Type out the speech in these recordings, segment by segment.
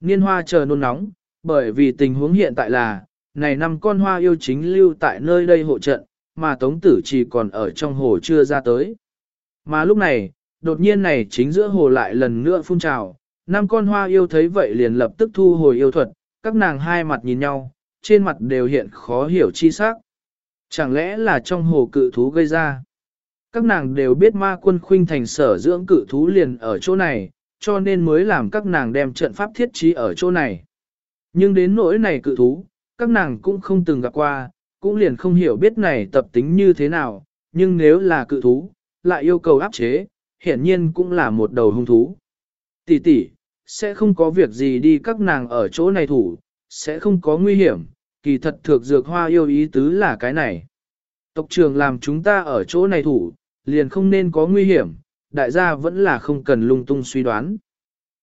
Niên hoa chờ nôn nóng, bởi vì tình huống hiện tại là, này năm con hoa yêu chính lưu tại nơi đây hộ trận, mà tống tử chỉ còn ở trong hồ chưa ra tới. Mà lúc này, đột nhiên này chính giữa hồ lại lần nữa phun trào, năm con hoa yêu thấy vậy liền lập tức thu hồi yêu thuật, các nàng hai mặt nhìn nhau, trên mặt đều hiện khó hiểu chi sắc. Chẳng lẽ là trong hồ cự thú gây ra? Các nàng đều biết ma quân khuynh thành sở dưỡng cự thú liền ở chỗ này, cho nên mới làm các nàng đem trận pháp thiết trí ở chỗ này. Nhưng đến nỗi này cự thú, các nàng cũng không từng gặp qua, cũng liền không hiểu biết này tập tính như thế nào, nhưng nếu là cự thú, lại yêu cầu áp chế, hiển nhiên cũng là một đầu hung thú. Tỷ tỷ, sẽ không có việc gì đi các nàng ở chỗ này thủ, sẽ không có nguy hiểm, kỳ thật thược dược hoa yêu ý tứ là cái này. Tộc trưởng làm chúng ta ở chỗ này thủ, liền không nên có nguy hiểm, đại gia vẫn là không cần lung tung suy đoán.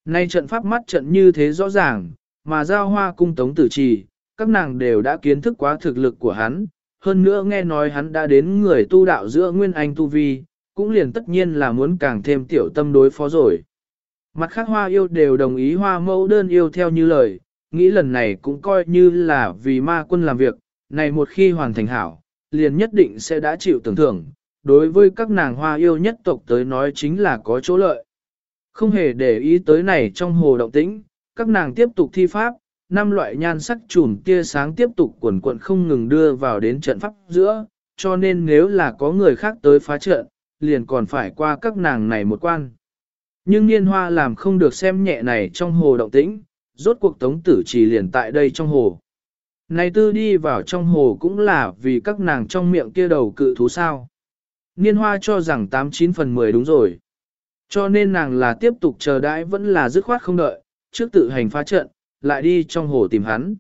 Nay trận pháp mắt trận như thế rõ ràng, mà giao hoa cung tống tử trì, các nàng đều đã kiến thức quá thực lực của hắn, hơn nữa nghe nói hắn đã đến người tu đạo giữa Nguyên Anh Tu Vi, cũng liền tất nhiên là muốn càng thêm tiểu tâm đối phó rồi. Mặt khác hoa yêu đều đồng ý hoa mẫu đơn yêu theo như lời, nghĩ lần này cũng coi như là vì ma quân làm việc, này một khi hoàn thành hảo, liền nhất định sẽ đã chịu tưởng thưởng, đối với các nàng hoa yêu nhất tộc tới nói chính là có chỗ lợi. Không hề để ý tới này trong hồ động tĩnh, các nàng tiếp tục thi pháp, năm loại nhan sắc chùm tia sáng tiếp tục quần quận không ngừng đưa vào đến trận pháp giữa, cho nên nếu là có người khác tới phá trận, liền còn phải qua các nàng này một quan. Nhưng niên hoa làm không được xem nhẹ này trong hồ động tĩnh, rốt cuộc tống tử chỉ liền tại đây trong hồ. Này tư đi vào trong hồ cũng là vì các nàng trong miệng kia đầu cự thú sao. Niên hoa cho rằng 89 phần 10 đúng rồi. Cho nên nàng là tiếp tục chờ đãi vẫn là dứt khoát không đợi, trước tự hành phá trận, lại đi trong hồ tìm hắn.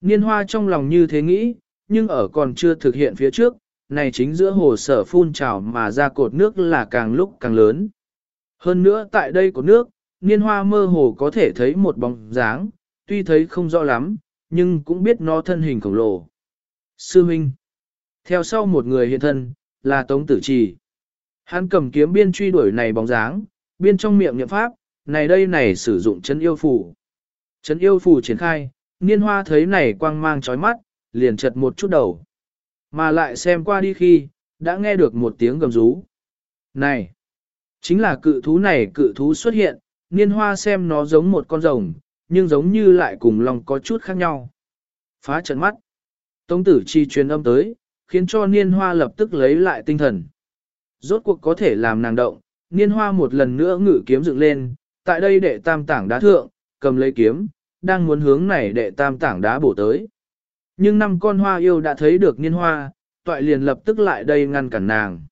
Niên hoa trong lòng như thế nghĩ, nhưng ở còn chưa thực hiện phía trước, này chính giữa hồ sở phun trào mà ra cột nước là càng lúc càng lớn. Hơn nữa tại đây có nước, niên hoa mơ hồ có thể thấy một bóng dáng, tuy thấy không rõ lắm, nhưng cũng biết nó thân hình khổng lồ. Sư Minh Theo sau một người hiện thân, là Tống Tử Trì. Hắn cầm kiếm biên truy đuổi này bóng dáng, biên trong miệng niệm pháp, này đây này sử dụng chân yêu phủ. Chân yêu phủ triển khai, niên hoa thấy này quang mang chói mắt, liền chật một chút đầu. Mà lại xem qua đi khi, đã nghe được một tiếng gầm rú. Này! Chính là cự thú này cự thú xuất hiện, niên hoa xem nó giống một con rồng, nhưng giống như lại cùng lòng có chút khác nhau. Phá trận mắt. Tống tử chi truyền âm tới, khiến cho niên hoa lập tức lấy lại tinh thần. Rốt cuộc có thể làm nàng động, niên hoa một lần nữa ngự kiếm dựng lên, tại đây đệ tam tảng đá thượng, cầm lấy kiếm, đang muốn hướng này đệ tam tảng đá bổ tới. Nhưng năm con hoa yêu đã thấy được niên hoa, toại liền lập tức lại đây ngăn cản nàng.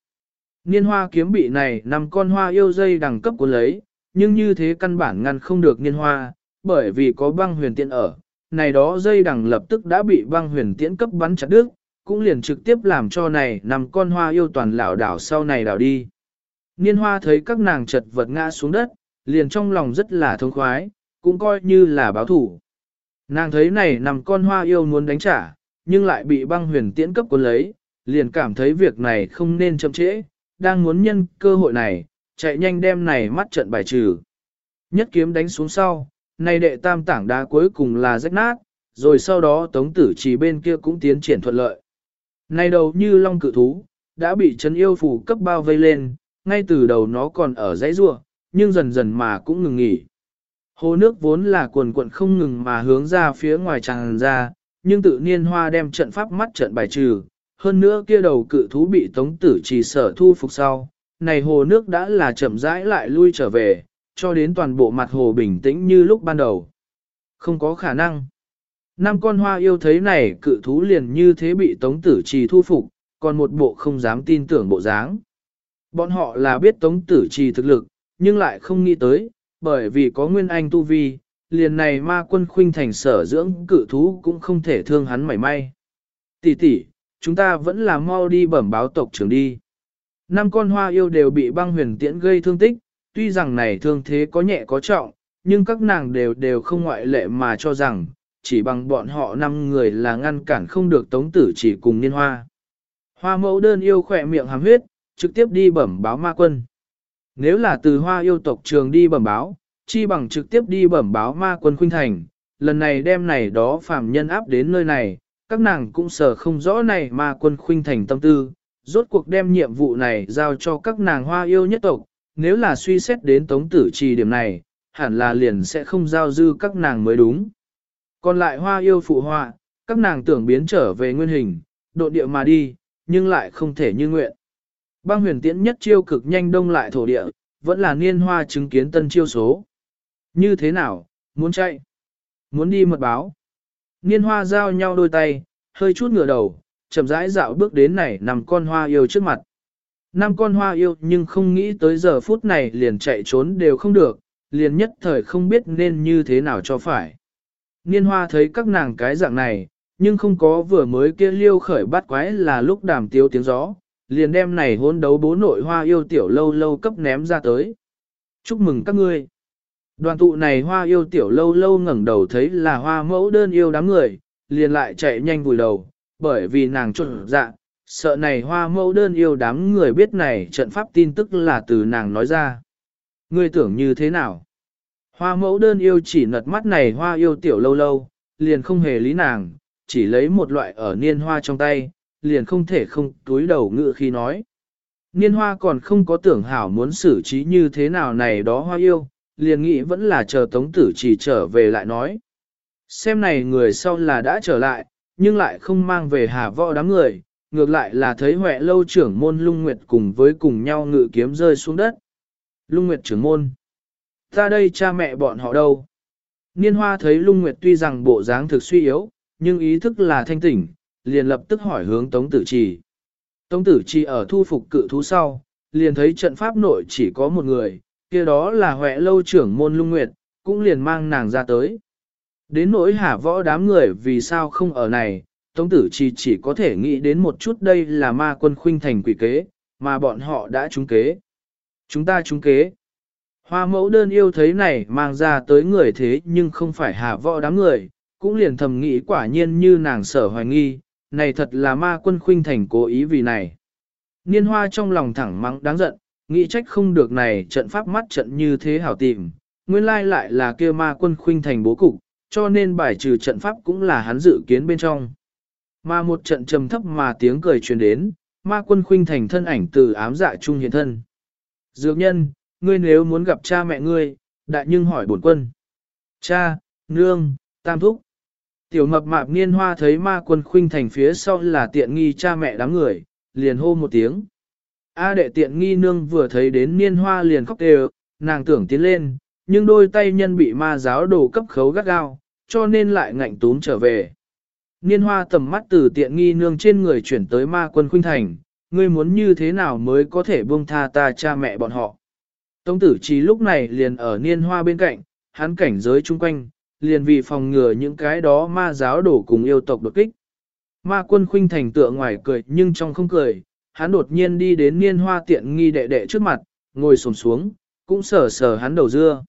Niên hoa kiếm bị này năm con hoa yêu dây đẳng cấp cuốn lấy, nhưng như thế căn bản ngăn không được niên hoa, bởi vì có băng huyền tiện ở. Này đó dây đằng lập tức đã bị băng huyền tiễn cấp bắn chặt đứt, cũng liền trực tiếp làm cho này nằm con hoa yêu toàn lảo đảo sau này đảo đi. Niên hoa thấy các nàng chật vật ngã xuống đất, liền trong lòng rất là thông khoái, cũng coi như là báo thủ. Nàng thấy này nằm con hoa yêu muốn đánh trả, nhưng lại bị băng huyền tiễn cấp cuốn lấy, liền cảm thấy việc này không nên chậm trễ, đang muốn nhân cơ hội này, chạy nhanh đem này mắt trận bài trừ. Nhất kiếm đánh xuống sau, này đệ tam tảng đá cuối cùng là rách nát, rồi sau đó tống tử chỉ bên kia cũng tiến triển thuận lợi. Này đầu như long cự thú, đã bị chấn yêu phủ cấp bao vây lên, ngay từ đầu nó còn ở dãy rua, nhưng dần dần mà cũng ngừng nghỉ. Hồ nước vốn là cuồn cuộn không ngừng mà hướng ra phía ngoài tràn ra, nhưng tự nhiên hoa đem trận pháp mắt trận bài trừ, hơn nữa kia đầu cự thú bị tống tử chỉ sở thu phục sau, này hồ nước đã là chậm rãi lại lui trở về, cho đến toàn bộ mặt hồ bình tĩnh như lúc ban đầu. Không có khả năng. Năm con hoa yêu thấy này cự thú liền như thế bị tống tử trì thu phục, còn một bộ không dám tin tưởng bộ dáng. Bọn họ là biết tống tử trì thực lực, nhưng lại không nghĩ tới, bởi vì có nguyên anh tu vi, liền này ma quân khuynh thành sở dưỡng cự thú cũng không thể thương hắn mảy may. Tỷ tỷ, chúng ta vẫn là mau đi bẩm báo tộc trưởng đi. Năm con hoa yêu đều bị băng huyền tiễn gây thương tích, tuy rằng này thương thế có nhẹ có trọng, nhưng các nàng đều đều không ngoại lệ mà cho rằng, chỉ bằng bọn họ năm người là ngăn cản không được tống tử chỉ cùng niên hoa. Hoa mẫu đơn yêu khỏe miệng hàm huyết, trực tiếp đi bẩm báo ma quân. Nếu là từ hoa yêu tộc trường đi bẩm báo, chi bằng trực tiếp đi bẩm báo ma quân khuynh thành, lần này đem này đó phàm nhân áp đến nơi này, các nàng cũng sợ không rõ này ma quân khuynh thành tâm tư, rốt cuộc đem nhiệm vụ này giao cho các nàng hoa yêu nhất tộc, nếu là suy xét đến tống tử trì điểm này, hẳn là liền sẽ không giao dư các nàng mới đúng. Còn lại hoa yêu phụ hoa, các nàng tưởng biến trở về nguyên hình, độ địa mà đi, nhưng lại không thể như nguyện. Băng huyền tiễn nhất chiêu cực nhanh đông lại thổ địa, vẫn là niên hoa chứng kiến tân chiêu số. Như thế nào, muốn chạy? Muốn đi mật báo? Niên hoa giao nhau đôi tay, hơi chút ngửa đầu, chậm rãi dạo bước đến này nằm con hoa yêu trước mặt. Năm con hoa yêu nhưng không nghĩ tới giờ phút này liền chạy trốn đều không được, liền nhất thời không biết nên như thế nào cho phải. Niên hoa thấy các nàng cái dạng này, nhưng không có vừa mới kia liêu khởi bắt quái là lúc đàm tiếu tiếng gió, liền đem này hôn đấu bố nội hoa yêu tiểu lâu lâu cấp ném ra tới. Chúc mừng các ngươi. Đoàn tụ này hoa yêu tiểu lâu lâu ngẩng đầu thấy là hoa mẫu đơn yêu đám người, liền lại chạy nhanh vùi đầu, bởi vì nàng trộn dạ, sợ này hoa mẫu đơn yêu đám người biết này trận pháp tin tức là từ nàng nói ra. Ngươi tưởng như thế nào? Hoa mẫu đơn yêu chỉ nật mắt này hoa yêu tiểu lâu lâu, liền không hề lý nàng, chỉ lấy một loại ở niên hoa trong tay, liền không thể không túi đầu ngự khi nói. Niên hoa còn không có tưởng hảo muốn xử trí như thế nào này đó hoa yêu, liền nghĩ vẫn là chờ tống tử chỉ trở về lại nói. Xem này người sau là đã trở lại, nhưng lại không mang về hà võ đám người, ngược lại là thấy huệ lâu trưởng môn lung nguyệt cùng với cùng nhau ngự kiếm rơi xuống đất. Lung nguyệt trưởng môn. Ta đây cha mẹ bọn họ đâu? Niên hoa thấy lung nguyệt tuy rằng bộ dáng thực suy yếu, nhưng ý thức là thanh tỉnh, liền lập tức hỏi hướng Tống Tử Trì. Tống Tử Trì ở thu phục cự thú sau, liền thấy trận pháp nội chỉ có một người, kia đó là Huệ lâu trưởng môn lung nguyệt, cũng liền mang nàng ra tới. Đến nỗi hả võ đám người vì sao không ở này, Tống Tử Trì chỉ có thể nghĩ đến một chút đây là ma quân khuynh thành quỷ kế, mà bọn họ đã trúng kế. Chúng ta trúng kế. Hoa mẫu đơn yêu thấy này mang ra tới người thế nhưng không phải hạ võ đám người, cũng liền thầm nghĩ quả nhiên như nàng sở hoài nghi, này thật là ma quân khuynh thành cố ý vì này. Niên hoa trong lòng thẳng mắng đáng giận, nghĩ trách không được này trận pháp mắt trận như thế hảo tìm, nguyên lai lại là kia ma quân khuynh thành bố cục, cho nên bài trừ trận pháp cũng là hắn dự kiến bên trong. Mà một trận trầm thấp mà tiếng cười truyền đến, ma quân khuynh thành thân ảnh từ ám dạ trung hiện thân. Dược nhân, ngươi nếu muốn gặp cha mẹ ngươi, đại nhưng hỏi bổn quân. Cha, nương, tam thúc. Tiểu mập mạp niên hoa thấy ma quân khuynh thành phía sau là tiện nghi cha mẹ đám người, liền hô một tiếng. A đệ tiện nghi nương vừa thấy đến niên hoa liền khóc đều, nàng tưởng tiến lên, nhưng đôi tay nhân bị ma giáo đồ cấp khấu gắt gao, cho nên lại ngạnh túm trở về. Niên hoa tầm mắt từ tiện nghi nương trên người chuyển tới ma quân khuynh thành, ngươi muốn như thế nào mới có thể buông tha ta cha mẹ bọn họ. Tống tử trí lúc này liền ở niên hoa bên cạnh, hắn cảnh giới chung quanh, liền vì phòng ngừa những cái đó ma giáo đổ cùng yêu tộc đột kích. Ma quân khuynh thành tựa ngoài cười nhưng trong không cười, hắn đột nhiên đi đến niên hoa tiện nghi đệ đệ trước mặt, ngồi xổm xuống, cũng sờ sờ hắn đầu dưa.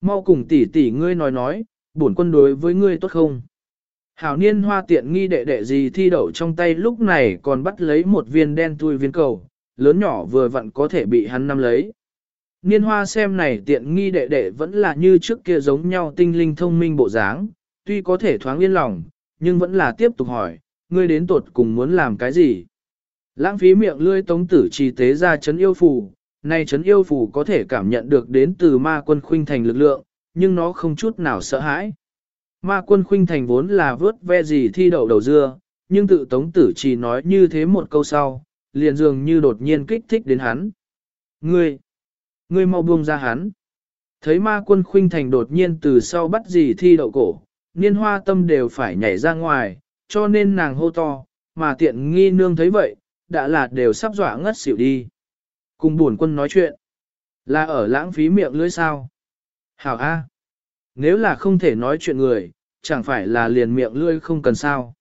Mau cùng tỷ tỷ ngươi nói nói, bổn quân đối với ngươi tốt không? Hảo niên hoa tiện nghi đệ đệ gì thi đậu trong tay lúc này còn bắt lấy một viên đen tui viên cầu, lớn nhỏ vừa vặn có thể bị hắn nắm lấy. Niên hoa xem này tiện nghi đệ đệ vẫn là như trước kia giống nhau tinh linh thông minh bộ dáng, tuy có thể thoáng yên lòng, nhưng vẫn là tiếp tục hỏi, ngươi đến tuột cùng muốn làm cái gì? Lãng phí miệng lươi tống tử trì tế ra chấn yêu phù, nay chấn yêu phù có thể cảm nhận được đến từ ma quân khuynh thành lực lượng, nhưng nó không chút nào sợ hãi. Ma quân khuynh thành vốn là vớt ve gì thi đậu đầu dưa, nhưng tự tống tử trì nói như thế một câu sau, liền dường như đột nhiên kích thích đến hắn. Ngươi! Ngươi mau buông ra hắn. Thấy ma quân khuynh thành đột nhiên từ sau bắt gì thi đậu cổ, niên hoa tâm đều phải nhảy ra ngoài, cho nên nàng hô to, mà tiện nghi nương thấy vậy, đã là đều sắp dọa ngất xỉu đi. Cùng buồn quân nói chuyện, là ở lãng phí miệng lưỡi sao. Hảo A. Nếu là không thể nói chuyện người, chẳng phải là liền miệng lưỡi không cần sao.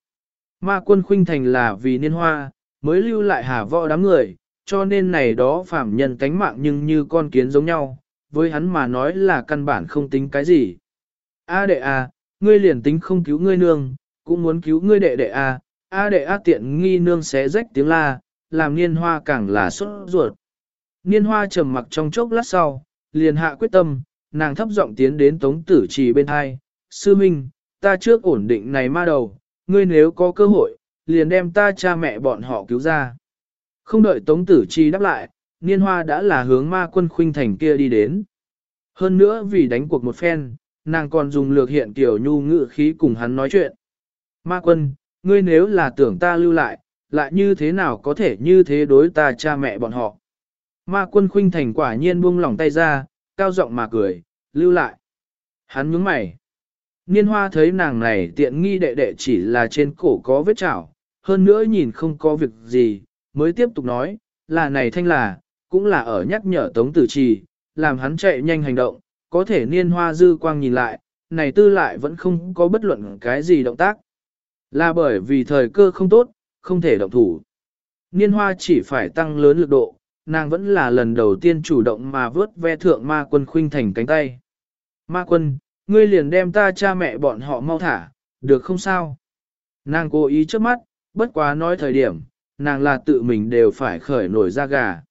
Ma quân khuynh thành là vì niên hoa, mới lưu lại hà võ đám người, cho nên này đó phạm nhân tánh mạng nhưng như con kiến giống nhau, với hắn mà nói là căn bản không tính cái gì. A đệ A, ngươi liền tính không cứu ngươi nương, cũng muốn cứu ngươi đệ đệ A, A đệ A tiện nghi nương xé rách tiếng la, làm niên hoa càng là sốt ruột. Niên hoa trầm mặc trong chốc lát sau, liền hạ quyết tâm, nàng thấp giọng tiến đến tống tử trì bên hai, sư minh, ta trước ổn định này ma đầu, ngươi nếu có cơ hội, liền đem ta cha mẹ bọn họ cứu ra. Không đợi tống tử Chi đáp lại, niên hoa đã là hướng ma quân khuynh thành kia đi đến. Hơn nữa vì đánh cuộc một phen, nàng còn dùng lược hiện tiểu nhu ngự khí cùng hắn nói chuyện. Ma quân, ngươi nếu là tưởng ta lưu lại, lại như thế nào có thể như thế đối ta cha mẹ bọn họ. Ma quân khuynh thành quả nhiên buông lỏng tay ra, cao giọng mà cười, lưu lại. Hắn nhướng mày. Niên hoa thấy nàng này tiện nghi đệ đệ chỉ là trên cổ có vết chảo, hơn nữa nhìn không có việc gì, mới tiếp tục nói, là này thanh là, cũng là ở nhắc nhở tống tử trì, làm hắn chạy nhanh hành động, có thể niên hoa dư quang nhìn lại, này tư lại vẫn không có bất luận cái gì động tác. Là bởi vì thời cơ không tốt, không thể động thủ. Niên hoa chỉ phải tăng lớn lực độ, nàng vẫn là lần đầu tiên chủ động mà vớt ve thượng ma quân khuynh thành cánh tay. Ma quân, ngươi liền đem ta cha mẹ bọn họ mau thả, được không sao? Nàng cố ý trước mắt, bất quá nói thời điểm, nàng là tự mình đều phải khởi nổi ra gà.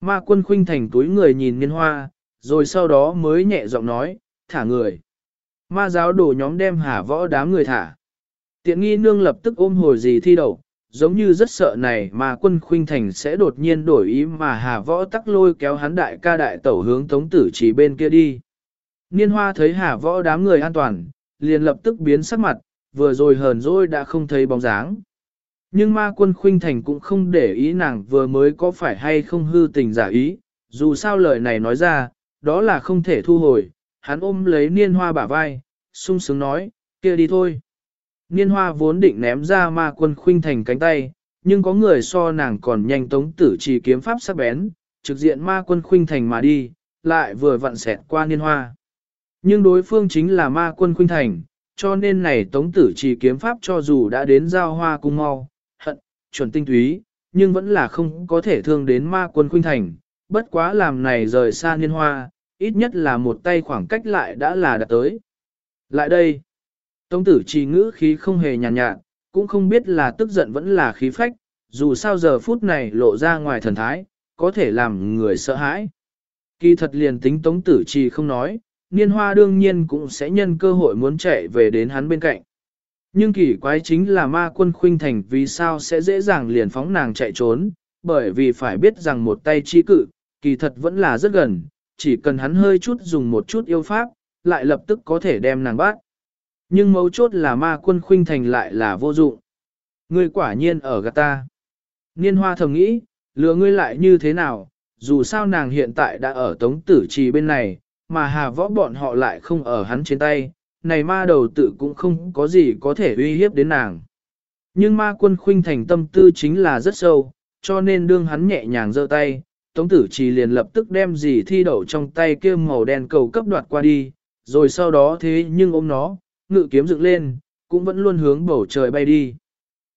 Ma quân khuynh thành túi người nhìn niên hoa, rồi sau đó mới nhẹ giọng nói, thả người. Ma giáo đổ nhóm đem hà võ đám người thả. Tiện nghi nương lập tức ôm hồi gì thi đầu, giống như rất sợ này mà quân khuynh thành sẽ đột nhiên đổi ý mà hà võ tắc lôi kéo hắn đại ca đại tẩu hướng tống tử chỉ bên kia đi. Niên hoa thấy hà võ đám người an toàn, liền lập tức biến sắc mặt, vừa rồi hờn dỗi đã không thấy bóng dáng. Nhưng ma quân khuynh thành cũng không để ý nàng vừa mới có phải hay không hư tình giả ý, dù sao lời này nói ra, đó là không thể thu hồi, hắn ôm lấy niên hoa bả vai, sung sướng nói, kia đi thôi. Niên hoa vốn định ném ra ma quân khuynh thành cánh tay, nhưng có người so nàng còn nhanh tống tử chỉ kiếm pháp sắc bén, trực diện ma quân khuynh thành mà đi, lại vừa vặn xẹt qua niên hoa. Nhưng đối phương chính là ma quân khuynh thành, cho nên này tống tử chỉ kiếm pháp cho dù đã đến giao hoa cung mau, chuẩn tinh túy, nhưng vẫn là không có thể thương đến ma quân khuynh thành, bất quá làm này rời xa niên hoa, ít nhất là một tay khoảng cách lại đã là đạt tới. Lại đây, Tống tử trì ngữ khí không hề nhàn nhạt, nhạt, cũng không biết là tức giận vẫn là khí phách, dù sao giờ phút này lộ ra ngoài thần thái, có thể làm người sợ hãi. Kỳ thật liền tính tống tử trì không nói, niên hoa đương nhiên cũng sẽ nhân cơ hội muốn chạy về đến hắn bên cạnh. Nhưng kỳ quái chính là ma quân khuynh thành vì sao sẽ dễ dàng liền phóng nàng chạy trốn, bởi vì phải biết rằng một tay chi cự, kỳ thật vẫn là rất gần, chỉ cần hắn hơi chút dùng một chút yêu pháp, lại lập tức có thể đem nàng bắt. Nhưng mấu chốt là ma quân khuynh thành lại là vô dụng. Ngươi quả nhiên ở gạt ta. Niên hoa thầm nghĩ, lừa ngươi lại như thế nào, dù sao nàng hiện tại đã ở tống tử trì bên này, mà hà võ bọn họ lại không ở hắn trên tay, này ma đầu tự cũng không có gì có thể uy hiếp đến nàng. Nhưng ma quân khuynh thành tâm tư chính là rất sâu, cho nên đương hắn nhẹ nhàng giơ tay, tống tử trì liền lập tức đem gì thi đậu trong tay kia màu đen cầu cấp đoạt qua đi, rồi sau đó thế nhưng ôm nó, ngự kiếm dựng lên, cũng vẫn luôn hướng bầu trời bay đi.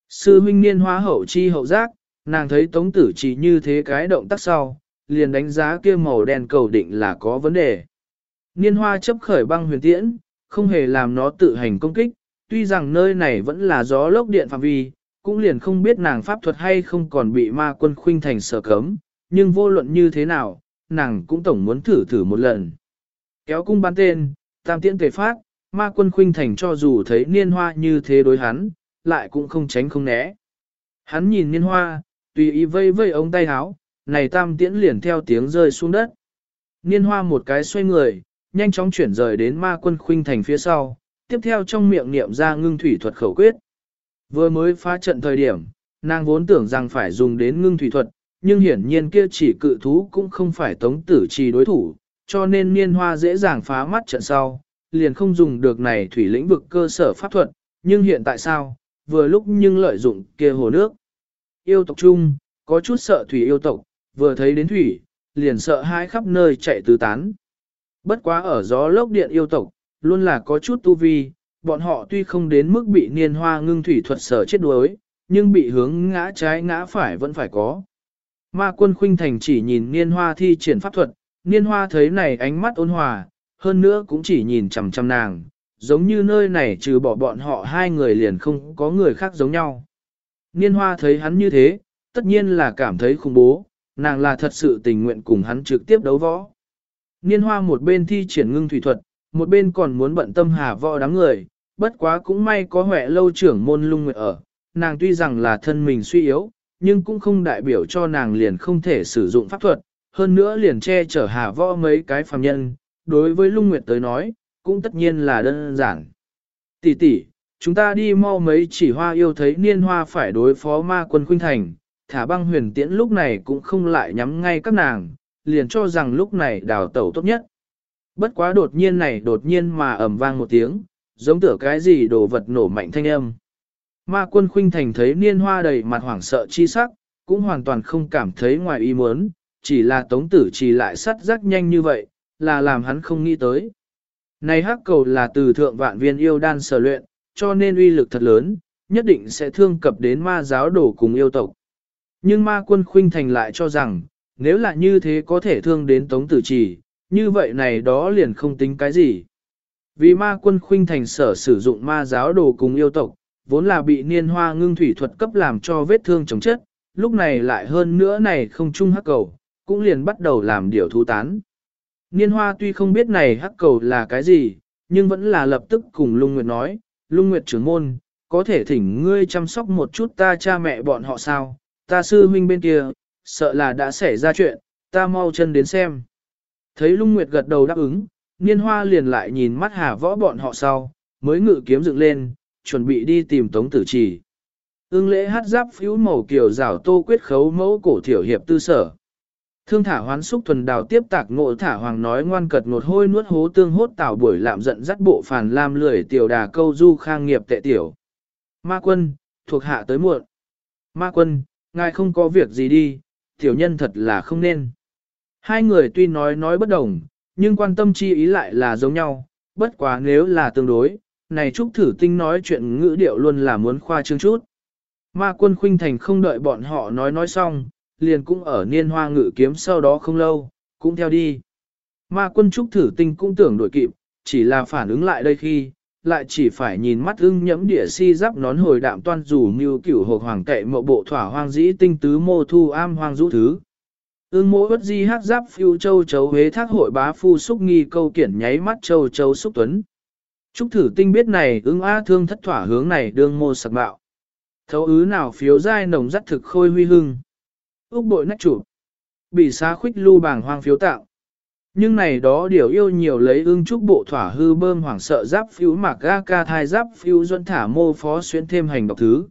Sư huynh niên hóa hậu chi hậu giác, nàng thấy tống tử Trì như thế cái động tác sau, liền đánh giá kia màu đen cầu định là có vấn đề. Niên hoa chấp khởi băng huyền tiễn, không hề làm nó tự hành công kích, tuy rằng nơi này vẫn là gió lốc điện phạm vi, cũng liền không biết nàng pháp thuật hay không còn bị ma quân khuynh thành sở cấm, nhưng vô luận như thế nào, nàng cũng tổng muốn thử thử một lần. Kéo cung bán tên, tam tiễn tề phát, ma quân khuynh thành cho dù thấy niên hoa như thế đối hắn, lại cũng không tránh không né. Hắn nhìn niên hoa, tùy ý vây vây ống tay áo, này tam tiễn liền theo tiếng rơi xuống đất. Niên hoa một cái xoay người, nhanh chóng chuyển rời đến ma quân khuynh thành phía sau, tiếp theo trong miệng niệm ra ngưng thủy thuật khẩu quyết. Vừa mới phá trận thời điểm, nàng vốn tưởng rằng phải dùng đến ngưng thủy thuật, nhưng hiển nhiên kia chỉ cự thú cũng không phải tống tử trì đối thủ, cho nên niên hoa dễ dàng phá mắt trận sau, liền không dùng được này thủy lĩnh vực cơ sở pháp thuật, nhưng hiện tại sao, vừa lúc nhưng lợi dụng kia hồ nước. Yêu tộc chung, có chút sợ thủy yêu tộc, vừa thấy đến thủy, liền sợ hãi khắp nơi chạy tứ tán. Bất quá ở gió lốc điện yêu tộc, luôn là có chút tu vi, bọn họ tuy không đến mức bị niên hoa ngưng thủy thuật sở chết đuối, nhưng bị hướng ngã trái ngã phải vẫn phải có. Ma quân khuynh thành chỉ nhìn niên hoa thi triển pháp thuật, niên hoa thấy này ánh mắt ôn hòa, hơn nữa cũng chỉ nhìn chằm chằm nàng, giống như nơi này trừ bỏ bọn họ hai người liền không có người khác giống nhau. Niên hoa thấy hắn như thế, tất nhiên là cảm thấy khủng bố, nàng là thật sự tình nguyện cùng hắn trực tiếp đấu võ. Niên hoa một bên thi triển ngưng thủy thuật, một bên còn muốn bận tâm hà võ đám người, bất quá cũng may có huệ lâu trưởng môn lung nguyệt ở, nàng tuy rằng là thân mình suy yếu, nhưng cũng không đại biểu cho nàng liền không thể sử dụng pháp thuật, hơn nữa liền che chở hà võ mấy cái phàm nhân, đối với lung nguyệt tới nói, cũng tất nhiên là đơn giản. Tỷ tỷ, chúng ta đi mau mấy chỉ hoa yêu thấy niên hoa phải đối phó ma quân khuynh thành, thả băng huyền tiễn lúc này cũng không lại nhắm ngay các nàng, liền cho rằng lúc này đào tẩu tốt nhất. Bất quá đột nhiên này đột nhiên mà ầm vang một tiếng, giống tựa cái gì đồ vật nổ mạnh thanh âm. Ma quân khuynh thành thấy niên hoa đầy mặt hoảng sợ chi sắc, cũng hoàn toàn không cảm thấy ngoài ý muốn, chỉ là tống tử chỉ lại sắt rắc nhanh như vậy, là làm hắn không nghĩ tới. Này hắc cầu là từ thượng vạn viên yêu đan sở luyện, cho nên uy lực thật lớn, nhất định sẽ thương cập đến ma giáo đổ cùng yêu tộc. Nhưng ma quân khuynh thành lại cho rằng, nếu là như thế có thể thương đến tống tử chỉ như vậy này đó liền không tính cái gì. Vì ma quân khuynh thành sở sử dụng ma giáo đồ cùng yêu tộc, vốn là bị niên hoa ngưng thủy thuật cấp làm cho vết thương chống chất, lúc này lại hơn nữa này không chung hắc cầu, cũng liền bắt đầu làm điều thu tán. Niên hoa tuy không biết này hắc cầu là cái gì, nhưng vẫn là lập tức cùng Lung Nguyệt nói, Lung Nguyệt trưởng môn, có thể thỉnh ngươi chăm sóc một chút ta cha mẹ bọn họ sao, ta sư huynh bên kia, sợ là đã xảy ra chuyện, ta mau chân đến xem. Thấy Lung Nguyệt gật đầu đáp ứng, Niên Hoa liền lại nhìn mắt hà võ bọn họ sau, mới ngự kiếm dựng lên, chuẩn bị đi tìm Tống Tử Trì. Ưng lễ hát giáp phiếu màu kiểu rào tô quyết khấu mẫu cổ thiểu hiệp tư sở. Thương thả hoán xúc thuần đào tiếp tạc ngộ thả hoàng nói ngoan cật ngột hôi nuốt hố tương hốt tảo buổi lạm giận dắt bộ phản lam lười tiểu đà câu du khang nghiệp tệ tiểu. Ma quân, thuộc hạ tới muộn. Ma quân, ngài không có việc gì đi, tiểu nhân thật là không nên. Hai người tuy nói nói bất đồng, nhưng quan tâm chi ý lại là giống nhau, bất quá nếu là tương đối, này Trúc Thử Tinh nói chuyện ngữ điệu luôn là muốn khoa trương chút. Ma quân khuynh thành không đợi bọn họ nói nói xong, liền cũng ở niên hoa ngự kiếm sau đó không lâu, cũng theo đi. Ma quân Trúc Thử Tinh cũng tưởng đuổi kịp, chỉ là phản ứng lại đây khi, lại chỉ phải nhìn mắt ưng nhẫm địa si giáp nón hồi đạm toan dù như cửu hộp hoàng kệ mộ bộ thỏa hoang dĩ tinh tứ mô thu am hoang rũ thứ. Ưng mỗ bất di hát giáp phiêu châu chấu huế thác hội bá phu xúc nghi câu kiển nháy mắt châu châu xúc tuấn. Trúc thử tinh biết này, ưng á thương thất thỏa hướng này đương mô sạc bạo. Thấu ứ nào phiếu dai nồng dắt thực khôi huy hưng. Úc bội nách chủ. Bị xá khuyết lưu bảng hoang phiếu tạo. Nhưng này đó điều yêu nhiều lấy ưng trúc bộ thỏa hư bơm hoảng sợ giáp phiếu mạc ga ca thai giáp phiếu duân thả mô phó xuyên thêm hành độc thứ.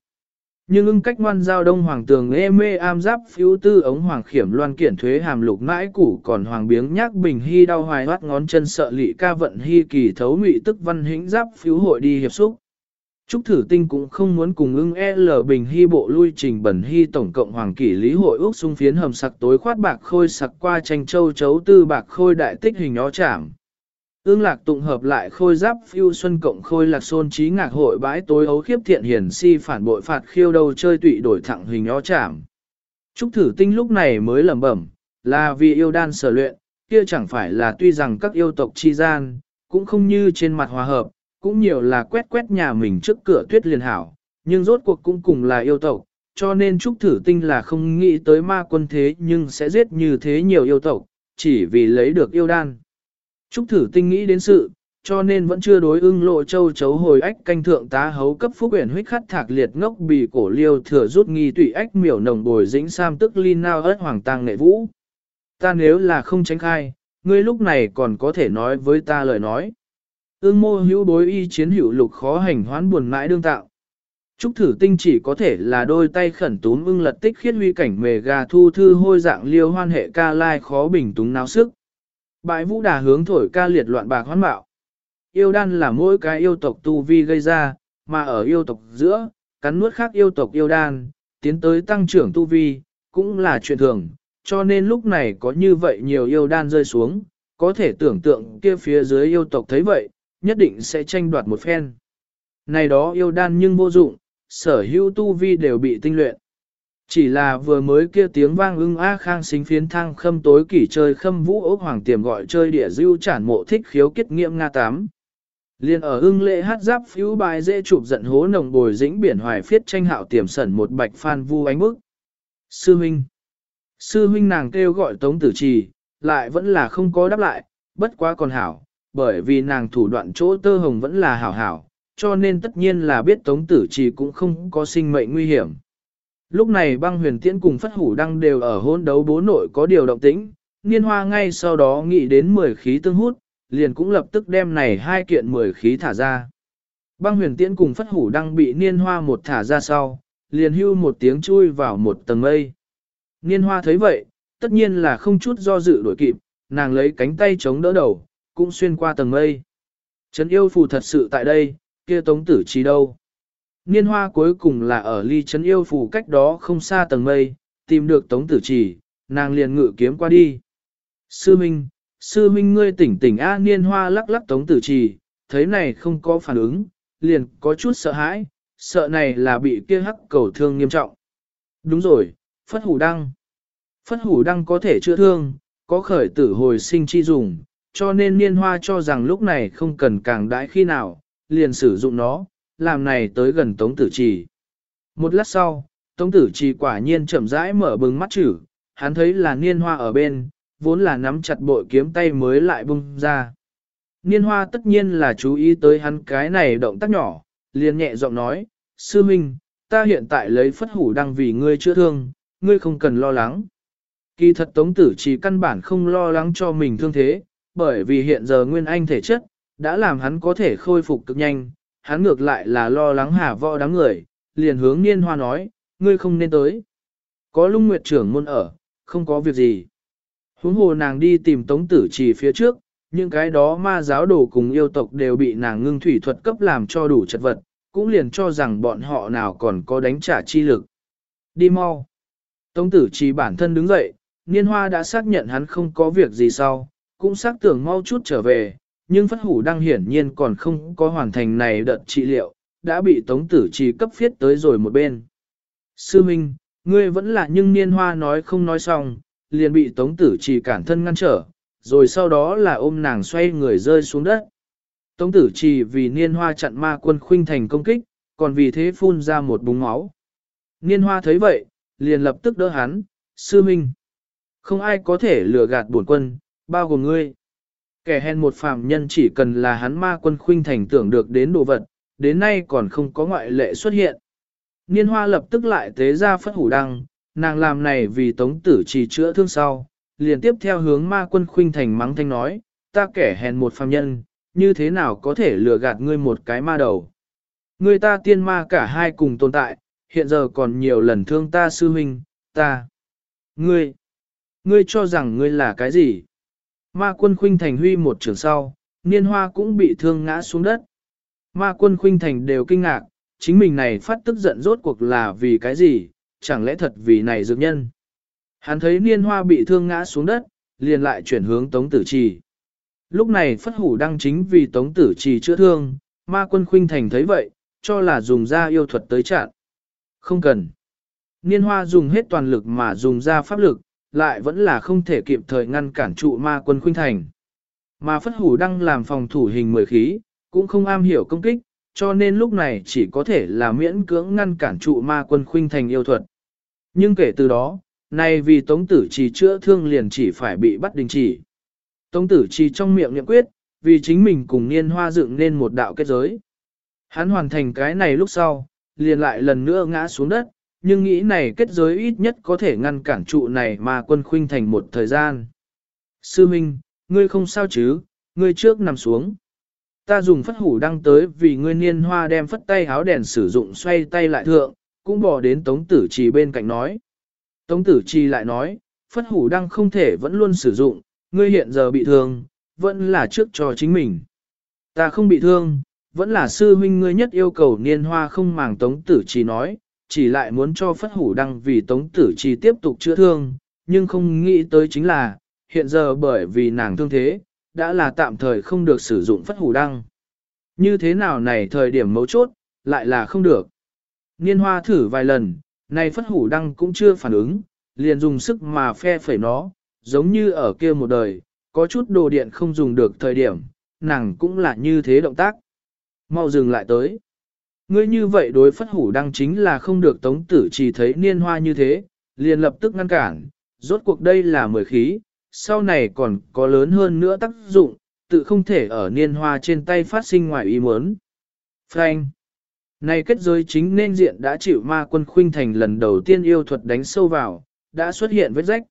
Nhưng ưng cách ngoan giao đông hoàng tường ê mê am giáp phiếu tư ống hoàng khiểm loan kiển thuế hàm lục mãi củ còn hoàng biếng nhác bình hy đau hoài hoát ngón chân sợ lị ca vận hy kỳ thấu ngụy tức văn hĩnh giáp phiếu hội đi hiệp xúc. Trúc Thử Tinh cũng không muốn cùng ưng L bình hy bộ lui trình bẩn hy tổng cộng hoàng kỷ lý hội ước Xung phiến hầm sặc tối khoát bạc khôi sặc qua tranh châu chấu tư bạc khôi đại tích hình nó chảm. Ương lạc tụng hợp lại khôi giáp phiêu xuân cộng khôi lạc xôn trí ngạc hội bãi tối ấu khiếp thiện hiển si phản bội phạt khiêu đầu chơi tụy đổi thẳng hình nó chảm. Trúc thử tinh lúc này mới lẩm bẩm, là vì yêu đan sở luyện, kia chẳng phải là tuy rằng các yêu tộc chi gian, cũng không như trên mặt hòa hợp, cũng nhiều là quét quét nhà mình trước cửa tuyết liền hảo, nhưng rốt cuộc cũng cùng là yêu tộc, cho nên Trúc Thử Tinh là không nghĩ tới ma quân thế nhưng sẽ giết như thế nhiều yêu tộc, chỉ vì lấy được yêu đan. Trúc Thử Tinh nghĩ đến sự, cho nên vẫn chưa đối ưng lộ châu chấu hồi ách canh thượng tá hấu cấp phúc uyển huyết khắt thạc liệt ngốc bì cổ liêu thừa rút nghi tụy ách miểu nồng bồi dĩnh sam tức linh nao ớt hoàng tang nệ vũ. Ta nếu là không tránh khai, ngươi lúc này còn có thể nói với ta lời nói. Ương mô hữu bối y chiến hữu lục khó hành hoán buồn mãi đương tạo. Trúc thử tinh chỉ có thể là đôi tay khẩn túm ưng lật tích khiết huy cảnh mề gà thu thư hôi dạng liêu hoan hệ ca lai khó bình túng náo sức. Bãi vũ đà hướng thổi ca liệt loạn bạc hoán bạo. Yêu đan là mỗi cái yêu tộc tu vi gây ra, mà ở yêu tộc giữa, cắn nuốt khác yêu tộc yêu đan, tiến tới tăng trưởng tu vi, cũng là chuyện thường, cho nên lúc này có như vậy nhiều yêu đan rơi xuống, có thể tưởng tượng kia phía dưới yêu tộc thấy vậy, nhất định sẽ tranh đoạt một phen. Này đó yêu đan nhưng vô dụng, sở hữu tu vi đều bị tinh luyện. Chỉ là vừa mới kia tiếng vang ưng a khang xính phiến thang khâm tối kỷ chơi khâm vũ ốc hoàng tiềm gọi chơi địa dưu chản mộ thích khiếu kết nghiệm Nga tám. Liên ở ưng lệ hát giáp phiếu bài dễ chụp giận hố nồng bồi dĩnh biển hoài phiết tranh hạo tiềm sẩn một bạch phan vu ánh bức. Sư huynh. Sư huynh nàng kêu gọi tống tử trì, lại vẫn là không có đáp lại, bất quá còn hảo, bởi vì nàng thủ đoạn chỗ tơ hồng vẫn là hảo hảo, cho nên tất nhiên là biết tống tử trì cũng không có sinh mệnh nguy hiểm. Lúc này băng huyền tiễn cùng phất hủ đăng đều ở hôn đấu bố nội có điều động tĩnh, niên hoa ngay sau đó nghĩ đến 10 khí tương hút, liền cũng lập tức đem này hai kiện 10 khí thả ra. Băng huyền tiễn cùng phất hủ đăng bị niên hoa một thả ra sau, liền hưu một tiếng chui vào một tầng mây. Niên hoa thấy vậy, tất nhiên là không chút do dự đổi kịp, nàng lấy cánh tay chống đỡ đầu, cũng xuyên qua tầng mây. Trấn yêu phù thật sự tại đây, kia tống tử trí đâu. Niên hoa cuối cùng là ở ly trấn yêu phù cách đó không xa tầng mây, tìm được tống tử trì, nàng liền ngự kiếm qua đi. Sư Minh, Sư Minh ngươi tỉnh tỉnh A niên hoa lắc lắc tống tử trì, thấy này không có phản ứng, liền có chút sợ hãi, sợ này là bị kia hắc cầu thương nghiêm trọng. Đúng rồi, phất hủ đăng. Phất hủ đăng có thể chữa thương, có khởi tử hồi sinh chi dùng, cho nên niên hoa cho rằng lúc này không cần càng đãi khi nào, liền sử dụng nó, làm này tới gần tống tử trì. Một lát sau, tống tử trì quả nhiên chậm rãi mở bừng mắt chữ, hắn thấy là niên hoa ở bên, vốn là nắm chặt bội kiếm tay mới lại bung ra. Niên hoa tất nhiên là chú ý tới hắn cái này động tác nhỏ, liền nhẹ giọng nói, Sư Minh, ta hiện tại lấy phất hủ đang vì ngươi chữa thương, ngươi không cần lo lắng. Kỳ thật Tống Tử trì căn bản không lo lắng cho mình thương thế, bởi vì hiện giờ Nguyên Anh thể chất, đã làm hắn có thể khôi phục cực nhanh, hắn ngược lại là lo lắng hà võ đám người, liền hướng niên hoa nói, ngươi không nên tới. Có lung nguyệt trưởng môn ở, không có việc gì. Huống hồ nàng đi tìm Tống Tử trì phía trước, những cái đó ma giáo đồ cùng yêu tộc đều bị nàng ngưng thủy thuật cấp làm cho đủ chật vật, cũng liền cho rằng bọn họ nào còn có đánh trả chi lực. Đi mau. Tống tử trì bản thân đứng dậy, niên hoa đã xác nhận hắn không có việc gì sau, cũng xác tưởng mau chút trở về, nhưng phất hủ đang hiển nhiên còn không có hoàn thành này đợt trị liệu, đã bị tống tử trì cấp phiết tới rồi một bên. Sư Minh, ngươi vẫn là nhưng niên hoa nói không nói xong, liền bị tống tử trì cản thân ngăn trở, rồi sau đó là ôm nàng xoay người rơi xuống đất. Tống tử trì vì niên hoa chặn ma quân khuynh thành công kích, còn vì thế phun ra một búng máu. Niên hoa thấy vậy, liền lập tức đỡ hắn, sư minh. Không ai có thể lừa gạt bổn quân, bao gồm ngươi. Kẻ hèn một phàm nhân chỉ cần là hắn ma quân khuynh thành tưởng được đến đồ vật, đến nay còn không có ngoại lệ xuất hiện. Niên hoa lập tức lại tế ra phất hủ đăng, nàng làm này vì tống tử chỉ chữa thương sau, liền tiếp theo hướng ma quân khuynh thành mắng thanh nói, ta kẻ hèn một phàm nhân, như thế nào có thể lừa gạt ngươi một cái ma đầu. Ngươi ta tiên ma cả hai cùng tồn tại, hiện giờ còn nhiều lần thương ta sư huynh, ta. Ngươi, ngươi cho rằng ngươi là cái gì? Ma quân khuynh thành huy một trường sau, niên hoa cũng bị thương ngã xuống đất. Ma quân khuynh thành đều kinh ngạc, chính mình này phát tức giận rốt cuộc là vì cái gì, chẳng lẽ thật vì này dược nhân. Hắn thấy niên hoa bị thương ngã xuống đất, liền lại chuyển hướng tống tử trì. Lúc này phất hủ đăng chính vì tống tử trì chữa thương, ma quân khuynh thành thấy vậy, cho là dùng ra yêu thuật tới chặn. Không cần. Niên hoa dùng hết toàn lực mà dùng ra pháp lực, lại vẫn là không thể kịp thời ngăn cản trụ ma quân khuynh thành. Mà phất hủ đăng làm phòng thủ hình mười khí, cũng không am hiểu công kích, cho nên lúc này chỉ có thể là miễn cưỡng ngăn cản trụ ma quân khuynh thành yêu thuật. Nhưng kể từ đó, nay vì tống tử trì chữa thương liền chỉ phải bị bắt đình chỉ. Tống tử trì trong miệng niệm quyết, vì chính mình cùng niên hoa dựng nên một đạo kết giới. Hắn hoàn thành cái này lúc sau, liền lại lần nữa ngã xuống đất, nhưng nghĩ này kết giới ít nhất có thể ngăn cản trụ này mà quân khuynh thành một thời gian. Sư Minh, ngươi không sao chứ, ngươi trước nằm xuống. Ta dùng phất hủ đăng tới vì ngươi niên hoa đem phất tay háo đèn sử dụng xoay tay lại thượng, cũng bỏ đến tống tử trì bên cạnh nói. Tống tử trì lại nói, phất hủ đăng không thể vẫn luôn sử dụng, ngươi hiện giờ bị thương, vẫn là trước cho chính mình. Ta không bị thương, vẫn là sư huynh ngươi nhất yêu cầu niên hoa không màng tống tử trì nói, chỉ lại muốn cho phất hủ đăng vì tống tử trì tiếp tục chữa thương, nhưng không nghĩ tới chính là, hiện giờ bởi vì nàng thương thế, đã là tạm thời không được sử dụng phất hủ đăng. Như thế nào này thời điểm mấu chốt, lại là không được. Niên hoa thử vài lần, này phất hủ đăng cũng chưa phản ứng, liền dùng sức mà phe phẩy nó, giống như ở kia một đời, có chút đồ điện không dùng được thời điểm, nàng cũng là như thế động tác. Mau dừng lại tới. Ngươi như vậy đối phất hủ đăng chính là không được tống tử chỉ thấy niên hoa như thế, liền lập tức ngăn cản, rốt cuộc đây là mười khí, sau này còn có lớn hơn nữa tác dụng, tự không thể ở niên hoa trên tay phát sinh ngoài ý muốn. Frank Này kết giới chính nên diện đã chịu ma quân khuynh thành lần đầu tiên yêu thuật đánh sâu vào, đã xuất hiện vết rách.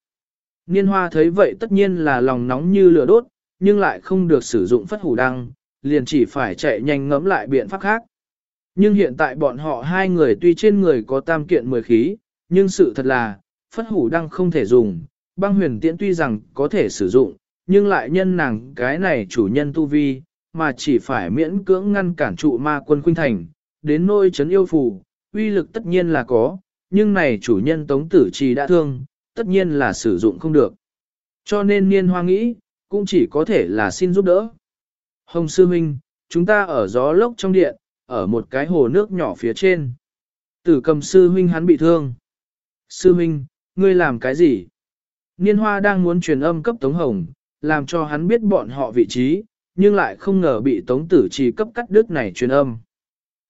Niên hoa thấy vậy tất nhiên là lòng nóng như lửa đốt, nhưng lại không được sử dụng phất hủ đăng, liền chỉ phải chạy nhanh ngẫm lại biện pháp khác. Nhưng hiện tại bọn họ hai người tuy trên người có tam kiện mười khí, nhưng sự thật là, phất hủ đăng không thể dùng, băng huyền tiễn tuy rằng có thể sử dụng, nhưng lại nhân nàng cái này chủ nhân tu vi, mà chỉ phải miễn cưỡng ngăn cản trụ ma quân khuynh thành, đến nôi chấn yêu phù, uy lực tất nhiên là có, nhưng này chủ nhân tống tử trì đã thương, tất nhiên là sử dụng không được. Cho nên niên hoa nghĩ, cũng chỉ có thể là xin giúp đỡ. Hồng Sư Minh, chúng ta ở gió lốc trong điện, ở một cái hồ nước nhỏ phía trên. Tử cầm Sư Huynh hắn bị thương. Sư Huynh, ngươi làm cái gì? Niên Hoa đang muốn truyền âm cấp Tống Hồng, làm cho hắn biết bọn họ vị trí, nhưng lại không ngờ bị Tống Tử Trì cấp cắt đứt này truyền âm.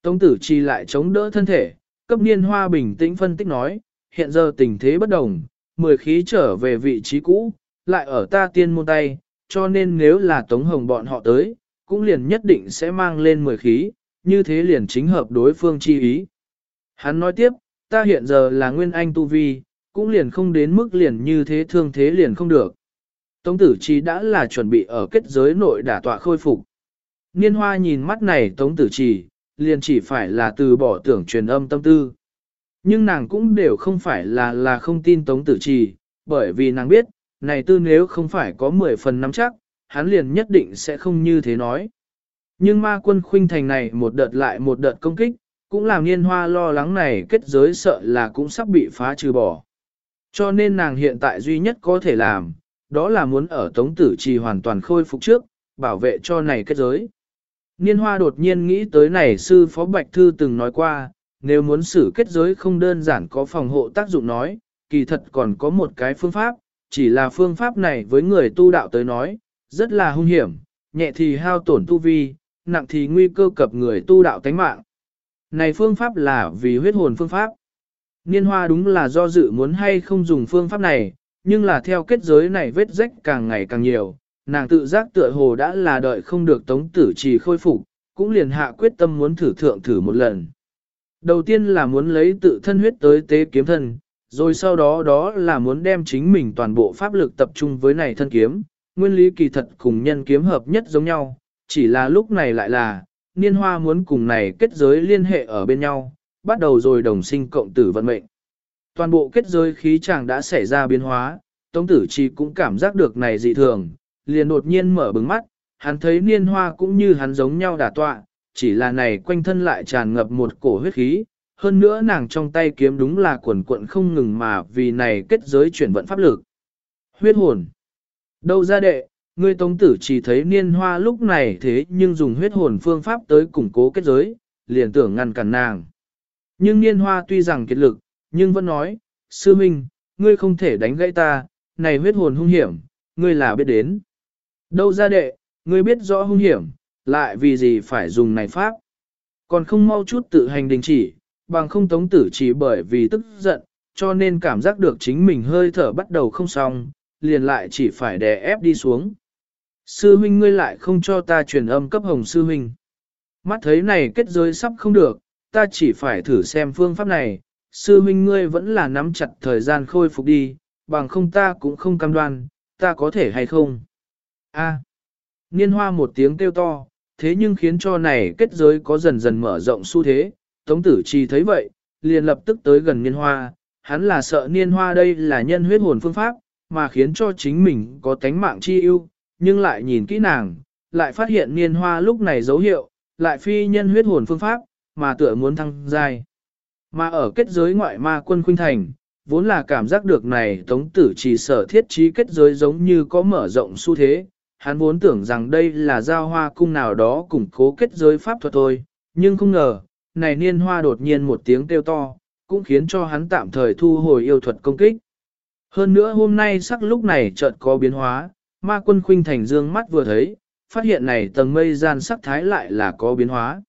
Tống Tử Trì lại chống đỡ thân thể, cấp Niên Hoa bình tĩnh phân tích nói, hiện giờ tình thế bất đồng, mười khí trở về vị trí cũ, lại ở ta tiên môn tay, cho nên nếu là Tống Hồng bọn họ tới, cũng liền nhất định sẽ mang lên mười khí, như thế liền chính hợp đối phương chi ý. Hắn nói tiếp, ta hiện giờ là nguyên anh tu vi, cũng liền không đến mức liền như thế thương thế liền không được. Tống tử trí đã là chuẩn bị ở kết giới nội đả tọa khôi phục. Niên hoa nhìn mắt này tống tử trì, liền chỉ phải là từ bỏ tưởng truyền âm tâm tư. Nhưng nàng cũng đều không phải là là không tin tống tử trì, bởi vì nàng biết, này tư nếu không phải có 10 phần nắm chắc, hắn liền nhất định sẽ không như thế nói. Nhưng ma quân khuynh thành này một đợt lại một đợt công kích, cũng làm niên hoa lo lắng này kết giới sợ là cũng sắp bị phá trừ bỏ. Cho nên nàng hiện tại duy nhất có thể làm, đó là muốn ở tống tử trì hoàn toàn khôi phục trước, bảo vệ cho này kết giới. Niên hoa đột nhiên nghĩ tới này sư phó Bạch Thư từng nói qua, nếu muốn xử kết giới không đơn giản có phòng hộ tác dụng nói, kỳ thật còn có một cái phương pháp, chỉ là phương pháp này với người tu đạo tới nói, rất là hung hiểm, nhẹ thì hao tổn tu vi, nặng thì nguy cơ cập người tu đạo tánh mạng. Này phương pháp là vì huyết hồn phương pháp. Niên hoa đúng là do dự muốn hay không dùng phương pháp này, nhưng là theo kết giới này vết rách càng ngày càng nhiều, nàng tự giác tựa hồ đã là đợi không được tống tử trì khôi phục, cũng liền hạ quyết tâm muốn thử thượng thử một lần. Đầu tiên là muốn lấy tự thân huyết tới tế kiếm thân, rồi sau đó đó là muốn đem chính mình toàn bộ pháp lực tập trung với này thân kiếm, nguyên lý kỳ thật cùng nhân kiếm hợp nhất giống nhau, chỉ là lúc này lại là, niên hoa muốn cùng này kết giới liên hệ ở bên nhau, bắt đầu rồi đồng sinh cộng tử vận mệnh. Toàn bộ kết giới khí chàng đã xảy ra biến hóa, Tống tử chi cũng cảm giác được này dị thường, liền đột nhiên mở bừng mắt, hắn thấy niên hoa cũng như hắn giống nhau đả tọa, chỉ là này quanh thân lại tràn ngập một cổ huyết khí, hơn nữa nàng trong tay kiếm đúng là quần quận không ngừng mà vì này kết giới chuyển vận pháp lực. Huyết hồn. Đâu ra đệ, ngươi tống tử chỉ thấy niên hoa lúc này thế nhưng dùng huyết hồn phương pháp tới củng cố kết giới, liền tưởng ngăn cản nàng. Nhưng niên hoa tuy rằng kết lực, nhưng vẫn nói, sư minh, ngươi không thể đánh gãy ta, này huyết hồn hung hiểm, ngươi là biết đến. Đâu ra đệ, ngươi biết rõ hung hiểm, lại vì gì phải dùng này pháp. Còn không mau chút tự hành đình chỉ, bằng không tống tử chỉ bởi vì tức giận, cho nên cảm giác được chính mình hơi thở bắt đầu không xong, liền lại chỉ phải đè ép đi xuống. Sư huynh ngươi lại không cho ta truyền âm cấp hồng sư huynh. Mắt thấy này kết giới sắp không được, ta chỉ phải thử xem phương pháp này, sư huynh ngươi vẫn là nắm chặt thời gian khôi phục đi, bằng không ta cũng không cam đoan, ta có thể hay không. A. À. Niên hoa một tiếng kêu to, thế nhưng khiến cho này kết giới có dần dần mở rộng xu thế, Tống tử chi thấy vậy, liền lập tức tới gần niên hoa, hắn là sợ niên hoa đây là nhân huyết hồn phương pháp, mà khiến cho chính mình có tánh mạng chi ưu, nhưng lại nhìn kỹ nàng, lại phát hiện niên hoa lúc này dấu hiệu, lại phi nhân huyết hồn phương pháp, mà tựa muốn thăng giai. Mà ở kết giới ngoại ma quân khuynh thành, vốn là cảm giác được này tống tử chỉ sở thiết trí kết giới giống như có mở rộng xu thế, hắn vốn tưởng rằng đây là giao hoa cung nào đó củng cố kết giới pháp thuật thôi, nhưng không ngờ, này niên hoa đột nhiên một tiếng kêu to, cũng khiến cho hắn tạm thời thu hồi yêu thuật công kích. Hơn nữa hôm nay sắc lúc này chợt có biến hóa, ma quân khuynh thành dương mắt vừa thấy, phát hiện này tầng mây gian sắc thái lại là có biến hóa.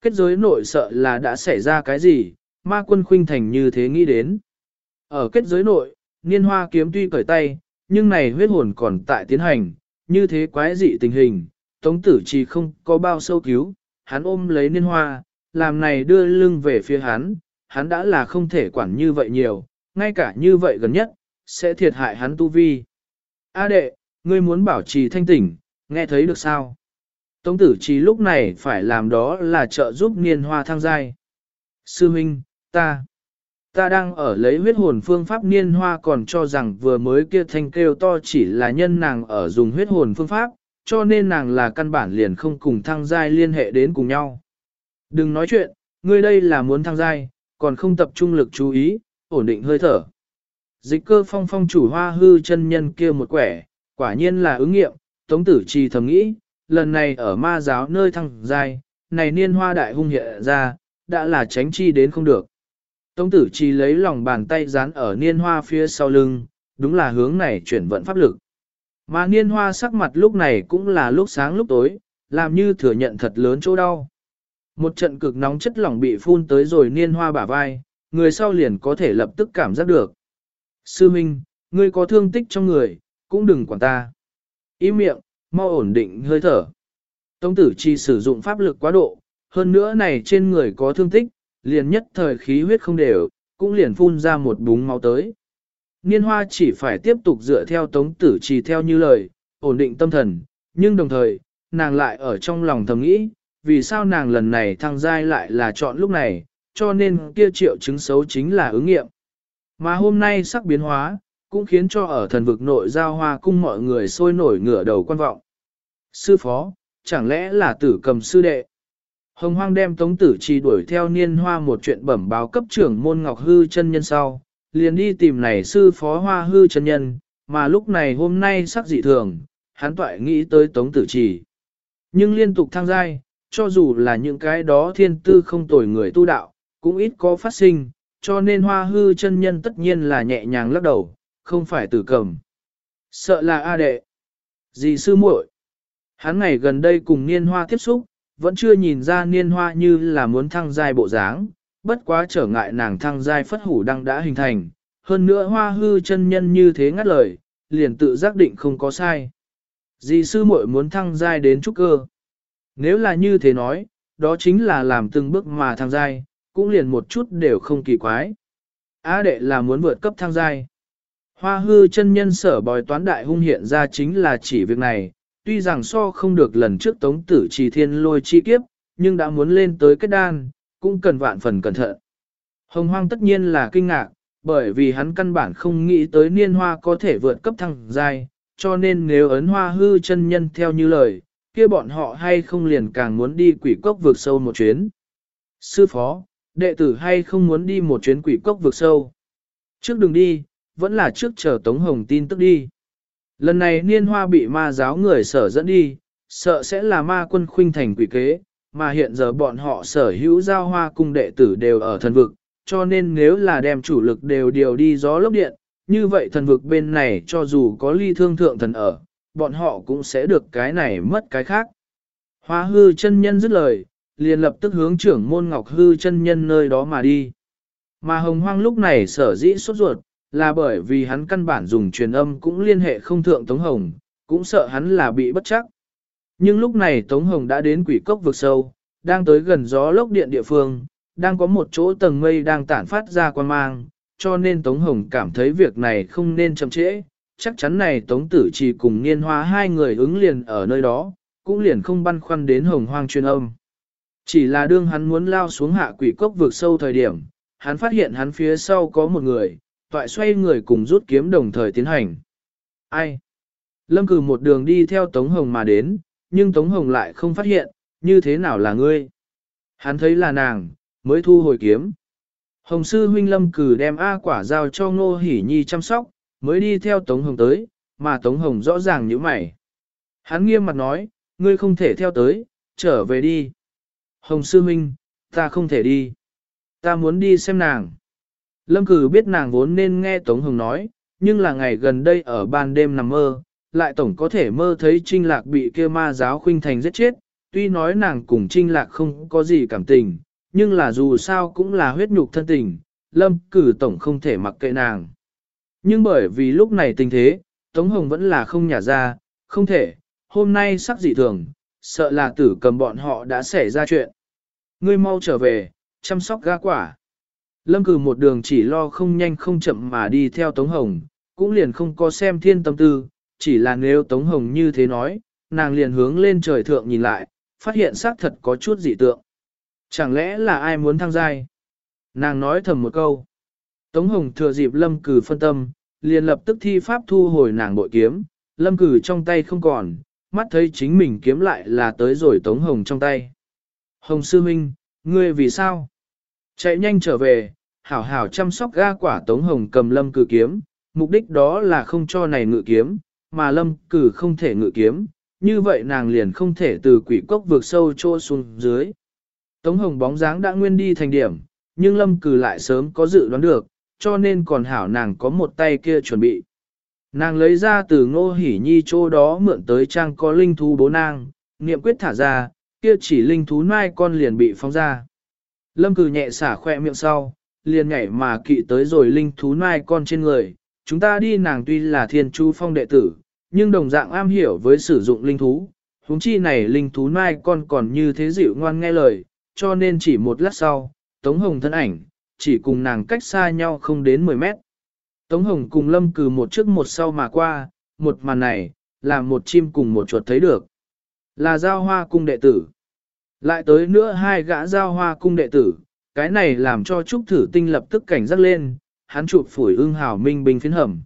Kết giới nội sợ là đã xảy ra cái gì, ma quân khuynh thành như thế nghĩ đến. Ở kết giới nội, niên hoa kiếm tuy cởi tay, nhưng này huyết hồn còn tại tiến hành, như thế quái dị tình hình, tống tử chỉ không có bao sâu cứu, hắn ôm lấy niên hoa, làm này đưa lưng về phía hắn, hắn đã là không thể quản như vậy nhiều, ngay cả như vậy gần nhất, sẽ thiệt hại hắn tu vi. A đệ, ngươi muốn bảo trì thanh tỉnh, nghe thấy được sao? Tống tử trí lúc này phải làm đó là trợ giúp niên hoa thăng giai. Sư Minh, ta, ta đang ở lấy huyết hồn phương pháp niên hoa còn cho rằng vừa mới kia thanh kêu to chỉ là nhân nàng ở dùng huyết hồn phương pháp, cho nên nàng là căn bản liền không cùng thăng giai liên hệ đến cùng nhau. Đừng nói chuyện, ngươi đây là muốn thăng giai, còn không tập trung lực chú ý, ổn định hơi thở. Dịch cơ phong phong chủ hoa hư chân nhân kia một quẻ, quả nhiên là ứng nghiệm, tống tử trì thầm nghĩ, lần này ở ma giáo nơi thăng giai, này niên hoa đại hung hiện ra, đã là tránh chi đến không được. Tống tử trì lấy lòng bàn tay dán ở niên hoa phía sau lưng, đúng là hướng này chuyển vận pháp lực. Mà niên hoa sắc mặt lúc này cũng là lúc sáng lúc tối, làm như thừa nhận thật lớn chỗ đau. Một trận cực nóng chất lỏng bị phun tới rồi niên hoa bả vai, người sau liền có thể lập tức cảm giác được. Sư Minh, ngươi có thương tích trong người, cũng đừng quản ta. Ý miệng, mau ổn định hơi thở. Tống tử chi sử dụng pháp lực quá độ, hơn nữa này trên người có thương tích, liền nhất thời khí huyết không đều, cũng liền phun ra một búng máu tới. Niên hoa chỉ phải tiếp tục dựa theo tống tử Chi theo như lời, ổn định tâm thần, nhưng đồng thời, nàng lại ở trong lòng thầm nghĩ, vì sao nàng lần này thăng giai lại là chọn lúc này, cho nên kia triệu chứng xấu chính là ứng nghiệm. Mà hôm nay sắc biến hóa, cũng khiến cho ở thần vực nội giao hoa cung mọi người sôi nổi ngửa đầu quan vọng. Sư phó, chẳng lẽ là tử cầm sư đệ? Hồng hoang đem tống tử trì đuổi theo niên hoa một chuyện bẩm báo cấp trưởng môn ngọc hư chân nhân sau, liền đi tìm này sư phó hoa hư chân nhân, mà lúc này hôm nay sắc dị thường, hắn toại nghĩ tới tống tử trì. Nhưng liên tục thăng giai, cho dù là những cái đó thiên tư không tồi người tu đạo, cũng ít có phát sinh, cho nên hoa hư chân nhân tất nhiên là nhẹ nhàng lắc đầu, không phải tử cầm. Sợ là A đệ. Dì sư muội? Hắn ngày gần đây cùng niên hoa tiếp xúc, vẫn chưa nhìn ra niên hoa như là muốn thăng giai bộ dáng, bất quá trở ngại nàng thăng giai phất hủ đang đã hình thành, hơn nữa hoa hư chân nhân như thế ngắt lời, liền tự giác định không có sai. Dì sư muội muốn thăng giai đến trúc cơ. Nếu là như thế nói, đó chính là làm từng bước mà thăng giai, cũng liền một chút đều không kỳ quái. Á đệ là muốn vượt cấp thăng giai. Hoa hư chân nhân sở bòi toán đại hung hiện ra chính là chỉ việc này, tuy rằng so không được lần trước tống tử trì thiên lôi chi kiếp, nhưng đã muốn lên tới kết đan, cũng cần vạn phần cẩn thận. Hồng hoang tất nhiên là kinh ngạc, bởi vì hắn căn bản không nghĩ tới niên hoa có thể vượt cấp thăng giai, cho nên nếu ấn hoa hư chân nhân theo như lời, kia bọn họ hay không liền càng muốn đi quỷ cốc vượt sâu một chuyến. Sư phó, đệ tử hay không muốn đi một chuyến quỷ cốc vượt sâu. Trước đừng đi, vẫn là trước chờ Tống Hồng tin tức đi. Lần này niên hoa bị ma giáo người sở dẫn đi, sợ sẽ là ma quân khuynh thành quỷ kế, mà hiện giờ bọn họ sở hữu giao hoa cung đệ tử đều ở thần vực, cho nên nếu là đem chủ lực đều điều đi gió lốc điện, như vậy thần vực bên này cho dù có ly thương thượng thần ở, bọn họ cũng sẽ được cái này mất cái khác. Hoa hư chân nhân dứt lời, liền lập tức hướng trưởng môn ngọc hư chân nhân nơi đó mà đi. Mà hồng hoang lúc này sở dĩ sốt ruột, là bởi vì hắn căn bản dùng truyền âm cũng liên hệ không thượng Tống Hồng, cũng sợ hắn là bị bất chắc. Nhưng lúc này Tống Hồng đã đến quỷ cốc vực sâu, đang tới gần gió lốc điện địa phương, đang có một chỗ tầng mây đang tản phát ra quan mang, cho nên Tống Hồng cảm thấy việc này không nên chậm trễ, chắc chắn này Tống Tử chỉ cùng Niên Hoa hai người ứng liền ở nơi đó, cũng liền không băn khoăn đến hồng hoang truyền âm. Chỉ là đương hắn muốn lao xuống hạ quỷ cốc vực sâu thời điểm, hắn phát hiện hắn phía sau có một người, toại xoay người cùng rút kiếm đồng thời tiến hành. Ai? Lâm cử một đường đi theo Tống Hồng mà đến, nhưng Tống Hồng lại không phát hiện, như thế nào là ngươi? Hắn thấy là nàng, mới thu hồi kiếm. Hồng sư huynh Lâm cử đem A quả giao cho Ngô Hỷ Nhi chăm sóc, mới đi theo Tống Hồng tới, mà Tống Hồng rõ ràng như mày. Hắn nghiêm mặt nói, ngươi không thể theo tới, trở về đi. Hồng sư huynh, ta không thể đi. Ta muốn đi xem nàng. Lâm cử biết nàng vốn nên nghe Tống Hồng nói, nhưng là ngày gần đây ở ban đêm nằm mơ, lại tổng có thể mơ thấy Trinh Lạc bị kia ma giáo khuynh thành giết chết, tuy nói nàng cùng Trinh Lạc không có gì cảm tình, nhưng là dù sao cũng là huyết nhục thân tình, Lâm cử tổng không thể mặc kệ nàng. Nhưng bởi vì lúc này tình thế, Tống Hồng vẫn là không nhả ra, không thể, hôm nay sắc dị thường, sợ là tử cầm bọn họ đã xảy ra chuyện. Ngươi mau trở về, chăm sóc ga quả. Lâm cử một đường chỉ lo không nhanh không chậm mà đi theo Tống Hồng, cũng liền không có xem thiên tâm tư, chỉ là nếu Tống Hồng như thế nói, nàng liền hướng lên trời thượng nhìn lại, phát hiện xác thật có chút dị tượng. Chẳng lẽ là ai muốn thăng giai? Nàng nói thầm một câu. Tống Hồng thừa dịp lâm cử phân tâm, liền lập tức thi pháp thu hồi nàng bội kiếm, lâm cử trong tay không còn, mắt thấy chính mình kiếm lại là tới rồi Tống Hồng trong tay. Hồng Sư Minh, ngươi vì sao? Chạy nhanh trở về, hảo hảo chăm sóc ga quả Tống Hồng cầm lâm cử kiếm, mục đích đó là không cho này ngự kiếm, mà lâm cử không thể ngự kiếm, như vậy nàng liền không thể từ quỷ cốc vượt sâu trô xuống dưới. Tống Hồng bóng dáng đã nguyên đi thành điểm, nhưng lâm cử lại sớm có dự đoán được, cho nên còn hảo nàng có một tay kia chuẩn bị. Nàng lấy ra từ ngô hỉ nhi chỗ đó mượn tới trang có linh thú bố nang, niệm quyết thả ra, kia chỉ linh thú nai con liền bị phóng ra. Lâm cử nhẹ xả khoe miệng sau, liền nhảy mà kỵ tới rồi linh thú nai con trên người. Chúng ta đi nàng tuy là thiên chu phong đệ tử, nhưng đồng dạng am hiểu với sử dụng linh thú. huống chi này linh thú nai con còn như thế dịu ngoan nghe lời, cho nên chỉ một lát sau, Tống Hồng thân ảnh, chỉ cùng nàng cách xa nhau không đến 10 mét. Tống Hồng cùng Lâm cử một trước một sau mà qua, một màn này, là một chim cùng một chuột thấy được. Là giao hoa cung đệ tử. Lại tới nữa hai gã giao hoa cung đệ tử, cái này làm cho Trúc Thử Tinh lập tức cảnh giác lên, hắn chụp phủi ưng hào minh binh phiến hầm.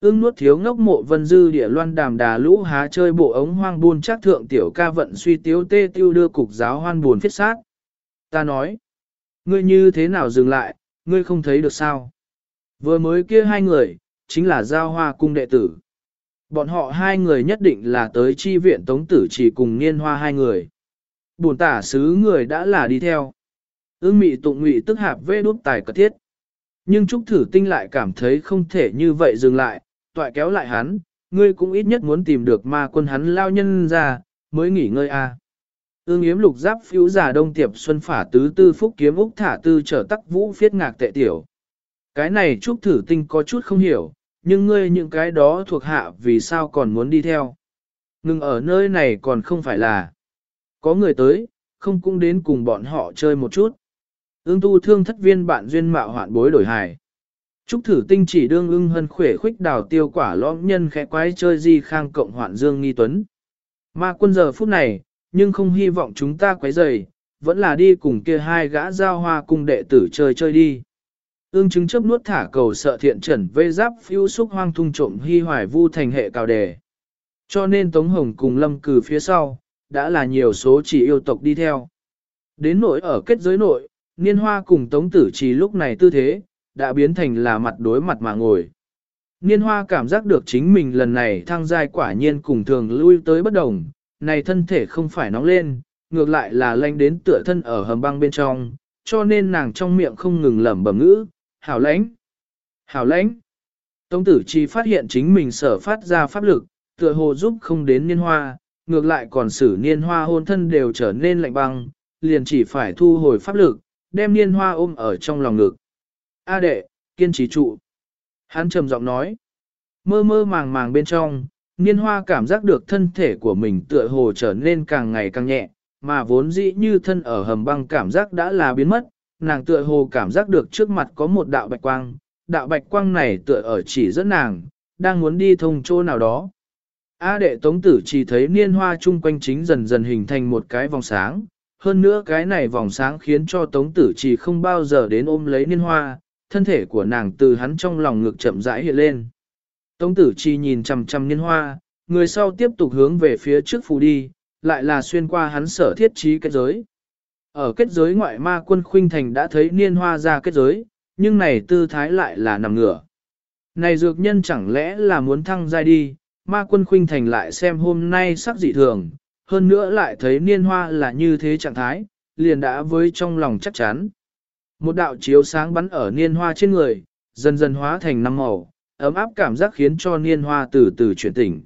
Ưng nuốt thiếu ngốc mộ vân dư địa loan đàm đà lũ há chơi bộ ống hoang buôn chắc thượng tiểu ca vận suy tiếu tê tiêu đưa cục giáo hoan buồn phiết sát. Ta nói, ngươi như thế nào dừng lại, ngươi không thấy được sao? Vừa mới kia hai người, chính là giao hoa cung đệ tử. Bọn họ hai người nhất định là tới chi viện tống tử chỉ cùng niên hoa hai người. Bổn tả sứ người đã là đi theo. Ưng mị tụng ngụy tức hạp vê đốt tài cật thiết. Nhưng Trúc Thử Tinh lại cảm thấy không thể như vậy dừng lại, toại kéo lại hắn, ngươi cũng ít nhất muốn tìm được ma quân hắn lao nhân ra, mới nghỉ ngơi a. À. Ưng yếm lục giáp phiếu giả đông tiệp xuân phả tứ tư phúc kiếm úc thả tư trở tắc vũ phiết ngạc tệ tiểu. Cái này Trúc Thử Tinh có chút không hiểu, nhưng ngươi những cái đó thuộc hạ vì sao còn muốn đi theo. Ngừng ở nơi này còn không phải là có người tới, không cũng đến cùng bọn họ chơi một chút. Ưng tu thương thất viên bạn duyên mạo hoạn bối đổi hài. Trúc thử tinh chỉ đương ưng hân khỏe khuyết đào tiêu quả lõm nhân khẽ quái chơi di khang cộng hoạn dương nghi tuấn. Ma quân giờ phút này, nhưng không hy vọng chúng ta quấy rầy, vẫn là đi cùng kia hai gã giao hoa cùng đệ tử chơi chơi đi. Ưng chứng chấp nuốt thả cầu sợ thiện trần vây giáp phiêu xúc hoang thung trộm hy hoài vu thành hệ cào đề. Cho nên Tống Hồng cùng lâm cử phía sau, đã là nhiều số chỉ yêu tộc đi theo. Đến nỗi ở kết giới nội, niên hoa cùng tống tử trì lúc này tư thế, đã biến thành là mặt đối mặt mà ngồi. Niên hoa cảm giác được chính mình lần này thăng giai quả nhiên cùng thường lui tới bất đồng, này thân thể không phải nóng lên, ngược lại là lanh đến tựa thân ở hầm băng bên trong, cho nên nàng trong miệng không ngừng lẩm bẩm ngữ, hảo lãnh, hảo lãnh. Tống tử chi phát hiện chính mình sở phát ra pháp lực, tựa hồ giúp không đến niên hoa, ngược lại còn xử niên hoa hôn thân đều trở nên lạnh băng, liền chỉ phải thu hồi pháp lực, đem niên hoa ôm ở trong lòng ngực. A đệ, kiên trì trụ. Hắn trầm giọng nói. Mơ mơ màng màng bên trong, niên hoa cảm giác được thân thể của mình tựa hồ trở nên càng ngày càng nhẹ, mà vốn dĩ như thân ở hầm băng cảm giác đã là biến mất, nàng tựa hồ cảm giác được trước mặt có một đạo bạch quang, đạo bạch quang này tựa ở chỉ dẫn nàng, đang muốn đi thông chỗ nào đó. A đệ tống tử chỉ thấy niên hoa chung quanh chính dần dần hình thành một cái vòng sáng, hơn nữa cái này vòng sáng khiến cho tống tử chỉ không bao giờ đến ôm lấy niên hoa, thân thể của nàng từ hắn trong lòng ngực chậm rãi hiện lên. Tống tử chỉ nhìn chằm chằm niên hoa, người sau tiếp tục hướng về phía trước phù đi, lại là xuyên qua hắn sở thiết trí kết giới. Ở kết giới ngoại ma quân khuynh thành đã thấy niên hoa ra kết giới, nhưng này tư thái lại là nằm ngửa. Này dược nhân chẳng lẽ là muốn thăng giai đi, ma quân khuynh thành lại xem hôm nay sắc dị thường, hơn nữa lại thấy niên hoa là như thế trạng thái, liền đã với trong lòng chắc chắn. Một đạo chiếu sáng bắn ở niên hoa trên người, dần dần hóa thành năm màu, ấm áp cảm giác khiến cho niên hoa từ từ chuyển tỉnh.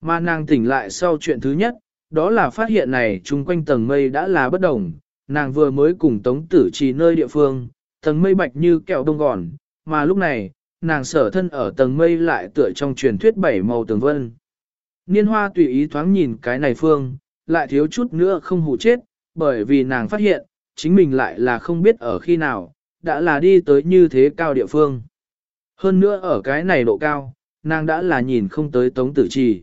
Mà nàng tỉnh lại sau chuyện thứ nhất, đó là phát hiện này chung quanh tầng mây đã là bất đồng, nàng vừa mới cùng tống tử trì nơi địa phương, tầng mây bạch như kẹo đông gòn, mà lúc này, nàng sở thân ở tầng mây lại tựa trong truyền thuyết bảy màu tường vân. Niên hoa tùy ý thoáng nhìn cái này phương, lại thiếu chút nữa không hụ chết, bởi vì nàng phát hiện, chính mình lại là không biết ở khi nào, đã là đi tới như thế cao địa phương. Hơn nữa ở cái này độ cao, nàng đã là nhìn không tới tống tử trì.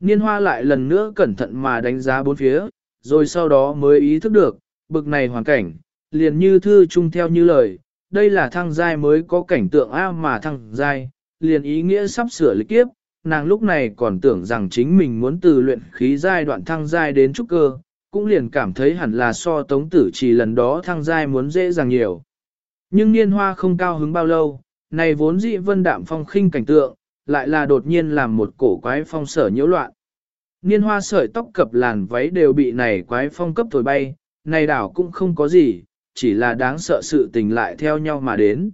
Niên hoa lại lần nữa cẩn thận mà đánh giá bốn phía, rồi sau đó mới ý thức được, bực này hoàn cảnh, liền như thư chung theo như lời, đây là thăng giai mới có cảnh tượng A mà thăng giai, liền ý nghĩa sắp sửa lịch kiếp, nàng lúc này còn tưởng rằng chính mình muốn từ luyện khí giai đoạn thăng giai đến trúc cơ, cũng liền cảm thấy hẳn là so tống tử chỉ lần đó thăng giai muốn dễ dàng nhiều. Nhưng niên hoa không cao hứng bao lâu, này vốn dị vân đạm phong khinh cảnh tượng, lại là đột nhiên làm một cổ quái phong sở nhiễu loạn. Niên hoa sợi tóc cập làn váy đều bị này quái phong cấp thổi bay, này đảo cũng không có gì, chỉ là đáng sợ sự tình lại theo nhau mà đến.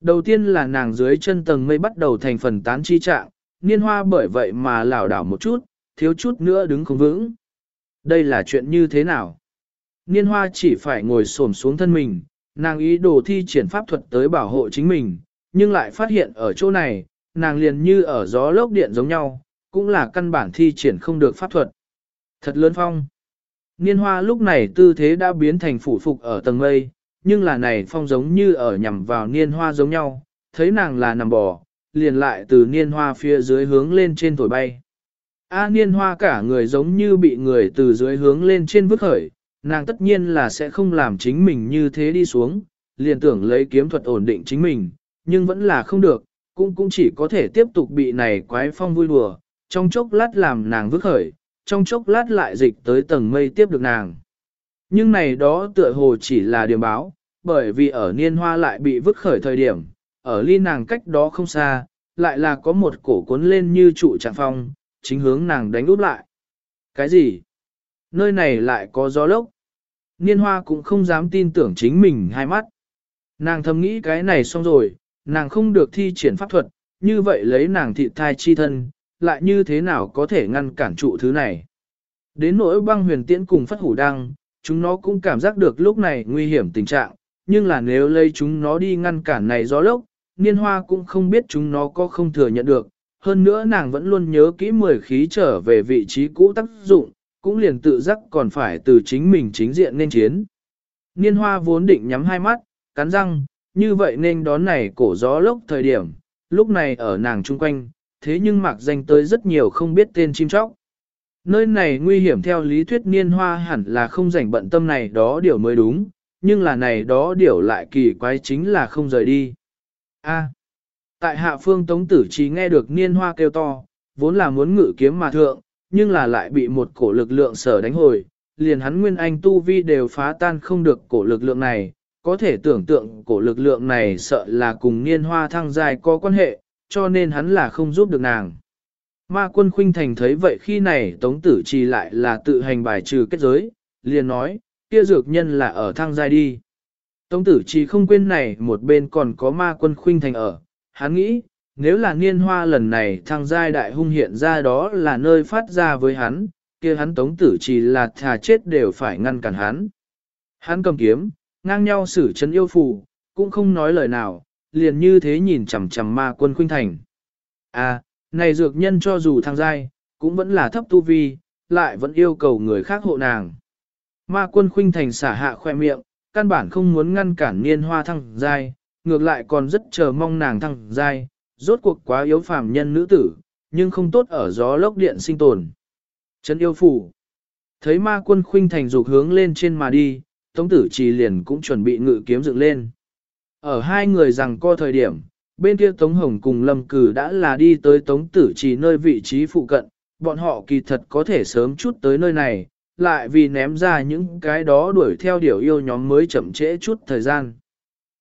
Đầu tiên là nàng dưới chân tầng mây bắt đầu thành phần tán chi trạng, niên hoa bởi vậy mà lảo đảo một chút, thiếu chút nữa đứng không vững. Đây là chuyện như thế nào? Niên hoa chỉ phải ngồi xổm xuống thân mình, nàng ý đồ thi triển pháp thuật tới bảo hộ chính mình, nhưng lại phát hiện ở chỗ này, nàng liền như ở gió lốc điện giống nhau, cũng là căn bản thi triển không được pháp thuật. Thật lớn phong. Niên hoa lúc này tư thế đã biến thành phủ phục ở tầng mây, nhưng là này phong giống như ở nhằm vào niên hoa giống nhau, thấy nàng là nằm bò, liền lại từ niên hoa phía dưới hướng lên trên thổi bay. A à, niên hoa cả người giống như bị người từ dưới hướng lên trên vứt khởi, nàng tất nhiên là sẽ không làm chính mình như thế đi xuống, liền tưởng lấy kiếm thuật ổn định chính mình, nhưng vẫn là không được, cũng cũng chỉ có thể tiếp tục bị này quái phong vui đùa, trong chốc lát làm nàng vứt khởi, trong chốc lát lại dịch tới tầng mây tiếp được nàng. Nhưng này đó tựa hồ chỉ là điểm báo, bởi vì ở niên hoa lại bị vứt khởi thời điểm, ở ly nàng cách đó không xa, lại là có một cổ cuốn lên như trụ trạng phong, chính hướng nàng đánh úp lại. Cái gì? Nơi này lại có gió lốc. Niên hoa cũng không dám tin tưởng chính mình hai mắt. Nàng thầm nghĩ cái này xong rồi, nàng không được thi triển pháp thuật, như vậy lấy nàng thị thai chi thân, lại như thế nào có thể ngăn cản trụ thứ này. Đến nỗi băng huyền tiễn cùng phát hủ đăng, chúng nó cũng cảm giác được lúc này nguy hiểm tình trạng, nhưng là nếu lấy chúng nó đi ngăn cản này gió lốc, niên hoa cũng không biết chúng nó có không thừa nhận được. Hơn nữa nàng vẫn luôn nhớ kỹ mười khí trở về vị trí cũ tác dụng, cũng liền tự giác còn phải từ chính mình chính diện nên chiến. Niên hoa vốn định nhắm hai mắt, cắn răng, như vậy nên đón này cổ gió lốc thời điểm, lúc này ở nàng chung quanh, thế nhưng mặc danh tới rất nhiều không biết tên chim chóc. Nơi này nguy hiểm theo lý thuyết niên hoa hẳn là không rảnh bận tâm này đó điều mới đúng, nhưng là này đó điều lại kỳ quái chính là không rời đi. A. tại hạ phương tống tử chỉ nghe được niên hoa kêu to, vốn là muốn ngự kiếm mà thượng, nhưng là lại bị một cổ lực lượng sở đánh hồi, liền hắn nguyên anh tu vi đều phá tan không được cổ lực lượng này, có thể tưởng tượng cổ lực lượng này sợ là cùng niên hoa thăng dài có quan hệ, cho nên hắn là không giúp được nàng. Ma quân khuynh thành thấy vậy khi này tống tử trì lại là tự hành bài trừ kết giới, liền nói, kia dược nhân là ở thang giai đi. Tống tử trì không quên này một bên còn có ma quân khuynh thành ở, hắn nghĩ, nếu là niên hoa lần này thang giai đại hung hiện ra đó là nơi phát ra với hắn, kia hắn tống tử trì là thà chết đều phải ngăn cản hắn. Hắn cầm kiếm, ngang nhau xử chấn yêu phù, cũng không nói lời nào, liền như thế nhìn chằm chằm ma quân khuynh thành. À, này dược nhân cho dù thăng giai, cũng vẫn là thấp tu vi, lại vẫn yêu cầu người khác hộ nàng. Ma quân khuynh thành xả hạ khoe miệng, căn bản không muốn ngăn cản niên hoa thăng giai, ngược lại còn rất chờ mong nàng thăng giai, rốt cuộc quá yếu phàm nhân nữ tử, nhưng không tốt ở gió lốc điện sinh tồn. Trấn yêu phủ. Thấy ma quân khuynh thành dục hướng lên trên mà đi, tống tử trì liền cũng chuẩn bị ngự kiếm dựng lên. Ở hai người rằng co thời điểm, bên kia Tống Hồng cùng Lâm Cử đã là đi tới Tống Tử Trì nơi vị trí phụ cận, bọn họ kỳ thật có thể sớm chút tới nơi này, lại vì ném ra những cái đó đuổi theo điều yêu nhóm mới chậm trễ chút thời gian.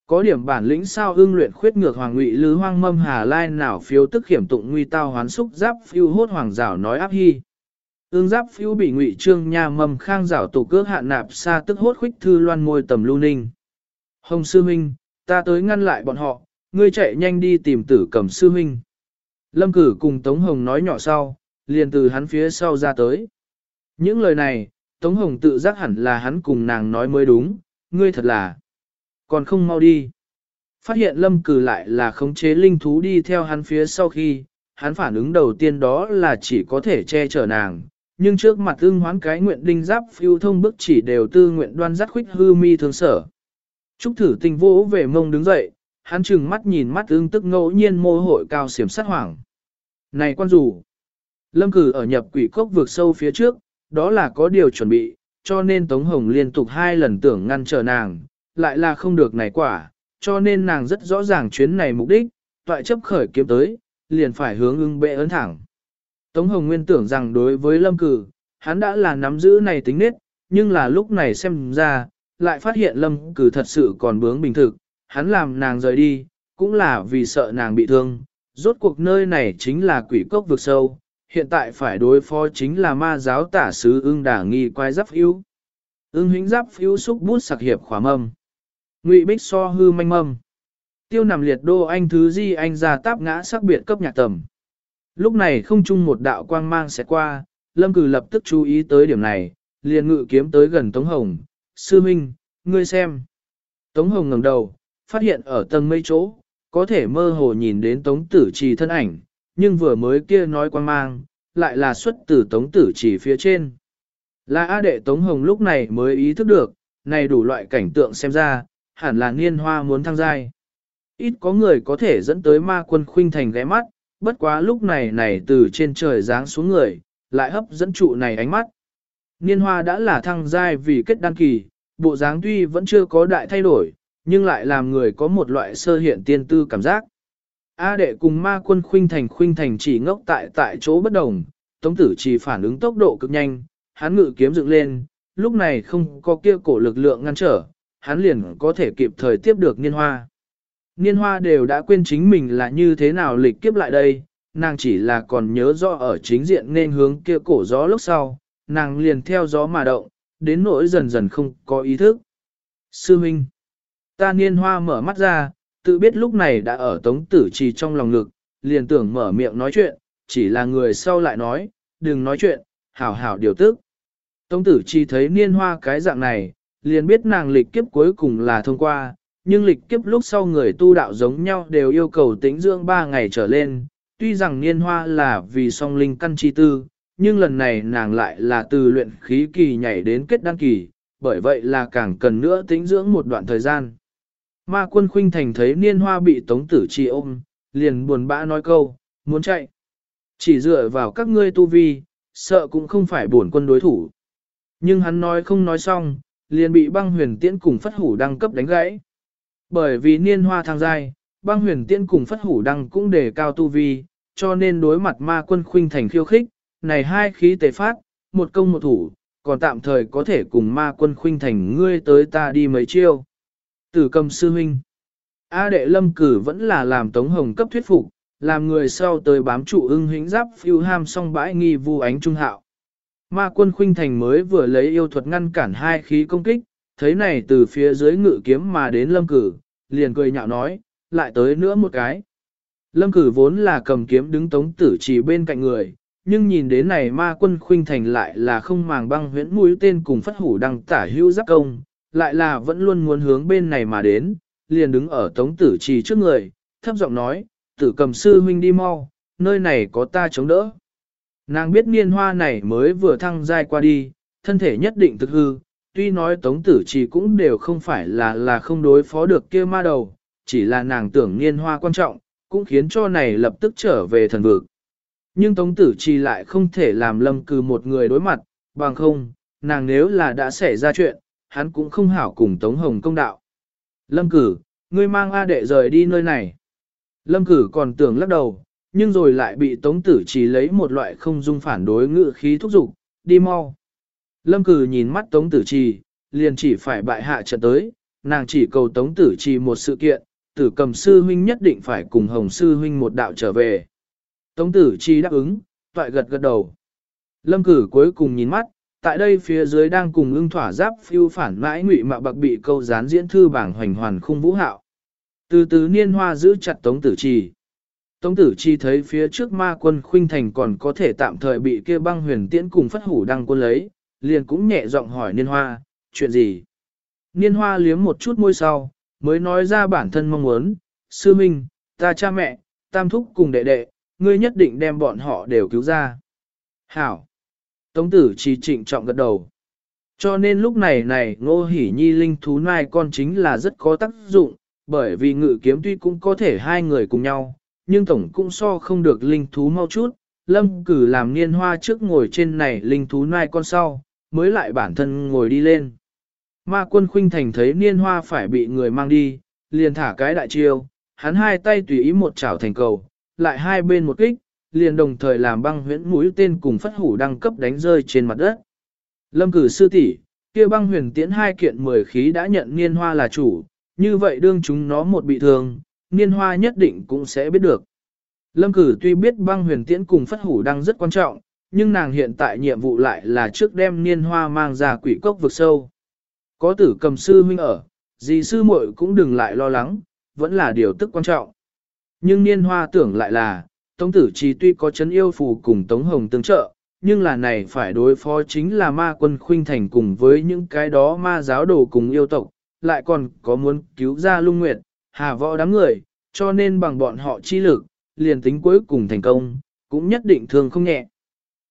Có điểm bản lĩnh sao ưng luyện khuyết ngược hoàng ngụy lư hoang mâm hà lai nào phiếu tức hiểm tụng nguy tao hoán xúc giáp phiêu hốt hoàng rào nói áp hy. Ương giáp phiêu bị ngụy trương nhà mâm khang rào tổ cước hạ nạp xa tức hốt khuyết thư loan môi tầm lưu ninh. Hồng sư minh, ta tới ngăn lại bọn họ, ngươi chạy nhanh đi tìm tử cầm sư huynh. Lâm cử cùng Tống Hồng nói nhỏ sau, liền từ hắn phía sau ra tới. Những lời này, Tống Hồng tự giác hẳn là hắn cùng nàng nói mới đúng, ngươi thật là, còn không mau đi. Phát hiện lâm cử lại là khống chế linh thú đi theo hắn phía sau khi, hắn phản ứng đầu tiên đó là chỉ có thể che chở nàng, nhưng trước mặt ưng hoán cái nguyện đinh giáp phiêu thông bức chỉ đều tư nguyện đoan dắt khuyết hư mi thương sở. Trúc thử tình vô về mông đứng dậy, hắn chừng mắt nhìn mắt ương tức ngẫu nhiên mô hội cao xiểm sát hoảng. Này quan rủ! Lâm cử ở nhập quỷ cốc vượt sâu phía trước, đó là có điều chuẩn bị, cho nên Tống Hồng liên tục hai lần tưởng ngăn trở nàng, lại là không được này quả, cho nên nàng rất rõ ràng chuyến này mục đích, toại chấp khởi kiếm tới, liền phải hướng ưng bệ ấn thẳng. Tống Hồng Nguyên tưởng rằng đối với Lâm Cử, hắn đã là nắm giữ này tính nết, nhưng là lúc này xem ra, lại phát hiện Lâm Cử thật sự còn bướng bình thực, hắn làm nàng rời đi, cũng là vì sợ nàng bị thương. Rốt cuộc nơi này chính là quỷ cốc vực sâu, hiện tại phải đối phó chính là ma giáo tả sứ ưng đả nghi quái giáp yếu. Ưng huynh giáp phiếu xúc bút sạc hiệp khóa mâm. Ngụy bích so hư manh mâm. Tiêu nằm liệt đô anh thứ di anh ra táp ngã sắc biệt cấp nhạc tầm. Lúc này không chung một đạo quang mang sẽ qua, lâm cử lập tức chú ý tới điểm này, liền ngự kiếm tới gần Tống Hồng. Sư Minh, ngươi xem. Tống Hồng ngẩng đầu, phát hiện ở tầng mây chỗ, có thể mơ hồ nhìn đến Tống Tử Trì thân ảnh, nhưng vừa mới kia nói quan mang, lại là xuất từ Tống Tử Trì phía trên. Là A đệ Tống Hồng lúc này mới ý thức được, này đủ loại cảnh tượng xem ra, hẳn là niên hoa muốn thăng giai. Ít có người có thể dẫn tới ma quân khuynh thành ghé mắt, bất quá lúc này này từ trên trời giáng xuống người, lại hấp dẫn trụ này ánh mắt. Niên hoa đã là thăng giai vì kết đăng kỳ, bộ dáng tuy vẫn chưa có đại thay đổi, nhưng lại làm người có một loại sơ hiện tiên tư cảm giác. A đệ cùng ma quân khuynh thành khuynh thành chỉ ngốc tại tại chỗ bất đồng, tống tử chỉ phản ứng tốc độ cực nhanh, hắn ngự kiếm dựng lên, lúc này không có kia cổ lực lượng ngăn trở, hắn liền có thể kịp thời tiếp được niên hoa. Niên hoa đều đã quên chính mình là như thế nào lịch kiếp lại đây, nàng chỉ là còn nhớ rõ ở chính diện nên hướng kia cổ gió lúc sau, nàng liền theo gió mà động, đến nỗi dần dần không có ý thức. Sư Minh, ta niên hoa mở mắt ra, tự biết lúc này đã ở tống tử trì trong lòng ngực, liền tưởng mở miệng nói chuyện, chỉ là người sau lại nói, đừng nói chuyện, hảo hảo điều tức. Tống tử trì thấy niên hoa cái dạng này, liền biết nàng lịch kiếp cuối cùng là thông qua, nhưng lịch kiếp lúc sau người tu đạo giống nhau đều yêu cầu tĩnh dưỡng 3 ngày trở lên, tuy rằng niên hoa là vì song linh căn chi tư, nhưng lần này nàng lại là từ luyện khí kỳ nhảy đến kết đăng kỳ, bởi vậy là càng cần nữa tĩnh dưỡng một đoạn thời gian. Ma quân khuynh thành thấy niên hoa bị tống tử chi ôm, liền buồn bã nói câu, muốn chạy. Chỉ dựa vào các ngươi tu vi, sợ cũng không phải buồn quân đối thủ. Nhưng hắn nói không nói xong, liền bị băng huyền tiễn cùng phất hủ đăng cấp đánh gãy. Bởi vì niên hoa thang giai, băng huyền tiễn cùng phất hủ đăng cũng đề cao tu vi, cho nên đối mặt ma quân khuynh thành khiêu khích, này hai khí tề phát, một công một thủ, còn tạm thời có thể cùng ma quân khuynh thành ngươi tới ta đi mấy chiêu. Tử cầm sư huynh. A đệ lâm cử vẫn là làm tống hồng cấp thuyết phục, làm người sau tới bám trụ ưng hĩnh giáp phiêu ham song bãi nghi vu ánh trung hạo. Ma quân khuynh thành mới vừa lấy yêu thuật ngăn cản hai khí công kích, thấy này từ phía dưới ngự kiếm mà đến lâm cử, liền cười nhạo nói, lại tới nữa một cái. Lâm cử vốn là cầm kiếm đứng tống tử chỉ bên cạnh người, nhưng nhìn đến này ma quân khuynh thành lại là không màng băng huyễn mũi tên cùng phất hủ đăng tả hữu giáp công, lại là vẫn luôn muốn hướng bên này mà đến, liền đứng ở tống tử trì trước người, thấp giọng nói, tử cầm sư huynh đi mau, nơi này có ta chống đỡ. Nàng biết niên hoa này mới vừa thăng giai qua đi, thân thể nhất định thực hư, tuy nói tống tử trì cũng đều không phải là là không đối phó được kia ma đầu, chỉ là nàng tưởng niên hoa quan trọng, cũng khiến cho này lập tức trở về thần vực. Nhưng tống tử trì lại không thể làm lâm cừ một người đối mặt, bằng không, nàng nếu là đã xảy ra chuyện, hắn cũng không hảo cùng tống hồng công đạo. Lâm cử, ngươi mang A đệ rời đi nơi này. Lâm cử còn tưởng lắc đầu, nhưng rồi lại bị tống tử trì lấy một loại không dung phản đối ngự khí thúc giục, đi mau. Lâm cử nhìn mắt tống tử trì, liền chỉ phải bại hạ trận tới, nàng chỉ cầu tống tử trì một sự kiện, tử cầm sư huynh nhất định phải cùng hồng sư huynh một đạo trở về. Tống tử Chi đáp ứng, toại gật gật đầu. Lâm cử cuối cùng nhìn mắt, tại đây phía dưới đang cùng ưng thỏa giáp phiêu phản mãi ngụy mạo bạc bị câu dán diễn thư bảng hoành hoàn khung vũ hạo. Từ từ niên hoa giữ chặt tống tử trì. Tống tử chi thấy phía trước ma quân khuynh thành còn có thể tạm thời bị kia băng huyền tiễn cùng phất hủ đăng quân lấy, liền cũng nhẹ giọng hỏi niên hoa, chuyện gì? Niên hoa liếm một chút môi sau, mới nói ra bản thân mong muốn, sư minh, ta cha mẹ, tam thúc cùng đệ đệ, ngươi nhất định đem bọn họ đều cứu ra. Hảo! Tống tử chỉ trịnh trọng gật đầu. Cho nên lúc này này ngô hỉ nhi linh thú nai con chính là rất có tác dụng, bởi vì ngự kiếm tuy cũng có thể hai người cùng nhau, nhưng tổng cũng so không được linh thú mau chút, lâm cử làm niên hoa trước ngồi trên này linh thú nai con sau, mới lại bản thân ngồi đi lên. Ma quân khuynh thành thấy niên hoa phải bị người mang đi, liền thả cái đại chiêu, hắn hai tay tùy ý một chảo thành cầu, lại hai bên một kích, liền đồng thời làm băng huyễn mũi tên cùng phất hủ đăng cấp đánh rơi trên mặt đất. Lâm cử sư tỷ, kia băng huyền tiễn hai kiện mười khí đã nhận niên hoa là chủ, như vậy đương chúng nó một bị thương, niên hoa nhất định cũng sẽ biết được. Lâm cử tuy biết băng huyền tiễn cùng phất hủ đăng rất quan trọng, nhưng nàng hiện tại nhiệm vụ lại là trước đem niên hoa mang ra quỷ cốc vực sâu. Có tử cầm sư huynh ở, dì sư muội cũng đừng lại lo lắng, vẫn là điều tức quan trọng. Nhưng niên hoa tưởng lại là, Tống tử chỉ tuy có chấn yêu phù cùng Tống Hồng tương trợ, nhưng là này phải đối phó chính là ma quân khuynh thành cùng với những cái đó ma giáo đồ cùng yêu tộc, lại còn có muốn cứu ra lung nguyệt, hà võ đám người, cho nên bằng bọn họ chi lực, liền tính cuối cùng thành công, cũng nhất định thường không nhẹ.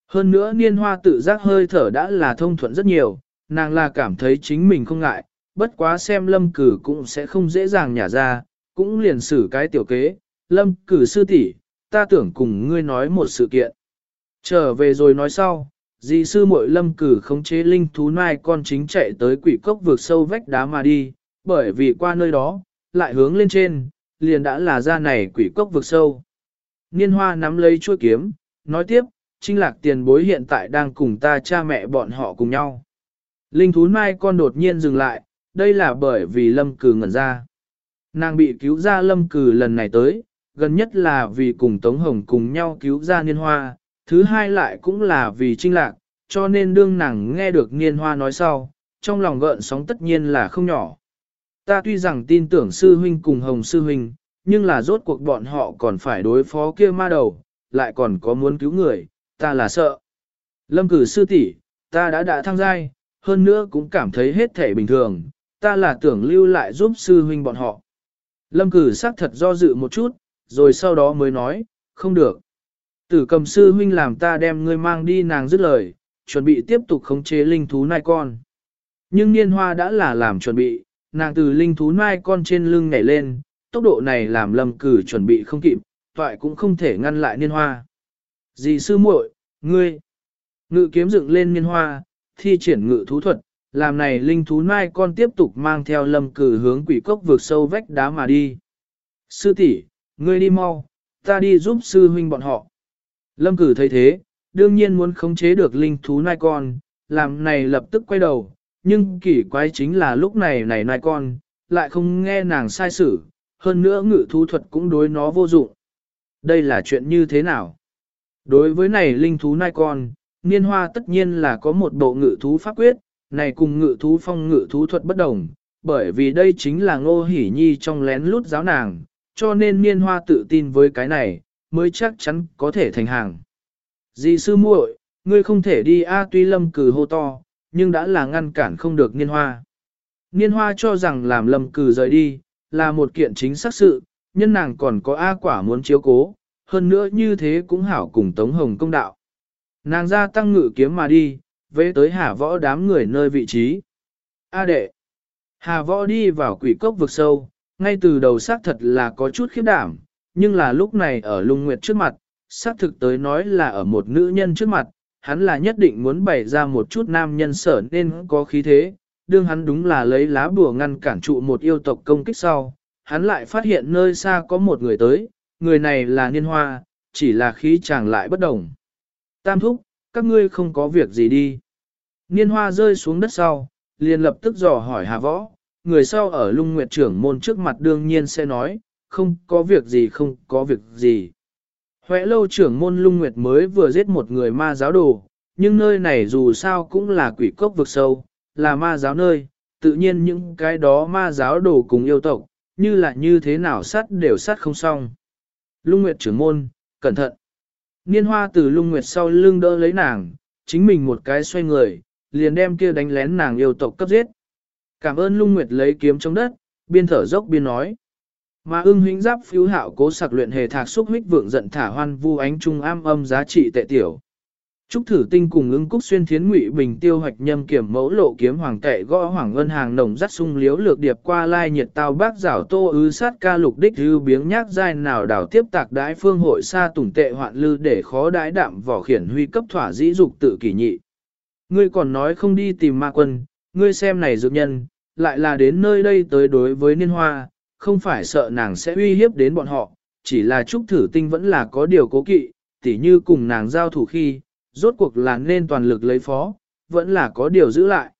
Hơn nữa niên hoa tự giác hơi thở đã là thông thuận rất nhiều, nàng là cảm thấy chính mình không ngại, bất quá xem lâm cử cũng sẽ không dễ dàng nhả ra, cũng liền xử cái tiểu kế, lâm cử sư tỷ, ta tưởng cùng ngươi nói một sự kiện. Trở về rồi nói sau, dì sư muội lâm cử khống chế linh thú nai con chính chạy tới quỷ cốc vượt sâu vách đá mà đi, bởi vì qua nơi đó, lại hướng lên trên, liền đã là ra này quỷ cốc vượt sâu. Niên hoa nắm lấy chuôi kiếm, nói tiếp, trinh lạc tiền bối hiện tại đang cùng ta cha mẹ bọn họ cùng nhau. Linh thú nai con đột nhiên dừng lại, đây là bởi vì lâm cử ngẩn ra. Nàng bị cứu ra lâm cử lần này tới, gần nhất là vì cùng Tống Hồng cùng nhau cứu ra niên hoa, thứ hai lại cũng là vì trinh lạc, cho nên đương nàng nghe được niên hoa nói sau, trong lòng gợn sóng tất nhiên là không nhỏ. Ta tuy rằng tin tưởng sư huynh cùng Hồng sư huynh, nhưng là rốt cuộc bọn họ còn phải đối phó kia ma đầu, lại còn có muốn cứu người, ta là sợ. Lâm cử sư tỷ, ta đã đã thăng giai, hơn nữa cũng cảm thấy hết thể bình thường, ta là tưởng lưu lại giúp sư huynh bọn họ. Lâm cử xác thật do dự một chút, rồi sau đó mới nói, không được. Tử cầm sư huynh làm ta đem ngươi mang đi nàng dứt lời, chuẩn bị tiếp tục khống chế linh thú nai con. Nhưng niên hoa đã là làm chuẩn bị, nàng từ linh thú nai con trên lưng nhảy lên, tốc độ này làm lâm cử chuẩn bị không kịp, toại cũng không thể ngăn lại niên hoa. Dì sư muội, ngươi, ngự kiếm dựng lên niên hoa, thi triển ngự thú thuật, làm này linh thú nai con tiếp tục mang theo lâm cử hướng quỷ cốc vượt sâu vách đá mà đi. Sư tỷ, ngươi đi mau, ta đi giúp sư huynh bọn họ. Lâm cử thấy thế, đương nhiên muốn khống chế được linh thú nai con, làm này lập tức quay đầu, nhưng kỳ quái chính là lúc này này nai con, lại không nghe nàng sai sử, hơn nữa ngự thú thuật cũng đối nó vô dụng. Đây là chuyện như thế nào? Đối với này linh thú nai con, niên hoa tất nhiên là có một bộ ngự thú pháp quyết, này cùng ngự thú phong ngự thú thuật bất đồng, bởi vì đây chính là ngô hỉ nhi trong lén lút giáo nàng, cho nên niên hoa tự tin với cái này, mới chắc chắn có thể thành hàng. Dì sư muội, ngươi không thể đi A tuy lâm cử hô to, nhưng đã là ngăn cản không được niên hoa. Niên hoa cho rằng làm lâm cử rời đi, là một kiện chính xác sự, nhân nàng còn có A quả muốn chiếu cố, hơn nữa như thế cũng hảo cùng Tống Hồng công đạo. Nàng ra tăng ngự kiếm mà đi, về tới hà võ đám người nơi vị trí. A đệ. Hà võ đi vào quỷ cốc vực sâu, ngay từ đầu xác thật là có chút khiếp đảm, nhưng là lúc này ở lung nguyệt trước mặt, xác thực tới nói là ở một nữ nhân trước mặt, hắn là nhất định muốn bày ra một chút nam nhân sở nên có khí thế, đương hắn đúng là lấy lá bùa ngăn cản trụ một yêu tộc công kích sau, hắn lại phát hiện nơi xa có một người tới, người này là niên hoa, chỉ là khí chàng lại bất đồng. Tam thúc, các ngươi không có việc gì đi. Niên hoa rơi xuống đất sau, liền lập tức dò hỏi Hà Võ, người sau ở lung nguyệt trưởng môn trước mặt đương nhiên sẽ nói, không có việc gì không có việc gì. Huệ lâu trưởng môn lung nguyệt mới vừa giết một người ma giáo đồ, nhưng nơi này dù sao cũng là quỷ cốc vực sâu, là ma giáo nơi, tự nhiên những cái đó ma giáo đồ cùng yêu tộc, như là như thế nào sát đều sát không xong. Lung nguyệt trưởng môn, cẩn thận. Niên hoa từ lung nguyệt sau lưng đỡ lấy nàng, chính mình một cái xoay người, liền đem kia đánh lén nàng yêu tộc cấp giết. Cảm ơn lung nguyệt lấy kiếm trong đất, biên thở dốc biên nói. Mà ưng huynh giáp phiếu hạo cố sạc luyện hề thạc xúc huyết vượng giận thả hoan vu ánh trung am âm giá trị tệ tiểu. Trúc thử tinh cùng ưng cúc xuyên thiến ngụy bình tiêu hoạch nhâm kiểm mẫu lộ kiếm hoàng tệ gõ hoàng ngân hàng nồng dắt sung liếu lược điệp qua lai nhiệt tao bác giảo tô ư sát ca lục đích hư biếng nhác dai nào đảo tiếp tạc đái phương hội xa tùng tệ hoạn lư để khó đái đạm vỏ khiển huy cấp thỏa dĩ dục tự kỷ nhị. Ngươi còn nói không đi tìm ma quân, ngươi xem này dược nhân, lại là đến nơi đây tới đối với niên hoa, không phải sợ nàng sẽ uy hiếp đến bọn họ, chỉ là trúc thử tinh vẫn là có điều cố kỵ, tỉ như cùng nàng giao thủ khi, rốt cuộc là nên toàn lực lấy phó, vẫn là có điều giữ lại.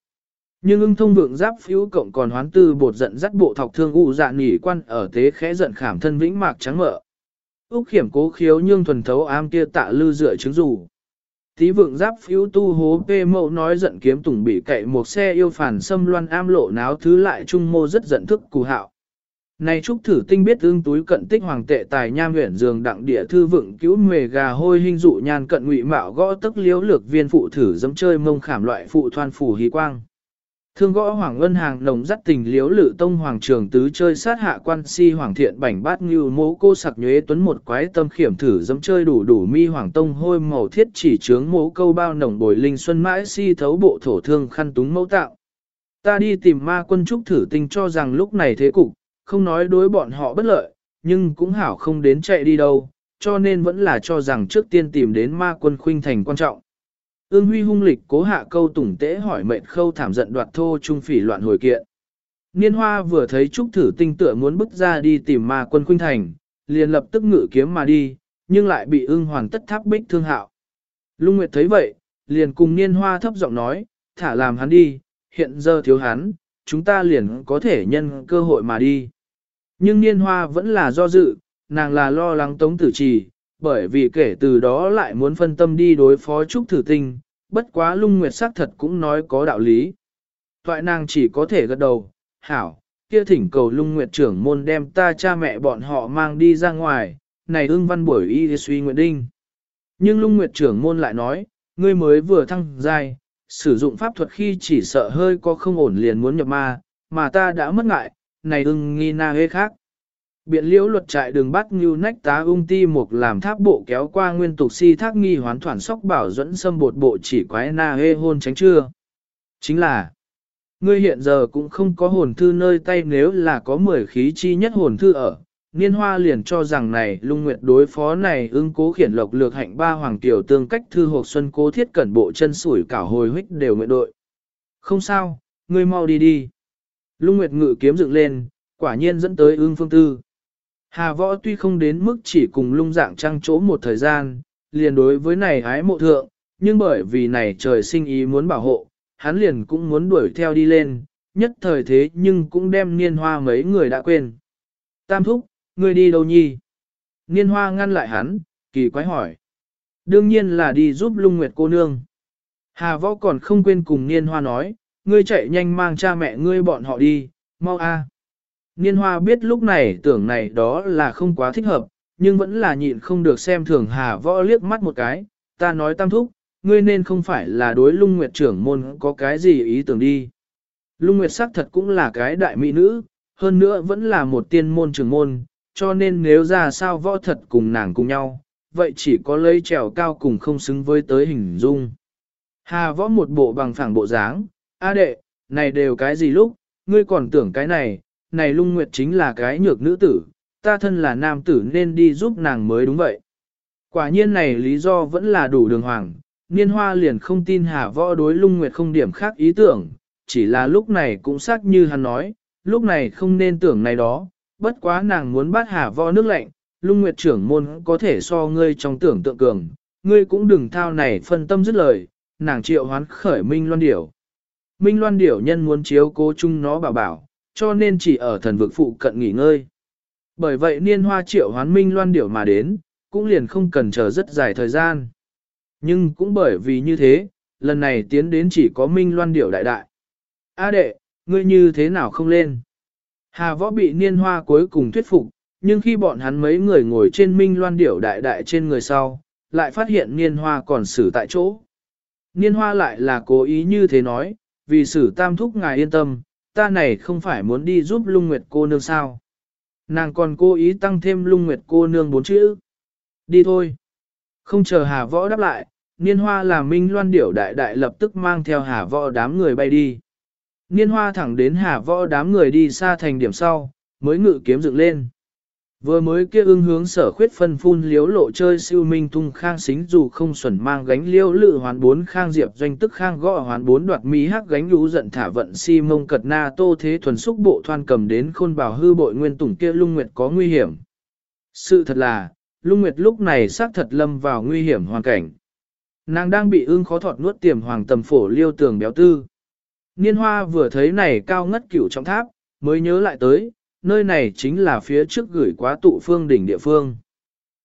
Nhưng ưng thông vượng giáp phiếu cộng còn hoán tư bột giận dắt bộ thọc thương u dạ nỉ quan ở tế khẽ giận khảm thân vĩnh mạc trắng mỡ. Úc khiểm cố khiếu nhưng thuần thấu am kia tạ lư dựa chứng rủ. Tí vượng giáp phiếu tu hố pê mậu nói giận kiếm tùng bị cậy một xe yêu phản xâm loan am lộ náo thứ lại trung mô rất giận thức cù hạo. Này trúc thử tinh biết ương túi cận tích hoàng tệ tài nham huyện giường đặng địa thư vựng cứu mề gà hôi hình dụ nhan cận ngụy mạo gõ tức liếu lược viên phụ thử dấm chơi mông khảm loại phụ thoan phủ hí quang. Thương gõ hoàng ngân hàng nồng dắt tình liếu lự tông hoàng trường tứ chơi sát hạ quan si hoàng thiện bảnh bát như mố cô sặc nhuế tuấn một quái tâm khiểm thử dấm chơi đủ đủ mi hoàng tông hôi màu thiết chỉ trướng mố câu bao nồng bồi linh xuân mãi si thấu bộ thổ thương khăn túng mẫu tạo. Ta đi tìm ma quân trúc thử tình cho rằng lúc này thế cục, không nói đối bọn họ bất lợi, nhưng cũng hảo không đến chạy đi đâu, cho nên vẫn là cho rằng trước tiên tìm đến ma quân khuynh thành quan trọng. Ương huy hung lịch cố hạ câu tủng tế hỏi mệnh khâu thảm giận đoạt thô trung phỉ loạn hồi kiện. Niên hoa vừa thấy Trúc thử tinh tựa muốn bước ra đi tìm ma quân khuynh thành, liền lập tức ngự kiếm mà đi, nhưng lại bị ưng hoàn tất tháp bích thương hạo. Lung Nguyệt thấy vậy, liền cùng niên hoa thấp giọng nói, thả làm hắn đi, hiện giờ thiếu hắn, chúng ta liền có thể nhân cơ hội mà đi. Nhưng niên hoa vẫn là do dự, nàng là lo lắng tống tử trì, bởi vì kể từ đó lại muốn phân tâm đi đối phó trúc thử tinh, bất quá lung nguyệt sắc thật cũng nói có đạo lý. Toại nàng chỉ có thể gật đầu, hảo, kia thỉnh cầu lung nguyệt trưởng môn đem ta cha mẹ bọn họ mang đi ra ngoài, này ưng văn buổi y suy nguyện đinh. Nhưng lung nguyệt trưởng môn lại nói, ngươi mới vừa thăng giai, sử dụng pháp thuật khi chỉ sợ hơi có không ổn liền muốn nhập ma, mà ta đã mất ngại, này ưng nghi na hê khác. Biện liễu luật trại đường bắt như nách tá ung ti mục làm tháp bộ kéo qua nguyên tục si thác nghi hoán thoản sóc bảo dẫn xâm bột bộ chỉ quái na hê hôn tránh chưa. Chính là, ngươi hiện giờ cũng không có hồn thư nơi tay nếu là có mười khí chi nhất hồn thư ở. Niên hoa liền cho rằng này lung nguyệt đối phó này ưng cố khiển lộc lược hạnh ba hoàng tiểu tương cách thư hộp xuân cố thiết cẩn bộ chân sủi cảo hồi huyết đều nguyện đội. Không sao, ngươi mau đi đi. Lung nguyệt ngự kiếm dựng lên, quả nhiên dẫn tới ương phương tư. Hà võ tuy không đến mức chỉ cùng lung dạng trăng chỗ một thời gian, liền đối với này ái mộ thượng, nhưng bởi vì này trời sinh ý muốn bảo hộ, hắn liền cũng muốn đuổi theo đi lên, nhất thời thế nhưng cũng đem niên hoa mấy người đã quên. Tam thúc, ngươi đi đâu nhi? Niên hoa ngăn lại hắn, kỳ quái hỏi. Đương nhiên là đi giúp lung nguyệt cô nương. Hà võ còn không quên cùng niên hoa nói, ngươi chạy nhanh mang cha mẹ ngươi bọn họ đi, mau a. Niên hoa biết lúc này tưởng này đó là không quá thích hợp, nhưng vẫn là nhịn không được xem thường hà võ liếc mắt một cái, ta nói tam thúc, ngươi nên không phải là đối lung nguyệt trưởng môn có cái gì ý tưởng đi. Lung nguyệt sắc thật cũng là cái đại mỹ nữ, hơn nữa vẫn là một tiên môn trưởng môn, cho nên nếu ra sao võ thật cùng nàng cùng nhau, vậy chỉ có lấy trèo cao cùng không xứng với tới hình dung. Hà võ một bộ bằng phẳng bộ dáng, a đệ, này đều cái gì lúc, ngươi còn tưởng cái này, này lung nguyệt chính là cái nhược nữ tử, ta thân là nam tử nên đi giúp nàng mới đúng vậy. Quả nhiên này lý do vẫn là đủ đường hoàng, niên hoa liền không tin hà võ đối lung nguyệt không điểm khác ý tưởng, chỉ là lúc này cũng xác như hắn nói, lúc này không nên tưởng này đó, bất quá nàng muốn bắt hà võ nước lạnh, lung nguyệt trưởng môn có thể so ngươi trong tưởng tượng cường, ngươi cũng đừng thao này phân tâm dứt lời, nàng triệu hoán khởi minh loan điểu. Minh loan điểu nhân muốn chiếu cố chung nó bảo bảo, cho nên chỉ ở thần vực phụ cận nghỉ ngơi. Bởi vậy niên hoa triệu hoán minh loan điểu mà đến, cũng liền không cần chờ rất dài thời gian. Nhưng cũng bởi vì như thế, lần này tiến đến chỉ có minh loan điểu đại đại. A đệ, ngươi như thế nào không lên? Hà võ bị niên hoa cuối cùng thuyết phục, nhưng khi bọn hắn mấy người ngồi trên minh loan điểu đại đại trên người sau, lại phát hiện niên hoa còn xử tại chỗ. Niên hoa lại là cố ý như thế nói, vì sử tam thúc ngài yên tâm, ta này không phải muốn đi giúp lung nguyệt cô nương sao. Nàng còn cố ý tăng thêm lung nguyệt cô nương bốn chữ. Đi thôi. Không chờ hà võ đáp lại, niên hoa là minh loan điểu đại đại lập tức mang theo hà võ đám người bay đi. Niên hoa thẳng đến hà võ đám người đi xa thành điểm sau, mới ngự kiếm dựng lên. Vừa mới kia ưng hướng sở khuyết phân phun liếu lộ chơi siêu minh tung khang xính dù không xuẩn mang gánh liêu lự hoàn bốn khang diệp doanh tức khang gõ hoàn bốn đoạt mỹ hắc gánh lũ giận thả vận si mông cật na tô thế thuần xúc bộ thoan cầm đến khôn bảo hư bội nguyên tùng kia lung nguyệt có nguy hiểm. Sự thật là, lung nguyệt lúc này xác thật lâm vào nguy hiểm hoàn cảnh. Nàng đang bị ưng khó thọt nuốt tiềm hoàng tầm phổ liêu tường béo tư. Niên hoa vừa thấy này cao ngất cửu trong tháp, mới nhớ lại tới, nơi này chính là phía trước gửi quá tụ phương đỉnh địa phương.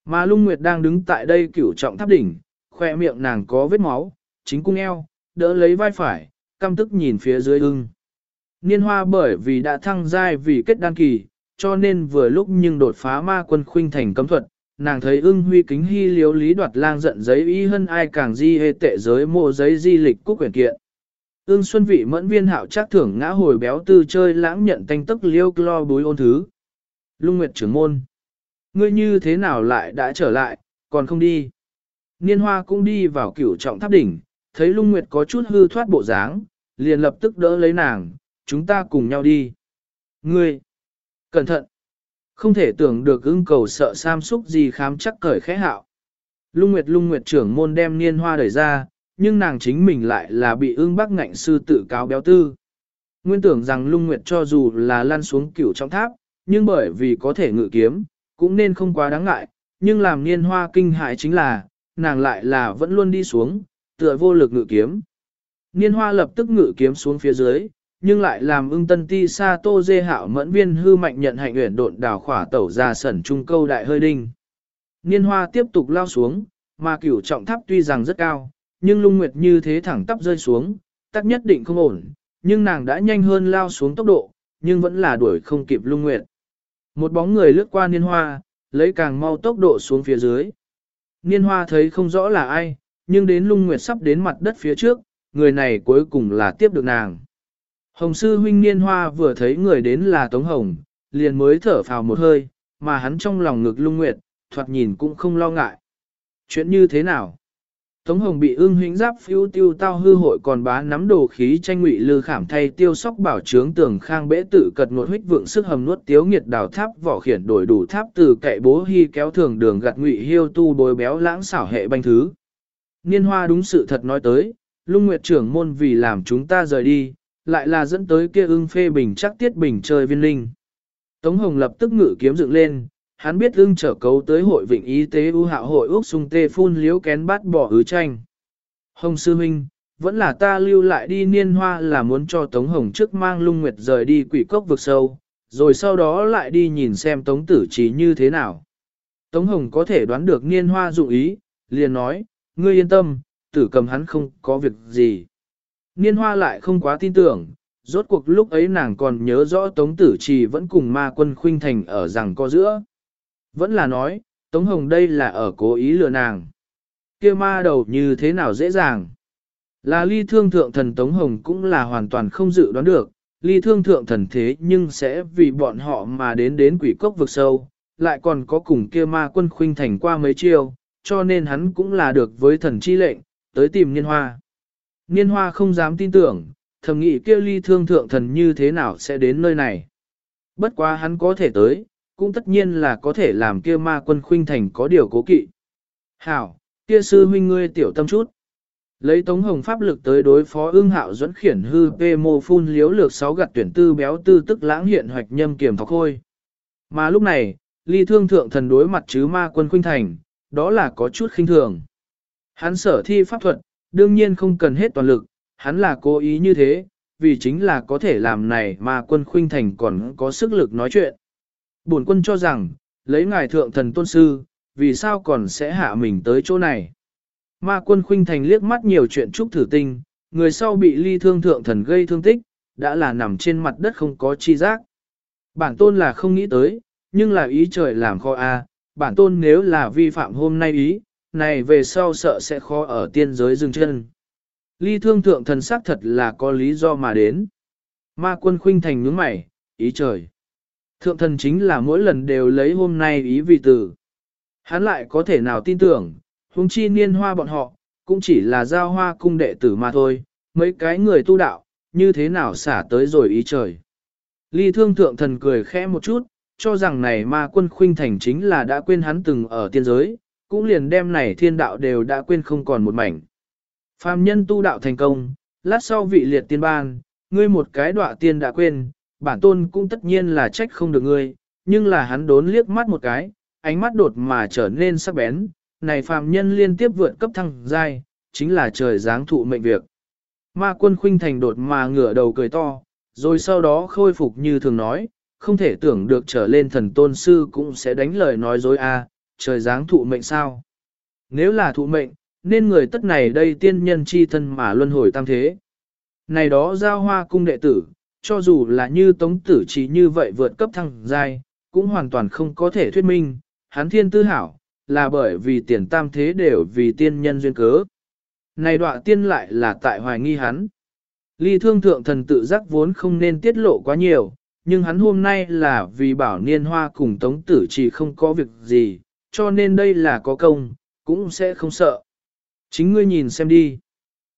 Mà lung nguyệt đang đứng tại đây cửu trọng tháp đỉnh, khoe miệng nàng có vết máu, chính cung eo, đỡ lấy vai phải, căm tức nhìn phía dưới ưng. Niên hoa bởi vì đã thăng giai vì kết đan kỳ, cho nên vừa lúc nhưng đột phá ma quân khuynh thành cấm thuật, nàng thấy ưng huy kính hy liếu lý đoạt lang giận giấy y hơn ai càng di hê tệ giới mộ giấy di lịch quốc quyển kiện. Ưng xuân vị mẫn viên hạo trác thưởng ngã hồi béo tư chơi lãng nhận tanh tức liêu clo bối ôn thứ. Lung nguyệt trưởng môn. Ngươi như thế nào lại đã trở lại, còn không đi. Niên hoa cũng đi vào cửu trọng tháp đỉnh, thấy lung nguyệt có chút hư thoát bộ dáng, liền lập tức đỡ lấy nàng, chúng ta cùng nhau đi. Ngươi, cẩn thận. Không thể tưởng được ưng cầu sợ sam xúc gì khám chắc cởi khẽ hạo. Lung nguyệt lung nguyệt trưởng môn đem niên hoa đẩy ra, nhưng nàng chính mình lại là bị ương bắc ngạnh sư tự cáo béo tư. Nguyên tưởng rằng lung nguyệt cho dù là lăn xuống cửu trong tháp, nhưng bởi vì có thể ngự kiếm, cũng nên không quá đáng ngại, nhưng làm niên hoa kinh hại chính là, nàng lại là vẫn luôn đi xuống, tựa vô lực ngự kiếm. Niên hoa lập tức ngự kiếm xuống phía dưới, nhưng lại làm ưng tân ti sa tô dê hạo mẫn viên hư mạnh nhận hạnh uyển độn đào khỏa tẩu ra sẩn trung câu đại hơi đinh. Niên hoa tiếp tục lao xuống, mà cửu trọng tháp tuy rằng rất cao, nhưng lung nguyệt như thế thẳng tắp rơi xuống, tắc nhất định không ổn, nhưng nàng đã nhanh hơn lao xuống tốc độ, nhưng vẫn là đuổi không kịp lung nguyệt. Một bóng người lướt qua niên hoa, lấy càng mau tốc độ xuống phía dưới. Niên hoa thấy không rõ là ai, nhưng đến lung nguyệt sắp đến mặt đất phía trước, người này cuối cùng là tiếp được nàng. Hồng sư huynh niên hoa vừa thấy người đến là Tống Hồng, liền mới thở phào một hơi, mà hắn trong lòng ngực lung nguyệt, thoạt nhìn cũng không lo ngại. Chuyện như thế nào? Tống Hồng bị ưng huynh giáp phiêu tiêu tao hư hội còn bá nắm đồ khí tranh ngụy lư khảm thay tiêu sóc bảo trướng tường khang bễ tự cật ngột huyết vượng sức hầm nuốt tiếu nghiệt đào tháp vỏ khiển đổi đủ tháp từ kệ bố hy kéo thường đường gặt ngụy hiêu tu bồi béo lãng xảo hệ banh thứ. Niên hoa đúng sự thật nói tới, lung nguyệt trưởng môn vì làm chúng ta rời đi, lại là dẫn tới kia ưng phê bình chắc tiết bình chơi viên linh. Tống Hồng lập tức ngự kiếm dựng lên, hắn biết ưng trở cấu tới hội vịnh y tế ưu hạo hội ước sung tê phun liếu kén bát bỏ hứ tranh. Hồng sư minh, vẫn là ta lưu lại đi niên hoa là muốn cho Tống Hồng trước mang lung nguyệt rời đi quỷ cốc vực sâu, rồi sau đó lại đi nhìn xem Tống tử trí như thế nào. Tống Hồng có thể đoán được niên hoa dụng ý, liền nói, ngươi yên tâm, tử cầm hắn không có việc gì. Niên hoa lại không quá tin tưởng, rốt cuộc lúc ấy nàng còn nhớ rõ Tống Tử Trì vẫn cùng ma quân khuynh thành ở rằng co giữa. Vẫn là nói, Tống Hồng đây là ở cố ý lừa nàng. kia ma đầu như thế nào dễ dàng. Là ly thương thượng thần Tống Hồng cũng là hoàn toàn không dự đoán được, ly thương thượng thần thế nhưng sẽ vì bọn họ mà đến đến quỷ cốc vực sâu, lại còn có cùng kia ma quân khuynh thành qua mấy chiêu, cho nên hắn cũng là được với thần chi lệnh, tới tìm niên hoa. Niên hoa không dám tin tưởng, thầm nghĩ kia ly thương thượng thần như thế nào sẽ đến nơi này. Bất quá hắn có thể tới, cũng tất nhiên là có thể làm kia ma quân khuynh thành có điều cố kỵ. Hảo, kia sư huynh ngươi tiểu tâm chút. Lấy tống hồng pháp lực tới đối phó ưng hạo dẫn khiển hư bê mô phun liếu lược sáu gặt tuyển tư béo tư tức lãng hiện hoạch nhâm kiềm thọc khôi. Mà lúc này, ly thương thượng thần đối mặt chứ ma quân khuynh thành, đó là có chút khinh thường. Hắn sở thi pháp thuật, đương nhiên không cần hết toàn lực, hắn là cố ý như thế, vì chính là có thể làm này mà quân khuynh thành còn có sức lực nói chuyện. Bổn quân cho rằng, lấy ngài thượng thần tôn sư, vì sao còn sẽ hạ mình tới chỗ này. Ma quân khuynh thành liếc mắt nhiều chuyện trúc thử tinh, người sau bị ly thương thượng thần gây thương tích, đã là nằm trên mặt đất không có chi giác. Bản tôn là không nghĩ tới, nhưng là ý trời làm kho A, bản tôn nếu là vi phạm hôm nay ý, này về sau sợ sẽ khó ở tiên giới dừng chân. Ly thương thượng thần xác thật là có lý do mà đến. Ma quân khuynh thành nhướng mày, ý trời. Thượng thần chính là mỗi lần đều lấy hôm nay ý vị từ. Hắn lại có thể nào tin tưởng, huống chi niên hoa bọn họ, cũng chỉ là giao hoa cung đệ tử mà thôi, mấy cái người tu đạo, như thế nào xả tới rồi ý trời. Ly thương thượng thần cười khẽ một chút, cho rằng này ma quân khuynh thành chính là đã quên hắn từng ở tiên giới, cũng liền đem này thiên đạo đều đã quên không còn một mảnh. Phàm nhân tu đạo thành công, lát sau vị liệt tiên ban, ngươi một cái đọa tiên đã quên, bản tôn cũng tất nhiên là trách không được ngươi, nhưng là hắn đốn liếc mắt một cái, ánh mắt đột mà trở nên sắc bén, này phàm nhân liên tiếp vượt cấp thăng giai, chính là trời giáng thụ mệnh việc. Ma quân khuynh thành đột mà ngửa đầu cười to, rồi sau đó khôi phục như thường nói, không thể tưởng được trở lên thần tôn sư cũng sẽ đánh lời nói dối a, trời giáng thụ mệnh sao. Nếu là thụ mệnh, nên người tất này đây tiên nhân chi thân mà luân hồi tam thế. Này đó giao hoa cung đệ tử, cho dù là như tống tử chỉ như vậy vượt cấp thăng giai, cũng hoàn toàn không có thể thuyết minh, hắn thiên tư hảo, là bởi vì tiền tam thế đều vì tiên nhân duyên cớ. Này đọa tiên lại là tại hoài nghi hắn. Ly thương thượng thần tự giác vốn không nên tiết lộ quá nhiều, nhưng hắn hôm nay là vì bảo niên hoa cùng tống tử chỉ không có việc gì, cho nên đây là có công, cũng sẽ không sợ. Chính ngươi nhìn xem đi.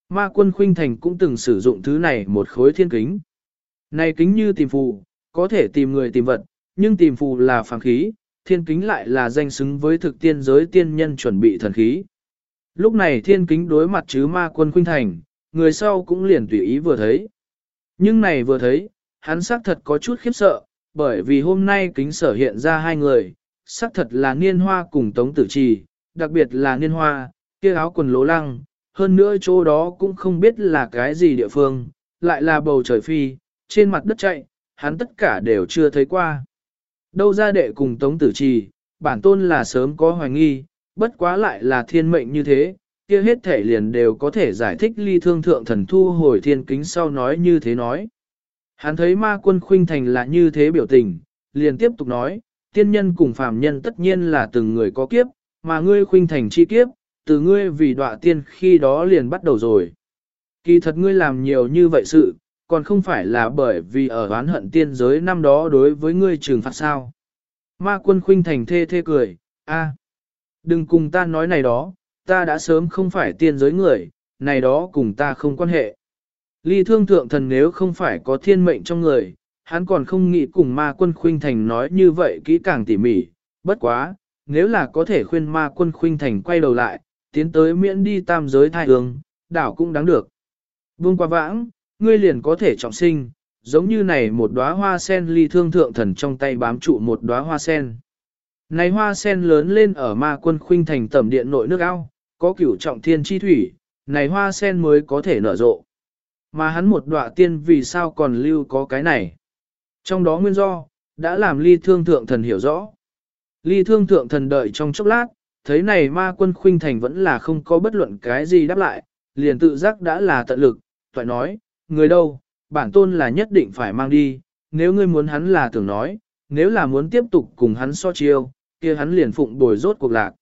Ma quân khuynh thành cũng từng sử dụng thứ này một khối thiên kính. Này kính như tìm phù, có thể tìm người tìm vật, nhưng tìm phù là phàm khí, thiên kính lại là danh xứng với thực tiên giới tiên nhân chuẩn bị thần khí. Lúc này thiên kính đối mặt chứ ma quân khuynh thành, người sau cũng liền tùy ý vừa thấy. Nhưng này vừa thấy, hắn xác thật có chút khiếp sợ, bởi vì hôm nay kính sở hiện ra hai người, xác thật là niên hoa cùng tống tử trì, đặc biệt là niên hoa, kia áo quần lố lăng, hơn nữa chỗ đó cũng không biết là cái gì địa phương, lại là bầu trời phi, trên mặt đất chạy, hắn tất cả đều chưa thấy qua. Đâu ra đệ cùng tống tử trì, bản tôn là sớm có hoài nghi, bất quá lại là thiên mệnh như thế, kia hết thể liền đều có thể giải thích ly thương thượng thần thu hồi thiên kính sau nói như thế nói. Hắn thấy ma quân khuynh thành là như thế biểu tình, liền tiếp tục nói, tiên nhân cùng phàm nhân tất nhiên là từng người có kiếp, mà ngươi khuynh thành chi kiếp, từ ngươi vì đọa tiên khi đó liền bắt đầu rồi. Kỳ thật ngươi làm nhiều như vậy sự, còn không phải là bởi vì ở oán hận tiên giới năm đó đối với ngươi trừng phạt sao. Ma quân khuynh thành thê thê cười, a, đừng cùng ta nói này đó, ta đã sớm không phải tiên giới người, này đó cùng ta không quan hệ. Ly thương thượng thần nếu không phải có thiên mệnh trong người, hắn còn không nghĩ cùng ma quân khuynh thành nói như vậy kỹ càng tỉ mỉ, bất quá, nếu là có thể khuyên ma quân khuynh thành quay đầu lại, tiến tới miễn đi tam giới thai hương, đảo cũng đáng được. Vương qua vãng, ngươi liền có thể trọng sinh, giống như này một đóa hoa sen ly thương thượng thần trong tay bám trụ một đóa hoa sen. Này hoa sen lớn lên ở ma quân khuynh thành tẩm điện nội nước ao, có cửu trọng thiên chi thủy, này hoa sen mới có thể nở rộ. Mà hắn một đọa tiên vì sao còn lưu có cái này. Trong đó nguyên do, đã làm ly thương thượng thần hiểu rõ. Ly thương thượng thần đợi trong chốc lát, thấy này ma quân khuynh thành vẫn là không có bất luận cái gì đáp lại, liền tự giác đã là tận lực, toại nói, người đâu, bản tôn là nhất định phải mang đi, nếu ngươi muốn hắn là tưởng nói, nếu là muốn tiếp tục cùng hắn so chiêu, kia hắn liền phụng bồi rốt cuộc lạc.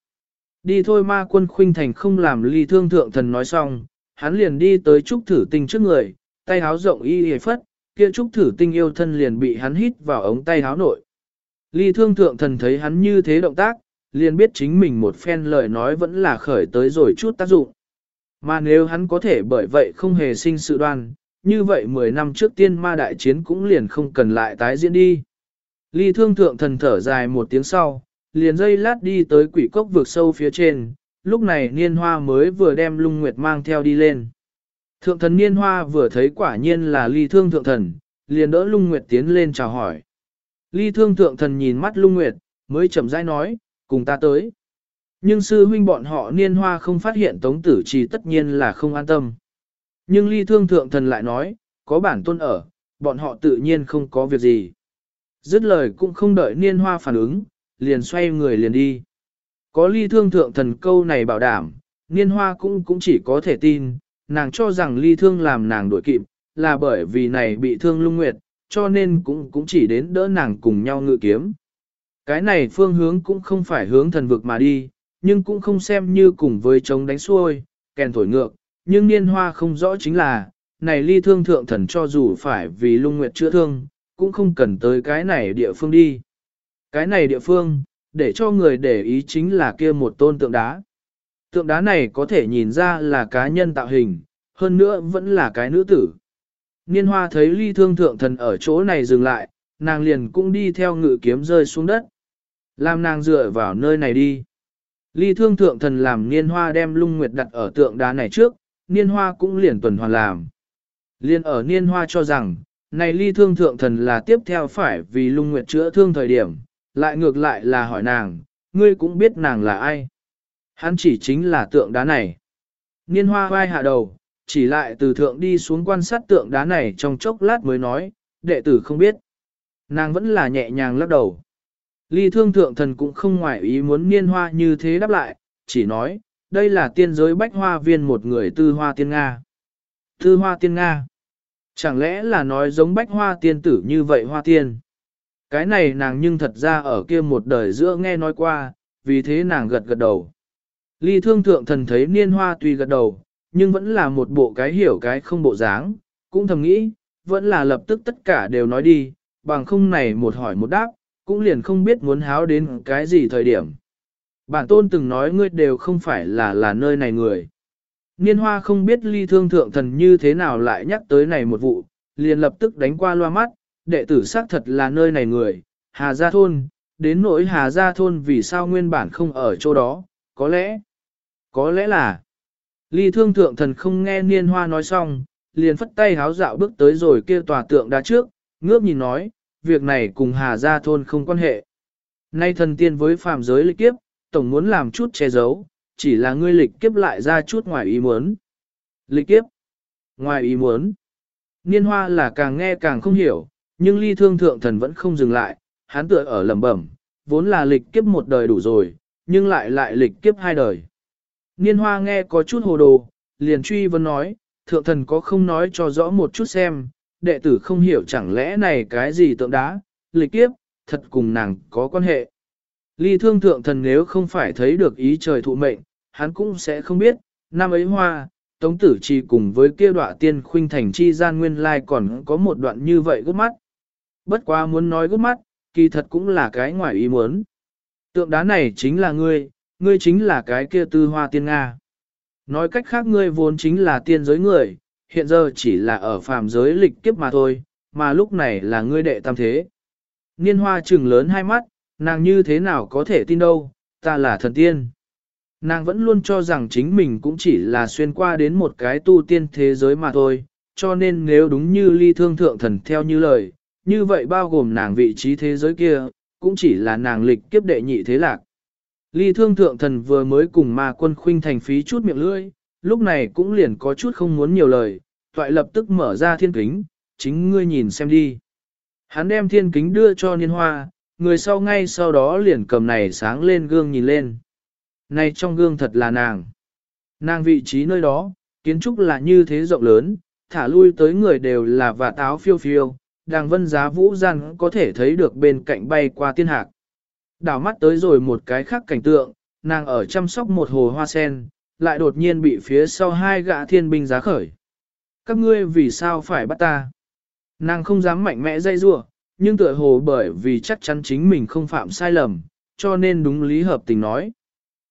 Đi thôi ma quân khuynh thành không làm ly thương thượng thần nói xong, hắn liền đi tới trúc thử tinh trước người, tay háo rộng y hề phất, kia trúc thử tinh yêu thân liền bị hắn hít vào ống tay háo nội. Ly thương thượng thần thấy hắn như thế động tác, liền biết chính mình một phen lời nói vẫn là khởi tới rồi chút tác dụng. Mà nếu hắn có thể bởi vậy không hề sinh sự đoan, như vậy 10 năm trước tiên ma đại chiến cũng liền không cần lại tái diễn đi. Ly thương thượng thần thở dài một tiếng sau, liền dây lát đi tới quỷ cốc vượt sâu phía trên, lúc này niên hoa mới vừa đem lung nguyệt mang theo đi lên. Thượng thần niên hoa vừa thấy quả nhiên là ly thương thượng thần, liền đỡ lung nguyệt tiến lên chào hỏi. Ly thương thượng thần nhìn mắt lung nguyệt, mới chậm rãi nói, cùng ta tới. Nhưng sư huynh bọn họ niên hoa không phát hiện tống tử trì tất nhiên là không an tâm. Nhưng ly thương thượng thần lại nói, có bản tôn ở, bọn họ tự nhiên không có việc gì. Dứt lời cũng không đợi niên hoa phản ứng, liền xoay người liền đi. Có ly thương thượng thần câu này bảo đảm, niên hoa cũng cũng chỉ có thể tin, nàng cho rằng ly thương làm nàng đổi kịp, là bởi vì này bị thương lung nguyệt, cho nên cũng cũng chỉ đến đỡ nàng cùng nhau ngự kiếm. Cái này phương hướng cũng không phải hướng thần vực mà đi, nhưng cũng không xem như cùng với chống đánh xuôi, kèn thổi ngược, nhưng niên hoa không rõ chính là, này ly thương thượng thần cho dù phải vì lung nguyệt chữa thương, cũng không cần tới cái này địa phương đi. Cái này địa phương, để cho người để ý chính là kia một tôn tượng đá. Tượng đá này có thể nhìn ra là cá nhân tạo hình, hơn nữa vẫn là cái nữ tử. Niên hoa thấy ly thương thượng thần ở chỗ này dừng lại, nàng liền cũng đi theo ngự kiếm rơi xuống đất. Làm nàng dựa vào nơi này đi. Ly thương thượng thần làm niên hoa đem lung nguyệt đặt ở tượng đá này trước, niên hoa cũng liền tuần hoàn làm. Liên ở niên hoa cho rằng, này ly thương thượng thần là tiếp theo phải vì lung nguyệt chữa thương thời điểm, lại ngược lại là hỏi nàng, ngươi cũng biết nàng là ai. Hắn chỉ chính là tượng đá này. Niên hoa vai hạ đầu, chỉ lại từ thượng đi xuống quan sát tượng đá này trong chốc lát mới nói, đệ tử không biết. Nàng vẫn là nhẹ nhàng lắc đầu. Ly thương thượng thần cũng không ngoại ý muốn niên hoa như thế đáp lại, chỉ nói, đây là tiên giới bách hoa viên một người tư hoa tiên Nga. Tư hoa tiên Nga. Chẳng lẽ là nói giống bách hoa tiên tử như vậy hoa tiên? Cái này nàng nhưng thật ra ở kia một đời giữa nghe nói qua, vì thế nàng gật gật đầu. Ly thương thượng thần thấy niên hoa tuy gật đầu, nhưng vẫn là một bộ cái hiểu cái không bộ dáng, cũng thầm nghĩ, vẫn là lập tức tất cả đều nói đi, bằng không này một hỏi một đáp, cũng liền không biết muốn háo đến cái gì thời điểm. Bản tôn từng nói ngươi đều không phải là là nơi này người. Niên hoa không biết ly thương thượng thần như thế nào lại nhắc tới này một vụ, liền lập tức đánh qua loa mắt, đệ tử xác thật là nơi này người, Hà Gia Thôn, đến nỗi Hà Gia Thôn vì sao nguyên bản không ở chỗ đó, có lẽ, có lẽ là, ly thương thượng thần không nghe niên hoa nói xong, liền phất tay háo dạo bước tới rồi kia tòa tượng đá trước, ngước nhìn nói, việc này cùng Hà Gia Thôn không quan hệ. Nay thần tiên với phàm giới lịch kiếp, tổng muốn làm chút che giấu, chỉ là ngươi lịch kiếp lại ra chút ngoài ý muốn. Lịch kiếp? Ngoài ý muốn? Niên hoa là càng nghe càng không hiểu, nhưng ly thương thượng thần vẫn không dừng lại, hắn tựa ở lầm bẩm, vốn là lịch kiếp một đời đủ rồi, nhưng lại lại lịch kiếp hai đời. Niên hoa nghe có chút hồ đồ, liền truy vấn nói, thượng thần có không nói cho rõ một chút xem, đệ tử không hiểu chẳng lẽ này cái gì tượng đá, lịch kiếp, thật cùng nàng có quan hệ. Ly thương thượng thần nếu không phải thấy được ý trời thụ mệnh, hắn cũng sẽ không biết, năm ấy hoa, tống tử chi cùng với kia đọa tiên khuynh thành chi gian nguyên lai còn có một đoạn như vậy gấp mắt. Bất quá muốn nói gấp mắt, kỳ thật cũng là cái ngoài ý muốn. Tượng đá này chính là ngươi, ngươi chính là cái kia tư hoa tiên Nga. Nói cách khác ngươi vốn chính là tiên giới người, hiện giờ chỉ là ở phàm giới lịch kiếp mà thôi, mà lúc này là ngươi đệ tam thế. Niên hoa trừng lớn hai mắt, nàng như thế nào có thể tin đâu, ta là thần tiên. Nàng vẫn luôn cho rằng chính mình cũng chỉ là xuyên qua đến một cái tu tiên thế giới mà thôi, cho nên nếu đúng như ly thương thượng thần theo như lời, như vậy bao gồm nàng vị trí thế giới kia, cũng chỉ là nàng lịch kiếp đệ nhị thế lạc. Ly thương thượng thần vừa mới cùng ma quân khuynh thành phí chút miệng lưỡi, lúc này cũng liền có chút không muốn nhiều lời, toại lập tức mở ra thiên kính, chính ngươi nhìn xem đi. Hắn đem thiên kính đưa cho niên hoa, người sau ngay sau đó liền cầm này sáng lên gương nhìn lên. Này trong gương thật là nàng. Nàng vị trí nơi đó, kiến trúc là như thế rộng lớn, thả lui tới người đều là vả táo phiêu phiêu, đàng vân giá vũ gian có thể thấy được bên cạnh bay qua tiên hạc. Đảo mắt tới rồi một cái khác cảnh tượng, nàng ở chăm sóc một hồ hoa sen, lại đột nhiên bị phía sau hai gã thiên binh giá khởi. Các ngươi vì sao phải bắt ta? Nàng không dám mạnh mẽ dây rua, nhưng tựa hồ bởi vì chắc chắn chính mình không phạm sai lầm, cho nên đúng lý hợp tình nói.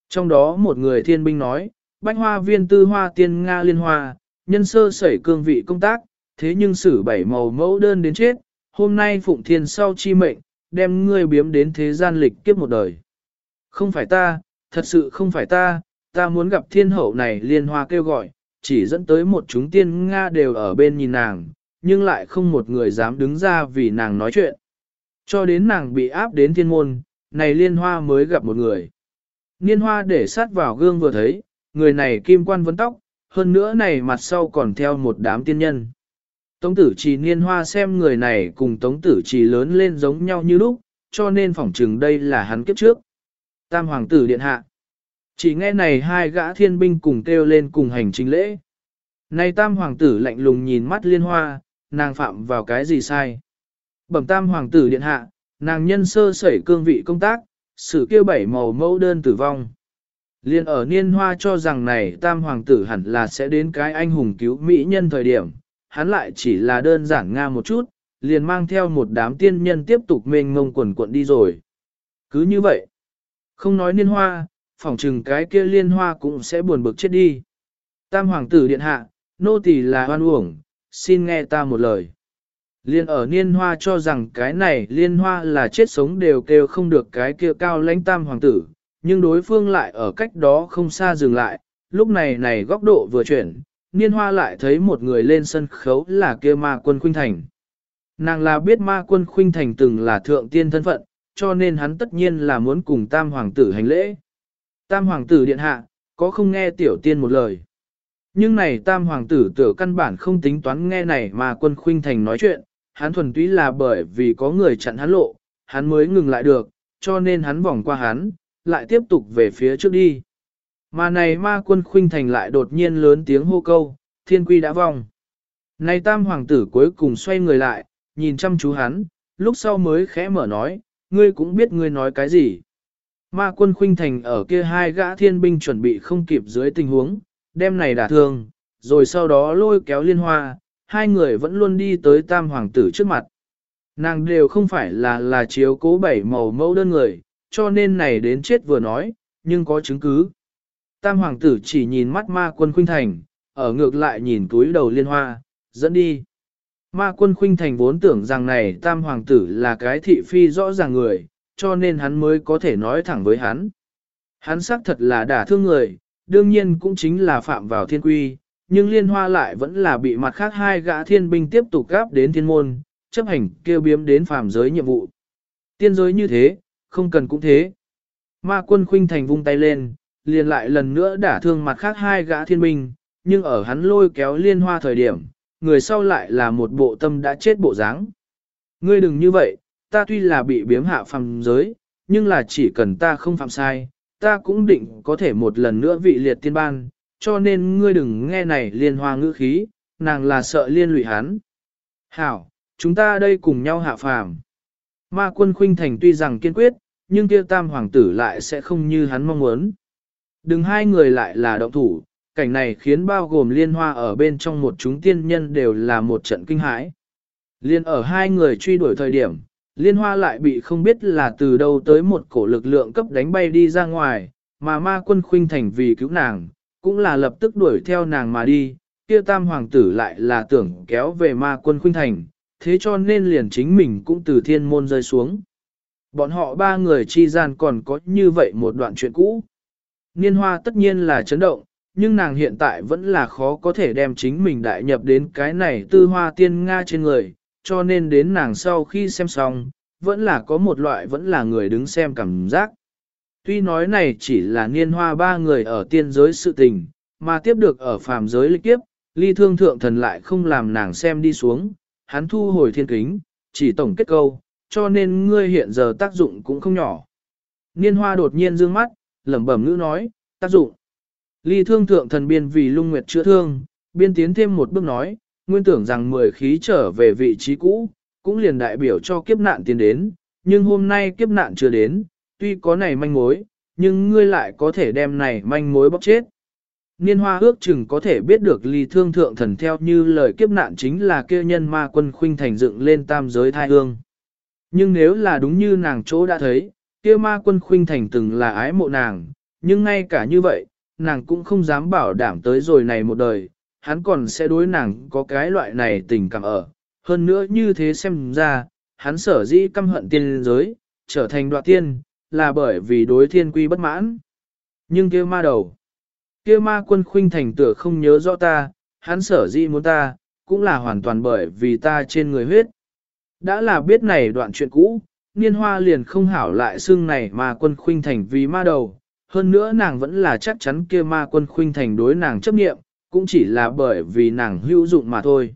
Trong đó một người thiên binh nói, bách hoa viên tư hoa tiên Nga liên hoa, nhân sơ sẩy cương vị công tác, thế nhưng xử bảy màu mẫu đơn đến chết, hôm nay phụng thiên sau chi mệnh, đem ngươi biếm đến thế gian lịch kiếp một đời. Không phải ta, thật sự không phải ta, ta muốn gặp thiên hậu này liên hoa kêu gọi, chỉ dẫn tới một chúng tiên Nga đều ở bên nhìn nàng, nhưng lại không một người dám đứng ra vì nàng nói chuyện. Cho đến nàng bị áp đến thiên môn, này liên hoa mới gặp một người. Niên hoa để sát vào gương vừa thấy, người này kim quan vấn tóc, hơn nữa này mặt sau còn theo một đám tiên nhân. Tống tử trì niên hoa xem người này cùng tống tử trì lớn lên giống nhau như lúc, cho nên phỏng chừng đây là hắn kiếp trước. Tam hoàng tử điện hạ. Chỉ nghe này hai gã thiên binh cùng kêu lên cùng hành trình lễ. Này tam hoàng tử lạnh lùng nhìn mắt liên hoa, nàng phạm vào cái gì sai. Bẩm tam hoàng tử điện hạ, nàng nhân sơ sẩy cương vị công tác, sự kêu bảy màu mẫu đơn tử vong. Liên ở niên hoa cho rằng này tam hoàng tử hẳn là sẽ đến cái anh hùng cứu mỹ nhân thời điểm, hắn lại chỉ là đơn giản nga một chút, liền mang theo một đám tiên nhân tiếp tục mênh ngông quần cuộn đi rồi. Cứ như vậy, không nói niên hoa, phỏng chừng cái kia liên hoa cũng sẽ buồn bực chết đi. Tam hoàng tử điện hạ, nô tỳ là hoan uổng, xin nghe ta một lời. Liên ở niên hoa cho rằng cái này liên hoa là chết sống đều kêu không được cái kia cao lãnh tam hoàng tử, nhưng đối phương lại ở cách đó không xa dừng lại, lúc này này góc độ vừa chuyển, niên hoa lại thấy một người lên sân khấu là kia ma quân khuynh thành. Nàng là biết ma quân khuynh thành từng là thượng tiên thân phận, cho nên hắn tất nhiên là muốn cùng tam hoàng tử hành lễ. Tam hoàng tử điện hạ, có không nghe tiểu tiên một lời. Nhưng này tam hoàng tử tựa căn bản không tính toán nghe này mà quân khuynh thành nói chuyện, hắn thuần túy là bởi vì có người chặn hắn lộ, hắn mới ngừng lại được, cho nên hắn vòng qua hắn, lại tiếp tục về phía trước đi. Mà này ma quân khuynh thành lại đột nhiên lớn tiếng hô câu, thiên quy đã vong. Này tam hoàng tử cuối cùng xoay người lại, nhìn chăm chú hắn, lúc sau mới khẽ mở nói, ngươi cũng biết ngươi nói cái gì. Ma quân khuynh thành ở kia hai gã thiên binh chuẩn bị không kịp dưới tình huống, đem này đả thương, rồi sau đó lôi kéo liên hoa, hai người vẫn luôn đi tới tam hoàng tử trước mặt. Nàng đều không phải là là chiếu cố bảy màu mẫu đơn người, cho nên này đến chết vừa nói, nhưng có chứng cứ. Tam hoàng tử chỉ nhìn mắt ma quân khuynh thành, ở ngược lại nhìn túi đầu liên hoa, dẫn đi. Ma quân khuynh thành vốn tưởng rằng này tam hoàng tử là cái thị phi rõ ràng người, cho nên hắn mới có thể nói thẳng với hắn. Hắn xác thật là đả thương người, đương nhiên cũng chính là phạm vào thiên quy, nhưng liên hoa lại vẫn là bị mặt khác hai gã thiên binh tiếp tục gáp đến thiên môn, chấp hành kêu biếm đến phàm giới nhiệm vụ. Tiên giới như thế, không cần cũng thế. Ma quân khuynh thành vung tay lên, liền lại lần nữa đả thương mặt khác hai gã thiên binh, nhưng ở hắn lôi kéo liên hoa thời điểm, người sau lại là một bộ tâm đã chết bộ dáng. Ngươi đừng như vậy, ta tuy là bị biếm hạ phàm giới, nhưng là chỉ cần ta không phạm sai, ta cũng định có thể một lần nữa vị liệt tiên ban, cho nên ngươi đừng nghe này liên hoa ngữ khí, nàng là sợ liên lụy hắn. Hảo, chúng ta đây cùng nhau hạ phàm. Ma quân khuynh thành tuy rằng kiên quyết, nhưng kia tam hoàng tử lại sẽ không như hắn mong muốn. Đừng hai người lại là động thủ, cảnh này khiến bao gồm liên hoa ở bên trong một chúng tiên nhân đều là một trận kinh hãi. Liên ở hai người truy đuổi thời điểm, liên hoa lại bị không biết là từ đâu tới một cổ lực lượng cấp đánh bay đi ra ngoài, mà ma quân khuynh thành vì cứu nàng, cũng là lập tức đuổi theo nàng mà đi, kia tam hoàng tử lại là tưởng kéo về ma quân khuynh thành, thế cho nên liền chính mình cũng từ thiên môn rơi xuống. Bọn họ ba người chi gian còn có như vậy một đoạn chuyện cũ. Niên hoa tất nhiên là chấn động, nhưng nàng hiện tại vẫn là khó có thể đem chính mình đại nhập đến cái này tư hoa tiên Nga trên người, cho nên đến nàng sau khi xem xong, vẫn là có một loại vẫn là người đứng xem cảm giác. Tuy nói này chỉ là niên hoa ba người ở tiên giới sự tình, mà tiếp được ở phàm giới lịch kiếp, ly thương thượng thần lại không làm nàng xem đi xuống, hắn thu hồi thiên kính, chỉ tổng kết câu, cho nên ngươi hiện giờ tác dụng cũng không nhỏ. Niên hoa đột nhiên dương mắt, lẩm bẩm ngữ nói, tác dụng. Ly thương thượng thần biên vì lung nguyệt chữa thương, biên tiến thêm một bước nói, nguyên tưởng rằng mười khí trở về vị trí cũ, cũng liền đại biểu cho kiếp nạn tiến đến, nhưng hôm nay kiếp nạn chưa đến, tuy có này manh mối, nhưng ngươi lại có thể đem này manh mối bóc chết. Niên hoa ước chừng có thể biết được ly thương thượng thần theo như lời kiếp nạn chính là kia nhân ma quân khuynh thành dựng lên tam giới thai hương. Nhưng nếu là đúng như nàng chỗ đã thấy, kia ma quân khuynh thành từng là ái mộ nàng, nhưng ngay cả như vậy, nàng cũng không dám bảo đảm tới rồi này một đời, hắn còn sẽ đối nàng có cái loại này tình cảm ở. Hơn nữa như thế xem ra, hắn sở dĩ căm hận tiên giới, trở thành đoạt tiên, là bởi vì đối thiên quy bất mãn. Nhưng kia ma đầu, kia ma quân khuynh thành tựa không nhớ rõ ta, hắn sở dĩ muốn ta, cũng là hoàn toàn bởi vì ta trên người huyết. Đã là biết này đoạn chuyện cũ, niên hoa liền không hảo lại xưng này ma quân khuynh thành vì ma đầu. Hơn nữa nàng vẫn là chắc chắn kia ma quân khuynh thành đối nàng chấp nghiệm, cũng chỉ là bởi vì nàng hữu dụng mà thôi.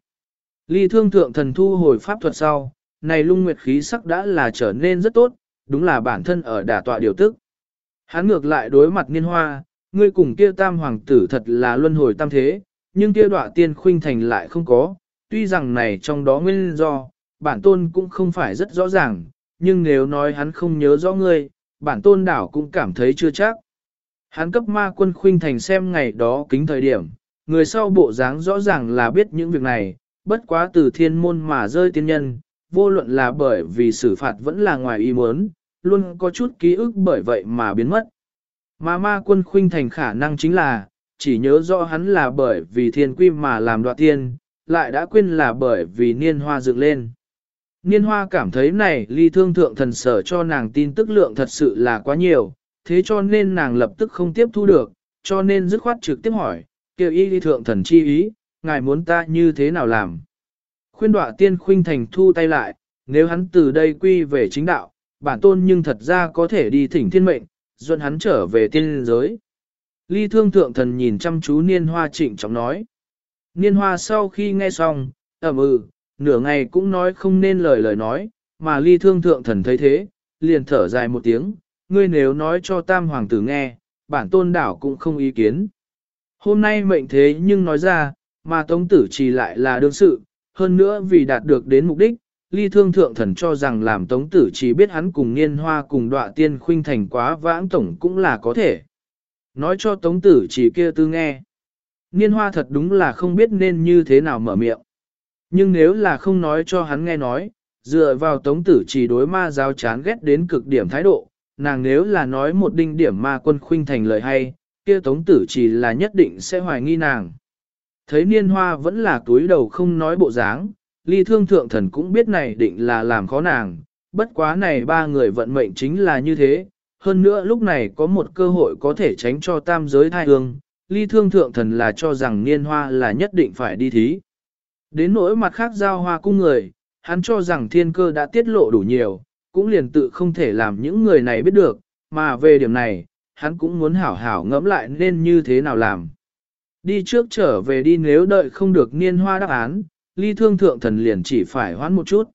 Ly thương thượng thần thu hồi pháp thuật sau, này lung nguyệt khí sắc đã là trở nên rất tốt, đúng là bản thân ở đả tọa điều tức. Hắn ngược lại đối mặt niên hoa, ngươi cùng kia tam hoàng tử thật là luân hồi tam thế, nhưng kia đọa tiên khuynh thành lại không có, tuy rằng này trong đó nguyên do, bản tôn cũng không phải rất rõ ràng, nhưng nếu nói hắn không nhớ rõ ngươi, bản tôn đảo cũng cảm thấy chưa chắc. Hắn cấp ma quân khuynh thành xem ngày đó kính thời điểm, người sau bộ dáng rõ ràng là biết những việc này, bất quá từ thiên môn mà rơi tiên nhân, vô luận là bởi vì xử phạt vẫn là ngoài ý muốn, luôn có chút ký ức bởi vậy mà biến mất. Mà ma quân khuynh thành khả năng chính là, chỉ nhớ rõ hắn là bởi vì thiên quy mà làm đoạt tiên, lại đã quên là bởi vì niên hoa dựng lên. Niên hoa cảm thấy này ly thương thượng thần sở cho nàng tin tức lượng thật sự là quá nhiều, thế cho nên nàng lập tức không tiếp thu được, cho nên dứt khoát trực tiếp hỏi, kêu y ly thượng thần chi ý, ngài muốn ta như thế nào làm. Khuyên đọa tiên khuynh thành thu tay lại, nếu hắn từ đây quy về chính đạo, bản tôn nhưng thật ra có thể đi thỉnh thiên mệnh, dẫn hắn trở về tiên giới. Ly thương thượng thần nhìn chăm chú niên hoa trịnh trọng nói. Niên hoa sau khi nghe xong, ẩm ừ, nửa ngày cũng nói không nên lời lời nói, mà ly thương thượng thần thấy thế, liền thở dài một tiếng, ngươi nếu nói cho tam hoàng tử nghe, bản tôn đảo cũng không ý kiến. Hôm nay mệnh thế nhưng nói ra, mà tống tử chỉ lại là đương sự, hơn nữa vì đạt được đến mục đích, ly thương thượng thần cho rằng làm tống tử chỉ biết hắn cùng niên hoa cùng đọa tiên khuynh thành quá vãng tổng cũng là có thể. Nói cho tống tử chỉ kia tư nghe. Niên hoa thật đúng là không biết nên như thế nào mở miệng. Nhưng nếu là không nói cho hắn nghe nói, dựa vào tống tử chỉ đối ma giáo chán ghét đến cực điểm thái độ, nàng nếu là nói một đinh điểm ma quân khuynh thành lời hay, kia tống tử chỉ là nhất định sẽ hoài nghi nàng. Thấy niên hoa vẫn là túi đầu không nói bộ dáng, ly thương thượng thần cũng biết này định là làm khó nàng, bất quá này ba người vận mệnh chính là như thế, hơn nữa lúc này có một cơ hội có thể tránh cho tam giới thai hương, ly thương thượng thần là cho rằng niên hoa là nhất định phải đi thí. Đến nỗi mặt khác giao hoa cung người, hắn cho rằng thiên cơ đã tiết lộ đủ nhiều, cũng liền tự không thể làm những người này biết được, mà về điểm này, hắn cũng muốn hảo hảo ngẫm lại nên như thế nào làm. Đi trước trở về đi nếu đợi không được niên hoa đáp án, ly thương thượng thần liền chỉ phải hoãn một chút.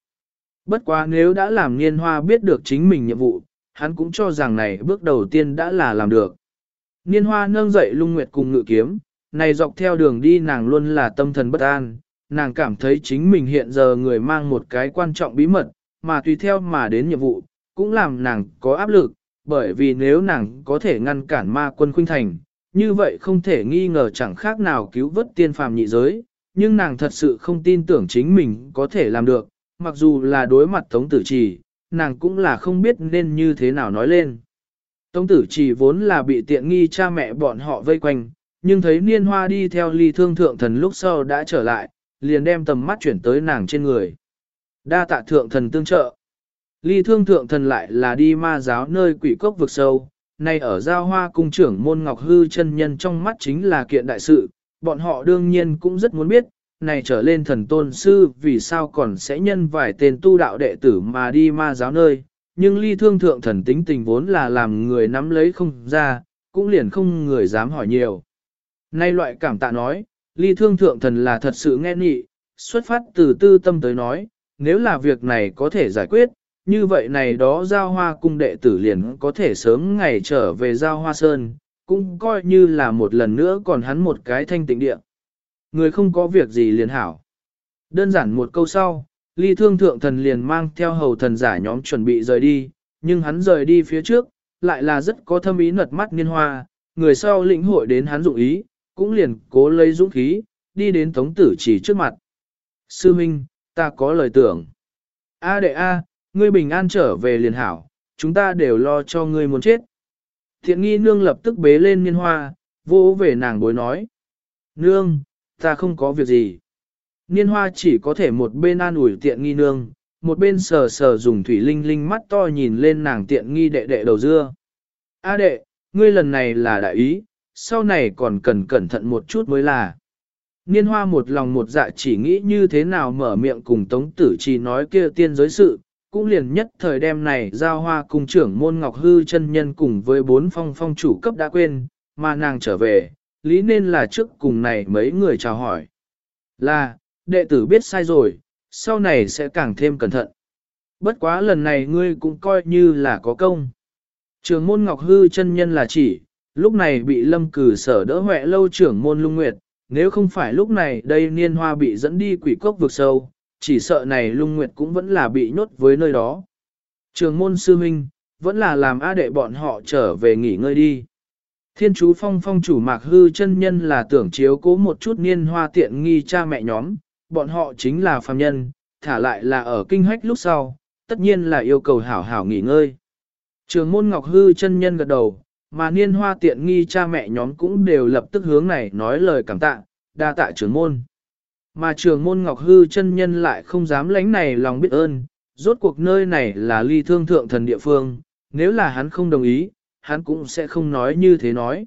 Bất quá nếu đã làm niên hoa biết được chính mình nhiệm vụ, hắn cũng cho rằng này bước đầu tiên đã là làm được. Niên hoa nâng dậy lung nguyệt cùng ngự kiếm, này dọc theo đường đi nàng luôn là tâm thần bất an, nàng cảm thấy chính mình hiện giờ người mang một cái quan trọng bí mật, mà tùy theo mà đến nhiệm vụ, cũng làm nàng có áp lực, bởi vì nếu nàng có thể ngăn cản ma quân khuynh thành, như vậy không thể nghi ngờ chẳng khác nào cứu vớt tiên phàm nhị giới, nhưng nàng thật sự không tin tưởng chính mình có thể làm được, mặc dù là đối mặt Tống Tử Trì, nàng cũng là không biết nên như thế nào nói lên. Tống Tử Trì vốn là bị tiện nghi cha mẹ bọn họ vây quanh, nhưng thấy niên hoa đi theo ly thương thượng thần lúc sau đã trở lại, liền đem tầm mắt chuyển tới nàng trên người. Đa tạ thượng thần tương trợ. Ly thương thượng thần lại là đi ma giáo nơi quỷ cốc vực sâu, nay ở giao hoa cung trưởng môn ngọc hư chân nhân trong mắt chính là kiện đại sự, bọn họ đương nhiên cũng rất muốn biết, này trở lên thần tôn sư vì sao còn sẽ nhân vài tên tu đạo đệ tử mà đi ma giáo nơi, nhưng ly thương thượng thần tính tình vốn là làm người nắm lấy không ra, cũng liền không người dám hỏi nhiều. Nay loại cảm tạ nói, ly thương thượng thần là thật sự nghe nhị, xuất phát từ tư tâm tới nói, nếu là việc này có thể giải quyết, như vậy này đó giao hoa cung đệ tử liền có thể sớm ngày trở về giao hoa sơn, cũng coi như là một lần nữa còn hắn một cái thanh tịnh địa. Người không có việc gì liền hảo. Đơn giản một câu sau, ly thương thượng thần liền mang theo hầu thần giả nhóm chuẩn bị rời đi, nhưng hắn rời đi phía trước, lại là rất có thâm ý nật mắt niên hoa, người sau lĩnh hội đến hắn dụng ý, cũng liền cố lấy dũng khí, đi đến tống tử chỉ trước mặt. Sư Minh, ta có lời tưởng. A đệ A, ngươi bình an trở về liền hảo, chúng ta đều lo cho ngươi muốn chết. Thiện nghi nương lập tức bế lên niên hoa, vô về nàng bối nói. Nương, ta không có việc gì. Niên hoa chỉ có thể một bên an ủi tiện nghi nương, một bên sờ sờ dùng thủy linh linh mắt to nhìn lên nàng tiện nghi đệ đệ đầu dưa. A đệ, ngươi lần này là đại ý, sau này còn cần cẩn thận một chút mới là. Niên hoa một lòng một dạ chỉ nghĩ như thế nào mở miệng cùng tống tử chỉ nói kia tiên giới sự, cũng liền nhất thời đêm này giao hoa cùng trưởng môn ngọc hư chân nhân cùng với bốn phong phong chủ cấp đã quên, mà nàng trở về, lý nên là trước cùng này mấy người chào hỏi. Là, đệ tử biết sai rồi, sau này sẽ càng thêm cẩn thận. Bất quá lần này ngươi cũng coi như là có công. Trường môn Ngọc Hư chân nhân là chỉ, lúc này bị lâm cử sở đỡ huệ lâu trưởng môn lung nguyệt, nếu không phải lúc này đây niên hoa bị dẫn đi quỷ cốc vực sâu, chỉ sợ này lung nguyệt cũng vẫn là bị nhốt với nơi đó. Trường môn sư minh, vẫn là làm A đệ bọn họ trở về nghỉ ngơi đi. Thiên chú phong phong chủ mạc hư chân nhân là tưởng chiếu cố một chút niên hoa tiện nghi cha mẹ nhóm, bọn họ chính là phàm nhân, thả lại là ở kinh hách lúc sau, tất nhiên là yêu cầu hảo hảo nghỉ ngơi. Trường môn Ngọc Hư chân nhân gật đầu, mà niên hoa tiện nghi cha mẹ nhóm cũng đều lập tức hướng này nói lời cảm tạ, đa tạ trường môn. Mà trường môn Ngọc Hư chân nhân lại không dám lánh này lòng biết ơn, rốt cuộc nơi này là ly thương thượng thần địa phương, nếu là hắn không đồng ý, hắn cũng sẽ không nói như thế nói.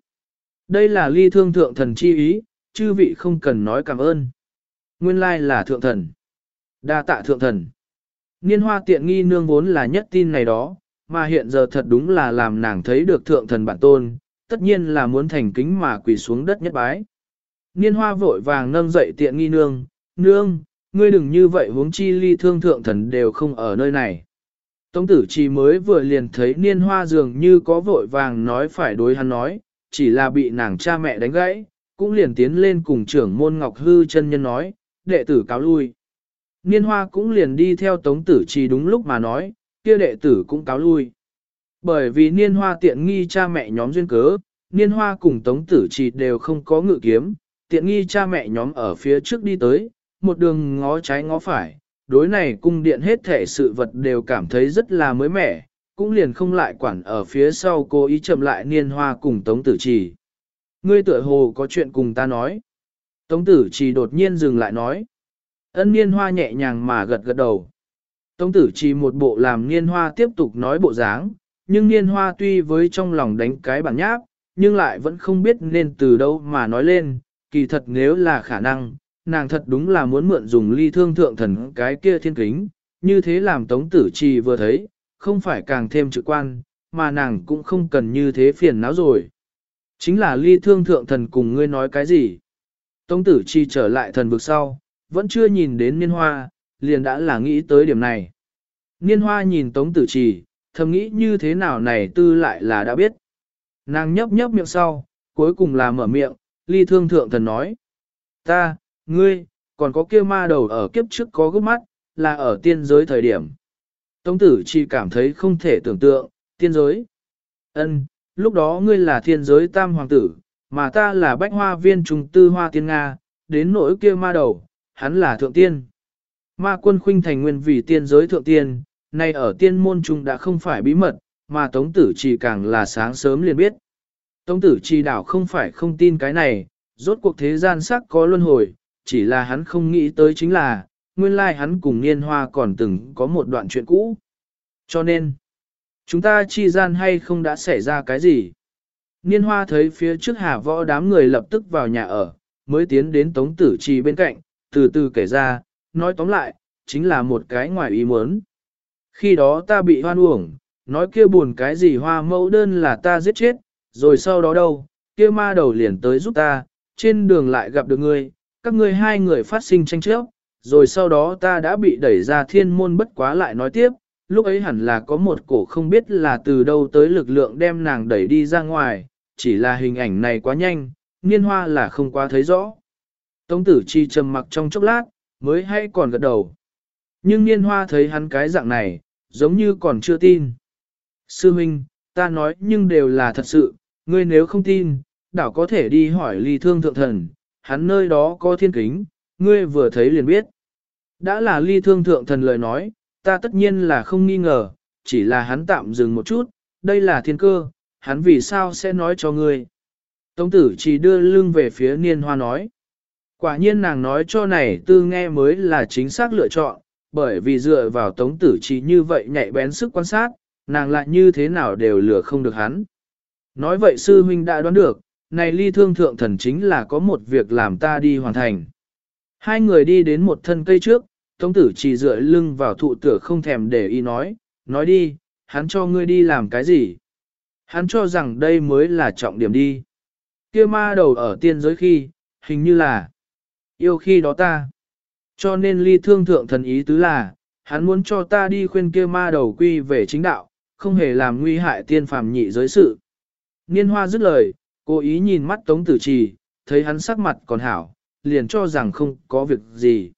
Đây là ly thương thượng thần chi ý, chư vị không cần nói cảm ơn. Nguyên lai là thượng thần. đa tạ thượng thần. Niên hoa tiện nghi nương vốn là nhất tin này đó, mà hiện giờ thật đúng là làm nàng thấy được thượng thần bản tôn, tất nhiên là muốn thành kính mà quỳ xuống đất nhất bái. Niên hoa vội vàng nâng dậy tiện nghi nương, nương, ngươi đừng như vậy huống chi ly thương thượng thần đều không ở nơi này. Tống tử chi mới vừa liền thấy niên hoa dường như có vội vàng nói phải đối hắn nói, chỉ là bị nàng cha mẹ đánh gãy, cũng liền tiến lên cùng trưởng môn ngọc hư chân nhân nói, đệ tử cáo lui. Niên hoa cũng liền đi theo tống tử chi đúng lúc mà nói, kia đệ tử cũng cáo lui. Bởi vì niên hoa tiện nghi cha mẹ nhóm duyên cớ, niên hoa cùng tống tử chi đều không có ngự kiếm, tiện nghi cha mẹ nhóm ở phía trước đi tới, một đường ngó trái ngó phải, đối này cung điện hết thể sự vật đều cảm thấy rất là mới mẻ, cũng liền không lại quản ở phía sau cô ý chậm lại niên hoa cùng Tống Tử Trì. Ngươi tựa hồ có chuyện cùng ta nói. Tống Tử Trì đột nhiên dừng lại nói. Ân niên hoa nhẹ nhàng mà gật gật đầu. Tống Tử Trì một bộ làm niên hoa tiếp tục nói bộ dáng, nhưng niên hoa tuy với trong lòng đánh cái bản nháp, nhưng lại vẫn không biết nên từ đâu mà nói lên, kỳ thật nếu là khả năng, nàng thật đúng là muốn mượn dùng ly thương thượng thần cái kia thiên kính, như thế làm tống tử trì vừa thấy, không phải càng thêm trực quan, mà nàng cũng không cần như thế phiền não rồi. Chính là ly thương thượng thần cùng ngươi nói cái gì? Tống tử trì trở lại thần vực sau, vẫn chưa nhìn đến niên hoa, liền đã là nghĩ tới điểm này. Niên hoa nhìn tống tử trì, thầm nghĩ như thế nào này tư lại là đã biết. Nàng nhấp nhấp miệng sau, cuối cùng là mở miệng, ly thương thượng thần nói. Ta, ngươi, còn có kia ma đầu ở kiếp trước có gốc mắt, là ở tiên giới thời điểm. Tống tử chỉ cảm thấy không thể tưởng tượng, tiên giới. ân lúc đó ngươi là thiên giới tam hoàng tử, mà ta là bách hoa viên trùng tư hoa tiên Nga, đến nỗi kia ma đầu, hắn là thượng tiên. Ma quân khuynh thành nguyên vì tiên giới thượng tiên, nay ở tiên môn trung đã không phải bí mật, mà tống tử chỉ càng là sáng sớm liền biết. Tống tử chi đảo không phải không tin cái này, rốt cuộc thế gian sắc có luân hồi, chỉ là hắn không nghĩ tới chính là, nguyên lai hắn cùng niên hoa còn từng có một đoạn chuyện cũ. Cho nên, chúng ta chi gian hay không đã xảy ra cái gì? Niên hoa thấy phía trước hà võ đám người lập tức vào nhà ở, mới tiến đến tống tử trì bên cạnh, từ từ kể ra, nói tóm lại, chính là một cái ngoài ý muốn. Khi đó ta bị hoan uổng, nói kia buồn cái gì hoa mẫu đơn là ta giết chết, rồi sau đó đâu, kia ma đầu liền tới giúp ta, trên đường lại gặp được ngươi, các ngươi hai người phát sinh tranh chấp, rồi sau đó ta đã bị đẩy ra thiên môn bất quá lại nói tiếp, lúc ấy hẳn là có một cổ không biết là từ đâu tới lực lượng đem nàng đẩy đi ra ngoài, chỉ là hình ảnh này quá nhanh, niên hoa là không quá thấy rõ. Tống tử chi trầm mặc trong chốc lát, mới hay còn gật đầu. Nhưng niên hoa thấy hắn cái dạng này, giống như còn chưa tin. Sư Minh, ta nói nhưng đều là thật sự, ngươi nếu không tin, đảo có thể đi hỏi ly thương thượng thần, hắn nơi đó có thiên kính, ngươi vừa thấy liền biết. Đã là ly thương thượng thần lời nói, ta tất nhiên là không nghi ngờ, chỉ là hắn tạm dừng một chút, đây là thiên cơ, hắn vì sao sẽ nói cho ngươi. Tống tử chỉ đưa lưng về phía niên hoa nói. Quả nhiên nàng nói cho này tư nghe mới là chính xác lựa chọn, bởi vì dựa vào tống tử chỉ như vậy nhạy bén sức quan sát, nàng lại như thế nào đều lừa không được hắn. Nói vậy sư huynh đã đoán được, này ly thương thượng thần chính là có một việc làm ta đi hoàn thành. Hai người đi đến một thân cây trước, tống tử chỉ dựa lưng vào thụ tử không thèm để ý nói, nói đi, hắn cho ngươi đi làm cái gì? Hắn cho rằng đây mới là trọng điểm đi. kia ma đầu ở tiên giới khi, hình như là yêu khi đó ta. Cho nên ly thương thượng thần ý tứ là, hắn muốn cho ta đi khuyên kia ma đầu quy về chính đạo, không hề làm nguy hại tiên phàm nhị giới sự. Niên hoa dứt lời, cố ý nhìn mắt Tống Tử Trì, thấy hắn sắc mặt còn hảo, liền cho rằng không có việc gì.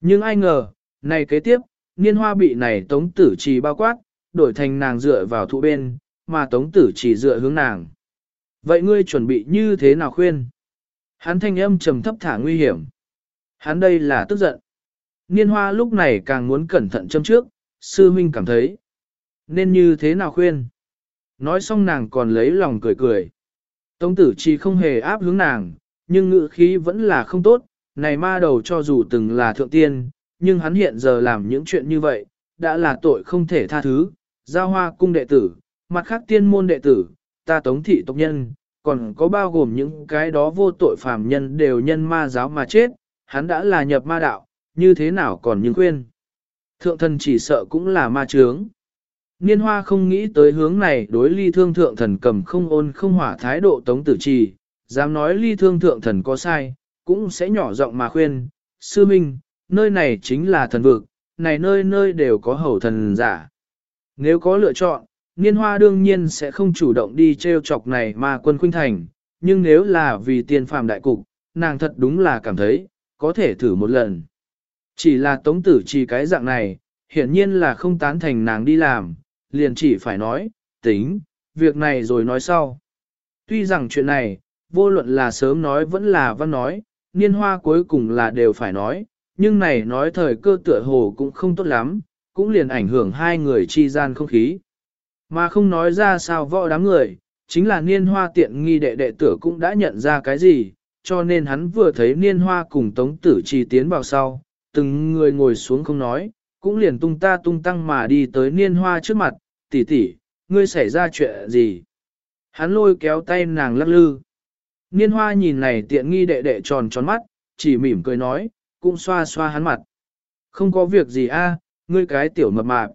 Nhưng ai ngờ, này kế tiếp, niên hoa bị này Tống Tử Trì bao quát, đổi thành nàng dựa vào thụ bên, mà Tống Tử Trì dựa hướng nàng. Vậy ngươi chuẩn bị như thế nào khuyên? Hắn thanh âm trầm thấp thả nguy hiểm. hắn đây là tức giận. Niên hoa lúc này càng muốn cẩn thận châm trước, sư huynh cảm thấy. Nên như thế nào khuyên? Nói xong nàng còn lấy lòng cười cười. Tống tử chi không hề áp hướng nàng, nhưng ngự khí vẫn là không tốt, này ma đầu cho dù từng là thượng tiên, nhưng hắn hiện giờ làm những chuyện như vậy, đã là tội không thể tha thứ, giao hoa cung đệ tử, mặt khác tiên môn đệ tử, ta tống thị tộc nhân, còn có bao gồm những cái đó vô tội phàm nhân đều nhân ma giáo mà chết, hắn đã là nhập ma đạo, như thế nào còn những khuyên. Thượng thần chỉ sợ cũng là ma trướng. Niên hoa không nghĩ tới hướng này đối ly thương thượng thần cầm không ôn không hỏa thái độ tống tử trì, dám nói ly thương thượng thần có sai, cũng sẽ nhỏ giọng mà khuyên, sư minh, nơi này chính là thần vực, này nơi nơi đều có hầu thần giả. Nếu có lựa chọn, niên hoa đương nhiên sẽ không chủ động đi treo chọc này mà quân khuynh thành, nhưng nếu là vì tiền phàm đại cục, nàng thật đúng là cảm thấy, có thể thử một lần. Chỉ là tống tử trì cái dạng này, hiển nhiên là không tán thành nàng đi làm, liền chỉ phải nói, tính, việc này rồi nói sau. Tuy rằng chuyện này, vô luận là sớm nói vẫn là văn nói, niên hoa cuối cùng là đều phải nói, nhưng này nói thời cơ tựa hồ cũng không tốt lắm, cũng liền ảnh hưởng hai người chi gian không khí. Mà không nói ra sao võ đám người, chính là niên hoa tiện nghi đệ đệ tử cũng đã nhận ra cái gì, cho nên hắn vừa thấy niên hoa cùng tống tử trì tiến vào sau, từng người ngồi xuống không nói, cũng liền tung ta tung tăng mà đi tới niên hoa trước mặt, tỷ tỷ, ngươi xảy ra chuyện gì? Hắn lôi kéo tay nàng lắc lư. Niên hoa nhìn này tiện nghi đệ đệ tròn tròn mắt, chỉ mỉm cười nói, cũng xoa xoa hắn mặt. Không có việc gì a, ngươi cái tiểu mập mạp.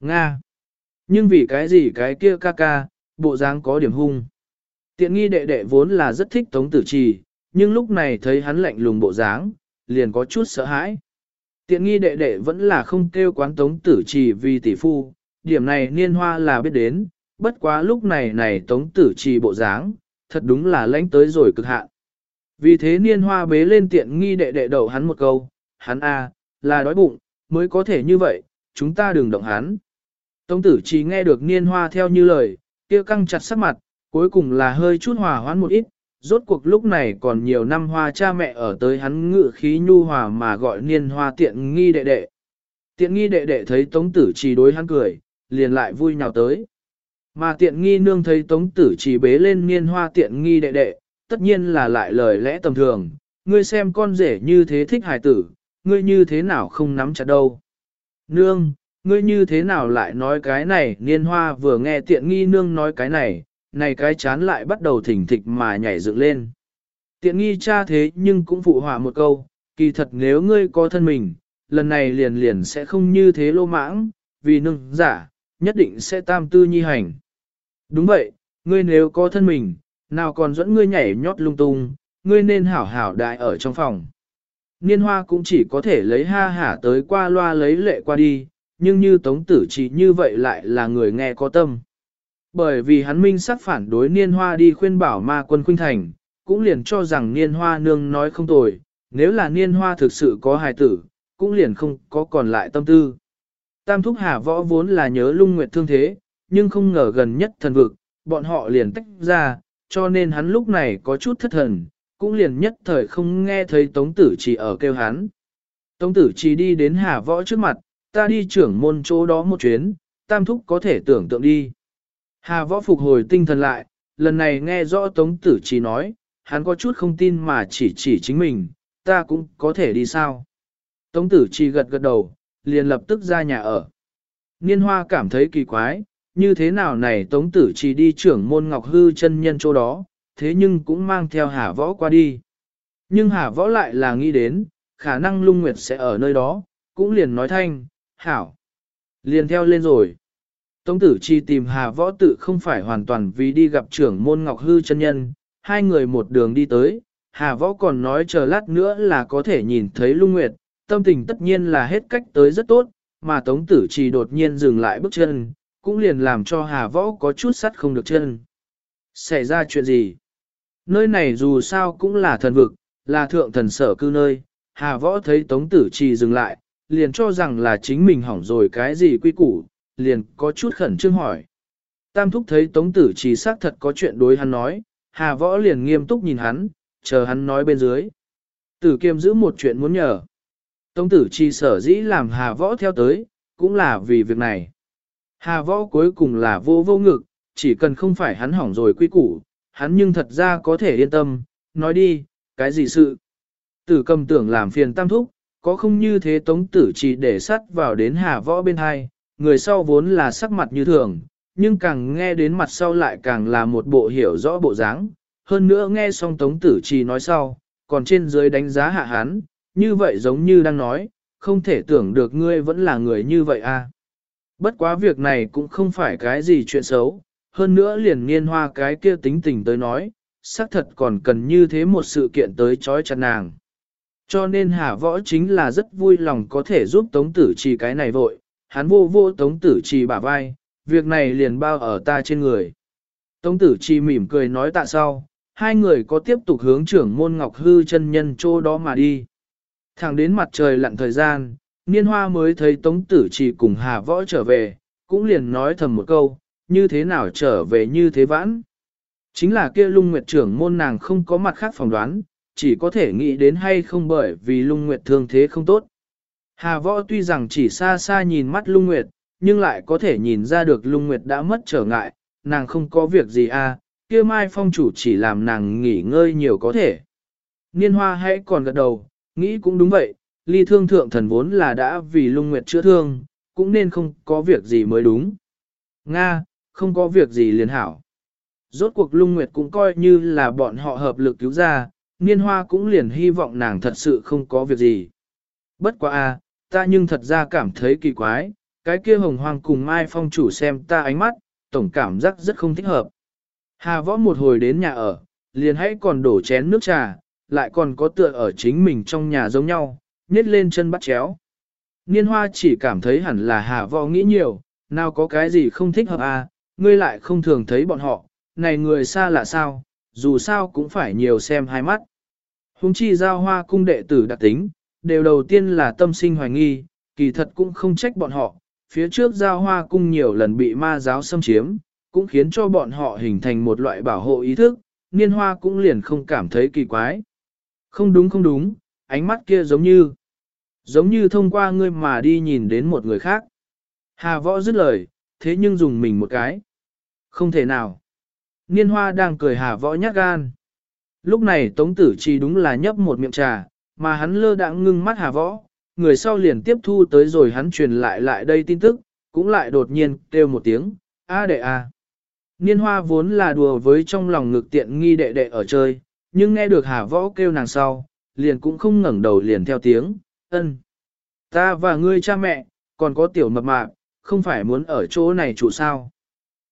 Nga. Nhưng vì cái gì cái kia ca ca, bộ dáng có điểm hung. Tiện nghi đệ đệ vốn là rất thích tống tử trì, nhưng lúc này thấy hắn lạnh lùng bộ dáng, liền có chút sợ hãi. Tiện nghi đệ đệ vẫn là không kêu quán tống tử trì vì tỷ phu, điểm này niên hoa là biết đến, bất quá lúc này này tống tử trì bộ dáng, thật đúng là lãnh tới rồi cực hạn. Vì thế niên hoa bế lên tiện nghi đệ đệ đầu hắn một câu, hắn a là đói bụng, mới có thể như vậy, chúng ta đừng động hắn. Tống tử chỉ nghe được niên hoa theo như lời, kia căng chặt sắc mặt, cuối cùng là hơi chút hòa hoãn một ít, rốt cuộc lúc này còn nhiều năm hoa cha mẹ ở tới hắn ngự khí nhu hòa mà gọi niên hoa tiện nghi đệ đệ. Tiện nghi đệ đệ thấy tống tử trì đối hắn cười, liền lại vui nhào tới. Mà tiện nghi nương thấy tống tử trì bế lên niên hoa tiện nghi đệ đệ, tất nhiên là lại lời lẽ tầm thường, ngươi xem con rể như thế thích hài tử, ngươi như thế nào không nắm chặt đâu. Nương, ngươi như thế nào lại nói cái này, niên hoa vừa nghe tiện nghi nương nói cái này, này cái chán lại bắt đầu thỉnh thịch mà nhảy dựng lên. Tiện nghi cha thế nhưng cũng phụ họa một câu, kỳ thật nếu ngươi có thân mình, lần này liền liền sẽ không như thế lô mãng, vì nương giả, nhất định sẽ tam tư nhi hành. Đúng vậy, ngươi nếu có thân mình, nào còn dẫn ngươi nhảy nhót lung tung, ngươi nên hảo hảo đại ở trong phòng. Niên hoa cũng chỉ có thể lấy ha hả tới qua loa lấy lệ qua đi, nhưng như tống tử chỉ như vậy lại là người nghe có tâm. Bởi vì hắn minh sắc phản đối niên hoa đi khuyên bảo ma quân khuynh thành, cũng liền cho rằng niên hoa nương nói không tồi, nếu là niên hoa thực sự có hài tử, cũng liền không có còn lại tâm tư. Tam thúc hà võ vốn là nhớ lung nguyệt thương thế, nhưng không ngờ gần nhất thần vực, bọn họ liền tách ra, cho nên hắn lúc này có chút thất thần, cũng liền nhất thời không nghe thấy Tống Tử Chỉ ở kêu hắn. Tống Tử Chỉ đi đến Hà Võ trước mặt, ta đi trưởng môn chỗ đó một chuyến, tam thúc có thể tưởng tượng đi. Hà Võ phục hồi tinh thần lại, lần này nghe rõ Tống Tử Chi nói, hắn có chút không tin mà chỉ chỉ chính mình, ta cũng có thể đi sao. Tống Tử Chi gật gật đầu, liền lập tức ra nhà ở. Niên Hoa cảm thấy kỳ quái, như thế nào này Tống Tử Chi đi trưởng môn Ngọc Hư chân nhân chỗ đó, thế nhưng cũng mang theo Hà Võ qua đi. Nhưng Hà Võ lại là nghĩ đến, khả năng Lung Nguyệt sẽ ở nơi đó, cũng liền nói thanh, hảo. Liền theo lên rồi. Tống tử chi tìm Hà Võ tự không phải hoàn toàn vì đi gặp trưởng môn Ngọc Hư chân nhân, hai người một đường đi tới, Hà Võ còn nói chờ lát nữa là có thể nhìn thấy Lung Nguyệt, tâm tình tất nhiên là hết cách tới rất tốt, mà Tống tử chi đột nhiên dừng lại bước chân, cũng liền làm cho Hà Võ có chút sắt không được chân. Xảy ra chuyện gì? Nơi này dù sao cũng là thần vực, là thượng thần sở cư nơi, Hà Võ thấy Tống Tử Chi dừng lại, liền cho rằng là chính mình hỏng rồi cái gì quy củ, liền có chút khẩn trương hỏi. Tam Thúc thấy Tống Tử Trì xác thật có chuyện đối hắn nói, Hà Võ liền nghiêm túc nhìn hắn, chờ hắn nói bên dưới. Tử kiêm giữ một chuyện muốn nhờ. Tống tử chi sở dĩ làm hà võ theo tới, cũng là vì việc này. Hà võ cuối cùng là vô vô ngực, chỉ cần không phải hắn hỏng rồi quy củ, hắn nhưng thật ra có thể yên tâm, nói đi, cái gì sự. Tử cầm tưởng làm phiền tam thúc, có không như thế tống tử chỉ để sắt vào đến hà võ bên hai, người sau vốn là sắc mặt như thường, nhưng càng nghe đến mặt sau lại càng là một bộ hiểu rõ bộ dáng. Hơn nữa nghe xong tống tử Trì nói sau, còn trên dưới đánh giá hạ hắn, như vậy giống như đang nói, không thể tưởng được ngươi vẫn là người như vậy à. Bất quá việc này cũng không phải cái gì chuyện xấu, hơn nữa liền niên hoa cái kia tính tình tới nói, xác thật còn cần như thế một sự kiện tới chói chặt nàng. Cho nên Hà Võ chính là rất vui lòng có thể giúp Tống Tử Trì cái này vội, hắn vô vô Tống Tử Trì bả vai, việc này liền bao ở ta trên người. Tống Tử Trì mỉm cười nói tạ sau, hai người có tiếp tục hướng trưởng môn Ngọc Hư chân nhân chỗ đó mà đi. Thẳng đến mặt trời lặn thời gian, Niên Hoa mới thấy Tống Tử Trì cùng Hà Võ trở về, cũng liền nói thầm một câu, như thế nào trở về như thế vãn. Chính là kia lung nguyệt trưởng môn nàng không có mặt khác phỏng đoán, chỉ có thể nghĩ đến hay không bởi vì lung nguyệt thương thế không tốt. Hà võ tuy rằng chỉ xa xa nhìn mắt lung nguyệt, nhưng lại có thể nhìn ra được lung nguyệt đã mất trở ngại, nàng không có việc gì à, kia mai phong chủ chỉ làm nàng nghỉ ngơi nhiều có thể. Niên hoa hãy còn gật đầu, nghĩ cũng đúng vậy, ly thương thượng thần vốn là đã vì lung nguyệt chữa thương, cũng nên không có việc gì mới đúng. Nga, không có việc gì liền hảo. Rốt cuộc lung nguyệt cũng coi như là bọn họ hợp lực cứu ra, niên hoa cũng liền hy vọng nàng thật sự không có việc gì. Bất quá a, ta nhưng thật ra cảm thấy kỳ quái, cái kia hồng hoang cùng Mai Phong chủ xem ta ánh mắt, tổng cảm giác rất không thích hợp. Hà võ một hồi đến nhà ở, liền hãy còn đổ chén nước trà, lại còn có tựa ở chính mình trong nhà giống nhau, nhét lên chân bắt chéo. Niên hoa chỉ cảm thấy hẳn là hà võ nghĩ nhiều, nào có cái gì không thích hợp à, ngươi lại không thường thấy bọn họ, này người xa lạ sao, dù sao cũng phải nhiều xem hai mắt. Hùng chi giao hoa cung đệ tử đặc tính, đều đầu tiên là tâm sinh hoài nghi, kỳ thật cũng không trách bọn họ, phía trước giao hoa cung nhiều lần bị ma giáo xâm chiếm, cũng khiến cho bọn họ hình thành một loại bảo hộ ý thức, niên hoa cũng liền không cảm thấy kỳ quái. Không đúng không đúng, ánh mắt kia giống như, giống như thông qua ngươi mà đi nhìn đến một người khác. Hà võ dứt lời, thế nhưng dùng mình một cái. Không thể nào. Niên hoa đang cười hà võ nhát gan. Lúc này Tống Tử Chi đúng là nhấp một miệng trà, mà hắn lơ đãng ngưng mắt hà võ, người sau liền tiếp thu tới rồi hắn truyền lại lại đây tin tức, cũng lại đột nhiên kêu một tiếng, a đệ a. Niên hoa vốn là đùa với trong lòng ngực tiện nghi đệ đệ ở chơi, nhưng nghe được hà võ kêu nàng sau, liền cũng không ngẩng đầu liền theo tiếng, ân. Ta và ngươi cha mẹ, còn có tiểu mập mạp, không phải muốn ở chỗ này trụ sao.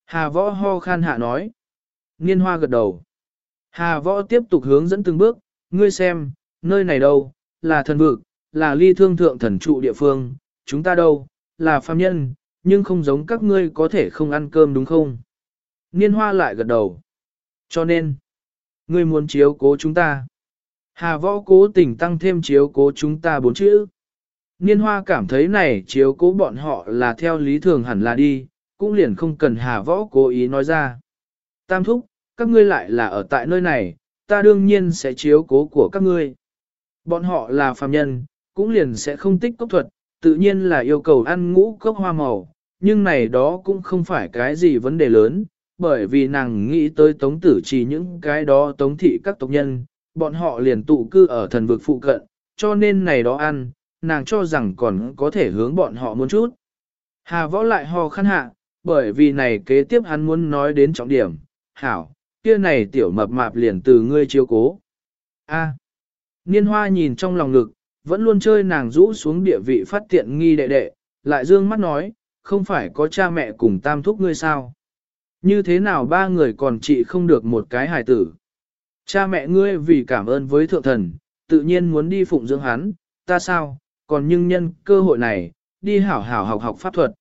Hà võ ho khan hạ nói. Niên hoa gật đầu. Hà võ tiếp tục hướng dẫn từng bước, ngươi xem, nơi này đâu, là thần vực, là ly thương thượng thần trụ địa phương, chúng ta đâu, là phàm nhân, nhưng không giống các ngươi có thể không ăn cơm đúng không? Niên hoa lại gật đầu. Cho nên, ngươi muốn chiếu cố chúng ta. Hà võ cố tình tăng thêm chiếu cố chúng ta bốn chữ. Niên hoa cảm thấy này chiếu cố bọn họ là theo lý thường hẳn là đi, cũng liền không cần hà võ cố ý nói ra. Tam thúc, các ngươi lại là ở tại nơi này, ta đương nhiên sẽ chiếu cố của các ngươi. Bọn họ là phàm nhân, cũng liền sẽ không tích cốc thuật, tự nhiên là yêu cầu ăn ngũ cốc hoa màu, nhưng này đó cũng không phải cái gì vấn đề lớn, bởi vì nàng nghĩ tới tống tử chỉ những cái đó tống thị các tộc nhân, bọn họ liền tụ cư ở thần vực phụ cận, cho nên này đó ăn, nàng cho rằng còn có thể hướng bọn họ muốn chút. Hà võ lại ho khăn hạ, bởi vì này kế tiếp hắn muốn nói đến trọng điểm, hảo, kia này tiểu mập mạp liền từ ngươi chiếu cố. A. Niên hoa nhìn trong lòng ngực, vẫn luôn chơi nàng rũ xuống địa vị phát tiện nghi đệ đệ, lại dương mắt nói, không phải có cha mẹ cùng tam thúc ngươi sao? Như thế nào ba người còn trị không được một cái hài tử? Cha mẹ ngươi vì cảm ơn với thượng thần, tự nhiên muốn đi phụng dưỡng hắn, ta sao, còn nhưng nhân cơ hội này, đi hảo hảo học học pháp thuật.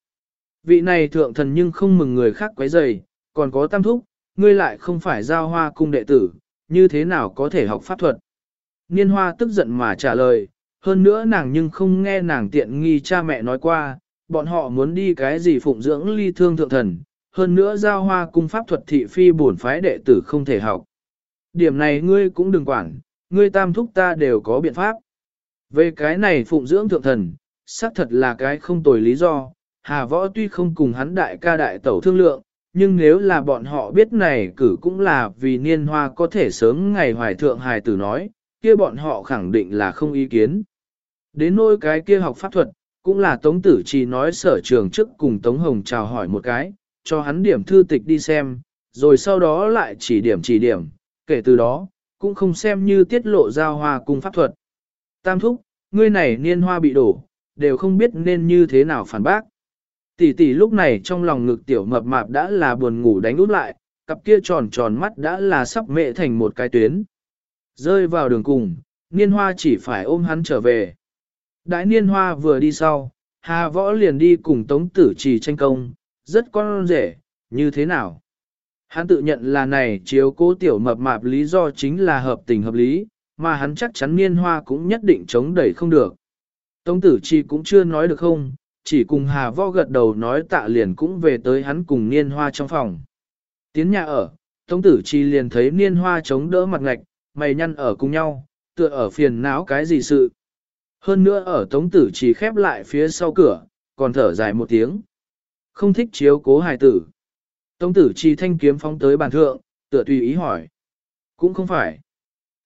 Vị này thượng thần nhưng không mừng người khác quấy rầy, còn có tam thúc, ngươi lại không phải giao hoa cung đệ tử, như thế nào có thể học pháp thuật. Niên hoa tức giận mà trả lời, hơn nữa nàng nhưng không nghe nàng tiện nghi cha mẹ nói qua, bọn họ muốn đi cái gì phụng dưỡng ly thương thượng thần, hơn nữa giao hoa cung pháp thuật thị phi bổn phái đệ tử không thể học. Điểm này ngươi cũng đừng quản, ngươi tam thúc ta đều có biện pháp. Về cái này phụng dưỡng thượng thần, xác thật là cái không tồi lý do, Hà Võ tuy không cùng hắn đại ca đại tẩu thương lượng, nhưng nếu là bọn họ biết này cử cũng là vì niên hoa có thể sớm ngày hoài thượng hài tử nói, kia bọn họ khẳng định là không ý kiến. Đến nôi cái kia học pháp thuật, cũng là Tống Tử Chi nói sở trường trước cùng Tống Hồng chào hỏi một cái, cho hắn điểm thư tịch đi xem, rồi sau đó lại chỉ điểm chỉ điểm, kể từ đó, cũng không xem như tiết lộ giao hoa cùng pháp thuật. Tam thúc, ngươi này niên hoa bị đổ, đều không biết nên như thế nào phản bác. Tỷ tỷ lúc này trong lòng ngực tiểu mập mạp đã là buồn ngủ đánh út lại, cặp kia tròn tròn mắt đã là sắp mệ thành một cái tuyến. Rơi vào đường cùng, niên hoa chỉ phải ôm hắn trở về. Đại niên hoa vừa đi sau, Hà Võ liền đi cùng Tống Tử Trì tranh công, rất con rể, như thế nào? Hắn tự nhận là này chiếu cố tiểu mập mạp lý do chính là hợp tình hợp lý, mà hắn chắc chắn niên hoa cũng nhất định chống đẩy không được. Tống Tử Trì cũng chưa nói được không, chỉ cùng Hà Võ gật đầu nói tạ liền cũng về tới hắn cùng niên hoa trong phòng. Tiến nhà ở, Tống Tử Trì liền thấy niên hoa chống đỡ mặt ngạch, mày nhăn ở cùng nhau, tựa ở phiền não cái gì sự. Hơn nữa ở tống tử chỉ khép lại phía sau cửa, còn thở dài một tiếng. Không thích chiếu cố hài tử. Tống tử chi thanh kiếm phóng tới bàn thượng, tựa tùy ý hỏi. Cũng không phải.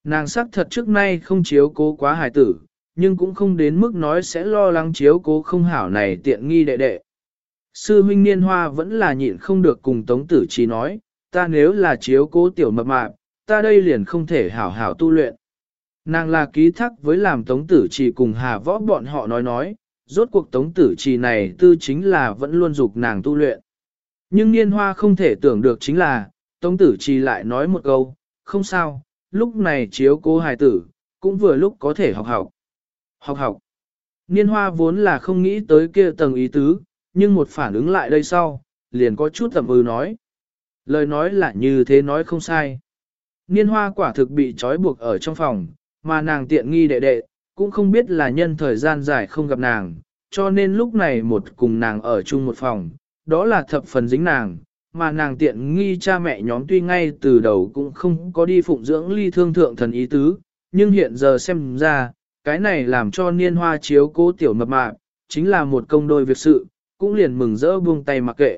Nàng sắc thật trước nay không chiếu cố quá hài tử, nhưng cũng không đến mức nói sẽ lo lắng chiếu cố không hảo này tiện nghi đệ đệ. Sư huynh niên hoa vẫn là nhịn không được cùng tống tử chi nói, ta nếu là chiếu cố tiểu mập mạp, ta đây liền không thể hảo hảo tu luyện. Nàng là ký thác với làm tống tử trì cùng hà võ bọn họ nói nói, rốt cuộc tống tử trì này tư chính là vẫn luôn dục nàng tu luyện. Nhưng niên hoa không thể tưởng được chính là, tống tử trì lại nói một câu, không sao, lúc này chiếu cố hài tử, cũng vừa lúc có thể học học. Học học. Niên hoa vốn là không nghĩ tới kia tầng ý tứ, nhưng một phản ứng lại đây sau, liền có chút tầm ư ừ nói. Lời nói là như thế nói không sai. Niên hoa quả thực bị trói buộc ở trong phòng, mà nàng tiện nghi đệ đệ, cũng không biết là nhân thời gian dài không gặp nàng, cho nên lúc này một cùng nàng ở chung một phòng, đó là thập phần dính nàng, mà nàng tiện nghi cha mẹ nhóm tuy ngay từ đầu cũng không có đi phụng dưỡng ly thương thượng thần ý tứ, nhưng hiện giờ xem ra, cái này làm cho niên hoa chiếu cố tiểu mập mạp, chính là một công đôi việc sự, cũng liền mừng rỡ buông tay mặc kệ.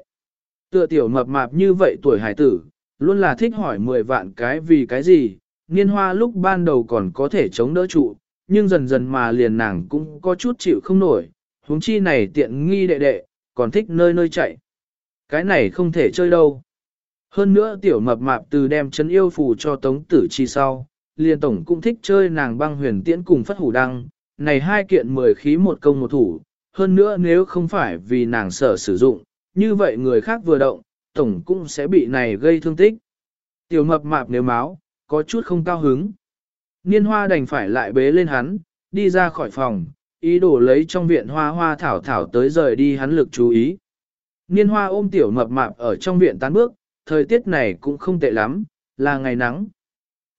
Tựa tiểu mập mạp như vậy tuổi hải tử, luôn là thích hỏi 10 vạn cái vì cái gì, niên hoa lúc ban đầu còn có thể chống đỡ trụ, nhưng dần dần mà liền nàng cũng có chút chịu không nổi, huống chi này tiện nghi đệ đệ, còn thích nơi nơi chạy. Cái này không thể chơi đâu. Hơn nữa tiểu mập mạp từ đem chân yêu phù cho tống tử chi sau, liền tổng cũng thích chơi nàng băng huyền tiễn cùng phất hủ đăng, này hai kiện mười khí một công một thủ, hơn nữa nếu không phải vì nàng sợ sử dụng, như vậy người khác vừa động, tổng cũng sẽ bị này gây thương tích. Tiểu mập mạp nếu máu, có chút không cao hứng. Niên hoa đành phải lại bế lên hắn, đi ra khỏi phòng, ý đồ lấy trong viện hoa hoa thảo thảo tới rời đi hắn lực chú ý. Niên hoa ôm tiểu mập mạp ở trong viện tán bước, thời tiết này cũng không tệ lắm, là ngày nắng.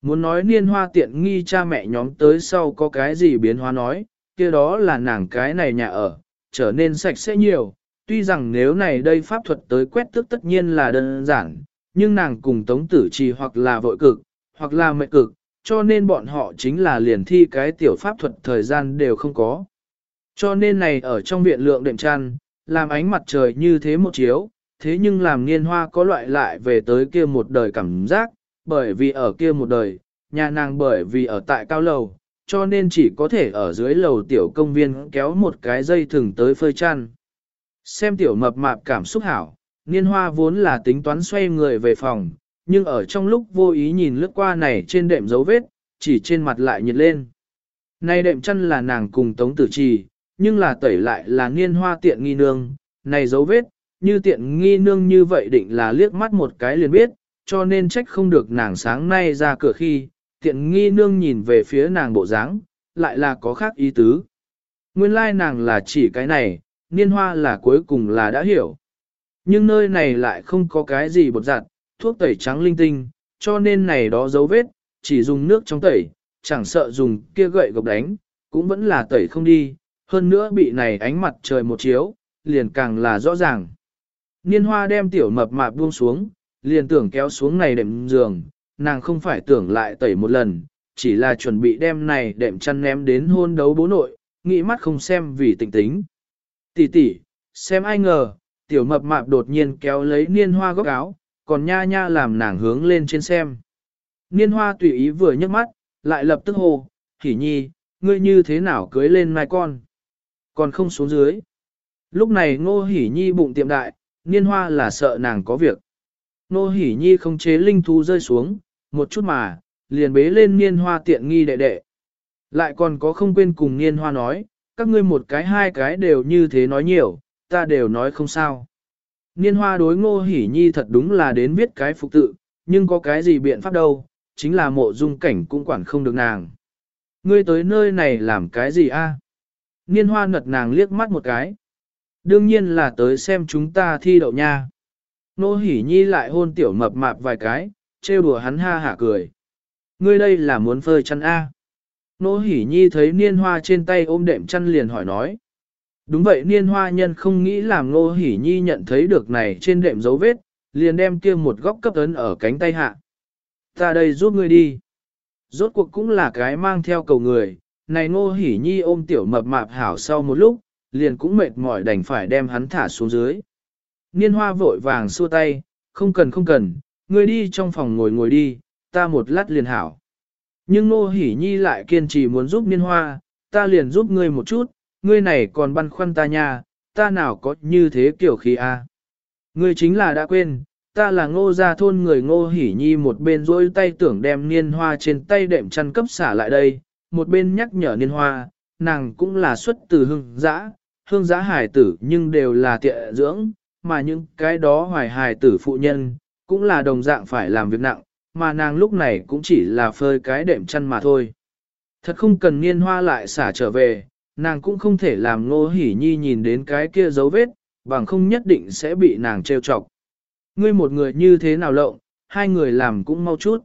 Muốn nói niên hoa tiện nghi cha mẹ nhóm tới sau có cái gì biến hóa nói, kia đó là nàng cái này nhà ở, trở nên sạch sẽ nhiều, tuy rằng nếu này đây pháp thuật tới quét tước tất nhiên là đơn giản, nhưng nàng cùng tống tử trì hoặc là vội cực, hoặc là mệnh cực, cho nên bọn họ chính là liền thi cái tiểu pháp thuật thời gian đều không có. Cho nên này ở trong viện lượng đệm trăn làm ánh mặt trời như thế một chiếu, thế nhưng làm niên hoa có loại lại về tới kia một đời cảm giác, bởi vì ở kia một đời, nhà nàng bởi vì ở tại cao lầu, cho nên chỉ có thể ở dưới lầu tiểu công viên kéo một cái dây thừng tới phơi chăn. Xem tiểu mập mạp cảm xúc hảo, niên hoa vốn là tính toán xoay người về phòng, nhưng ở trong lúc vô ý nhìn lướt qua này trên đệm dấu vết, chỉ trên mặt lại nhiệt lên. Này đệm chân là nàng cùng tống tử trì, nhưng là tẩy lại là niên hoa tiện nghi nương, này dấu vết, như tiện nghi nương như vậy định là liếc mắt một cái liền biết, cho nên trách không được nàng sáng nay ra cửa khi, tiện nghi nương nhìn về phía nàng bộ dáng, lại là có khác ý tứ. Nguyên lai nàng là chỉ cái này, niên hoa là cuối cùng là đã hiểu. Nhưng nơi này lại không có cái gì bột giặt, thuốc tẩy trắng linh tinh, cho nên này đó dấu vết, chỉ dùng nước trong tẩy, chẳng sợ dùng kia gậy gộc đánh, cũng vẫn là tẩy không đi, hơn nữa bị này ánh mặt trời một chiếu, liền càng là rõ ràng. Niên hoa đem tiểu mập mạp buông xuống, liền tưởng kéo xuống này đệm giường, nàng không phải tưởng lại tẩy một lần, chỉ là chuẩn bị đem này đệm chăn ném đến hôn đấu bố nội, nghĩ mắt không xem vì tỉnh tính. Tỷ tỷ, xem ai ngờ, tiểu mập mạp đột nhiên kéo lấy niên hoa góc áo, còn nha nha làm nàng hướng lên trên xem. Niên hoa tùy ý vừa nhấc mắt, lại lập tức hồ, hỉ nhi, ngươi như thế nào cưới lên mai con, còn không xuống dưới. Lúc này ngô hỉ nhi bụng tiệm đại, niên hoa là sợ nàng có việc. Ngô hỉ nhi không chế linh thú rơi xuống, một chút mà, liền bế lên niên hoa tiện nghi đệ đệ. Lại còn có không quên cùng niên hoa nói, các ngươi một cái hai cái đều như thế nói nhiều, ta đều nói không sao. Niên hoa đối ngô hỉ nhi thật đúng là đến viết cái phục tự, nhưng có cái gì biện pháp đâu, chính là mộ dung cảnh cũng quản không được nàng. Ngươi tới nơi này làm cái gì a? Niên hoa ngật nàng liếc mắt một cái. Đương nhiên là tới xem chúng ta thi đậu nha. Nô hỉ nhi lại hôn tiểu mập mạp vài cái, trêu đùa hắn ha hả cười. Ngươi đây là muốn phơi chăn a? Nô hỉ nhi thấy niên hoa trên tay ôm đệm chăn liền hỏi nói. Đúng vậy niên hoa nhân không nghĩ làm nô hỉ nhi nhận thấy được này trên đệm dấu vết, liền đem kia một góc cấp ấn ở cánh tay hạ. Ta đây giúp ngươi đi. Rốt cuộc cũng là cái mang theo cầu người, này Nô hỉ nhi ôm tiểu mập mạp hảo sau một lúc, liền cũng mệt mỏi đành phải đem hắn thả xuống dưới. Niên hoa vội vàng xua tay, không cần không cần, ngươi đi trong phòng ngồi ngồi đi, ta một lát liền hảo. Nhưng Ngô Hỷ Nhi lại kiên trì muốn giúp Niên Hoa, ta liền giúp ngươi một chút, ngươi này còn băn khoăn ta nha, ta nào có như thế kiểu khí a? Ngươi chính là đã quên, ta là ngô gia thôn người ngô hỉ nhi một bên rỗi tay tưởng đem niên hoa trên tay đệm chăn cấp xả lại đây, một bên nhắc nhở niên hoa, nàng cũng là xuất từ hương giã, hương giã hải tử nhưng đều là tiệ dưỡng, mà những cái đó hoài hải tử phụ nhân, cũng là đồng dạng phải làm việc nặng, mà nàng lúc này cũng chỉ là phơi cái đệm chăn mà thôi. Thật không cần niên hoa lại xả trở về, nàng cũng không thể làm ngô hỉ nhi nhìn đến cái kia dấu vết, bằng không nhất định sẽ bị nàng trêu chọc. Ngươi một người như thế nào lộng, hai người làm cũng mau chút.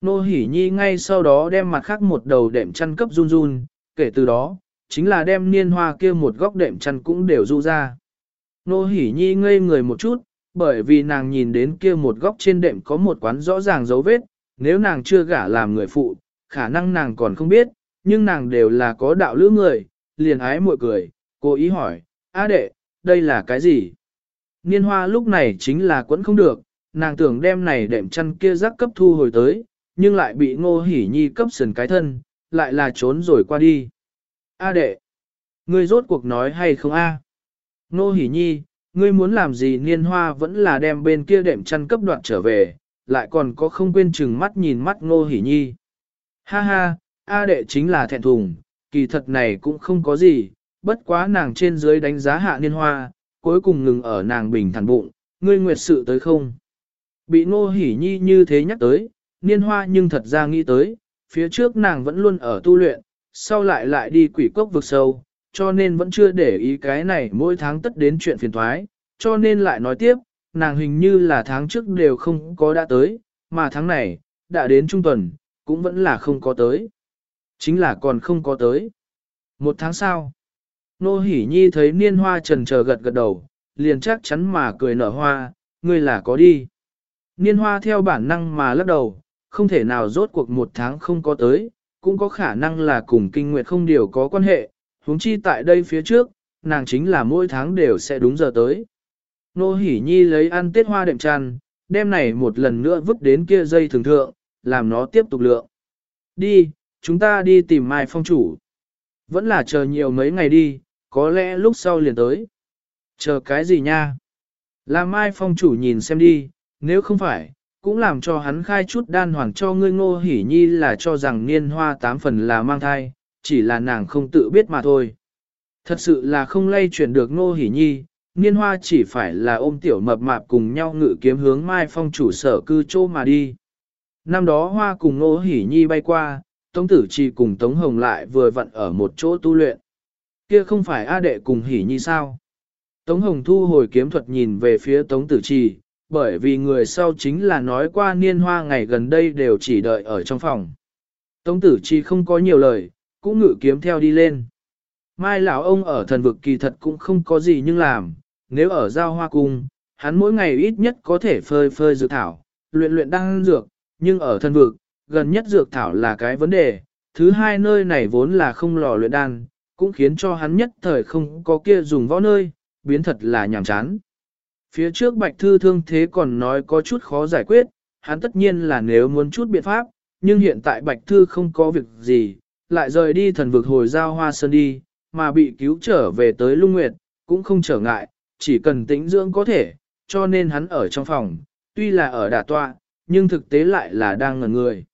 Nô hỉ nhi ngay sau đó đem mặt khác một đầu đệm chăn cấp run run, kể từ đó, chính là đem niên hoa kia một góc đệm chăn cũng đều ru ra. Nô hỉ nhi ngây người một chút, bởi vì nàng nhìn đến kia một góc trên đệm có một quán rõ ràng dấu vết, nếu nàng chưa gả làm người phụ, khả năng nàng còn không biết, nhưng nàng đều là có đạo lữ người, liền ái mội cười, cố ý hỏi, A đệ, đây là cái gì? Niên hoa lúc này chính là quẫn không được, nàng tưởng đem này đệm chăn kia rắc cấp thu hồi tới, nhưng lại bị ngô hỉ nhi cấp sườn cái thân, lại là trốn rồi qua đi. A đệ, ngươi rốt cuộc nói hay không a? Ngô hỉ nhi, ngươi muốn làm gì niên hoa vẫn là đem bên kia đệm chăn cấp đoạn trở về, lại còn có không quên chừng mắt nhìn mắt ngô hỉ nhi. Ha ha, A đệ chính là thẹn thùng, kỳ thật này cũng không có gì, bất quá nàng trên dưới đánh giá hạ niên hoa, cuối cùng ngừng ở nàng bình thản bụng, ngươi nguyệt sự tới không. Bị ngô hỉ nhi như thế nhắc tới, niên hoa nhưng thật ra nghĩ tới, phía trước nàng vẫn luôn ở tu luyện, sau lại lại đi quỷ cốc vực sâu, cho nên vẫn chưa để ý cái này mỗi tháng tất đến chuyện phiền thoái, cho nên lại nói tiếp, nàng hình như là tháng trước đều không có đã tới, mà tháng này, đã đến trung tuần, cũng vẫn là không có tới. Chính là còn không có tới. Một tháng sau, Nô Hỷ Nhi thấy niên hoa trần chờ gật gật đầu, liền chắc chắn mà cười nở hoa, ngươi là có đi. Niên hoa theo bản năng mà lắc đầu, không thể nào rốt cuộc một tháng không có tới, cũng có khả năng là cùng kinh nguyệt không điều có quan hệ, huống chi tại đây phía trước, nàng chính là mỗi tháng đều sẽ đúng giờ tới. Nô Hỷ Nhi lấy ăn tết hoa đệm tràn, đem này một lần nữa vứt đến kia dây thường thượng, làm nó tiếp tục lượng. Đi, chúng ta đi tìm Mai Phong chủ. Vẫn là chờ nhiều mấy ngày đi, có lẽ lúc sau liền tới. Chờ cái gì nha? Làm Mai Phong chủ nhìn xem đi, nếu không phải, cũng làm cho hắn khai chút đan hoàng cho ngươi ngô hỉ nhi là cho rằng niên hoa tám phần là mang thai, chỉ là nàng không tự biết mà thôi. Thật sự là không lay chuyển được ngô hỉ nhi, niên hoa chỉ phải là ôm tiểu mập mạp cùng nhau ngự kiếm hướng Mai Phong chủ sở cư chỗ mà đi. Năm đó hoa cùng ngô hỉ nhi bay qua, Tống Tử Chi cùng Tống Hồng lại vừa vặn ở một chỗ tu luyện. Kia không phải A đệ cùng hỉ nhi sao? Tống Hồng thu hồi kiếm thuật nhìn về phía Tống Tử Trì, bởi vì người sau chính là nói qua niên hoa ngày gần đây đều chỉ đợi ở trong phòng. Tống Tử Trì không có nhiều lời, cũng ngự kiếm theo đi lên. Mai lão ông ở thần vực kỳ thật cũng không có gì nhưng làm, nếu ở giao hoa cung, hắn mỗi ngày ít nhất có thể phơi phơi dược thảo, luyện luyện đăng dược, nhưng ở thần vực, gần nhất dược thảo là cái vấn đề, thứ hai nơi này vốn là không lò luyện đan, cũng khiến cho hắn nhất thời không có kia dùng võ nơi, biến thật là nhàm chán. Phía trước Bạch Thư thương thế còn nói có chút khó giải quyết, hắn tất nhiên là nếu muốn chút biện pháp, nhưng hiện tại Bạch Thư không có việc gì, lại rời đi thần vực hồi giao hoa sơn đi, mà bị cứu trở về tới lung nguyệt, cũng không trở ngại, chỉ cần tĩnh dưỡng có thể, cho nên hắn ở trong phòng, tuy là ở đà tọa, nhưng thực tế lại là đang ngẩn người.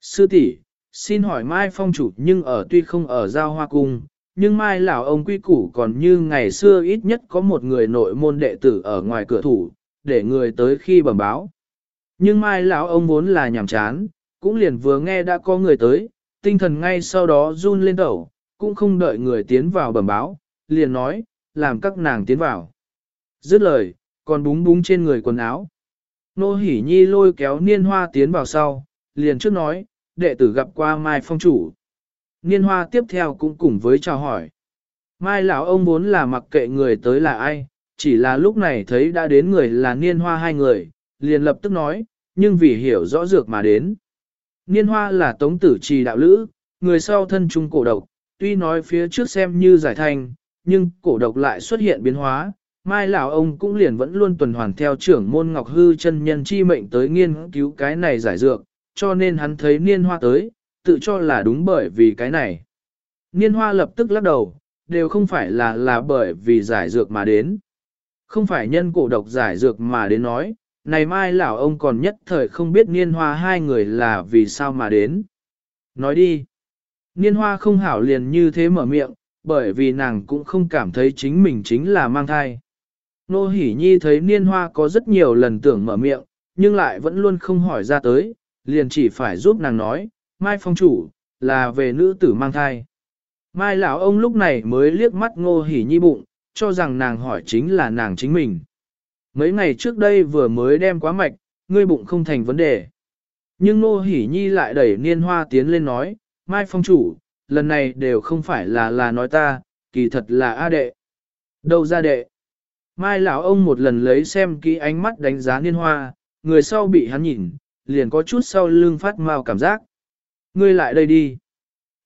Sư tỷ, xin hỏi Mai Phong chủ nhưng ở tuy không ở giao hoa cung, nhưng Mai lão ông quy củ còn như ngày xưa ít nhất có một người nội môn đệ tử ở ngoài cửa thủ, để người tới khi bẩm báo. Nhưng Mai lão ông vốn là nhàm chán, cũng liền vừa nghe đã có người tới, tinh thần ngay sau đó run lên đầu, cũng không đợi người tiến vào bẩm báo, liền nói, làm các nàng tiến vào. Dứt lời, còn búng búng trên người quần áo. Nô hỉ nhi lôi kéo niên hoa tiến vào sau, liền trước nói, đệ tử gặp qua Mai Phong chủ. Niên hoa tiếp theo cũng cùng với chào hỏi. Mai lão ông vốn là mặc kệ người tới là ai, chỉ là lúc này thấy đã đến người là niên hoa hai người, liền lập tức nói, nhưng vì hiểu rõ dược mà đến. Niên hoa là tống tử trì đạo lữ, người sau thân trung cổ độc, tuy nói phía trước xem như giải thành, nhưng cổ độc lại xuất hiện biến hóa. Mai lão ông cũng liền vẫn luôn tuần hoàn theo trưởng môn Ngọc Hư chân nhân chi mệnh tới nghiên cứu cái này giải dược, cho nên hắn thấy niên hoa tới, tự cho là đúng bởi vì cái này. Niên hoa lập tức lắc đầu, đều không phải là là bởi vì giải dược mà đến. Không phải nhân cổ độc giải dược mà đến nói, này mai lão ông còn nhất thời không biết niên hoa hai người là vì sao mà đến. Nói đi. Niên hoa không hảo liền như thế mở miệng, bởi vì nàng cũng không cảm thấy chính mình chính là mang thai. Nô hỉ nhi thấy niên hoa có rất nhiều lần tưởng mở miệng, nhưng lại vẫn luôn không hỏi ra tới, liền chỉ phải giúp nàng nói, Mai phong chủ, là về nữ tử mang thai. Mai lão ông lúc này mới liếc mắt ngô hỉ nhi bụng, cho rằng nàng hỏi chính là nàng chính mình. Mấy ngày trước đây vừa mới đem quá mạch, ngươi bụng không thành vấn đề. Nhưng nô hỉ nhi lại đẩy niên hoa tiến lên nói, Mai phong chủ, lần này đều không phải là là nói ta, kỳ thật là A đệ. Đâu ra đệ? Mai lão ông một lần lấy xem kỹ ánh mắt đánh giá niên hoa, người sau bị hắn nhìn, liền có chút sau lưng phát mau cảm giác. Ngươi lại đây đi.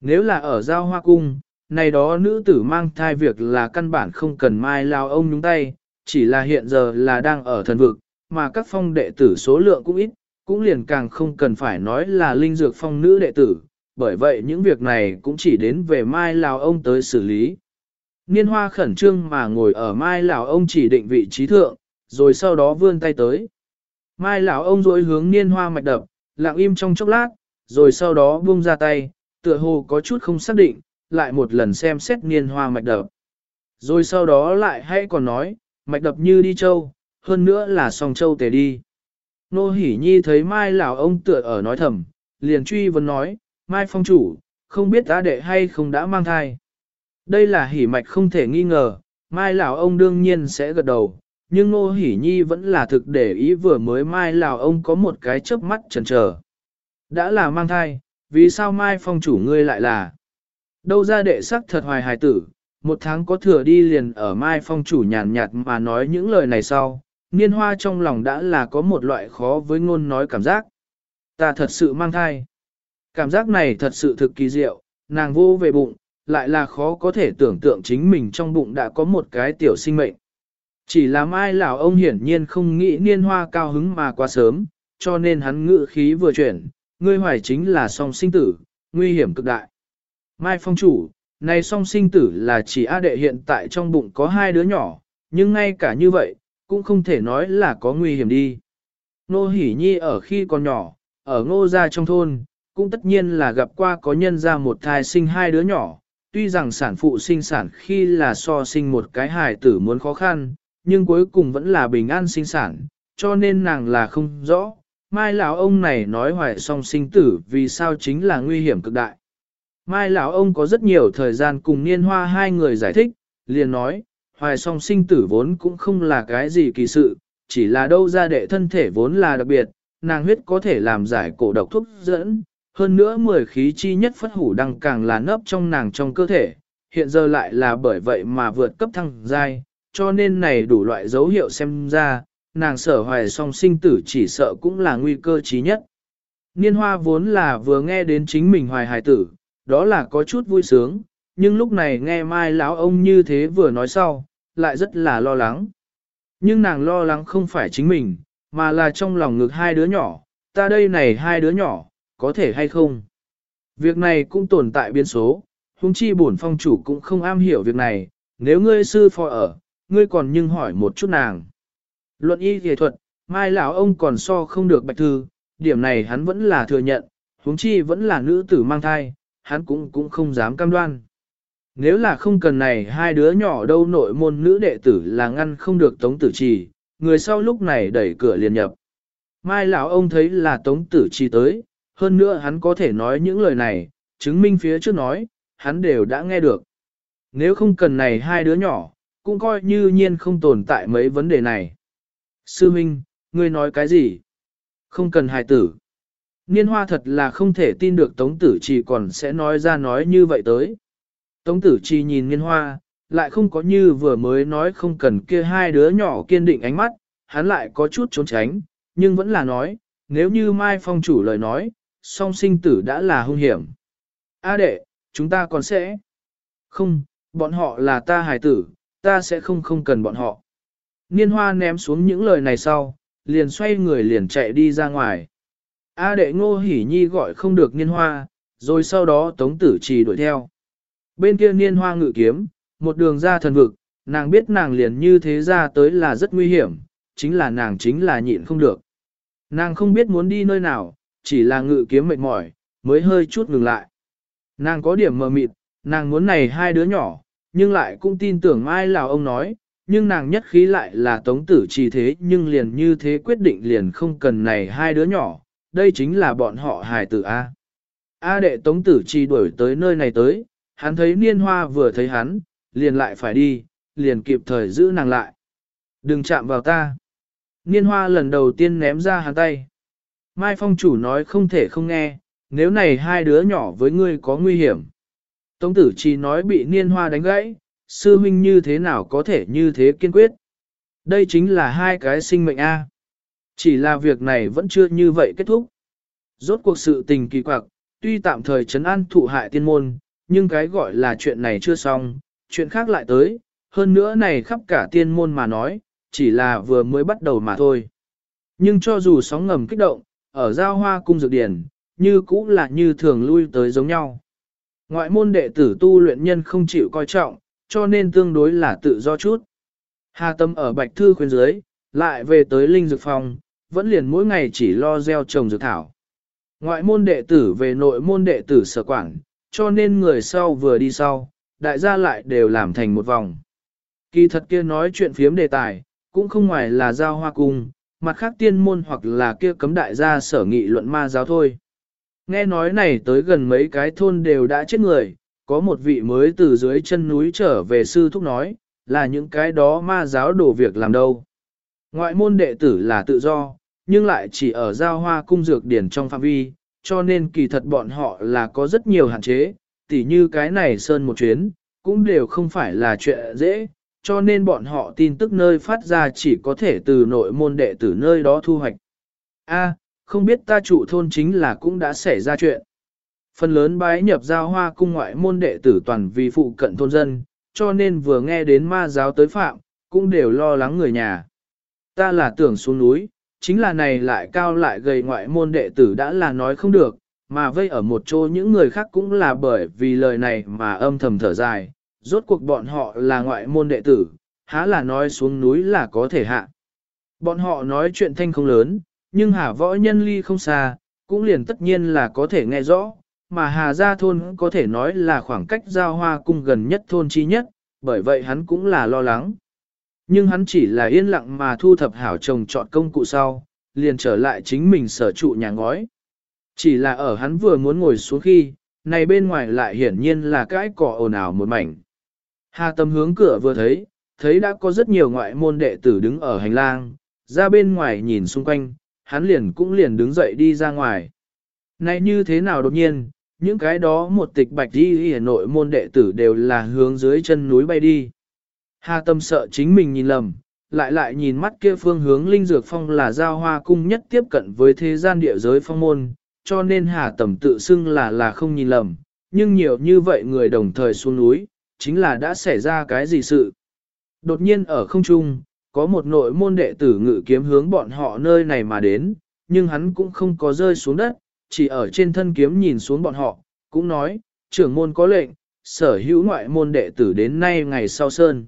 Nếu là ở giao hoa cung, này đó nữ tử mang thai việc là căn bản không cần mai lao ông nhúng tay, chỉ là hiện giờ là đang ở thần vực, mà các phong đệ tử số lượng cũng ít, cũng liền càng không cần phải nói là linh dược phong nữ đệ tử, bởi vậy những việc này cũng chỉ đến về mai lào ông tới xử lý. Niên hoa khẩn trương mà ngồi ở mai lão ông chỉ định vị trí thượng, rồi sau đó vươn tay tới. Mai lão ông dối hướng niên hoa mạch đập, lặng im trong chốc lát, rồi sau đó buông ra tay, tựa hồ có chút không xác định, lại một lần xem xét niên hoa mạch đập. Rồi sau đó lại hay còn nói, mạch đập như đi châu, hơn nữa là song châu tề đi. Nô hỉ nhi thấy mai lão ông tựa ở nói thầm, liền truy vấn nói, mai phong chủ, không biết ta đệ hay không đã mang thai. Đây là hỉ mạch không thể nghi ngờ, mai lão ông đương nhiên sẽ gật đầu, nhưng nô Hỷ Nhi vẫn là thực để ý vừa mới mai lão ông có một cái chớp mắt chần chờ. Đã là mang thai, vì sao mai phong chủ ngươi lại là? Đâu ra đệ sắc thật hoài hài tử, một tháng có thừa đi liền ở mai phong chủ nhàn nhạt mà nói những lời này sau, niên hoa trong lòng đã là có một loại khó với ngôn nói cảm giác. Ta thật sự mang thai. Cảm giác này thật sự thực kỳ diệu, nàng vô về bụng, lại là khó có thể tưởng tượng chính mình trong bụng đã có một cái tiểu sinh mệnh. Chỉ là mai lão ông hiển nhiên không nghĩ niên hoa cao hứng mà quá sớm, cho nên hắn ngự khí vừa chuyển, ngươi hoài chính là song sinh tử, nguy hiểm cực đại. Mai phong chủ, này song sinh tử là chỉ A đệ hiện tại trong bụng có hai đứa nhỏ, nhưng ngay cả như vậy, cũng không thể nói là có nguy hiểm đi. Nô Hỷ Nhi ở khi còn nhỏ, ở ngô gia trong thôn, cũng tất nhiên là gặp qua có nhân ra một thai sinh hai đứa nhỏ, tuy rằng sản phụ sinh sản khi là so sinh một cái hài tử muốn khó khăn, nhưng cuối cùng vẫn là bình an sinh sản, cho nên nàng là không rõ. Mai lão ông này nói hoài song sinh tử vì sao chính là nguy hiểm cực đại. Mai lão ông có rất nhiều thời gian cùng niên hoa hai người giải thích, liền nói, hoài song sinh tử vốn cũng không là cái gì kỳ sự, chỉ là đâu ra đệ thân thể vốn là đặc biệt, nàng huyết có thể làm giải cổ độc thuốc dẫn, hơn nữa mười khí chi nhất phất hủ đăng càng là nấp trong nàng trong cơ thể, hiện giờ lại là bởi vậy mà vượt cấp thăng giai, cho nên này đủ loại dấu hiệu xem ra, nàng sở hoài song sinh tử chỉ sợ cũng là nguy cơ chí nhất. Niên hoa vốn là vừa nghe đến chính mình hoài hài tử, đó là có chút vui sướng, nhưng lúc này nghe mai lão ông như thế vừa nói sau, lại rất là lo lắng. Nhưng nàng lo lắng không phải chính mình, mà là trong lòng ngực hai đứa nhỏ, ta đây này hai đứa nhỏ, có thể hay không? Việc này cũng tồn tại biến số, huống chi bổn phong chủ cũng không am hiểu việc này, nếu ngươi sư phò ở, ngươi còn nhưng hỏi một chút nàng. Luận y nghệ thuật, mai lão ông còn so không được bạch thư, điểm này hắn vẫn là thừa nhận, huống chi vẫn là nữ tử mang thai, hắn cũng cũng không dám cam đoan. Nếu là không cần này hai đứa nhỏ đâu nội môn nữ đệ tử là ngăn không được tống tử trì, người sau lúc này đẩy cửa liền nhập. Mai lão ông thấy là tống tử trì tới, hơn nữa hắn có thể nói những lời này, chứng minh phía trước nói, hắn đều đã nghe được. Nếu không cần này hai đứa nhỏ, cũng coi như nhiên không tồn tại mấy vấn đề này. Sư Minh, ngươi nói cái gì? Không cần hài tử. Niên hoa thật là không thể tin được Tống Tử Trì còn sẽ nói ra nói như vậy tới. Tống Tử Trì nhìn Niên hoa, lại không có như vừa mới nói không cần kia hai đứa nhỏ kiên định ánh mắt, hắn lại có chút trốn tránh, nhưng vẫn là nói, nếu như Mai Phong chủ lời nói, song sinh tử đã là hung hiểm. A đệ, chúng ta còn sẽ... Không, bọn họ là ta hài tử, ta sẽ không không cần bọn họ. Niên hoa ném xuống những lời này sau, liền xoay người liền chạy đi ra ngoài. A đệ ngô hỉ nhi gọi không được niên hoa, rồi sau đó tống tử trì đuổi theo. Bên kia niên hoa ngự kiếm, một đường ra thần vực, nàng biết nàng liền như thế ra tới là rất nguy hiểm, chính là nàng chính là nhịn không được. Nàng không biết muốn đi nơi nào, chỉ là ngự kiếm mệt mỏi, mới hơi chút ngừng lại. Nàng có điểm mờ mịt, nàng muốn này hai đứa nhỏ, nhưng lại cũng tin tưởng ai là ông nói, nhưng nàng nhất khí lại là tống tử trì thế nhưng liền như thế quyết định liền không cần này hai đứa nhỏ, đây chính là bọn họ hài tử A. A đệ tống tử chi đuổi tới nơi này tới, hắn thấy niên hoa vừa thấy hắn, liền lại phải đi, liền kịp thời giữ nàng lại. Đừng chạm vào ta. Niên hoa lần đầu tiên ném ra hắn tay. Mai phong chủ nói không thể không nghe, nếu này hai đứa nhỏ với ngươi có nguy hiểm. Tống tử chỉ nói bị niên hoa đánh gãy, sư huynh như thế nào có thể như thế kiên quyết. Đây chính là hai cái sinh mệnh A. Chỉ là việc này vẫn chưa như vậy kết thúc. Rốt cuộc sự tình kỳ quặc, tuy tạm thời chấn an thụ hại tiên môn, nhưng cái gọi là chuyện này chưa xong, chuyện khác lại tới, hơn nữa này khắp cả tiên môn mà nói, chỉ là vừa mới bắt đầu mà thôi. Nhưng cho dù sóng ngầm kích động, ở giao hoa cung dược điển, như cũng là như thường lui tới giống nhau. Ngoại môn đệ tử tu luyện nhân không chịu coi trọng, cho nên tương đối là tự do chút. Hà tâm ở bạch thư khuyên dưới, lại về tới linh dược phòng, vẫn liền mỗi ngày chỉ lo gieo trồng dược thảo. Ngoại môn đệ tử về nội môn đệ tử sở quản, cho nên người sau vừa đi sau, đại gia lại đều làm thành một vòng. Kỳ thật kia nói chuyện phiếm đề tài, cũng không ngoài là giao hoa cung, mặt khác tiên môn hoặc là kia cấm đại gia sở nghị luận ma giáo thôi. Nghe nói này tới gần mấy cái thôn đều đã chết người, có một vị mới từ dưới chân núi trở về sư thúc nói, là những cái đó ma giáo đổ việc làm đâu. Ngoại môn đệ tử là tự do, nhưng lại chỉ ở giao hoa cung dược điển trong phạm vi, cho nên kỳ thật bọn họ là có rất nhiều hạn chế, tỉ như cái này sơn một chuyến, cũng đều không phải là chuyện dễ, cho nên bọn họ tin tức nơi phát ra chỉ có thể từ nội môn đệ tử nơi đó thu hoạch. A, không biết ta trụ thôn chính là cũng đã xảy ra chuyện. Phần lớn bái nhập giao hoa cung ngoại môn đệ tử toàn vì phụ cận thôn dân, cho nên vừa nghe đến ma giáo tới phạm, cũng đều lo lắng người nhà. Ta là tưởng xuống núi, chính là này lại cao lại gầy ngoại môn đệ tử đã là nói không được, mà vây ở một chỗ những người khác cũng là bởi vì lời này mà âm thầm thở dài, rốt cuộc bọn họ là ngoại môn đệ tử, há là nói xuống núi là có thể hạ. Bọn họ nói chuyện thanh không lớn, nhưng hà võ nhân ly không xa, cũng liền tất nhiên là có thể nghe rõ, mà hà gia thôn có thể nói là khoảng cách giao hoa cung gần nhất thôn chi nhất, bởi vậy hắn cũng là lo lắng. Nhưng hắn chỉ là yên lặng mà thu thập hảo trồng chọn công cụ sau, liền trở lại chính mình sở trụ nhà ngói. Chỉ là ở hắn vừa muốn ngồi xuống khi, này bên ngoài lại hiển nhiên là cái cỏ ồn ào một mảnh. Hà tâm hướng cửa vừa thấy, thấy đã có rất nhiều ngoại môn đệ tử đứng ở hành lang, ra bên ngoài nhìn xung quanh, hắn liền cũng liền đứng dậy đi ra ngoài. Này như thế nào đột nhiên, những cái đó một tịch bạch đi ở nội môn đệ tử đều là hướng dưới chân núi bay đi. Hà tâm sợ chính mình nhìn lầm, lại lại nhìn mắt kia phương hướng linh dược phong là giao hoa cung nhất tiếp cận với thế gian địa giới phong môn, cho nên hà tầm tự xưng là là không nhìn lầm, nhưng nhiều như vậy người đồng thời xuống núi, chính là đã xảy ra cái gì sự. Đột nhiên ở không trung, có một nội môn đệ tử ngự kiếm hướng bọn họ nơi này mà đến, nhưng hắn cũng không có rơi xuống đất, chỉ ở trên thân kiếm nhìn xuống bọn họ, cũng nói, trưởng môn có lệnh, sở hữu ngoại môn đệ tử đến nay ngày sau sơn.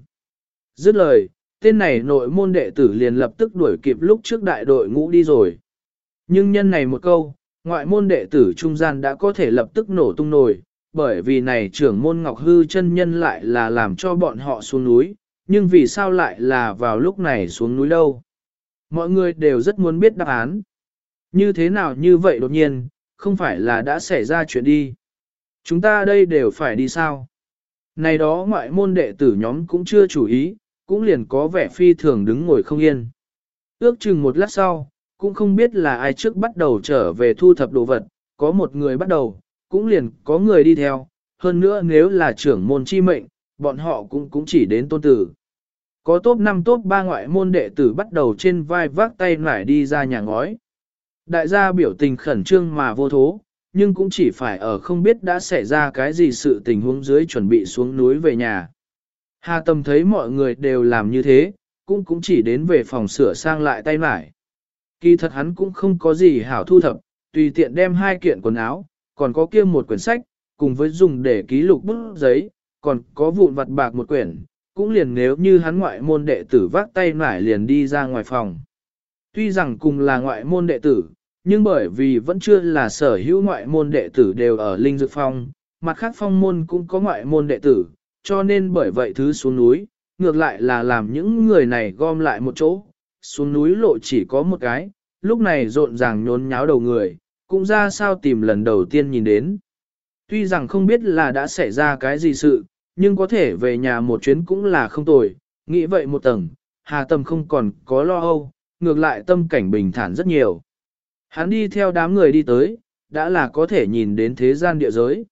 Dứt lời, tên này nội môn đệ tử liền lập tức đuổi kịp lúc trước đại đội ngũ đi rồi. Nhưng nhân này một câu, ngoại môn đệ tử trung gian đã có thể lập tức nổ tung nổi, bởi vì này trưởng môn Ngọc Hư chân nhân lại là làm cho bọn họ xuống núi, nhưng vì sao lại là vào lúc này xuống núi đâu? Mọi người đều rất muốn biết đáp án. Như thế nào như vậy đột nhiên, không phải là đã xảy ra chuyện đi. Chúng ta đây đều phải đi sao? Này đó ngoại môn đệ tử nhóm cũng chưa chủ ý, cũng liền có vẻ phi thường đứng ngồi không yên. Ước chừng một lát sau, cũng không biết là ai trước bắt đầu trở về thu thập đồ vật, có một người bắt đầu, cũng liền có người đi theo, hơn nữa nếu là trưởng môn chi mệnh, bọn họ cũng cũng chỉ đến tôn tử. Có top 5 top 3 ngoại môn đệ tử bắt đầu trên vai vác tay nải đi ra nhà ngói. Đại gia biểu tình khẩn trương mà vô thố, nhưng cũng chỉ phải ở không biết đã xảy ra cái gì sự tình huống dưới chuẩn bị xuống núi về nhà. Hà Tâm thấy mọi người đều làm như thế, cũng cũng chỉ đến về phòng sửa sang lại tay nải. Kỳ thật hắn cũng không có gì hảo thu thập, tùy tiện đem hai kiện quần áo, còn có kia một quyển sách, cùng với dùng để ký lục bút giấy, còn có vụn vặt bạc một quyển, cũng liền nếu như hắn ngoại môn đệ tử vác tay nải liền đi ra ngoài phòng. Tuy rằng cùng là ngoại môn đệ tử, nhưng bởi vì vẫn chưa là sở hữu ngoại môn đệ tử đều ở Linh Dược Phong, mặt khác phong môn cũng có ngoại môn đệ tử, cho nên bởi vậy thứ xuống núi, ngược lại là làm những người này gom lại một chỗ, xuống núi lộ chỉ có một cái, lúc này rộn ràng nhốn nháo đầu người, cũng ra sao tìm lần đầu tiên nhìn đến. Tuy rằng không biết là đã xảy ra cái gì sự, nhưng có thể về nhà một chuyến cũng là không tồi, nghĩ vậy một tầng, Hà Tâm không còn có lo âu, ngược lại tâm cảnh bình thản rất nhiều. Hắn đi theo đám người đi tới, đã là có thể nhìn đến thế gian địa giới.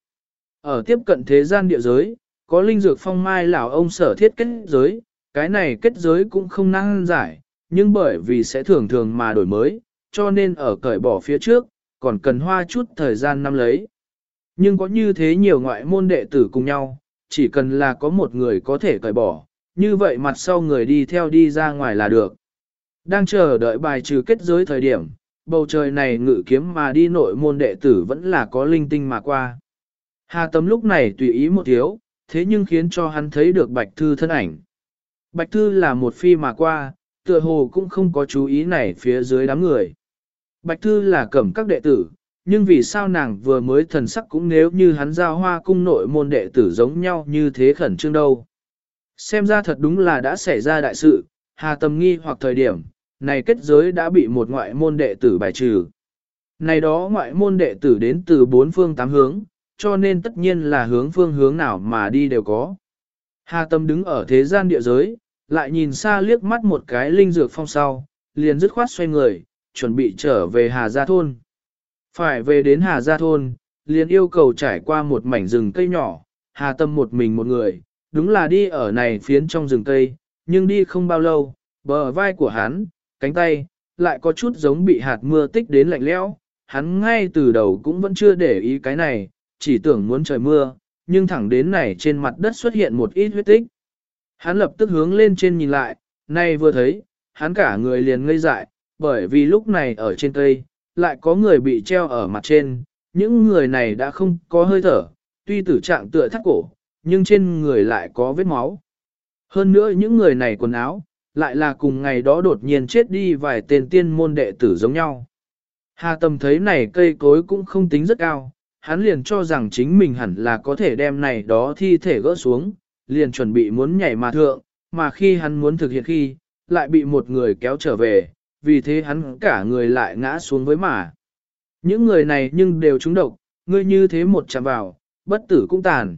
Ở tiếp cận thế gian địa giới, có linh dược phong mai lão ông sở thiết kết giới, cái này kết giới cũng không năng giải, nhưng bởi vì sẽ thường thường mà đổi mới, cho nên ở cởi bỏ phía trước, còn cần hoa chút thời gian năm lấy. Nhưng có như thế nhiều ngoại môn đệ tử cùng nhau, chỉ cần là có một người có thể cởi bỏ, như vậy mặt sau người đi theo đi ra ngoài là được. Đang chờ đợi bài trừ kết giới thời điểm, bầu trời này ngự kiếm mà đi nội môn đệ tử vẫn là có linh tinh mà qua. Hà tấm lúc này tùy ý một thiếu, thế nhưng khiến cho hắn thấy được Bạch Thư thân ảnh. Bạch Thư là một phi mà qua, tựa hồ cũng không có chú ý này phía dưới đám người. Bạch Thư là cẩm các đệ tử, nhưng vì sao nàng vừa mới thần sắc cũng nếu như hắn giao hoa cung nội môn đệ tử giống nhau như thế khẩn trương đâu. Xem ra thật đúng là đã xảy ra đại sự, hà tầm nghi hoặc thời điểm, này kết giới đã bị một ngoại môn đệ tử bài trừ. Này đó ngoại môn đệ tử đến từ bốn phương tám hướng, cho nên tất nhiên là hướng phương hướng nào mà đi đều có. Hà tâm đứng ở thế gian địa giới, lại nhìn xa liếc mắt một cái linh dược phong sau, liền dứt khoát xoay người, chuẩn bị trở về Hà Gia Thôn. Phải về đến Hà Gia Thôn, liền yêu cầu trải qua một mảnh rừng cây nhỏ, Hà Tâm một mình một người, đúng là đi ở này phiến trong rừng cây, nhưng đi không bao lâu, bờ vai của hắn, cánh tay, lại có chút giống bị hạt mưa tích đến lạnh lẽo. hắn ngay từ đầu cũng vẫn chưa để ý cái này, chỉ tưởng muốn trời mưa, nhưng thẳng đến này trên mặt đất xuất hiện một ít huyết tích. Hắn lập tức hướng lên trên nhìn lại, nay vừa thấy, hắn cả người liền ngây dại, bởi vì lúc này ở trên cây, lại có người bị treo ở mặt trên, những người này đã không có hơi thở, tuy tử trạng tựa thắt cổ, nhưng trên người lại có vết máu. Hơn nữa những người này quần áo, lại là cùng ngày đó đột nhiên chết đi vài tên tiên môn đệ tử giống nhau. Hà Tâm thấy này cây cối cũng không tính rất cao, hắn liền cho rằng chính mình hẳn là có thể đem này đó thi thể gỡ xuống, liền chuẩn bị muốn nhảy mà thượng, mà khi hắn muốn thực hiện khi, lại bị một người kéo trở về, vì thế hắn cả người lại ngã xuống với mà. Những người này nhưng đều trúng độc, ngươi như thế một chạm vào, bất tử cũng tàn.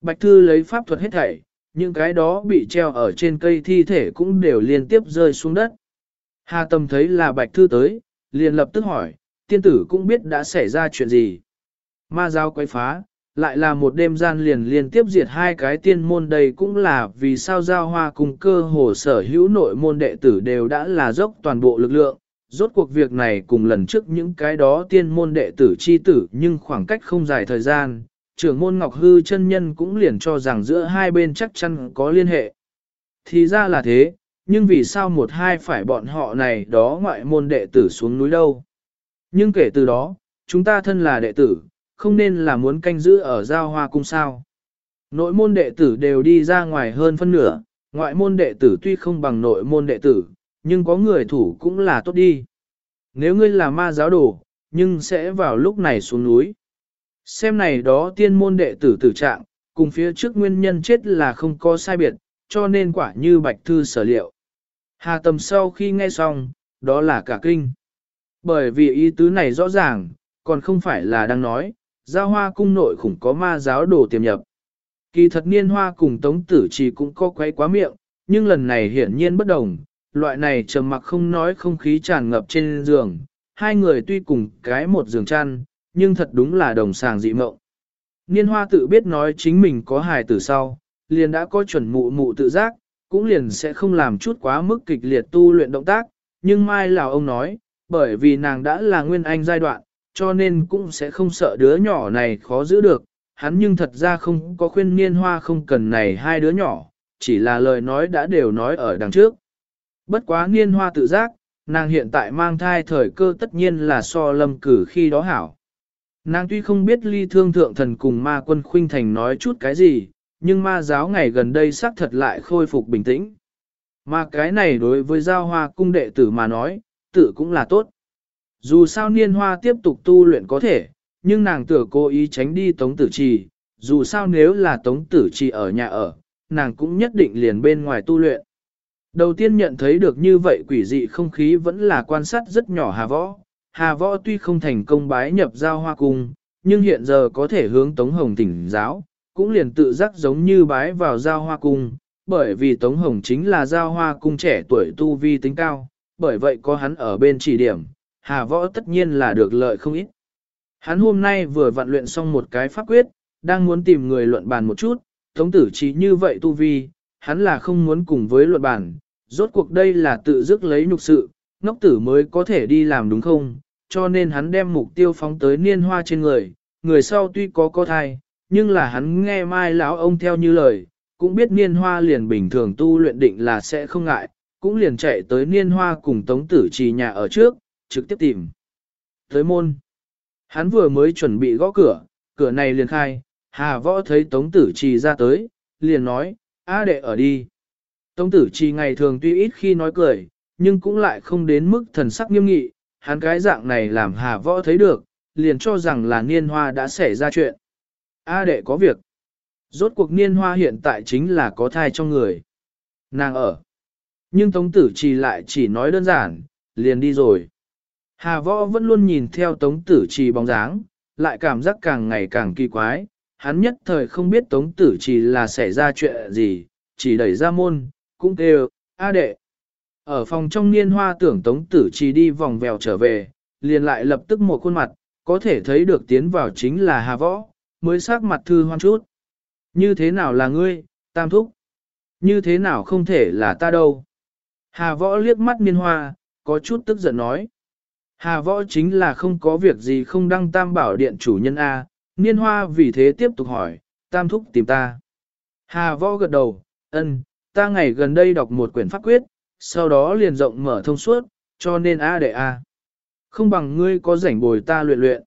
Bạch Thư lấy pháp thuật hết thảy, những cái đó bị treo ở trên cây thi thể cũng đều liên tiếp rơi xuống đất. Hà Tâm thấy là Bạch Thư tới, liền lập tức hỏi, tiên tử cũng biết đã xảy ra chuyện gì. Ma giáo quấy phá, lại là một đêm gian liền liên tiếp diệt hai cái tiên môn đây cũng là vì sao giao hoa cùng cơ hồ sở hữu nội môn đệ tử đều đã là dốc toàn bộ lực lượng, rốt cuộc việc này cùng lần trước những cái đó tiên môn đệ tử chi tử nhưng khoảng cách không dài thời gian, trưởng môn Ngọc Hư chân nhân cũng liền cho rằng giữa hai bên chắc chắn có liên hệ. Thì ra là thế, nhưng vì sao một hai phải bọn họ này đó ngoại môn đệ tử xuống núi đâu. Nhưng kể từ đó, chúng ta thân là đệ tử, không nên là muốn canh giữ ở giao hoa cung sao. Nội môn đệ tử đều đi ra ngoài hơn phân nửa, ngoại môn đệ tử tuy không bằng nội môn đệ tử, nhưng có người thủ cũng là tốt đi. Nếu ngươi là ma giáo đồ, nhưng sẽ vào lúc này xuống núi. Xem này đó tiên môn đệ tử tử trạng, cùng phía trước nguyên nhân chết là không có sai biệt, cho nên quả như bạch thư sở liệu. Hà tầm sau khi nghe xong, đó là cả kinh. Bởi vì ý tứ này rõ ràng, còn không phải là đang nói, giao hoa cung nội khủng có ma giáo đồ tiềm nhập. Kỳ thật niên hoa cùng tống tử chỉ cũng có quấy quá miệng, nhưng lần này hiển nhiên bất đồng, loại này trầm mặc không nói không khí tràn ngập trên giường, hai người tuy cùng cái một giường chăn, nhưng thật đúng là đồng sàng dị mộng. Niên hoa tự biết nói chính mình có hài từ sau, liền đã có chuẩn mụ mụ tự giác, cũng liền sẽ không làm chút quá mức kịch liệt tu luyện động tác, nhưng mai lào ông nói, bởi vì nàng đã là nguyên anh giai đoạn, cho nên cũng sẽ không sợ đứa nhỏ này khó giữ được, hắn nhưng thật ra không có khuyên niên hoa không cần này hai đứa nhỏ, chỉ là lời nói đã đều nói ở đằng trước. Bất quá niên hoa tự giác, nàng hiện tại mang thai thời cơ tất nhiên là so lâm cử khi đó hảo. Nàng tuy không biết ly thương thượng thần cùng ma quân khuynh thành nói chút cái gì, nhưng ma giáo ngày gần đây xác thật lại khôi phục bình tĩnh. Mà cái này đối với giao hoa cung đệ tử mà nói, tự cũng là tốt. Dù sao niên hoa tiếp tục tu luyện có thể, nhưng nàng tựa cố ý tránh đi tống tử trì, dù sao nếu là tống tử trì ở nhà ở, nàng cũng nhất định liền bên ngoài tu luyện. Đầu tiên nhận thấy được như vậy quỷ dị không khí vẫn là quan sát rất nhỏ hà võ. Hà võ tuy không thành công bái nhập giao hoa cung, nhưng hiện giờ có thể hướng Tống Hồng tỉnh giáo, cũng liền tự giác giống như bái vào giao hoa cung, bởi vì Tống Hồng chính là giao hoa cung trẻ tuổi tu vi tính cao, bởi vậy có hắn ở bên chỉ điểm, hà võ tất nhiên là được lợi không ít. Hắn hôm nay vừa vận luyện xong một cái pháp quyết, đang muốn tìm người luận bàn một chút, tống tử chỉ như vậy tu vi, hắn là không muốn cùng với luận bàn, rốt cuộc đây là tự dứt lấy nhục sự, ngốc tử mới có thể đi làm đúng không, cho nên hắn đem mục tiêu phóng tới niên hoa trên người, người sau tuy có có thai, nhưng là hắn nghe mai lão ông theo như lời, cũng biết niên hoa liền bình thường tu luyện định là sẽ không ngại, cũng liền chạy tới niên hoa cùng tống tử trì nhà ở trước, trực tiếp tìm. Tới môn, hắn vừa mới chuẩn bị gõ cửa, cửa này liền khai, hà võ thấy tống tử trì ra tới, liền nói, a đệ ở đi. Tống tử trì ngày thường tuy ít khi nói cười, nhưng cũng lại không đến mức thần sắc nghiêm nghị, hắn cái dạng này làm hà võ thấy được, liền cho rằng là niên hoa đã xảy ra chuyện. A đệ có việc. Rốt cuộc niên hoa hiện tại chính là có thai trong người. Nàng ở. Nhưng Tống Tử Trì lại chỉ nói đơn giản, liền đi rồi. Hà võ vẫn luôn nhìn theo Tống Tử Trì bóng dáng, lại cảm giác càng ngày càng kỳ quái. Hắn nhất thời không biết Tống Tử Trì là xảy ra chuyện gì, chỉ đẩy ra môn, cũng kêu, A đệ. Ở phòng trong niên hoa tưởng Tống Tử Trì đi vòng vèo trở về, liền lại lập tức một khuôn mặt, có thể thấy được tiến vào chính là Hà võ, mới sắc mặt thư hoan chút. Như thế nào là ngươi, tam thúc? Như thế nào không thể là ta đâu? Hà võ liếc mắt niên hoa, có chút tức giận nói. Hà võ chính là không có việc gì không đăng tam bảo điện chủ nhân A, niên hoa vì thế tiếp tục hỏi, tam thúc tìm ta. Hà võ gật đầu, ân, ta ngày gần đây đọc một quyển pháp quyết, sau đó liền rộng mở thông suốt, cho nên A để A. Không bằng ngươi có rảnh bồi ta luyện luyện.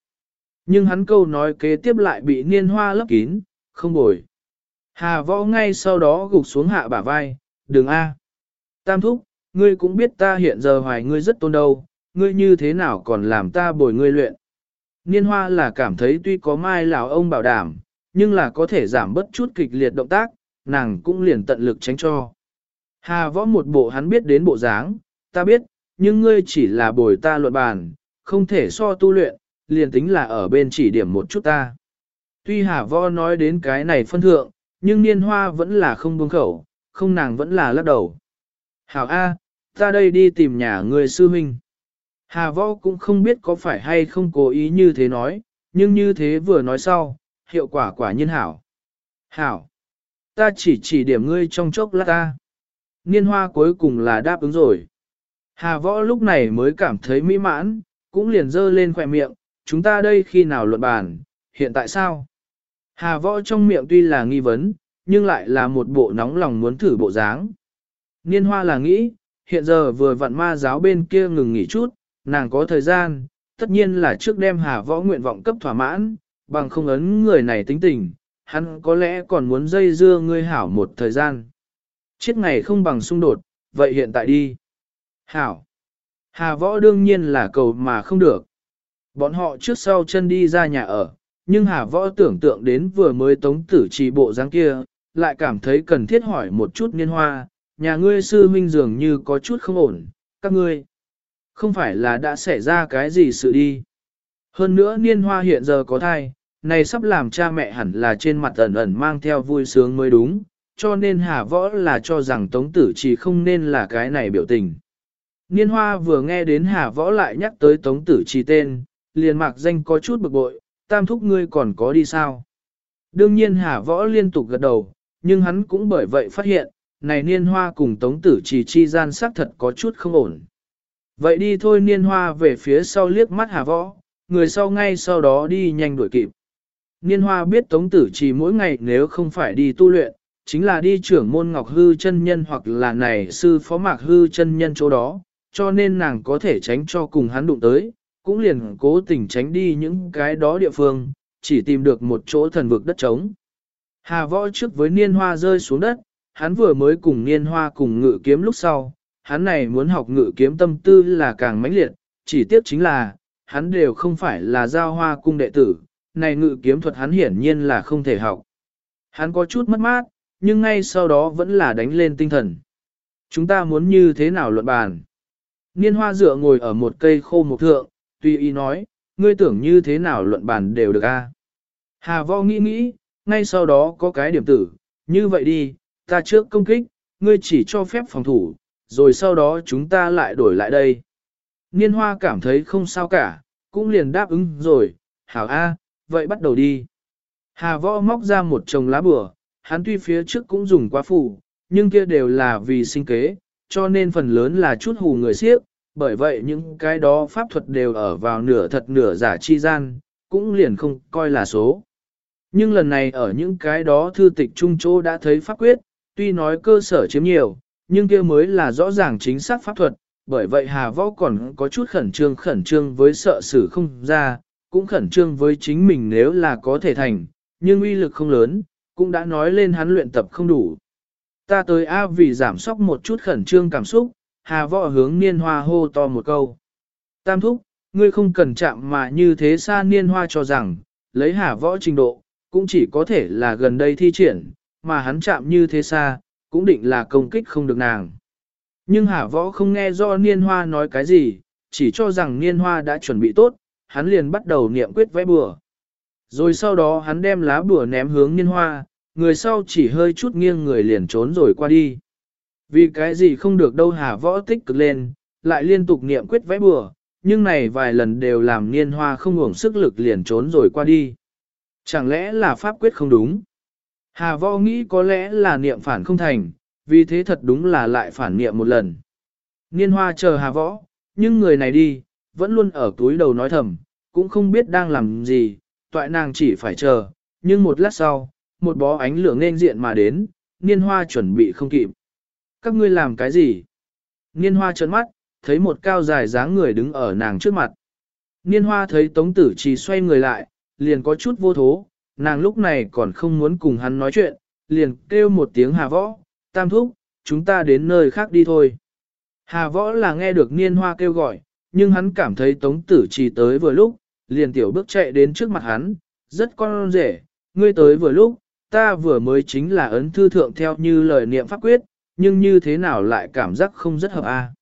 Nhưng hắn câu nói kế tiếp lại bị niên hoa lấp kín, không bồi. Hà võ ngay sau đó gục xuống hạ bả vai, đừng A. Tam thúc, ngươi cũng biết ta hiện giờ hoài ngươi rất tôn đâu, ngươi như thế nào còn làm ta bồi ngươi luyện. Niên hoa là cảm thấy tuy có mai lão ông bảo đảm, nhưng là có thể giảm bớt chút kịch liệt động tác, nàng cũng liền tận lực tránh cho. Hà võ một bộ hắn biết đến bộ dáng, ta biết, nhưng ngươi chỉ là bồi ta luận bàn, không thể so tu luyện, liền tính là ở bên chỉ điểm một chút ta. Tuy hà võ nói đến cái này phân thượng, nhưng niên hoa vẫn là không buông khẩu, không nàng vẫn là lắc đầu. Hảo A, ta đây đi tìm nhà ngươi sư huynh. Hà võ cũng không biết có phải hay không cố ý như thế nói, nhưng như thế vừa nói sau, hiệu quả quả nhiên hảo. Hảo, ta chỉ chỉ điểm ngươi trong chốc lát ta. Niên hoa cuối cùng là đáp ứng rồi. Hà võ lúc này mới cảm thấy mỹ mãn, cũng liền dơ lên khỏe miệng, chúng ta đây khi nào luận bàn, hiện tại sao? Hà võ trong miệng tuy là nghi vấn, nhưng lại là một bộ nóng lòng muốn thử bộ dáng. Niên hoa là nghĩ, hiện giờ vừa vặn ma giáo bên kia ngừng nghỉ chút, nàng có thời gian, tất nhiên là trước đem hà võ nguyện vọng cấp thỏa mãn, bằng không ấn người này tính tình, hắn có lẽ còn muốn dây dưa ngươi hảo một thời gian. Chết ngày không bằng xung đột, vậy hiện tại đi. Hảo. Hà võ đương nhiên là cầu mà không được. Bọn họ trước sau chân đi ra nhà ở, nhưng Hà võ tưởng tượng đến vừa mới tống tử trì bộ dáng kia, lại cảm thấy cần thiết hỏi một chút niên hoa, nhà ngươi sư huynh dường như có chút không ổn, các ngươi. Không phải là đã xảy ra cái gì sự đi. Hơn nữa niên hoa hiện giờ có thai, này sắp làm cha mẹ hẳn là trên mặt ẩn ẩn mang theo vui sướng mới đúng, cho nên Hà Võ là cho rằng Tống Tử chỉ không nên là cái này biểu tình. Niên Hoa vừa nghe đến Hà Võ lại nhắc tới Tống Tử Chỉ tên, liền mạc danh có chút bực bội, tam thúc ngươi còn có đi sao? Đương nhiên Hà Võ liên tục gật đầu, nhưng hắn cũng bởi vậy phát hiện, này Niên Hoa cùng Tống Tử Chỉ chi gian xác thật có chút không ổn. Vậy đi thôi Niên Hoa về phía sau liếc mắt Hà Võ, người sau ngay sau đó đi nhanh đuổi kịp. Niên Hoa biết Tống Tử Trì mỗi ngày nếu không phải đi tu luyện, chính là đi trưởng môn Ngọc Hư chân nhân hoặc là này sư phó Mạc Hư chân nhân chỗ đó, cho nên nàng có thể tránh cho cùng hắn đụng tới, cũng liền cố tình tránh đi những cái đó địa phương, chỉ tìm được một chỗ thần vực đất trống. Hà võ trước với niên hoa rơi xuống đất, hắn vừa mới cùng niên hoa cùng ngự kiếm lúc sau, hắn này muốn học ngự kiếm tâm tư là càng mãnh liệt, chỉ tiếc chính là, hắn đều không phải là giao hoa cung đệ tử, này ngự kiếm thuật hắn hiển nhiên là không thể học. Hắn có chút mất mát, nhưng ngay sau đó vẫn là đánh lên tinh thần. Chúng ta muốn như thế nào luận bàn? Niên hoa dựa ngồi ở một cây khô một thượng, tùy ý nói, ngươi tưởng như thế nào luận bàn đều được a. Hà vo nghĩ nghĩ, ngay sau đó có cái điểm tử, như vậy đi, ta trước công kích, ngươi chỉ cho phép phòng thủ, rồi sau đó chúng ta lại đổi lại đây. Niên hoa cảm thấy không sao cả, cũng liền đáp ứng rồi, hảo a, vậy bắt đầu đi. Hà võ móc ra một chồng lá bừa, hắn tuy phía trước cũng dùng quá phủ, nhưng kia đều là vì sinh kế, cho nên phần lớn là chút hù người siếp, bởi vậy những cái đó pháp thuật đều ở vào nửa thật nửa giả chi gian, cũng liền không coi là số. Nhưng lần này ở những cái đó thư tịch trung chỗ đã thấy pháp quyết, tuy nói cơ sở chiếm nhiều, nhưng kia mới là rõ ràng chính xác pháp thuật, bởi vậy Hà Võ còn có chút khẩn trương khẩn trương với sợ xử không ra, cũng khẩn trương với chính mình nếu là có thể thành, nhưng uy lực không lớn, cũng đã nói lên hắn luyện tập không đủ. Ta tới A vì giảm sóc một chút khẩn trương cảm xúc, Hà Võ hướng Niên Hoa hô to một câu. Tam thúc, ngươi không cần chạm mà như thế xa Niên Hoa cho rằng, lấy Hà Võ trình độ, cũng chỉ có thể là gần đây thi triển, mà hắn chạm như thế xa, cũng định là công kích không được nàng. Nhưng Hà Võ không nghe do Niên Hoa nói cái gì, chỉ cho rằng Niên Hoa đã chuẩn bị tốt, hắn liền bắt đầu niệm quyết vẽ bừa. Rồi sau đó hắn đem lá bùa ném hướng Niên Hoa, người sau chỉ hơi chút nghiêng người liền trốn rồi qua đi. Vì cái gì không được đâu Hà Võ tích cực lên, lại liên tục niệm quyết vẽ bừa, nhưng này vài lần đều làm Niên Hoa không ngủng sức lực liền trốn rồi qua đi. Chẳng lẽ là pháp quyết không đúng? Hà Võ nghĩ có lẽ là niệm phản không thành, vì thế thật đúng là lại phản niệm một lần. Niên hoa chờ hà võ, nhưng người này đi, vẫn luôn ở túi đầu nói thầm, cũng không biết đang làm gì, toại nàng chỉ phải chờ, nhưng một lát sau, một bó ánh lửa nên diện mà đến, niên hoa chuẩn bị không kịp. Các ngươi làm cái gì? Niên hoa trợn mắt, thấy một cao dài dáng người đứng ở nàng trước mặt. Niên hoa thấy tống tử chỉ xoay người lại, liền có chút vô thố, nàng lúc này còn không muốn cùng hắn nói chuyện, liền kêu một tiếng hà võ, tam thúc, chúng ta đến nơi khác đi thôi. Hà võ là nghe được niên hoa kêu gọi, nhưng hắn cảm thấy tống tử chỉ tới vừa lúc, liền tiểu bước chạy đến trước mặt hắn, rất con rể, ngươi tới vừa lúc, ta vừa mới chính là ấn thư thượng theo như lời niệm pháp quyết, nhưng như thế nào lại cảm giác không rất hợp a.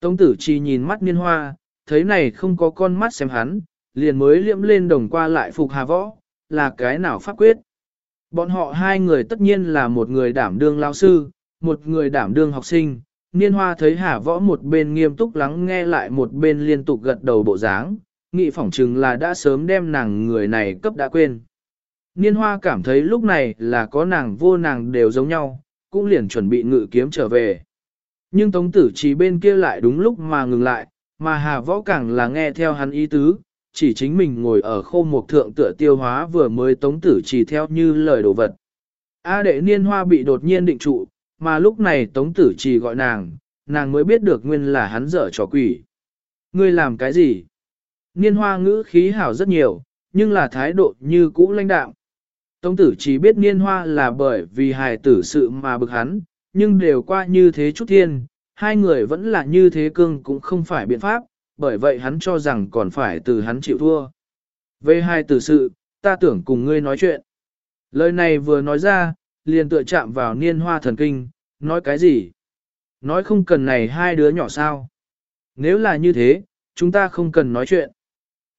Tống tử chỉ nhìn mắt niên hoa, thấy này không có con mắt xem hắn, liền mới liễm lên đồng qua lại phục hà võ, là cái nào pháp quyết. Bọn họ hai người tất nhiên là một người đảm đương lao sư, một người đảm đương học sinh. Niên hoa thấy hà võ một bên nghiêm túc lắng nghe lại một bên liên tục gật đầu bộ dáng, nghị phỏng chừng là đã sớm đem nàng người này cấp đã quên. Niên hoa cảm thấy lúc này là có nàng vô nàng đều giống nhau, cũng liền chuẩn bị ngự kiếm trở về. Nhưng Tống Tử Trí bên kia lại đúng lúc mà ngừng lại, mà Hà Võ càng là nghe theo hắn ý tứ, chỉ chính mình ngồi ở khô một thượng tựa tiêu hóa vừa mới Tống Tử Trì theo như lời đồ vật. A đệ niên hoa bị đột nhiên định trụ, mà lúc này Tống Tử Trì gọi nàng, nàng mới biết được nguyên là hắn dở trò quỷ. Ngươi làm cái gì? Niên hoa ngữ khí hảo rất nhiều, nhưng là thái độ như cũ lãnh đạo. Tống tử chỉ biết niên hoa là bởi vì hài tử sự mà bực hắn, nhưng đều qua như thế chút thiên, hai người vẫn là như thế cương cũng không phải biện pháp, bởi vậy hắn cho rằng còn phải từ hắn chịu thua. Về hai từ sự, ta tưởng cùng ngươi nói chuyện. Lời này vừa nói ra, liền tựa chạm vào niên hoa thần kinh, nói cái gì? Nói không cần này hai đứa nhỏ sao? Nếu là như thế, chúng ta không cần nói chuyện.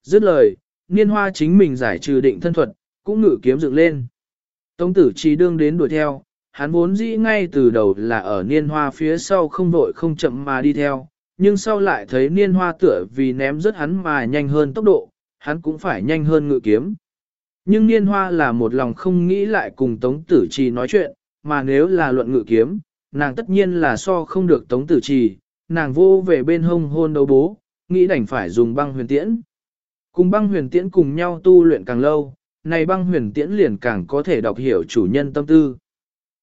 Dứt lời, niên hoa chính mình giải trừ định thân thuật, cũng ngự kiếm dựng lên. Tống tử chỉ đương đến đuổi theo, hắn vốn dĩ ngay từ đầu là ở niên hoa phía sau không vội không chậm mà đi theo, nhưng sau lại thấy niên hoa tựa vì ném rất hắn mà nhanh hơn tốc độ, hắn cũng phải nhanh hơn ngự kiếm. Nhưng niên hoa là một lòng không nghĩ lại cùng tống tử trì nói chuyện, mà nếu là luận ngự kiếm, nàng tất nhiên là so không được tống tử trì, nàng vô về bên hông hôn đấu bố, nghĩ đành phải dùng băng huyền tiễn. Cùng băng huyền tiễn cùng nhau tu luyện càng lâu, này băng huyền tiễn liền càng có thể đọc hiểu chủ nhân tâm tư.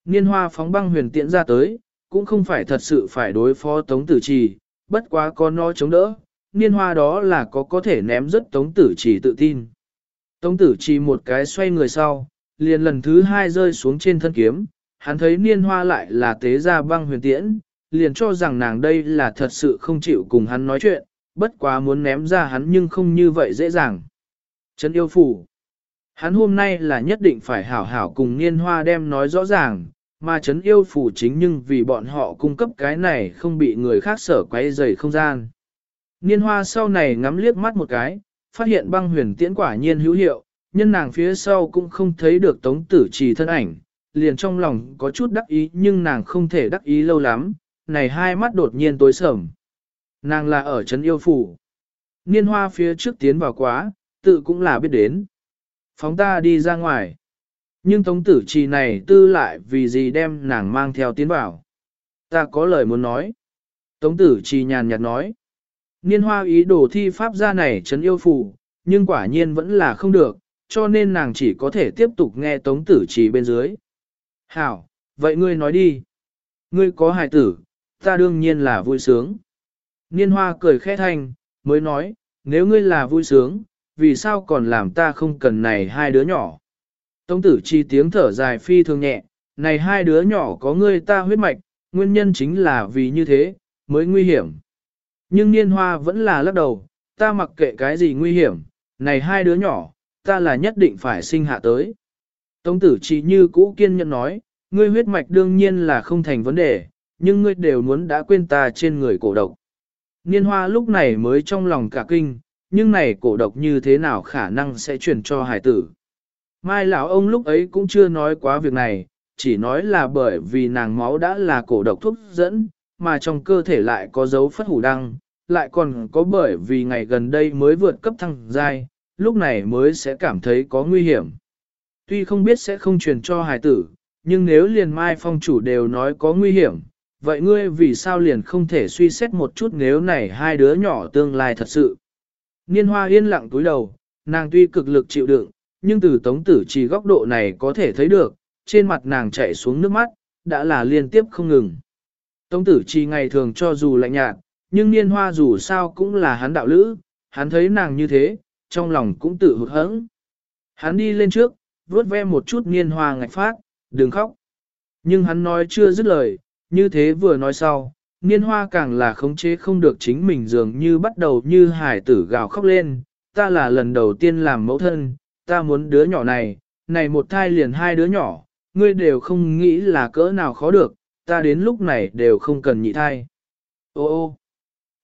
Niên hoa phóng băng huyền tiễn ra tới, cũng không phải thật sự phải đối phó tống tử trì, bất quá có nó chống đỡ, niên hoa đó là có có thể ném rất tống tử chỉ tự tin. Tống tử chỉ một cái xoay người sau, liền lần thứ hai rơi xuống trên thân kiếm, hắn thấy niên hoa lại là tế ra băng huyền tiễn, liền cho rằng nàng đây là thật sự không chịu cùng hắn nói chuyện, bất quá muốn ném ra hắn nhưng không như vậy dễ dàng. Trấn yêu phủ. Hắn hôm nay là nhất định phải hảo hảo cùng niên hoa đem nói rõ ràng, mà trấn yêu phủ chính nhưng vì bọn họ cung cấp cái này không bị người khác sở quấy rầy không gian. Niên hoa sau này ngắm liếc mắt một cái, phát hiện băng huyền tiễn quả nhiên hữu hiệu, nhân nàng phía sau cũng không thấy được tống tử trì thân ảnh, liền trong lòng có chút đắc ý nhưng nàng không thể đắc ý lâu lắm, này hai mắt đột nhiên tối sầm. Nàng là ở trấn yêu phủ. Niên hoa phía trước tiến vào quá, tự cũng là biết đến. Phóng ta đi ra ngoài. Nhưng tống tử trì này tư lại vì gì đem nàng mang theo tiến vào. Ta có lời muốn nói. Tống tử trì nhàn nhạt nói. Niên hoa ý đồ thi pháp ra này trấn yêu phù, nhưng quả nhiên vẫn là không được, cho nên nàng chỉ có thể tiếp tục nghe tống tử trì bên dưới. Hảo, vậy ngươi nói đi. Ngươi có hài tử, ta đương nhiên là vui sướng. Niên hoa cười khẽ thanh, mới nói, nếu ngươi là vui sướng, vì sao còn làm ta không cần này hai đứa nhỏ. Tống tử chi tiếng thở dài phi thường nhẹ, này hai đứa nhỏ có ngươi ta huyết mạch, nguyên nhân chính là vì như thế, mới nguy hiểm. Nhưng niên hoa vẫn là lắc đầu, ta mặc kệ cái gì nguy hiểm, này hai đứa nhỏ, ta là nhất định phải sinh hạ tới. Tống tử chi như cũ kiên nhẫn nói, ngươi huyết mạch đương nhiên là không thành vấn đề, nhưng ngươi đều muốn đã quên ta trên người cổ độc. Niên hoa lúc này mới trong lòng cả kinh, nhưng này cổ độc như thế nào khả năng sẽ truyền cho hải tử. Mai lão ông lúc ấy cũng chưa nói quá việc này, chỉ nói là bởi vì nàng máu đã là cổ độc thuốc dẫn, mà trong cơ thể lại có dấu phất hủ đăng, lại còn có bởi vì ngày gần đây mới vượt cấp thăng giai, lúc này mới sẽ cảm thấy có nguy hiểm. Tuy không biết sẽ không truyền cho hài tử, nhưng nếu liền mai phong chủ đều nói có nguy hiểm, vậy ngươi vì sao liền không thể suy xét một chút nếu này hai đứa nhỏ tương lai thật sự. Niên hoa yên lặng túi đầu, nàng tuy cực lực chịu đựng, nhưng từ tống tử chỉ góc độ này có thể thấy được, trên mặt nàng chảy xuống nước mắt, đã là liên tiếp không ngừng. Tống tử chỉ ngày thường cho dù lạnh nhạt, nhưng niên hoa dù sao cũng là hắn đạo lữ, hắn thấy nàng như thế, trong lòng cũng tự hụt hẫng. Hắn đi lên trước, vuốt ve một chút niên hoa ngạch phát, đừng khóc. Nhưng hắn nói chưa dứt lời, như thế vừa nói sau, niên hoa càng là khống chế không được chính mình dường như bắt đầu như hải tử gào khóc lên, ta là lần đầu tiên làm mẫu thân, ta muốn đứa nhỏ này, này một thai liền hai đứa nhỏ, ngươi đều không nghĩ là cỡ nào khó được, ta đến lúc này đều không cần nhị thai. Ô ô,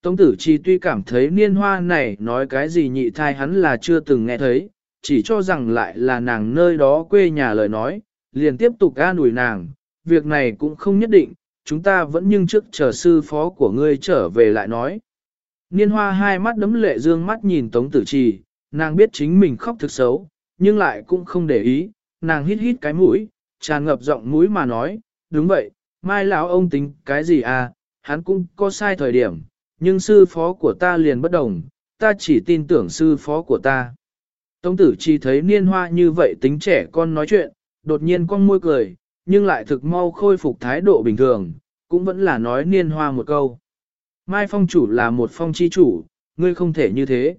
Tống tử chi tuy cảm thấy niên hoa này nói cái gì nhị thai hắn là chưa từng nghe thấy, chỉ cho rằng lại là nàng nơi đó quê nhà lời nói, liền tiếp tục ga ủi nàng, việc này cũng không nhất định, chúng ta vẫn nhưng trước chờ sư phó của ngươi trở về lại nói. Niên hoa hai mắt đấm lệ dương mắt nhìn Tống Tử Trì, nàng biết chính mình khóc thực xấu, nhưng lại cũng không để ý, nàng hít hít cái mũi, tràn ngập giọng mũi mà nói, đúng vậy, mai lão ông tính cái gì à, hắn cũng có sai thời điểm, nhưng sư phó của ta liền bất đồng, ta chỉ tin tưởng sư phó của ta. Tống tử chỉ thấy niên hoa như vậy tính trẻ con nói chuyện, đột nhiên con môi cười, nhưng lại thực mau khôi phục thái độ bình thường, cũng vẫn là nói niên hoa một câu. Mai phong chủ là một phong chi chủ, ngươi không thể như thế.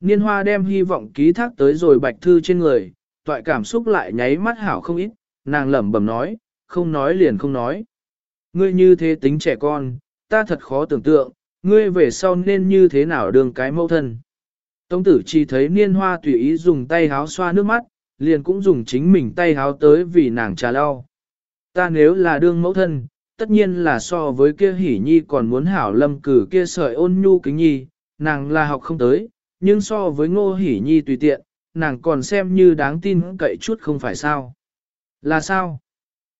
Niên hoa đem hy vọng ký thác tới rồi bạch thư trên người, toại cảm xúc lại nháy mắt hảo không ít, nàng lẩm bẩm nói, không nói liền không nói. Ngươi như thế tính trẻ con, ta thật khó tưởng tượng, ngươi về sau nên như thế nào đường cái mẫu thân. Tông tử chỉ thấy niên hoa tùy ý dùng tay háo xoa nước mắt, liền cũng dùng chính mình tay háo tới vì nàng trà lau. Ta nếu là đương mẫu thân, tất nhiên là so với kia hỉ nhi còn muốn hảo lâm cử kia sợi ôn nhu kính nhi, nàng là học không tới, nhưng so với ngô hỉ nhi tùy tiện, nàng còn xem như đáng tin cậy chút không phải sao. Là sao?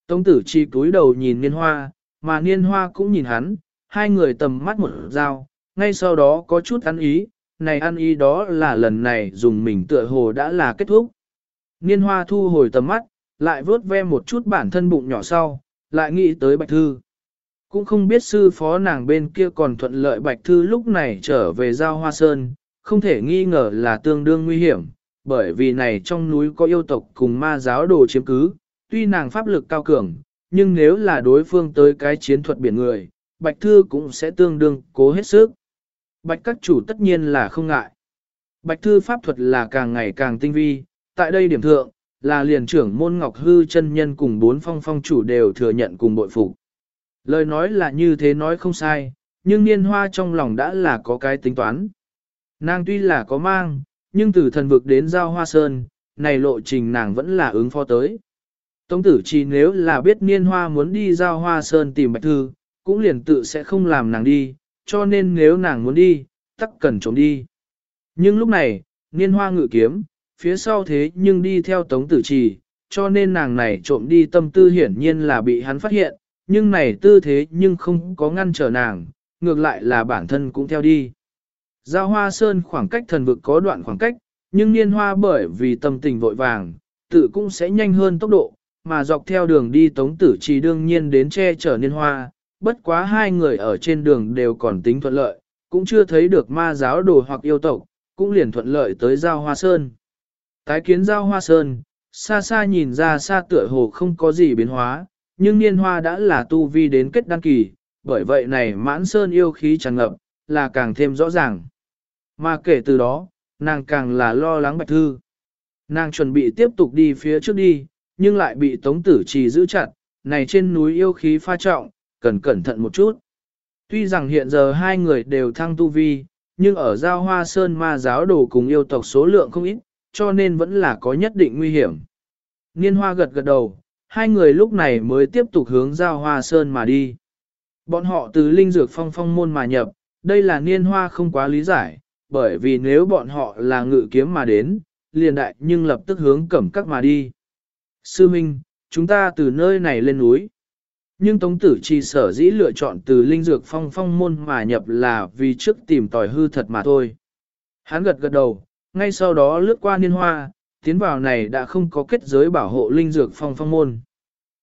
Tông tử chi cúi đầu nhìn niên hoa, mà niên hoa cũng nhìn hắn, hai người tầm mắt một dao, ngay sau đó có chút ăn ý, này ăn ý đó là lần này dùng mình tựa hồ đã là kết thúc. Niên hoa thu hồi tầm mắt, lại vớt ve một chút bản thân bụng nhỏ sau, lại nghĩ tới bạch thư. Cũng không biết sư phó nàng bên kia còn thuận lợi bạch thư lúc này trở về giao hoa sơn, không thể nghi ngờ là tương đương nguy hiểm, bởi vì này trong núi có yêu tộc cùng ma giáo đồ chiếm cứ, tuy nàng pháp lực cao cường, nhưng nếu là đối phương tới cái chiến thuật biển người, Bạch Thư cũng sẽ tương đương cố hết sức. Bạch các chủ tất nhiên là không ngại. Bạch Thư pháp thuật là càng ngày càng tinh vi, tại đây điểm thượng, là liền trưởng môn ngọc hư chân nhân cùng bốn phong phong chủ đều thừa nhận cùng bội phục. Lời nói là như thế nói không sai, nhưng niên hoa trong lòng đã là có cái tính toán. Nàng tuy là có mang, nhưng từ thần vực đến giao hoa sơn, này lộ trình nàng vẫn là ứng phó tới. Tống tử chỉ nếu là biết niên hoa muốn đi giao hoa sơn tìm bạch thư, cũng liền tự sẽ không làm nàng đi, cho nên nếu nàng muốn đi, tắc cần trốn đi. Nhưng lúc này, niên hoa ngự kiếm, phía sau thế nhưng đi theo tống tử trì, cho nên nàng này trộm đi tâm tư hiển nhiên là bị hắn phát hiện, nhưng này tư thế nhưng không có ngăn trở nàng, ngược lại là bản thân cũng theo đi. Giao hoa sơn khoảng cách thần vực có đoạn khoảng cách, nhưng niên hoa bởi vì tâm tình vội vàng, tự cũng sẽ nhanh hơn tốc độ, mà dọc theo đường đi tống tử chỉ đương nhiên đến che chở niên hoa, bất quá hai người ở trên đường đều còn tính thuận lợi, cũng chưa thấy được ma giáo đồ hoặc yêu tộc, cũng liền thuận lợi tới giao hoa sơn. Tái kiến giao hoa sơn, xa xa nhìn ra xa tựa hồ không có gì biến hóa, nhưng niên hoa đã là tu vi đến kết đăng kỳ, bởi vậy này mãn sơn yêu khí tràn ngập, là càng thêm rõ ràng. Mà kể từ đó, nàng càng là lo lắng bạch thư. Nàng chuẩn bị tiếp tục đi phía trước đi, nhưng lại bị tống tử trì giữ chặt, này trên núi yêu khí pha trọng, cần cẩn thận một chút. Tuy rằng hiện giờ hai người đều thăng tu vi, nhưng ở giao hoa sơn ma giáo đồ cùng yêu tộc số lượng không ít, cho nên vẫn là có nhất định nguy hiểm. Niên hoa gật gật đầu, hai người lúc này mới tiếp tục hướng giao hoa sơn mà đi. Bọn họ từ linh dược phong phong môn mà nhập, đây là niên hoa không quá lý giải, bởi vì nếu bọn họ là ngự kiếm mà đến, liền đại nhưng lập tức hướng cẩm các mà đi. Sư Minh, chúng ta từ nơi này lên núi. Nhưng Tống Tử Chi sở dĩ lựa chọn từ linh dược phong phong môn mà nhập là vì trước tìm tòi hư thật mà thôi. Hắn gật gật đầu, ngay sau đó lướt qua niên hoa, tiến vào này đã không có kết giới bảo hộ linh dược phong phong môn.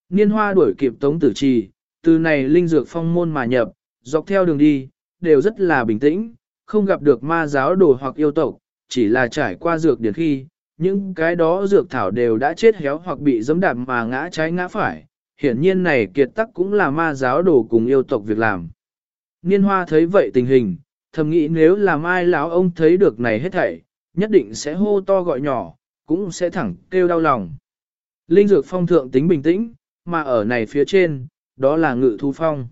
Niên hoa đuổi kịp Tống Tử Chi, từ này linh dược phong môn mà nhập, dọc theo đường đi, đều rất là bình tĩnh, không gặp được ma giáo đồ hoặc yêu tộc, chỉ là trải qua dược điển khi, những cái đó dược thảo đều đã chết héo hoặc bị dẫm đạp mà ngã trái ngã phải, hiển nhiên này kiệt tắc cũng là ma giáo đồ cùng yêu tộc việc làm. Niên hoa thấy vậy tình hình, thầm nghĩ nếu là mai lão ông thấy được này hết thảy, nhất định sẽ hô to gọi nhỏ, cũng sẽ thẳng kêu đau lòng. Linh dược phong thượng tính bình tĩnh, mà ở này phía trên, đó là ngự thú phong.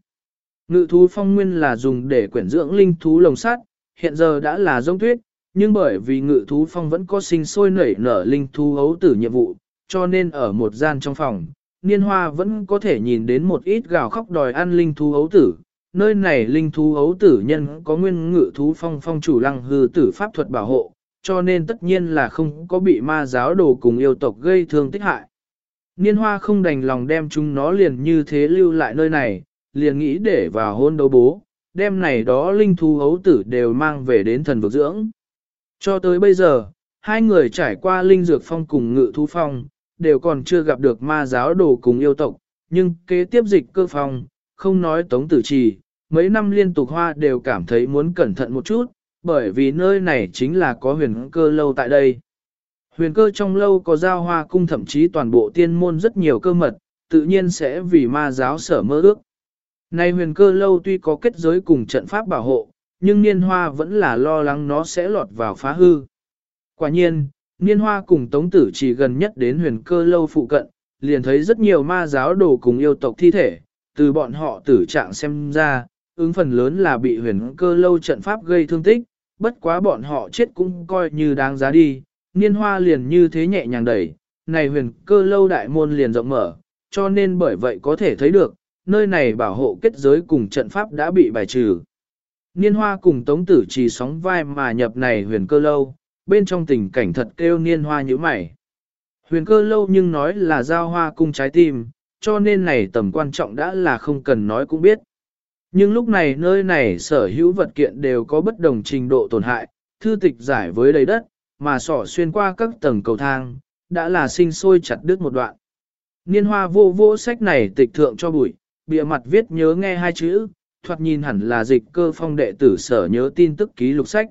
Ngự thú phong nguyên là dùng để quyển dưỡng linh thú lồng sắt, hiện giờ đã là giống tuyết, nhưng bởi vì ngự thú phong vẫn có sinh sôi nảy nở linh thú hấu tử nhiệm vụ, cho nên ở một gian trong phòng, niên hoa vẫn có thể nhìn đến một ít gào khóc đòi ăn linh thú hấu tử. Nơi này linh thú hấu tử nhân có nguyên ngự thú phong phong chủ lăng hư tử pháp thuật bảo hộ, cho nên tất nhiên là không có bị ma giáo đồ cùng yêu tộc gây thương tích hại. Niên hoa không đành lòng đem chúng nó liền như thế lưu lại nơi này, liền nghĩ để vào hôn đấu bố, đem này đó linh thú hấu tử đều mang về đến thần vực dưỡng. Cho tới bây giờ, hai người trải qua linh dược phong cùng ngự thú phong, đều còn chưa gặp được ma giáo đồ cùng yêu tộc, nhưng kế tiếp dịch cơ phong, không nói tống tử trì, mấy năm liên tục hoa đều cảm thấy muốn cẩn thận một chút, bởi vì nơi này chính là có huyền cơ lâu tại đây. Huyền cơ trong lâu có giao hoa cung thậm chí toàn bộ tiên môn rất nhiều cơ mật, tự nhiên sẽ vì ma giáo sở mơ ước. Nay huyền cơ lâu tuy có kết giới cùng trận pháp bảo hộ, nhưng niên hoa vẫn là lo lắng nó sẽ lọt vào phá hư. Quả nhiên, niên hoa cùng tống tử chỉ gần nhất đến huyền cơ lâu phụ cận, liền thấy rất nhiều ma giáo đồ cùng yêu tộc thi thể, từ bọn họ tử trạng xem ra, ứng phần lớn là bị huyền cơ lâu trận pháp gây thương tích, bất quá bọn họ chết cũng coi như đáng giá đi, niên hoa liền như thế nhẹ nhàng đẩy, này huyền cơ lâu đại môn liền rộng mở, cho nên bởi vậy có thể thấy được, nơi này bảo hộ kết giới cùng trận pháp đã bị bài trừ. Niên hoa cùng tống tử chỉ sóng vai mà nhập này huyền cơ lâu, bên trong tình cảnh thật kêu niên hoa như mày. Huyền cơ lâu nhưng nói là giao hoa cung trái tim, cho nên này tầm quan trọng đã là không cần nói cũng biết. Nhưng lúc này nơi này sở hữu vật kiện đều có bất đồng trình độ tổn hại, thư tịch giải với đầy đất, mà sỏ xuyên qua các tầng cầu thang, đã là sinh sôi chặt đứt một đoạn. Niên hoa vô vô sách này tịch thượng cho bụi, bìa mặt viết nhớ nghe hai chữ, thoạt nhìn hẳn là dịch cơ phong đệ tử sở nhớ tin tức ký lục sách.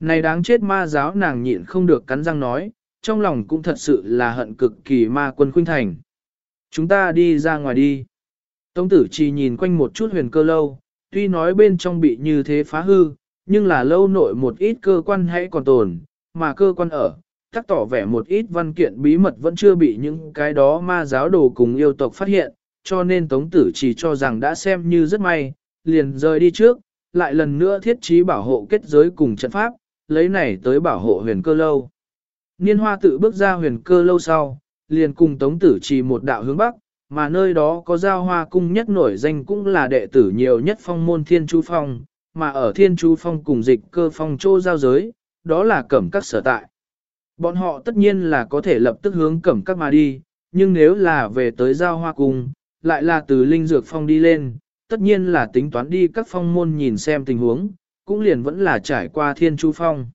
Này đáng chết ma giáo nàng nhịn không được cắn răng nói, trong lòng cũng thật sự là hận cực kỳ ma quân khuynh thành. Chúng ta đi ra ngoài đi. Tống tử chỉ nhìn quanh một chút huyền cơ lâu, tuy nói bên trong bị như thế phá hư, nhưng là lâu nội một ít cơ quan hãy còn tồn, mà cơ quan ở, tắc tỏ vẻ một ít văn kiện bí mật vẫn chưa bị những cái đó ma giáo đồ cùng yêu tộc phát hiện, cho nên Tống Tử chỉ cho rằng đã xem như rất may, liền rời đi trước, lại lần nữa thiết trí bảo hộ kết giới cùng trận pháp, lấy này tới bảo hộ huyền cơ lâu. Niên hoa tự bước ra huyền cơ lâu sau, liền cùng Tống Tử chỉ một đạo hướng bắc, mà nơi đó có giao hoa cung nhất nổi danh cũng là đệ tử nhiều nhất phong môn Thiên Chu Phong, mà ở Thiên Chu Phong cùng dịch cơ phong chô giao giới, đó là cẩm các sở tại. Bọn họ tất nhiên là có thể lập tức hướng cẩm các mà đi, nhưng nếu là về tới giao hoa cung, lại là từ linh dược phong đi lên, tất nhiên là tính toán đi các phong môn nhìn xem tình huống, cũng liền vẫn là trải qua thiên chu phong.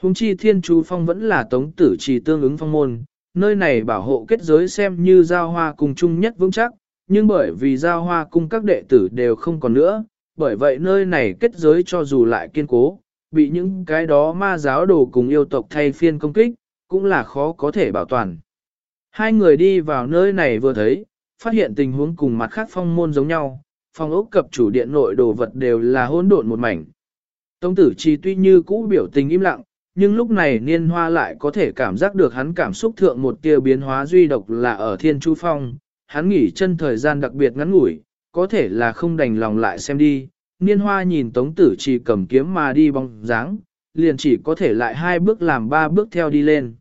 Hùng chi thiên chu phong vẫn là tống tử trì tương ứng phong môn, nơi này bảo hộ kết giới xem như giao hoa cùng chung nhất vững chắc, nhưng bởi vì giao hoa cung các đệ tử đều không còn nữa, bởi vậy nơi này kết giới cho dù lại kiên cố, bị những cái đó ma giáo đồ cùng yêu tộc thay phiên công kích, cũng là khó có thể bảo toàn. Hai người đi vào nơi này vừa thấy, phát hiện tình huống cùng mặt khác phong môn giống nhau, phong ốc cập chủ điện nội đồ vật đều là hỗn độn một mảnh. Tống tử chi tuy như cũ biểu tình im lặng, nhưng lúc này niên hoa lại có thể cảm giác được hắn cảm xúc thượng một tia biến hóa duy độc là ở thiên chu phong, hắn nghỉ chân thời gian đặc biệt ngắn ngủi, có thể là không đành lòng lại xem đi, niên hoa nhìn tống tử chỉ cầm kiếm mà đi bóng dáng, liền chỉ có thể lại hai bước làm ba bước theo đi lên.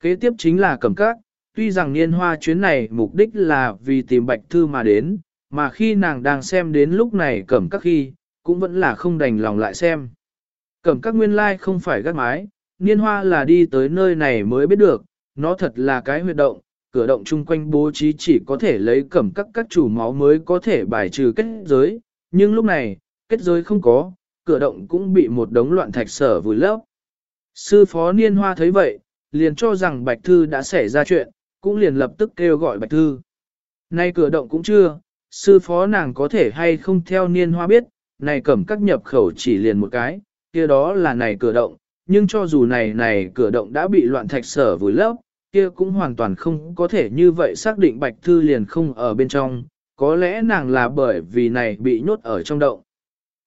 Kế tiếp chính là cầm cát, tuy rằng niên hoa chuyến này mục đích là vì tìm bạch thư mà đến, mà khi nàng đang xem đến lúc này cẩm các khi, cũng vẫn là không đành lòng lại xem. Cẩm các nguyên lai like không phải gác mái, niên hoa là đi tới nơi này mới biết được, nó thật là cái huyệt động, cửa động chung quanh bố trí chỉ có thể lấy cẩm các các chủ máu mới có thể bài trừ kết giới, nhưng lúc này, kết giới không có, cửa động cũng bị một đống loạn thạch sở vùi lấp. Sư phó niên hoa thấy vậy, liền cho rằng Bạch Thư đã xảy ra chuyện, cũng liền lập tức kêu gọi Bạch Thư. Nay cửa động cũng chưa, sư phó nàng có thể hay không theo niên hoa biết, này cẩm các nhập khẩu chỉ liền một cái, kia đó là này cửa động, nhưng cho dù này này cửa động đã bị loạn thạch sở vùi lấp, kia cũng hoàn toàn không có thể như vậy xác định Bạch Thư liền không ở bên trong, có lẽ nàng là bởi vì này bị nhốt ở trong động.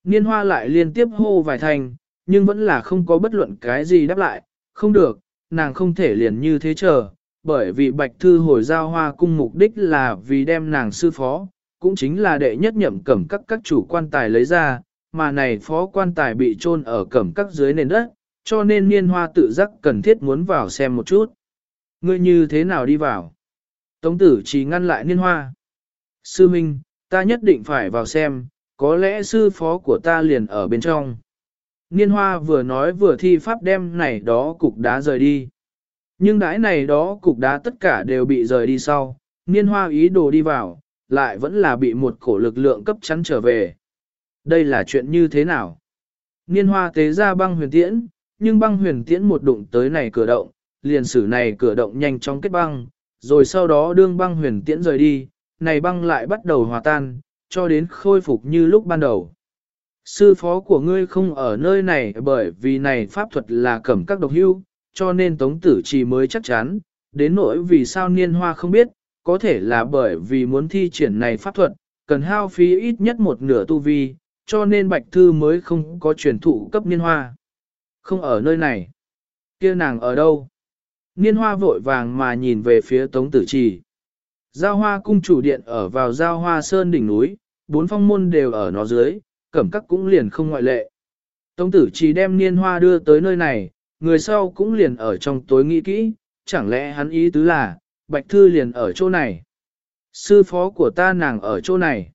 Niên hoa lại liên tiếp hô vài thành, nhưng vẫn là không có bất luận cái gì đáp lại, không được, nàng không thể liền như thế chờ, bởi vì Bạch Thư hồi giao hoa cung mục đích là vì đem nàng sư phó, cũng chính là đệ nhất nhậm cẩm các các chủ quan tài lấy ra, mà này phó quan tài bị chôn ở cẩm các dưới nền đất, cho nên niên hoa tự giác cần thiết muốn vào xem một chút. Ngươi như thế nào đi vào? Tống tử chỉ ngăn lại niên hoa. Sư Minh, ta nhất định phải vào xem, có lẽ sư phó của ta liền ở bên trong. Niên hoa vừa nói vừa thi pháp đem này đó cục đá rời đi. Nhưng đãi này đó cục đá tất cả đều bị rời đi sau, niên hoa ý đồ đi vào, lại vẫn là bị một cổ lực lượng cấp chắn trở về. Đây là chuyện như thế nào? Niên hoa tế ra băng huyền tiễn, nhưng băng huyền tiễn một đụng tới này cửa động, liền sử này cửa động nhanh chóng kết băng, rồi sau đó đương băng huyền tiễn rời đi, này băng lại bắt đầu hòa tan, cho đến khôi phục như lúc ban đầu. Sư phó của ngươi không ở nơi này bởi vì này pháp thuật là cẩm các độc hưu, cho nên tống tử trì mới chắc chắn, đến nỗi vì sao niên hoa không biết, có thể là bởi vì muốn thi triển này pháp thuật, cần hao phí ít nhất một nửa tu vi, cho nên bạch thư mới không có truyền thụ cấp niên hoa. Không ở nơi này. kia nàng ở đâu? Niên hoa vội vàng mà nhìn về phía tống tử trì. Giao hoa cung chủ điện ở vào giao hoa sơn đỉnh núi, bốn phong môn đều ở nó dưới, cẩm các cũng liền không ngoại lệ. Tống tử chỉ đem niên hoa đưa tới nơi này, người sau cũng liền ở trong tối nghĩ kỹ, chẳng lẽ hắn ý tứ là, bạch thư liền ở chỗ này. Sư phó của ta nàng ở chỗ này.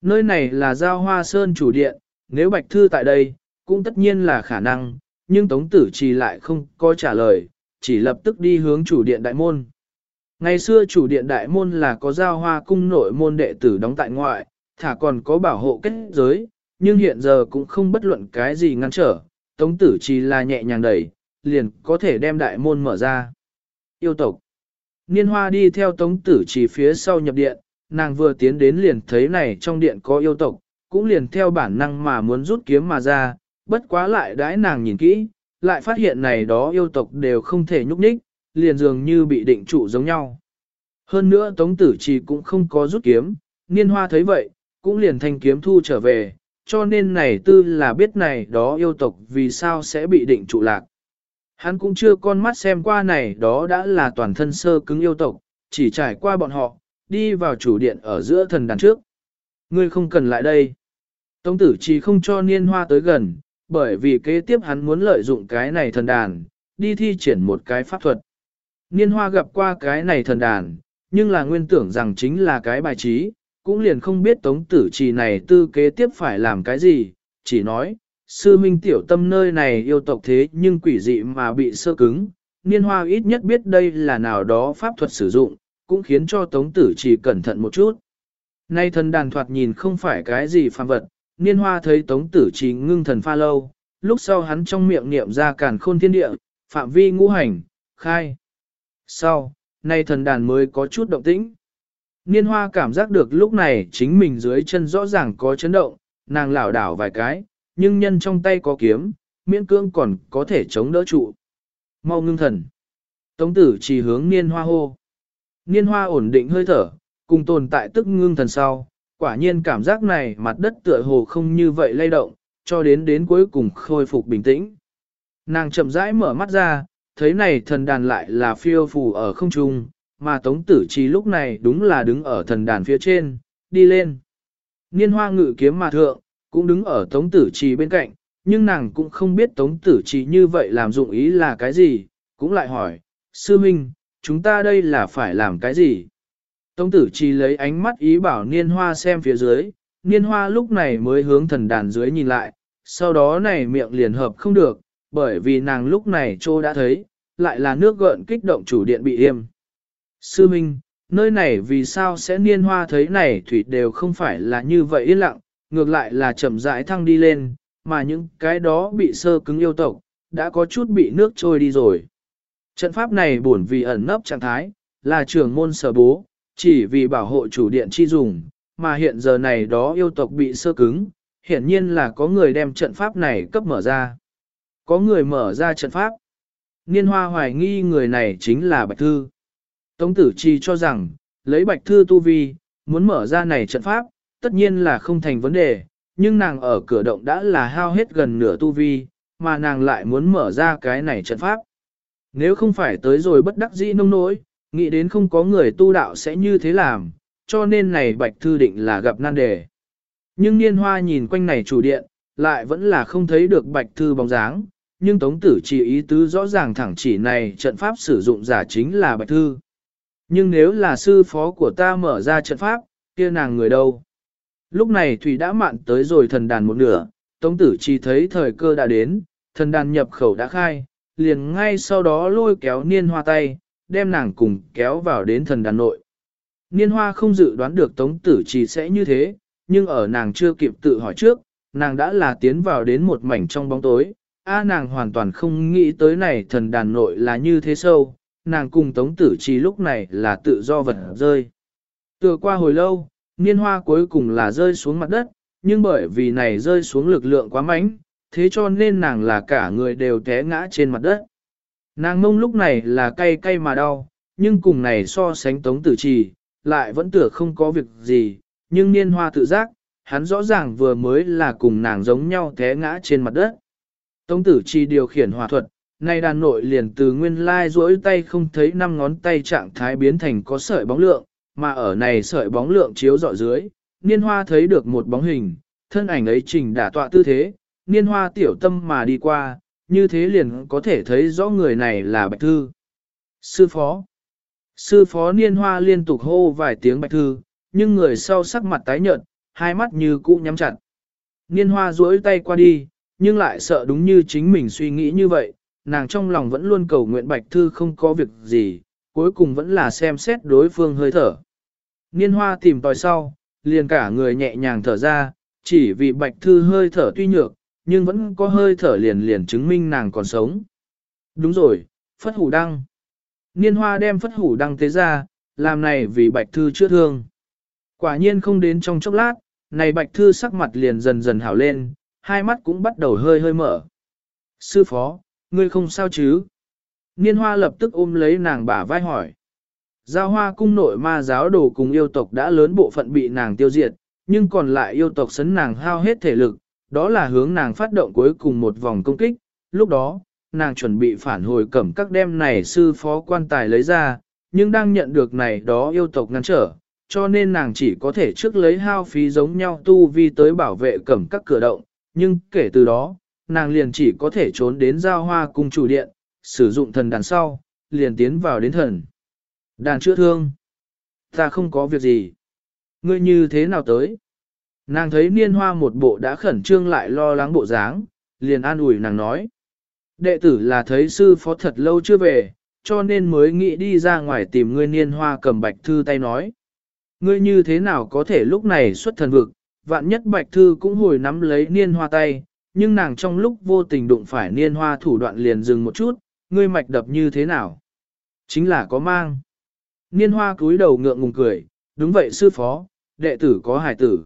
Nơi này là giao hoa sơn chủ điện, nếu bạch thư tại đây, cũng tất nhiên là khả năng, nhưng tống tử chỉ lại không có trả lời, chỉ lập tức đi hướng chủ điện đại môn. Ngày xưa chủ điện đại môn là có giao hoa cung nội môn đệ tử đóng tại ngoại, thả còn có bảo hộ kết giới, nhưng hiện giờ cũng không bất luận cái gì ngăn trở, tống tử chỉ là nhẹ nhàng đẩy, liền có thể đem đại môn mở ra. Yêu tộc Niên hoa đi theo tống tử chỉ phía sau nhập điện, nàng vừa tiến đến liền thấy này trong điện có yêu tộc, cũng liền theo bản năng mà muốn rút kiếm mà ra, bất quá lại đãi nàng nhìn kỹ, lại phát hiện này đó yêu tộc đều không thể nhúc nhích, liền dường như bị định trụ giống nhau. Hơn nữa Tống Tử chỉ cũng không có rút kiếm, Niên Hoa thấy vậy, cũng liền thanh kiếm thu trở về, cho nên này tư là biết này đó yêu tộc vì sao sẽ bị định trụ lạc. Hắn cũng chưa con mắt xem qua này đó đã là toàn thân sơ cứng yêu tộc, chỉ trải qua bọn họ, đi vào chủ điện ở giữa thần đàn trước. Ngươi không cần lại đây. Tông tử chỉ không cho niên hoa tới gần, bởi vì kế tiếp hắn muốn lợi dụng cái này thần đàn, đi thi triển một cái pháp thuật. Niên hoa gặp qua cái này thần đàn, nhưng là nguyên tưởng rằng chính là cái bài trí, cũng liền không biết tống tử trì này tư kế tiếp phải làm cái gì, chỉ nói, sư minh tiểu tâm nơi này yêu tộc thế nhưng quỷ dị mà bị sơ cứng, niên hoa ít nhất biết đây là nào đó pháp thuật sử dụng, cũng khiến cho tống tử trì cẩn thận một chút. Nay thần đàn thoạt nhìn không phải cái gì phàm vật, niên hoa thấy tống tử trì ngưng thần pha lâu, lúc sau hắn trong miệng niệm ra càn khôn thiên địa, phạm vi ngũ hành, khai. Sau, nay thần đàn mới có chút động tĩnh. Niên hoa cảm giác được lúc này chính mình dưới chân rõ ràng có chấn động, nàng lảo đảo vài cái, nhưng nhân trong tay có kiếm, miễn cương còn có thể chống đỡ trụ. Mau ngưng thần. Tống tử chỉ hướng niên hoa hô. Niên hoa ổn định hơi thở, cùng tồn tại tức ngưng thần sau, quả nhiên cảm giác này mặt đất tựa hồ không như vậy lay động, cho đến đến cuối cùng khôi phục bình tĩnh. Nàng chậm rãi mở mắt ra, thấy này thần đàn lại là phiêu phù ở không trung, mà Tống Tử Chi lúc này đúng là đứng ở thần đàn phía trên, đi lên. Niên hoa ngự kiếm mà thượng, cũng đứng ở Tống Tử Chi bên cạnh, nhưng nàng cũng không biết Tống Tử Chi như vậy làm dụng ý là cái gì, cũng lại hỏi, Sư Minh, chúng ta đây là phải làm cái gì? Tống Tử Chi lấy ánh mắt ý bảo Niên hoa xem phía dưới, Niên hoa lúc này mới hướng thần đàn dưới nhìn lại, sau đó này miệng liền hợp không được, bởi vì nàng lúc này trô đã thấy, lại là nước gợn kích động chủ điện bị yêm. Sư Minh, nơi này vì sao sẽ niên hoa thấy này thủy đều không phải là như vậy yên lặng, ngược lại là chậm rãi thăng đi lên, mà những cái đó bị sơ cứng yêu tộc, đã có chút bị nước trôi đi rồi. Trận pháp này buồn vì ẩn nấp trạng thái, là trưởng môn sở bố, chỉ vì bảo hộ chủ điện chi dùng, mà hiện giờ này đó yêu tộc bị sơ cứng, hiển nhiên là có người đem trận pháp này cấp mở ra. Có người mở ra trận pháp. Niên hoa hoài nghi người này chính là Bạch Thư. Tống tử chi cho rằng, lấy Bạch Thư tu vi, muốn mở ra này trận pháp, tất nhiên là không thành vấn đề, nhưng nàng ở cửa động đã là hao hết gần nửa tu vi, mà nàng lại muốn mở ra cái này trận pháp. Nếu không phải tới rồi bất đắc dĩ nông nỗi, nghĩ đến không có người tu đạo sẽ như thế làm, cho nên này Bạch Thư định là gặp nan đề. Nhưng niên hoa nhìn quanh này chủ điện, lại vẫn là không thấy được Bạch Thư bóng dáng, nhưng Tống Tử chỉ ý tứ rõ ràng thẳng chỉ này trận pháp sử dụng giả chính là Bạch Thư. Nhưng nếu là sư phó của ta mở ra trận pháp, kia nàng người đâu? Lúc này Thủy đã mạn tới rồi thần đàn một nửa, Tống Tử chỉ thấy thời cơ đã đến, thần đàn nhập khẩu đã khai, liền ngay sau đó lôi kéo niên hoa tay, đem nàng cùng kéo vào đến thần đàn nội. Niên hoa không dự đoán được Tống Tử chỉ sẽ như thế, nhưng ở nàng chưa kịp tự hỏi trước, nàng đã là tiến vào đến một mảnh trong bóng tối, A nàng hoàn toàn không nghĩ tới này thần đàn nội là như thế sâu, nàng cùng tống tử trì lúc này là tự do vật rơi. Tựa qua hồi lâu, niên hoa cuối cùng là rơi xuống mặt đất, nhưng bởi vì này rơi xuống lực lượng quá mạnh, thế cho nên nàng là cả người đều té ngã trên mặt đất. Nàng mông lúc này là cay cay mà đau, nhưng cùng này so sánh tống tử trì, lại vẫn tựa không có việc gì, nhưng niên hoa tự giác, hắn rõ ràng vừa mới là cùng nàng giống nhau té ngã trên mặt đất. Tống tử trì điều khiển hòa thuật, nay đàn nội liền từ nguyên lai duỗi tay không thấy năm ngón tay trạng thái biến thành có sợi bóng lượng, mà ở này sợi bóng lượng chiếu dọi dưới, niên hoa thấy được một bóng hình, thân ảnh ấy trình đả tọa tư thế, niên hoa tiểu tâm mà đi qua, như thế liền có thể thấy rõ người này là Bạch Thư. Sư phó Sư phó niên hoa liên tục hô vài tiếng Bạch Thư, nhưng người sau sắc mặt tái nhợt, hai mắt như cũ nhắm chặt. Niên hoa duỗi tay qua đi, nhưng lại sợ đúng như chính mình suy nghĩ như vậy, nàng trong lòng vẫn luôn cầu nguyện Bạch Thư không có việc gì, cuối cùng vẫn là xem xét đối phương hơi thở. Niên hoa tìm tòi sau, liền cả người nhẹ nhàng thở ra, chỉ vì Bạch Thư hơi thở tuy nhược, nhưng vẫn có hơi thở liền liền chứng minh nàng còn sống. Đúng rồi, phất hủ đăng. Niên hoa đem phất hủ đăng tế ra, làm này vì Bạch Thư chưa thương. Quả nhiên không đến trong chốc lát, này Bạch Thư sắc mặt liền dần dần hảo lên, hai mắt cũng bắt đầu hơi hơi mở. Sư phó, ngươi không sao chứ? Niên hoa lập tức ôm lấy nàng bả vai hỏi. Giao hoa cung nội ma giáo đồ cùng yêu tộc đã lớn bộ phận bị nàng tiêu diệt, nhưng còn lại yêu tộc sấn nàng hao hết thể lực, đó là hướng nàng phát động cuối cùng một vòng công kích. Lúc đó, nàng chuẩn bị phản hồi cẩm các đem này sư phó quan tài lấy ra, nhưng đang nhận được này đó yêu tộc ngăn trở, cho nên nàng chỉ có thể trước lấy hao phí giống nhau tu vi tới bảo vệ cẩm các cửa động, nhưng kể từ đó, nàng liền chỉ có thể trốn đến giao hoa cung chủ điện, sử dụng thần đàn sau, liền tiến vào đến thần. Đàn chữa thương. Ta không có việc gì. Ngươi như thế nào tới? Nàng thấy niên hoa một bộ đã khẩn trương lại lo lắng bộ dáng, liền an ủi nàng nói. Đệ tử là thấy sư phó thật lâu chưa về, cho nên mới nghĩ đi ra ngoài tìm ngươi niên hoa cầm bạch thư tay nói. Ngươi như thế nào có thể lúc này xuất thần vực, vạn nhất bạch thư cũng hồi nắm lấy niên hoa tay, nhưng nàng trong lúc vô tình đụng phải niên hoa thủ đoạn liền dừng một chút, ngươi mạch đập như thế nào? Chính là có mang. Niên hoa cúi đầu ngượng ngùng cười, đúng vậy sư phó, đệ tử có hải tử.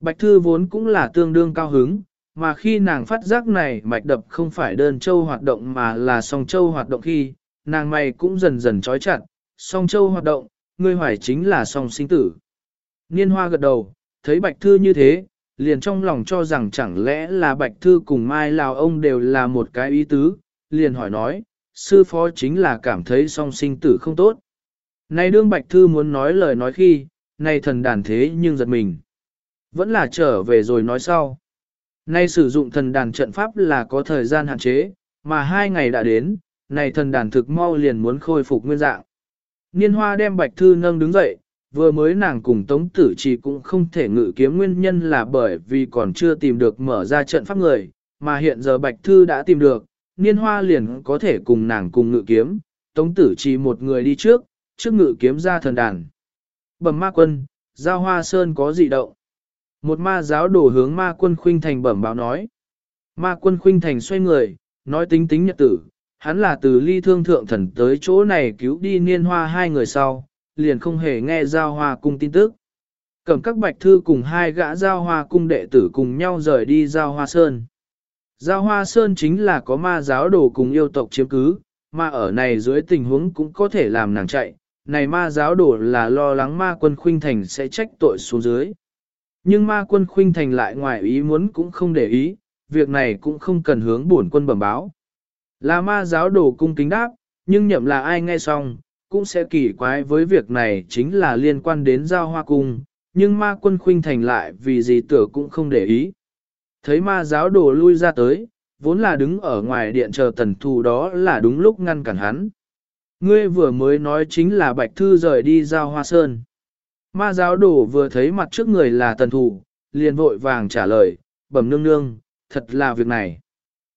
Bạch thư vốn cũng là tương đương cao hứng, mà khi nàng phát giác này mạch đập không phải đơn châu hoạt động mà là song châu hoạt động khi, nàng mày cũng dần dần trói chặt, song châu hoạt động, ngươi hoài chính là song sinh tử. Niên hoa gật đầu, thấy bạch thư như thế, liền trong lòng cho rằng chẳng lẽ là bạch thư cùng mai lào ông đều là một cái ý tứ, liền hỏi nói, sư phó chính là cảm thấy song sinh tử không tốt. Này đương bạch thư muốn nói lời nói khi, này thần đàn thế nhưng giật mình. Vẫn là trở về rồi nói sau. Nay sử dụng thần đàn trận pháp là có thời gian hạn chế, mà hai ngày đã đến, này thần đàn thực mau liền muốn khôi phục nguyên dạng. Niên hoa đem bạch thư nâng đứng dậy, vừa mới nàng cùng tống tử trì cũng không thể ngự kiếm nguyên nhân là bởi vì còn chưa tìm được mở ra trận pháp người, mà hiện giờ bạch thư đã tìm được, niên hoa liền có thể cùng nàng cùng ngự kiếm, tống tử trì một người đi trước, trước ngự kiếm ra thần đàn. Bẩm ma quân, giao hoa sơn có gì động? Một ma giáo đổ hướng ma quân khuynh thành bẩm báo nói. Ma quân khuynh thành xoay người, nói tính tính nhật tử, hắn là từ ly thương thượng thần tới chỗ này cứu đi niên hoa hai người sau, liền không hề nghe giao hoa cung tin tức. Cầm các bạch thư cùng hai gã giao hoa cung đệ tử cùng nhau rời đi giao hoa sơn. Giao hoa sơn chính là có ma giáo đồ cùng yêu tộc chiếm cứ, mà ở này dưới tình huống cũng có thể làm nàng chạy. Này ma giáo đồ là lo lắng ma quân khuynh thành sẽ trách tội xuống dưới. Nhưng ma quân khuynh thành lại ngoài ý muốn cũng không để ý, việc này cũng không cần hướng bổn quân bẩm báo. Là ma giáo đồ cung kính đáp, nhưng nhậm là ai nghe xong, cũng sẽ kỳ quái với việc này chính là liên quan đến giao hoa cung, nhưng ma quân khuynh thành lại vì gì tưởng cũng không để ý. Thấy ma giáo đồ lui ra tới, vốn là đứng ở ngoài điện chờ tần thù đó là đúng lúc ngăn cản hắn. Ngươi vừa mới nói chính là Bạch Thư rời đi giao hoa sơn. Ma giáo đồ vừa thấy mặt trước người là tần thù, liền vội vàng trả lời, bẩm nương nương, thật là việc này.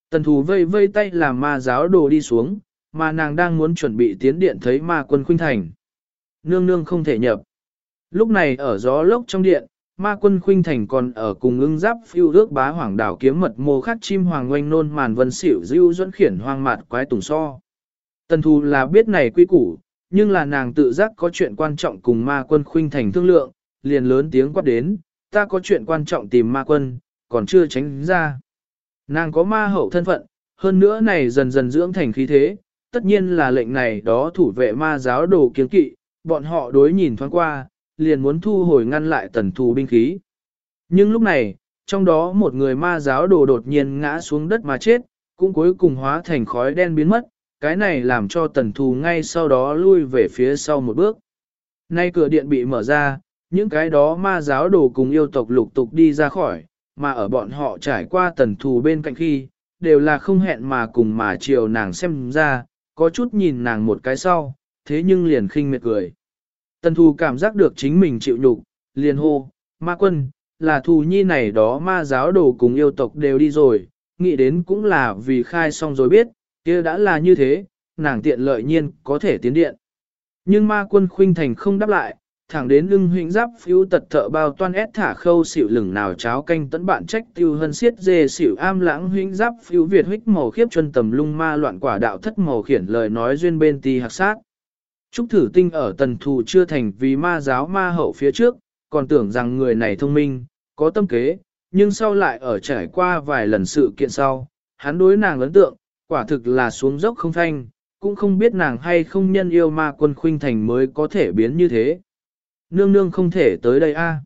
Tần thù vây vây tay làm ma giáo đồ đi xuống, mà nàng đang muốn chuẩn bị tiến điện thấy ma quân khuynh thành. Nương nương không thể nhập. Lúc này ở gió lốc trong điện, ma quân khuynh thành còn ở cùng ưng giáp phiêu ước bá hoàng đảo kiếm mật mô khắc chim hoàng oanh nôn màn vân xỉu dưu dẫn khiển hoang mạt quái tùng so. Tần thù là biết này quy củ, nhưng là nàng tự giác có chuyện quan trọng cùng ma quân khuynh thành thương lượng, liền lớn tiếng quát đến, ta có chuyện quan trọng tìm ma quân, còn chưa tránh ra. Nàng có ma hậu thân phận, hơn nữa này dần dần dưỡng thành khí thế, tất nhiên là lệnh này đó thủ vệ ma giáo đồ kiến kỵ, bọn họ đối nhìn thoáng qua, liền muốn thu hồi ngăn lại tần thù binh khí. Nhưng lúc này, trong đó một người ma giáo đồ đột nhiên ngã xuống đất mà chết, cũng cuối cùng hóa thành khói đen biến mất, cái này làm cho tần thù ngay sau đó lui về phía sau một bước. Nay cửa điện bị mở ra, những cái đó ma giáo đồ cùng yêu tộc lục tục đi ra khỏi, mà ở bọn họ trải qua tần thù bên cạnh khi, đều là không hẹn mà cùng mà chiều nàng xem ra, có chút nhìn nàng một cái sau, thế nhưng liền khinh miệt cười. Tần thù cảm giác được chính mình chịu nhục, liền hô, ma quân, là thù nhi này đó ma giáo đồ cùng yêu tộc đều đi rồi, nghĩ đến cũng là vì khai xong rồi biết, kia đã là như thế, nàng tiện lợi nhiên có thể tiến điện. Nhưng ma quân khuynh thành không đáp lại, thẳng đến lưng huynh giáp phiếu tật thợ bao toan ép thả khâu xỉu lửng nào cháo canh tấn bạn trách tiêu hân xiết dê xỉu am lãng huynh giáp phiếu việt huyết màu khiếp chân tầm lung ma loạn quả đạo thất màu khiển lời nói duyên bên ti hạc sát. Trúc thử tinh ở tần thù chưa thành vì ma giáo ma hậu phía trước, còn tưởng rằng người này thông minh, có tâm kế, nhưng sau lại ở trải qua vài lần sự kiện sau, hắn đối nàng ấn tượng, quả thực là xuống dốc không thanh, cũng không biết nàng hay không nhân yêu ma quân khuynh thành mới có thể biến như thế. Nương nương không thể tới đây a. À.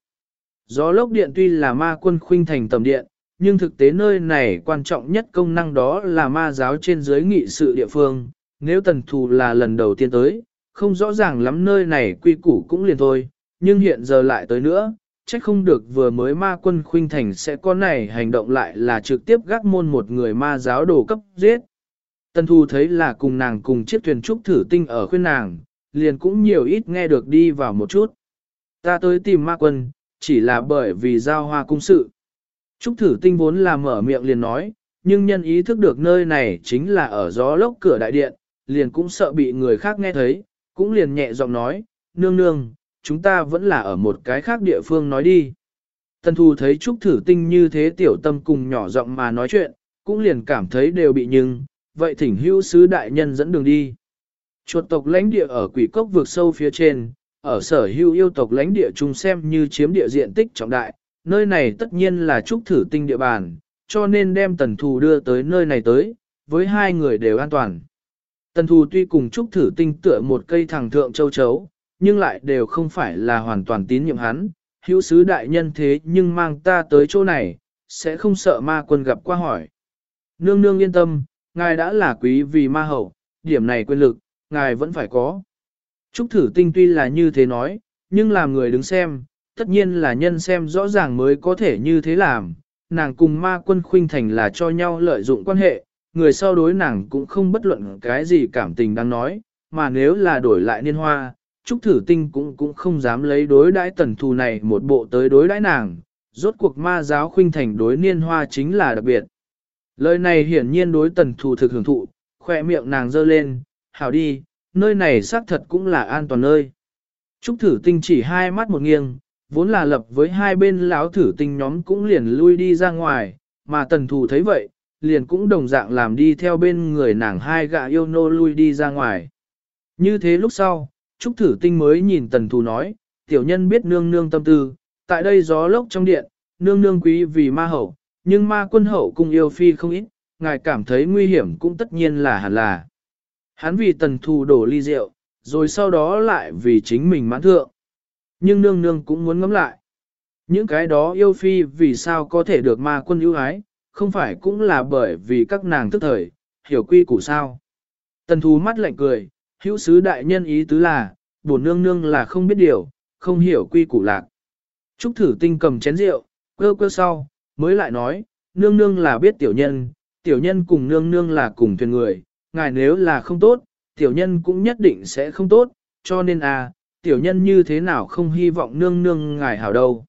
Gió lốc điện tuy là ma quân khuynh thành tầm điện, nhưng thực tế nơi này quan trọng nhất công năng đó là ma giáo trên dưới nghị sự địa phương. Nếu tần thù là lần đầu tiên tới, không rõ ràng lắm nơi này quy củ cũng liền thôi, nhưng hiện giờ lại tới nữa, trách không được vừa mới ma quân khuynh thành sẽ có này hành động lại là trực tiếp gác môn một người ma giáo đồ cấp giết. Tần thù thấy là cùng nàng cùng chiếc thuyền trúc thử tinh ở khuyên nàng, liền cũng nhiều ít nghe được đi vào một chút. Ta tới tìm ma quân, chỉ là bởi vì giao hoa cung sự. Trúc thử tinh vốn là mở miệng liền nói, nhưng nhân ý thức được nơi này chính là ở gió lốc cửa đại điện, liền cũng sợ bị người khác nghe thấy, cũng liền nhẹ giọng nói, nương nương, chúng ta vẫn là ở một cái khác địa phương nói đi. Tần thù thấy Trúc thử tinh như thế tiểu tâm cùng nhỏ giọng mà nói chuyện, cũng liền cảm thấy đều bị nhưng, vậy thỉnh hữu sứ đại nhân dẫn đường đi. Chuột tộc lãnh địa ở quỷ cốc vượt sâu phía trên, ở sở hữu yêu tộc lãnh địa chung xem như chiếm địa diện tích trọng đại, nơi này tất nhiên là trúc thử tinh địa bàn, cho nên đem tần thù đưa tới nơi này tới, với hai người đều an toàn. Tần thù tuy cùng trúc thử tinh tựa một cây thẳng thượng châu chấu, nhưng lại đều không phải là hoàn toàn tín nhiệm hắn, hữu sứ đại nhân thế nhưng mang ta tới chỗ này, sẽ không sợ ma quân gặp qua hỏi. Nương nương yên tâm, ngài đã là quý vì ma hậu, điểm này quyền lực, ngài vẫn phải có. Trúc thử tinh tuy là như thế nói, nhưng làm người đứng xem, tất nhiên là nhân xem rõ ràng mới có thể như thế làm. Nàng cùng ma quân khuynh thành là cho nhau lợi dụng quan hệ, người sau đối nàng cũng không bất luận cái gì cảm tình đang nói, mà nếu là đổi lại niên hoa, Trúc thử tinh cũng cũng không dám lấy đối đãi tần thù này một bộ tới đối đãi nàng, rốt cuộc ma giáo khuynh thành đối niên hoa chính là đặc biệt. Lời này hiển nhiên đối tần thù thực hưởng thụ, khoe miệng nàng dơ lên, hảo đi, nơi này xác thật cũng là an toàn nơi. Trúc thử tinh chỉ hai mắt một nghiêng, vốn là lập với hai bên lão thử tinh nhóm cũng liền lui đi ra ngoài, mà tần thù thấy vậy, liền cũng đồng dạng làm đi theo bên người nàng hai gạ yêu nô lui đi ra ngoài. Như thế lúc sau, Trúc thử tinh mới nhìn tần thù nói, tiểu nhân biết nương nương tâm tư, tại đây gió lốc trong điện, nương nương quý vì ma hậu, nhưng ma quân hậu cung yêu phi không ít, ngài cảm thấy nguy hiểm cũng tất nhiên là hẳn là. Hắn vì tần thù đổ ly rượu, rồi sau đó lại vì chính mình mãn thượng. Nhưng nương nương cũng muốn ngắm lại. Những cái đó yêu phi vì sao có thể được ma quân ưu ái, không phải cũng là bởi vì các nàng thức thời, hiểu quy củ sao. Tần thù mắt lạnh cười, hữu sứ đại nhân ý tứ là, bổn nương nương là không biết điều, không hiểu quy củ lạc. Trúc thử tinh cầm chén rượu, quơ quơ sau, mới lại nói, nương nương là biết tiểu nhân, tiểu nhân cùng nương nương là cùng thuyền người, ngài nếu là không tốt, tiểu nhân cũng nhất định sẽ không tốt, cho nên à, tiểu nhân như thế nào không hy vọng nương nương ngài hảo đâu.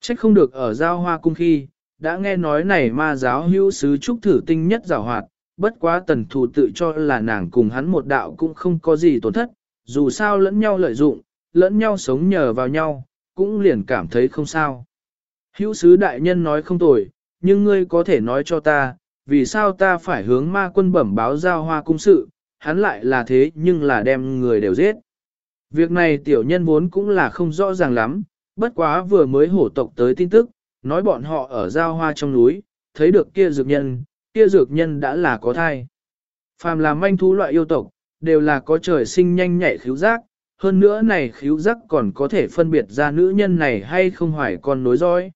Trách không được ở giao hoa cung khi, đã nghe nói này ma giáo hữu sứ trúc thử tinh nhất giảo hoạt, bất quá tần thù tự cho là nàng cùng hắn một đạo cũng không có gì tổn thất, dù sao lẫn nhau lợi dụng, lẫn nhau sống nhờ vào nhau, cũng liền cảm thấy không sao. Hữu sứ đại nhân nói không tồi, nhưng ngươi có thể nói cho ta, vì sao ta phải hướng ma quân bẩm báo giao hoa cung sự, hắn lại là thế nhưng là đem người đều giết. Việc này tiểu nhân vốn cũng là không rõ ràng lắm, Bất quá vừa mới hổ tộc tới tin tức, nói bọn họ ở giao hoa trong núi, thấy được kia dược nhân, kia dược nhân đã là có thai. Phàm là manh thú loại yêu tộc, đều là có trời sinh nhanh nhạy khíu giác, hơn nữa này khíu giác còn có thể phân biệt ra nữ nhân này hay không hoài con nối dõi.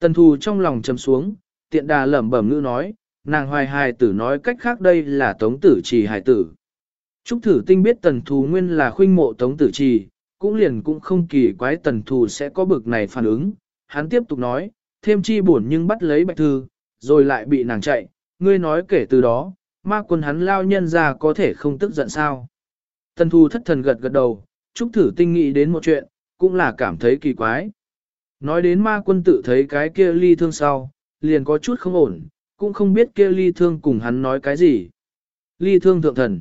Tần thù trong lòng trầm xuống, tiện đà lẩm bẩm ngữ nói, nàng hoài hài tử nói cách khác đây là tống tử trì hài tử. Trúc thử tinh biết tần thù nguyên là khuynh mộ tống tử trì, cũng liền cũng không kỳ quái tần thù sẽ có bực này phản ứng. Hắn tiếp tục nói, thêm chi buồn nhưng bắt lấy bạch thư, rồi lại bị nàng chạy, ngươi nói kể từ đó, ma quân hắn lao nhân ra có thể không tức giận sao. Tần thù thất thần gật gật đầu, Trúc thử tinh nghĩ đến một chuyện, cũng là cảm thấy kỳ quái. Nói đến ma quân tự thấy cái kia ly thương sau, liền có chút không ổn, cũng không biết kia ly thương cùng hắn nói cái gì. Ly thương thượng thần.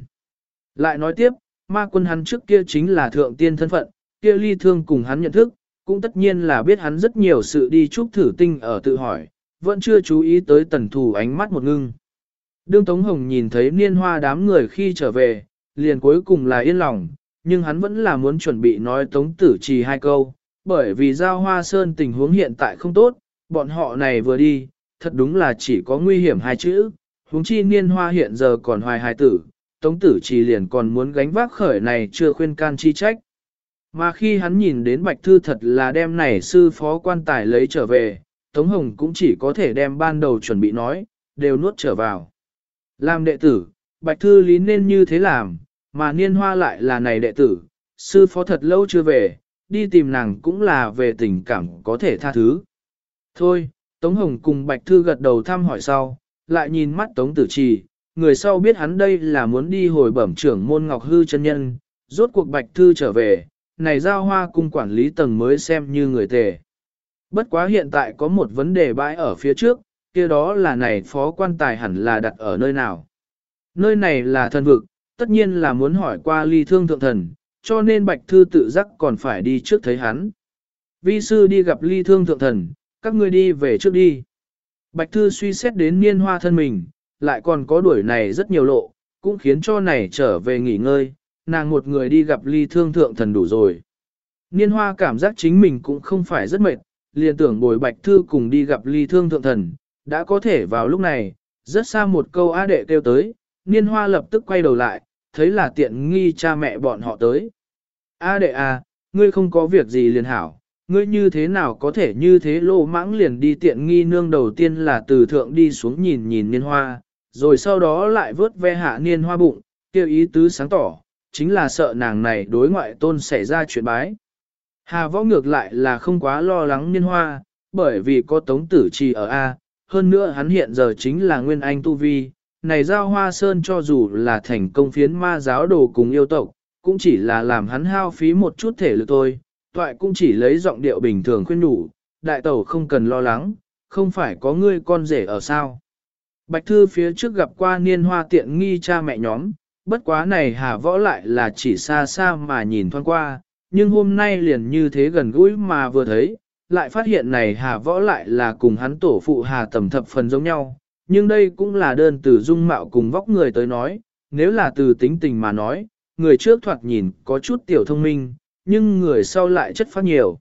Lại nói tiếp, ma quân hắn trước kia chính là thượng tiên thân phận, kia ly thương cùng hắn nhận thức, cũng tất nhiên là biết hắn rất nhiều sự đi chúc thử tinh ở tự hỏi, vẫn chưa chú ý tới tần thủ ánh mắt một ngưng. Đương Tống Hồng nhìn thấy niên hoa đám người khi trở về, liền cuối cùng là yên lòng, nhưng hắn vẫn là muốn chuẩn bị nói Tống Tử Trì hai câu, bởi vì giao hoa sơn tình huống hiện tại không tốt, bọn họ này vừa đi, thật đúng là chỉ có nguy hiểm hai chữ, huống chi niên hoa hiện giờ còn hoài hài tử, Tống Tử Trì liền còn muốn gánh vác khởi này chưa khuyên can chi trách. Mà khi hắn nhìn đến Bạch Thư thật là đem này sư phó quan tài lấy trở về, Tống Hồng cũng chỉ có thể đem ban đầu chuẩn bị nói, đều nuốt trở vào. Làm đệ tử, Bạch Thư lý nên như thế làm, mà niên hoa lại là này đệ tử, sư phó thật lâu chưa về, đi tìm nàng cũng là về tình cảm có thể tha thứ. Thôi, Tống Hồng cùng Bạch Thư gật đầu thăm hỏi sau, lại nhìn mắt Tống Tử Trì, người sau biết hắn đây là muốn đi hồi bẩm trưởng môn Ngọc Hư chân nhân, rốt cuộc Bạch Thư trở về, này giao hoa cung quản lý tầng mới xem như người tề. Bất quá hiện tại có một vấn đề bãi ở phía trước, kia đó là này phó quan tài hẳn là đặt ở nơi nào. Nơi này là thần vực, tất nhiên là muốn hỏi qua ly thương thượng thần, cho nên Bạch Thư tự giác còn phải đi trước thấy hắn. Vi sư đi gặp ly thương thượng thần, các ngươi đi về trước đi. Bạch Thư suy xét đến niên hoa thân mình, lại còn có đuổi này rất nhiều lộ, cũng khiến cho này trở về nghỉ ngơi, nàng một người đi gặp ly thương thượng thần đủ rồi. Niên hoa cảm giác chính mình cũng không phải rất mệt, liền tưởng bồi Bạch Thư cùng đi gặp ly thương thượng thần, đã có thể vào lúc này, rất xa một câu á đệ kêu tới, niên hoa lập tức quay đầu lại, thấy là tiện nghi cha mẹ bọn họ tới. A đệ à, ngươi không có việc gì liền hảo, ngươi như thế nào có thể như thế lô mãng liền đi tiện nghi nương đầu tiên là từ thượng đi xuống nhìn nhìn niên hoa, rồi sau đó lại vớt ve hạ niên hoa bụng, kêu ý tứ sáng tỏ, chính là sợ nàng này đối ngoại tôn xảy ra chuyện bái. Hà võ ngược lại là không quá lo lắng niên hoa, bởi vì có tống tử trì ở A, hơn nữa hắn hiện giờ chính là nguyên anh tu vi, này giao hoa sơn cho dù là thành công phiến ma giáo đồ cùng yêu tộc, cũng chỉ là làm hắn hao phí một chút thể lực thôi, toại cũng chỉ lấy giọng điệu bình thường khuyên đủ, đại tẩu không cần lo lắng, không phải có ngươi con rể ở sao. Bạch thư phía trước gặp qua niên hoa tiện nghi cha mẹ nhóm, bất quá này hà võ lại là chỉ xa xa mà nhìn thoáng qua, nhưng hôm nay liền như thế gần gũi mà vừa thấy, lại phát hiện này hà võ lại là cùng hắn tổ phụ hà tầm thập phần giống nhau, nhưng đây cũng là đơn từ dung mạo cùng vóc người tới nói, nếu là từ tính tình mà nói, người trước thoạt nhìn có chút tiểu thông minh, nhưng người sau lại chất phát nhiều.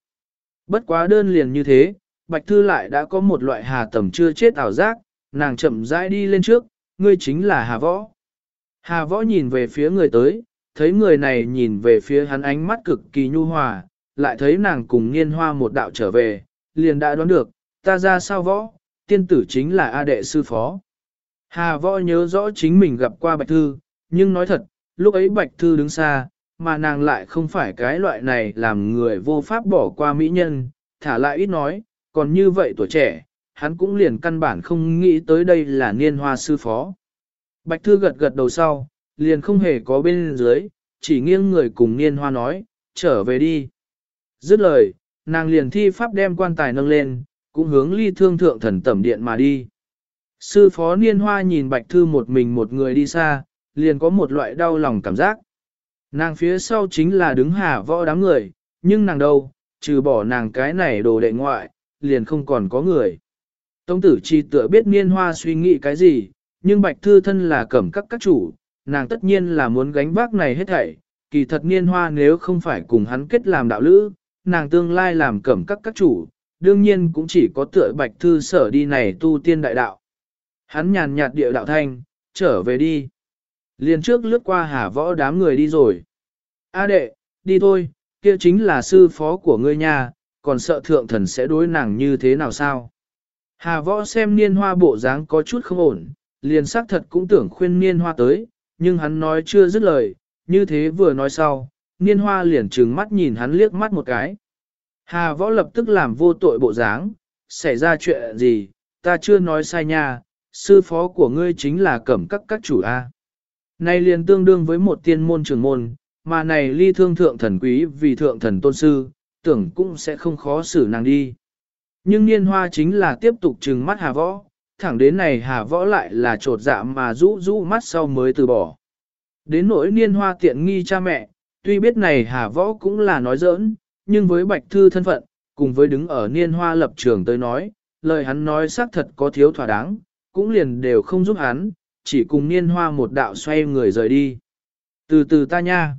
Bất quá đơn liền như thế, Bạch Thư lại đã có một loại hà tầm chưa chết ảo giác, nàng chậm rãi đi lên trước, ngươi chính là hà võ. Hà võ nhìn về phía người tới, thấy người này nhìn về phía hắn ánh mắt cực kỳ nhu hòa, lại thấy nàng cùng nghiên hoa một đạo trở về, liền đã đoán được, ta ra sao võ, tiên tử chính là A đệ sư phó. Hà võ nhớ rõ chính mình gặp qua Bạch Thư, nhưng nói thật, lúc ấy Bạch Thư đứng xa, mà nàng lại không phải cái loại này làm người vô pháp bỏ qua mỹ nhân, thả lại ít nói, còn như vậy tuổi trẻ, hắn cũng liền căn bản không nghĩ tới đây là niên hoa sư phó. Bạch Thư gật gật đầu sau, liền không hề có bên dưới, chỉ nghiêng người cùng niên hoa nói, trở về đi. Dứt lời, nàng liền thi pháp đem quan tài nâng lên, cũng hướng ly thương thượng thần tẩm điện mà đi. Sư phó niên hoa nhìn bạch thư một mình một người đi xa, liền có một loại đau lòng cảm giác. Nàng phía sau chính là đứng hà võ đám người, nhưng nàng đâu, trừ bỏ nàng cái này đồ đệ ngoại, liền không còn có người. Tông tử chi tựa biết niên hoa suy nghĩ cái gì, nhưng bạch thư thân là cẩm các các chủ, nàng tất nhiên là muốn gánh vác này hết thảy. Kỳ thật niên hoa nếu không phải cùng hắn kết làm đạo lữ, nàng tương lai làm cẩm các các chủ, đương nhiên cũng chỉ có tựa bạch thư sở đi này tu tiên đại đạo. Hắn nhàn nhạt địa đạo thanh, trở về đi. Liền trước lướt qua hà võ đám người đi rồi. A đệ, đi thôi, kia chính là sư phó của ngươi nha, còn sợ thượng thần sẽ đối nàng như thế nào sao? Hà võ xem niên hoa bộ dáng có chút không ổn, liền xác thật cũng tưởng khuyên niên hoa tới, nhưng hắn nói chưa dứt lời, như thế vừa nói sau, niên hoa liền trừng mắt nhìn hắn liếc mắt một cái. Hà võ lập tức làm vô tội bộ dáng, xảy ra chuyện gì, ta chưa nói sai nha, sư phó của ngươi chính là cẩm các các chủ A. Này liền tương đương với một tiên môn trưởng môn, mà này ly thương thượng thần quý vì thượng thần tôn sư, tưởng cũng sẽ không khó xử nàng đi. Nhưng niên hoa chính là tiếp tục trừng mắt hà võ, thẳng đến này hà võ lại là trột dạ mà rũ rũ mắt sau mới từ bỏ. Đến nỗi niên hoa tiện nghi cha mẹ, tuy biết này hà võ cũng là nói giỡn, nhưng với bạch thư thân phận, cùng với đứng ở niên hoa lập trường tới nói, lời hắn nói xác thật có thiếu thỏa đáng, cũng liền đều không giúp hắn, chỉ cùng niên hoa một đạo xoay người rời đi. Từ từ ta nha.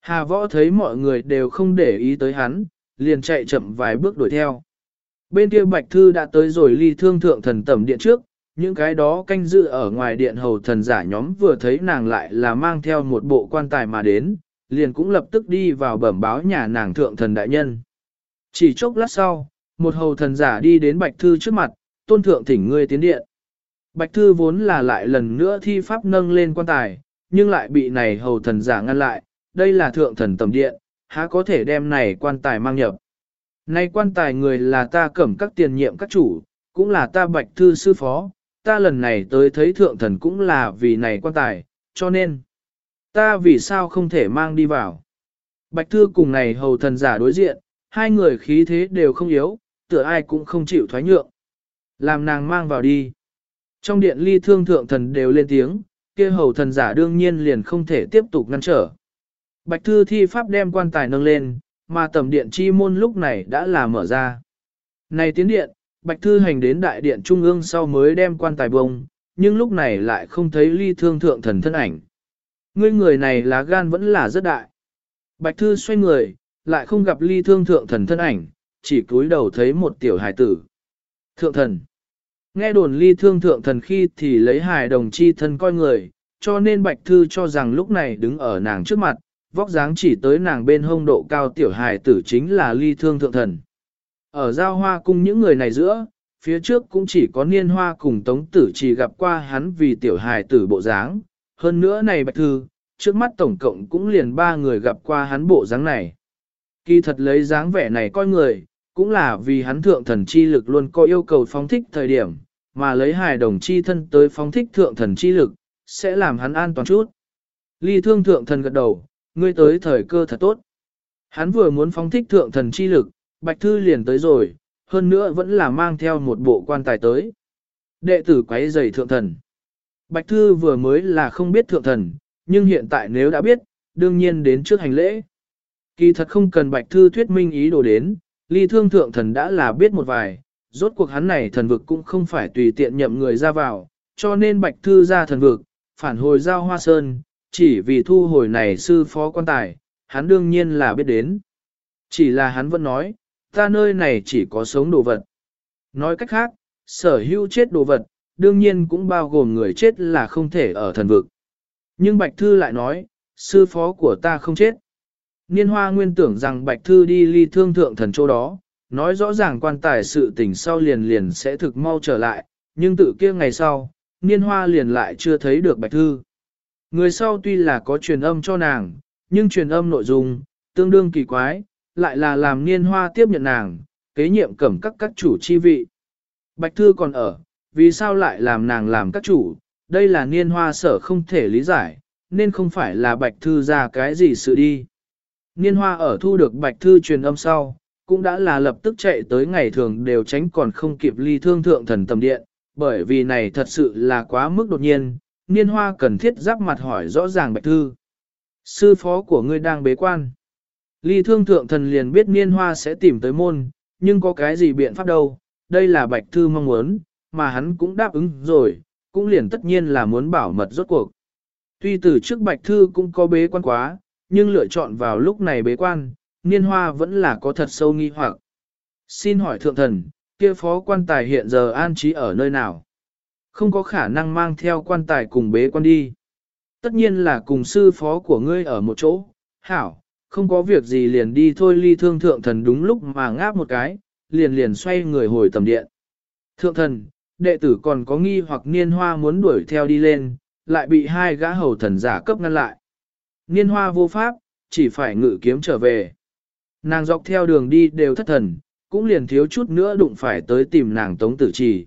Hà võ thấy mọi người đều không để ý tới hắn, liền chạy chậm vài bước đuổi theo. Bên kia Bạch Thư đã tới rồi ly thương thượng thần tẩm điện trước, những cái đó canh dự ở ngoài điện hầu thần giả nhóm vừa thấy nàng lại là mang theo một bộ quan tài mà đến, liền cũng lập tức đi vào bẩm báo nhà nàng thượng thần đại nhân. Chỉ chốc lát sau, một hầu thần giả đi đến Bạch Thư trước mặt, tôn thượng thỉnh ngươi tiến điện. Bạch Thư vốn là lại lần nữa thi pháp nâng lên quan tài, nhưng lại bị này hầu thần giả ngăn lại, đây là thượng thần tầm điện, há có thể đem này quan tài mang nhập. Nay quan tài người là ta cẩm các tiền nhiệm các chủ, cũng là ta bạch thư sư phó, ta lần này tới thấy thượng thần cũng là vì này quan tài, cho nên, ta vì sao không thể mang đi vào. Bạch thư cùng này hầu thần giả đối diện, hai người khí thế đều không yếu, tựa ai cũng không chịu thoái nhượng. Làm nàng mang vào đi. Trong điện ly thương thượng thần đều lên tiếng, kia hầu thần giả đương nhiên liền không thể tiếp tục ngăn trở. Bạch thư thi pháp đem quan tài nâng lên, mà tầm điện chi môn lúc này đã là mở ra. Này tiến điện, Bạch thư hành đến đại điện trung ương sau mới đem quan tài bông, nhưng lúc này lại không thấy ly thương thượng thần thân ảnh. Ngươi người này lá gan vẫn là rất đại. Bạch thư xoay người, lại không gặp ly thương thượng thần thân ảnh, chỉ cúi đầu thấy một tiểu hài tử. Thượng thần. Nghe đồn ly thương thượng thần khi thì lấy hài đồng chi thân coi người, cho nên Bạch Thư cho rằng lúc này đứng ở nàng trước mặt, vóc dáng chỉ tới nàng bên hông độ cao tiểu hài tử chính là ly thương thượng thần. Ở giao hoa cung những người này giữa, phía trước cũng chỉ có niên hoa cùng tống tử chỉ gặp qua hắn vì tiểu hài tử bộ dáng, hơn nữa này Bạch Thư, trước mắt tổng cộng cũng liền ba người gặp qua hắn bộ dáng này. Kỳ thật lấy dáng vẻ này coi người, cũng là vì hắn thượng thần chi lực luôn có yêu cầu phóng thích thời điểm, mà lấy hài đồng chi thân tới phóng thích thượng thần chi lực, sẽ làm hắn an toàn chút. Ly thương thượng thần gật đầu, ngươi tới thời cơ thật tốt. Hắn vừa muốn phóng thích thượng thần chi lực, Bạch Thư liền tới rồi, hơn nữa vẫn là mang theo một bộ quan tài tới. Đệ tử quấy giày thượng thần. Bạch Thư vừa mới là không biết thượng thần, nhưng hiện tại nếu đã biết, đương nhiên đến trước hành lễ. Kỳ thật không cần Bạch Thư thuyết minh ý đồ đến, ly thương thượng thần đã là biết một vài, rốt cuộc hắn này thần vực cũng không phải tùy tiện nhậm người ra vào, cho nên Bạch Thư ra thần vực, phản hồi giao hoa sơn, chỉ vì thu hồi này sư phó quan tài, hắn đương nhiên là biết đến. Chỉ là hắn vẫn nói, ta nơi này chỉ có sống đồ vật. Nói cách khác, sở hữu chết đồ vật, đương nhiên cũng bao gồm người chết là không thể ở thần vực. Nhưng Bạch Thư lại nói, sư phó của ta không chết. Niên hoa nguyên tưởng rằng Bạch Thư đi ly thương thượng thần chỗ đó, nói rõ ràng quan tài sự tình sau liền liền sẽ thực mau trở lại, nhưng tự kia ngày sau, Niên hoa liền lại chưa thấy được Bạch Thư. Người sau tuy là có truyền âm cho nàng, nhưng truyền âm nội dung, tương đương kỳ quái, lại là làm Niên hoa tiếp nhận nàng, kế nhiệm cẩm các các chủ chi vị. Bạch Thư còn ở, vì sao lại làm nàng làm các chủ, đây là Niên hoa sở không thể lý giải, nên không phải là Bạch Thư ra cái gì sự đi. Niên hoa ở thu được bạch thư truyền âm sau, cũng đã là lập tức chạy tới ngày thường đều tránh còn không kịp ly thương thượng thần tầm điện, bởi vì này thật sự là quá mức đột nhiên, niên hoa cần thiết giáp mặt hỏi rõ ràng bạch thư. Sư phó của ngươi đang bế quan. Ly thương thượng thần liền biết niên hoa sẽ tìm tới môn, nhưng có cái gì biện pháp đâu, đây là bạch thư mong muốn, mà hắn cũng đáp ứng rồi, cũng liền tất nhiên là muốn bảo mật rốt cuộc. Tuy từ trước bạch thư cũng có bế quan quá, nhưng lựa chọn vào lúc này bế quan, niên hoa vẫn là có thật sâu nghi hoặc. Xin hỏi thượng thần, kia phó quan tài hiện giờ an trí ở nơi nào? Không có khả năng mang theo quan tài cùng bế quan đi. Tất nhiên là cùng sư phó của ngươi ở một chỗ. Hảo, không có việc gì liền đi thôi ly thương thượng thần đúng lúc mà ngáp một cái, liền liền xoay người hồi tầm điện. Thượng thần, đệ tử còn có nghi hoặc niên hoa muốn đuổi theo đi lên, lại bị hai gã hầu thần giả cấp ngăn lại. Niên hoa vô pháp, chỉ phải ngự kiếm trở về. Nàng dọc theo đường đi đều thất thần, cũng liền thiếu chút nữa đụng phải tới tìm nàng tống tử trì.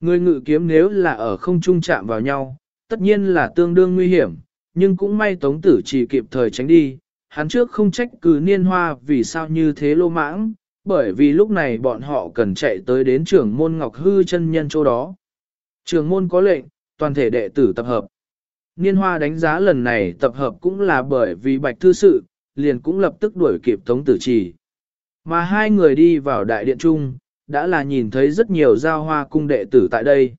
Người ngự kiếm nếu là ở không trung chạm vào nhau, tất nhiên là tương đương nguy hiểm, nhưng cũng may tống tử trì kịp thời tránh đi. Hắn trước không trách cứ niên hoa vì sao như thế lô mãng, bởi vì lúc này bọn họ cần chạy tới đến trưởng môn Ngọc Hư chân nhân chỗ đó. Trưởng môn có lệnh, toàn thể đệ tử tập hợp. Niên hoa đánh giá lần này tập hợp cũng là bởi vì bạch thư sự, liền cũng lập tức đuổi kịp tống tử trì. Mà hai người đi vào đại điện trung, đã là nhìn thấy rất nhiều giao hoa cung đệ tử tại đây.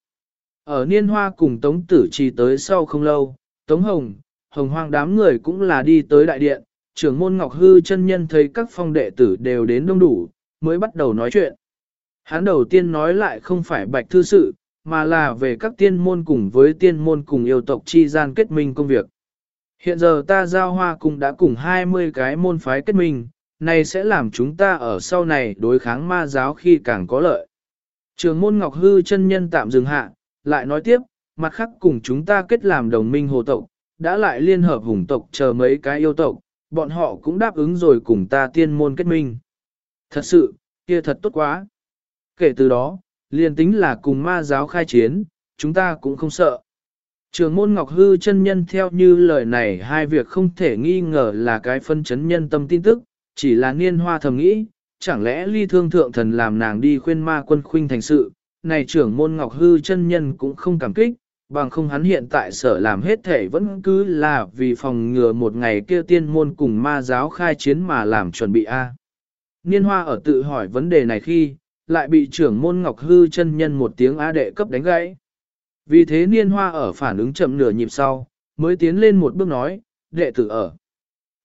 Ở niên hoa cùng tống tử trì tới sau không lâu, tống hồng, hồng hoang đám người cũng là đi tới đại điện, trưởng môn Ngọc Hư chân nhân thấy các phong đệ tử đều đến đông đủ, mới bắt đầu nói chuyện. Hắn đầu tiên nói lại không phải bạch thư sự, mà là về các tiên môn cùng với tiên môn cùng yêu tộc chi gian kết minh công việc. Hiện giờ ta giao hoa cùng đã cùng 20 cái môn phái kết minh, này sẽ làm chúng ta ở sau này đối kháng ma giáo khi càng có lợi. Trường môn Ngọc Hư chân nhân tạm dừng hạ, lại nói tiếp, mặt khác cùng chúng ta kết làm đồng minh hồ tộc, đã lại liên hợp hùng tộc chờ mấy cái yêu tộc, bọn họ cũng đáp ứng rồi cùng ta tiên môn kết minh. Thật sự, kia thật tốt quá. Kể từ đó, liền tính là cùng ma giáo khai chiến, chúng ta cũng không sợ. Trường môn Ngọc Hư chân nhân theo như lời này hai việc không thể nghi ngờ là cái phân chấn nhân tâm tin tức, chỉ là niên hoa thầm nghĩ, chẳng lẽ ly thương thượng thần làm nàng đi khuyên ma quân khuynh thành sự, này trưởng môn Ngọc Hư chân nhân cũng không cảm kích, bằng không hắn hiện tại sở làm hết thể vẫn cứ là vì phòng ngừa một ngày kia tiên môn cùng ma giáo khai chiến mà làm chuẩn bị a. Niên hoa ở tự hỏi vấn đề này khi, lại bị trưởng môn Ngọc Hư chân nhân một tiếng á đệ cấp đánh gãy. Vì thế niên hoa ở phản ứng chậm nửa nhịp sau, mới tiến lên một bước nói, đệ tử ở.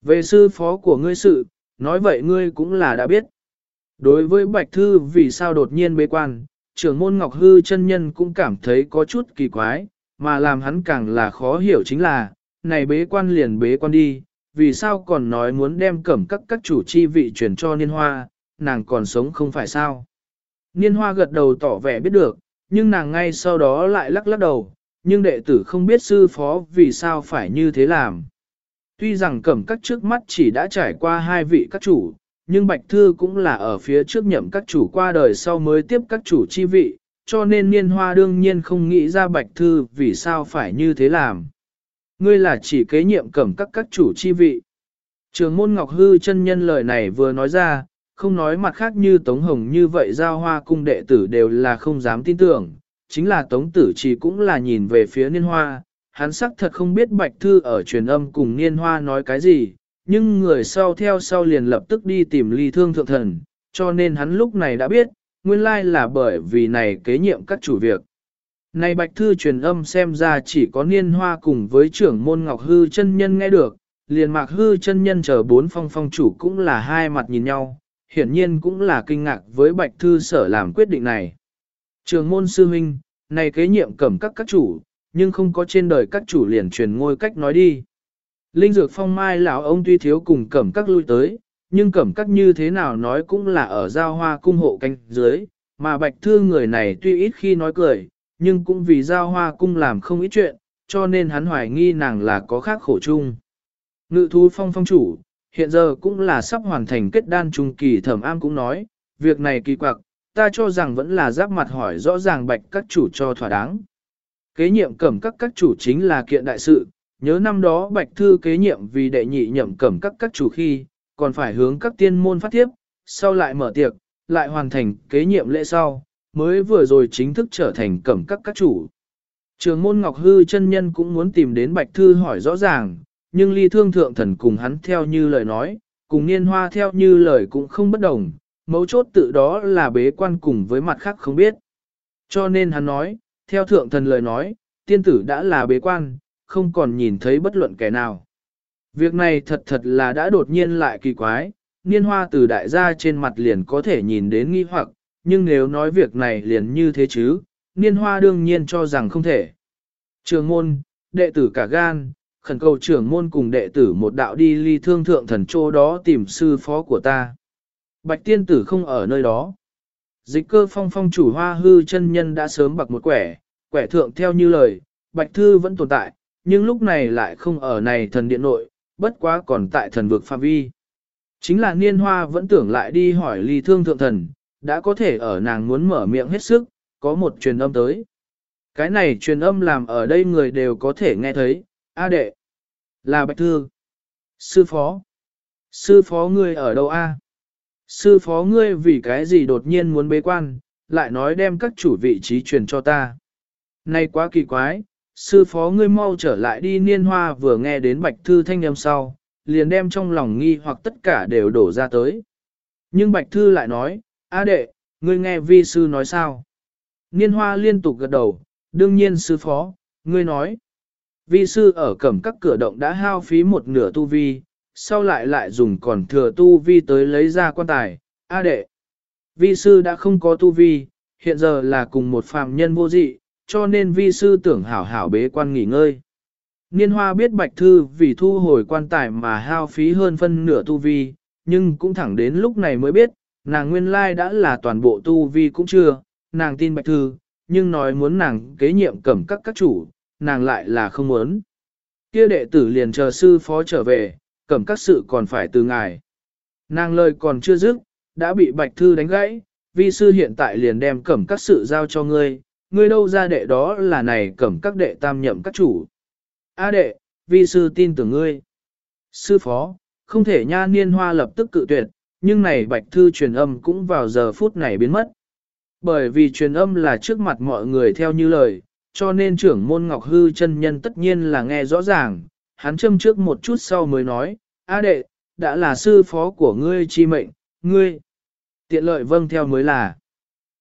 Về sư phó của ngươi sự, nói vậy ngươi cũng là đã biết. Đối với Bạch Thư vì sao đột nhiên bế quan, trưởng môn Ngọc Hư chân nhân cũng cảm thấy có chút kỳ quái, mà làm hắn càng là khó hiểu chính là, này bế quan liền bế quan đi, vì sao còn nói muốn đem cẩm các các chủ chi vị chuyển cho niên hoa, nàng còn sống không phải sao. Niên hoa gật đầu tỏ vẻ biết được, nhưng nàng ngay sau đó lại lắc lắc đầu, nhưng đệ tử không biết sư phó vì sao phải như thế làm. Tuy rằng cẩm các trước mắt chỉ đã trải qua hai vị các chủ, nhưng Bạch Thư cũng là ở phía trước nhậm các chủ qua đời sau mới tiếp các chủ chi vị, cho nên niên hoa đương nhiên không nghĩ ra Bạch Thư vì sao phải như thế làm. Ngươi là chỉ kế nhiệm cẩm các các chủ chi vị. Trường môn Ngọc Hư chân nhân lời này vừa nói ra, không nói mặt khác như Tống Hồng như vậy giao hoa cung đệ tử đều là không dám tin tưởng, chính là Tống Tử chỉ cũng là nhìn về phía niên hoa, hắn sắc thật không biết Bạch Thư ở truyền âm cùng niên hoa nói cái gì, nhưng người sau theo sau liền lập tức đi tìm ly thương thượng thần, cho nên hắn lúc này đã biết, nguyên lai là bởi vì này kế nhiệm các chủ việc. Này Bạch Thư truyền âm xem ra chỉ có niên hoa cùng với trưởng môn Ngọc Hư chân nhân nghe được, liền mạc hư chân nhân chờ bốn phong phong chủ cũng là hai mặt nhìn nhau, hiển nhiên cũng là kinh ngạc với Bạch Thư sở làm quyết định này. Trường môn sư huynh, này kế nhiệm cẩm các các chủ, nhưng không có trên đời các chủ liền truyền ngôi cách nói đi. Linh dược phong mai lão ông tuy thiếu cùng cẩm các lui tới, nhưng cẩm các như thế nào nói cũng là ở giao hoa cung hộ canh dưới, mà bạch thư người này tuy ít khi nói cười, nhưng cũng vì giao hoa cung làm không ít chuyện, cho nên hắn hoài nghi nàng là có khác khổ chung. Ngự thú phong phong chủ, hiện giờ cũng là sắp hoàn thành kết đan trung kỳ thẩm am cũng nói, việc này kỳ quặc, ta cho rằng vẫn là giáp mặt hỏi rõ ràng bạch các chủ cho thỏa đáng. Kế nhiệm cẩm các các chủ chính là kiện đại sự, nhớ năm đó bạch thư kế nhiệm vì đệ nhị nhậm cẩm các các chủ khi, còn phải hướng các tiên môn phát tiếp, sau lại mở tiệc, lại hoàn thành kế nhiệm lễ sau, mới vừa rồi chính thức trở thành cẩm các các chủ. Trường môn Ngọc Hư chân nhân cũng muốn tìm đến Bạch Thư hỏi rõ ràng, nhưng ly thương thượng thần cùng hắn theo như lời nói, cùng niên hoa theo như lời cũng không bất đồng, mấu chốt tự đó là bế quan cùng với mặt khác không biết. Cho nên hắn nói, theo thượng thần lời nói, tiên tử đã là bế quan, không còn nhìn thấy bất luận kẻ nào. Việc này thật thật là đã đột nhiên lại kỳ quái, niên hoa từ đại gia trên mặt liền có thể nhìn đến nghi hoặc, nhưng nếu nói việc này liền như thế chứ, niên hoa đương nhiên cho rằng không thể. Trường môn, đệ tử cả gan, khẩn cầu trưởng môn cùng đệ tử một đạo đi ly thương thượng thần chỗ đó tìm sư phó của ta. Bạch tiên tử không ở nơi đó. Dịch cơ phong phong chủ hoa hư chân nhân đã sớm bạc một quẻ, quẻ thượng theo như lời, bạch thư vẫn tồn tại, nhưng lúc này lại không ở này thần điện nội, bất quá còn tại thần vực phạm vi. Chính là niên hoa vẫn tưởng lại đi hỏi ly thương thượng thần, đã có thể ở nàng muốn mở miệng hết sức, có một truyền âm tới. Cái này truyền âm làm ở đây người đều có thể nghe thấy, A đệ, là bạch thư, sư phó, sư phó ngươi ở đâu A? Sư phó ngươi vì cái gì đột nhiên muốn bế quan, lại nói đem các chủ vị trí truyền cho ta. Này quá kỳ quái, sư phó ngươi mau trở lại đi niên hoa vừa nghe đến bạch thư thanh âm sau, liền đem trong lòng nghi hoặc tất cả đều đổ ra tới. Nhưng bạch thư lại nói, A đệ, ngươi nghe vi sư nói sao? Niên hoa liên tục gật đầu, đương nhiên sư phó, ngươi nói. Vi sư ở cẩm các cửa động đã hao phí một nửa tu vi, sau lại lại dùng còn thừa tu vi tới lấy ra quan tài, A đệ. Vi sư đã không có tu vi, hiện giờ là cùng một phàm nhân vô dị, cho nên vi sư tưởng hảo hảo bế quan nghỉ ngơi. Niên hoa biết bạch thư vì thu hồi quan tài mà hao phí hơn phân nửa tu vi, nhưng cũng thẳng đến lúc này mới biết, nàng nguyên lai đã là toàn bộ tu vi cũng chưa, nàng tin bạch thư, nhưng nói muốn nàng kế nhiệm cẩm các các chủ, nàng lại là không muốn. Kia đệ tử liền chờ sư phó trở về, cẩm các sự còn phải từ ngài. Nàng lời còn chưa dứt, đã bị bạch thư đánh gãy, vi sư hiện tại liền đem cẩm các sự giao cho ngươi, ngươi đâu ra đệ đó là này cẩm các đệ tam nhậm các chủ. A đệ, vi sư tin tưởng ngươi. Sư phó, không thể nha niên hoa lập tức cự tuyệt, nhưng này bạch thư truyền âm cũng vào giờ phút này biến mất. Bởi vì truyền âm là trước mặt mọi người theo như lời, cho nên trưởng môn Ngọc Hư chân nhân tất nhiên là nghe rõ ràng, hắn châm trước một chút sau mới nói, A đệ, đã là sư phó của ngươi chi mệnh, ngươi. Tiện lợi vâng theo mới là.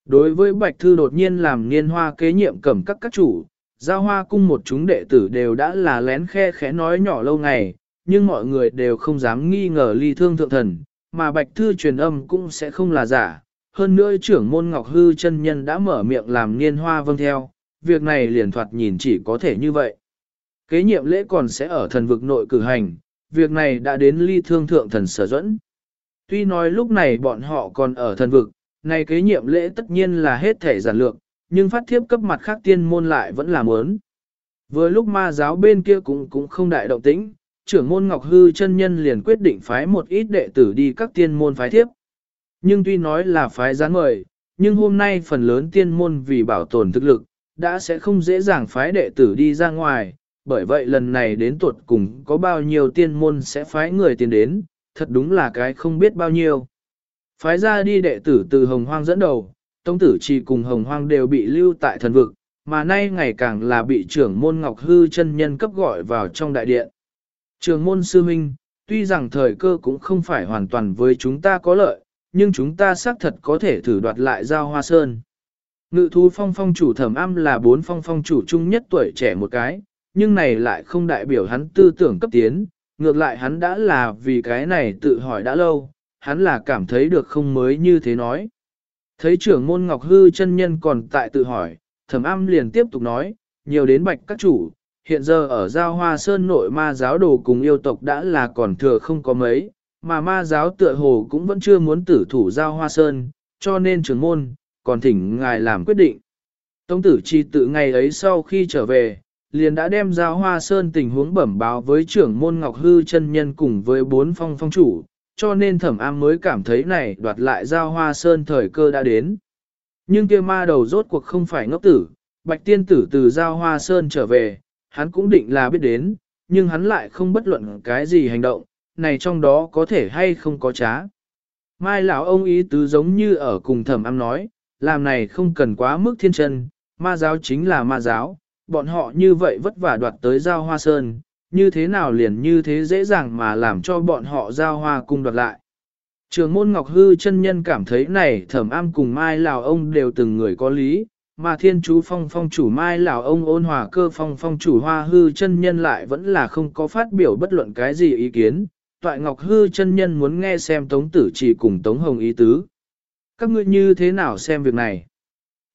Đối với Bạch Thư đột nhiên làm niên hoa kế nhiệm cẩm các các chủ, giao hoa cung một chúng đệ tử đều đã là lén khe khẽ nói nhỏ lâu ngày, nhưng mọi người đều không dám nghi ngờ ly thương thượng thần, mà Bạch Thư truyền âm cũng sẽ không là giả. Hơn nữa trưởng môn Ngọc Hư chân nhân đã mở miệng làm niên hoa vâng theo, việc này liền thoạt nhìn chỉ có thể như vậy. Kế nhiệm lễ còn sẽ ở thần vực nội cử hành, việc này đã đến ly thương thượng thần sở dẫn. Tuy nói lúc này bọn họ còn ở thần vực, này kế nhiệm lễ tất nhiên là hết thể giản lược, nhưng phát thiếp cấp mặt khác tiên môn lại vẫn là muốn. Vừa lúc ma giáo bên kia cũng cũng không đại động tĩnh, trưởng môn Ngọc Hư chân nhân liền quyết định phái một ít đệ tử đi các tiên môn phái thiếp. Nhưng tuy nói là phái gián mời, nhưng hôm nay phần lớn tiên môn vì bảo tồn thực lực, đã sẽ không dễ dàng phái đệ tử đi ra ngoài, bởi vậy lần này đến tuột cùng có bao nhiêu tiên môn sẽ phái người tiền đến, thật đúng là cái không biết bao nhiêu. Phái ra đi đệ tử từ Hồng Hoang dẫn đầu, Tông Tử Trì cùng Hồng Hoang đều bị lưu tại thần vực, mà nay ngày càng là bị trưởng môn Ngọc Hư chân nhân cấp gọi vào trong đại điện. Trường môn sư minh, tuy rằng thời cơ cũng không phải hoàn toàn với chúng ta có lợi, nhưng chúng ta xác thật có thể thử đoạt lại giao hoa sơn. Ngự thú phong phong chủ thẩm âm là bốn phong phong chủ chung nhất tuổi trẻ một cái, nhưng này lại không đại biểu hắn tư tưởng cấp tiến, ngược lại hắn đã là vì cái này tự hỏi đã lâu, hắn là cảm thấy được không mới như thế nói. Thấy trưởng môn Ngọc Hư chân nhân còn tại tự hỏi, thẩm âm liền tiếp tục nói, nhiều đến bạch các chủ, hiện giờ ở giao hoa sơn nội ma giáo đồ cùng yêu tộc đã là còn thừa không có mấy, mà ma giáo tựa hồ cũng vẫn chưa muốn tử thủ giao hoa sơn, cho nên trưởng môn, còn thỉnh ngài làm quyết định. Tống tử chi tự ngày ấy sau khi trở về, liền đã đem giao hoa sơn tình huống bẩm báo với trưởng môn Ngọc Hư chân nhân cùng với bốn phong phong chủ, cho nên thẩm am mới cảm thấy này đoạt lại giao hoa sơn thời cơ đã đến. Nhưng kia ma đầu rốt cuộc không phải ngốc tử, bạch tiên tử từ giao hoa sơn trở về, hắn cũng định là biết đến, nhưng hắn lại không bất luận cái gì hành động, này trong đó có thể hay không có trá. Mai lão ông ý tứ giống như ở cùng thẩm am nói, làm này không cần quá mức thiên chân, ma giáo chính là ma giáo, bọn họ như vậy vất vả đoạt tới giao hoa sơn, như thế nào liền như thế dễ dàng mà làm cho bọn họ giao hoa cung đoạt lại. Trường môn Ngọc Hư chân nhân cảm thấy này thẩm am cùng Mai Lào ông đều từng người có lý, mà thiên chú phong phong chủ Mai Lào ông ôn hòa cơ phong phong chủ hoa hư chân nhân lại vẫn là không có phát biểu bất luận cái gì ý kiến, toại ngọc hư chân nhân muốn nghe xem tống tử chỉ cùng tống hồng ý tứ. Các ngươi như thế nào xem việc này?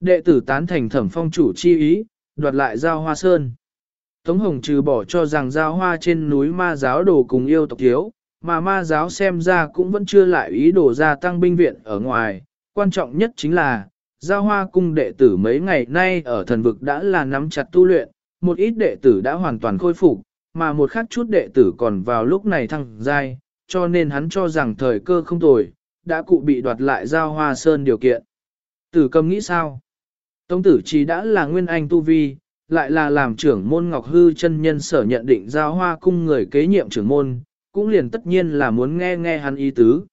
Đệ tử tán thành thẩm phong chủ chi ý, đoạt lại giao hoa sơn. Tống hồng trừ bỏ cho rằng giao hoa trên núi ma giáo đồ cùng yêu tộc thiếu, mà ma giáo xem ra cũng vẫn chưa lại ý đồ ra tăng binh viện ở ngoài. Quan trọng nhất chính là, giao hoa cung đệ tử mấy ngày nay ở thần vực đã là nắm chặt tu luyện, một ít đệ tử đã hoàn toàn khôi phục, mà một khác chút đệ tử còn vào lúc này thăng giai, cho nên hắn cho rằng thời cơ không tồi, đã cụ bị đoạt lại giao hoa sơn điều kiện. Tử cầm nghĩ sao? Tống tử chỉ đã là nguyên anh tu vi, lại là làm trưởng môn Ngọc Hư chân nhân sở nhận định giao hoa cung người kế nhiệm trưởng môn, cũng liền tất nhiên là muốn nghe nghe hắn ý tứ.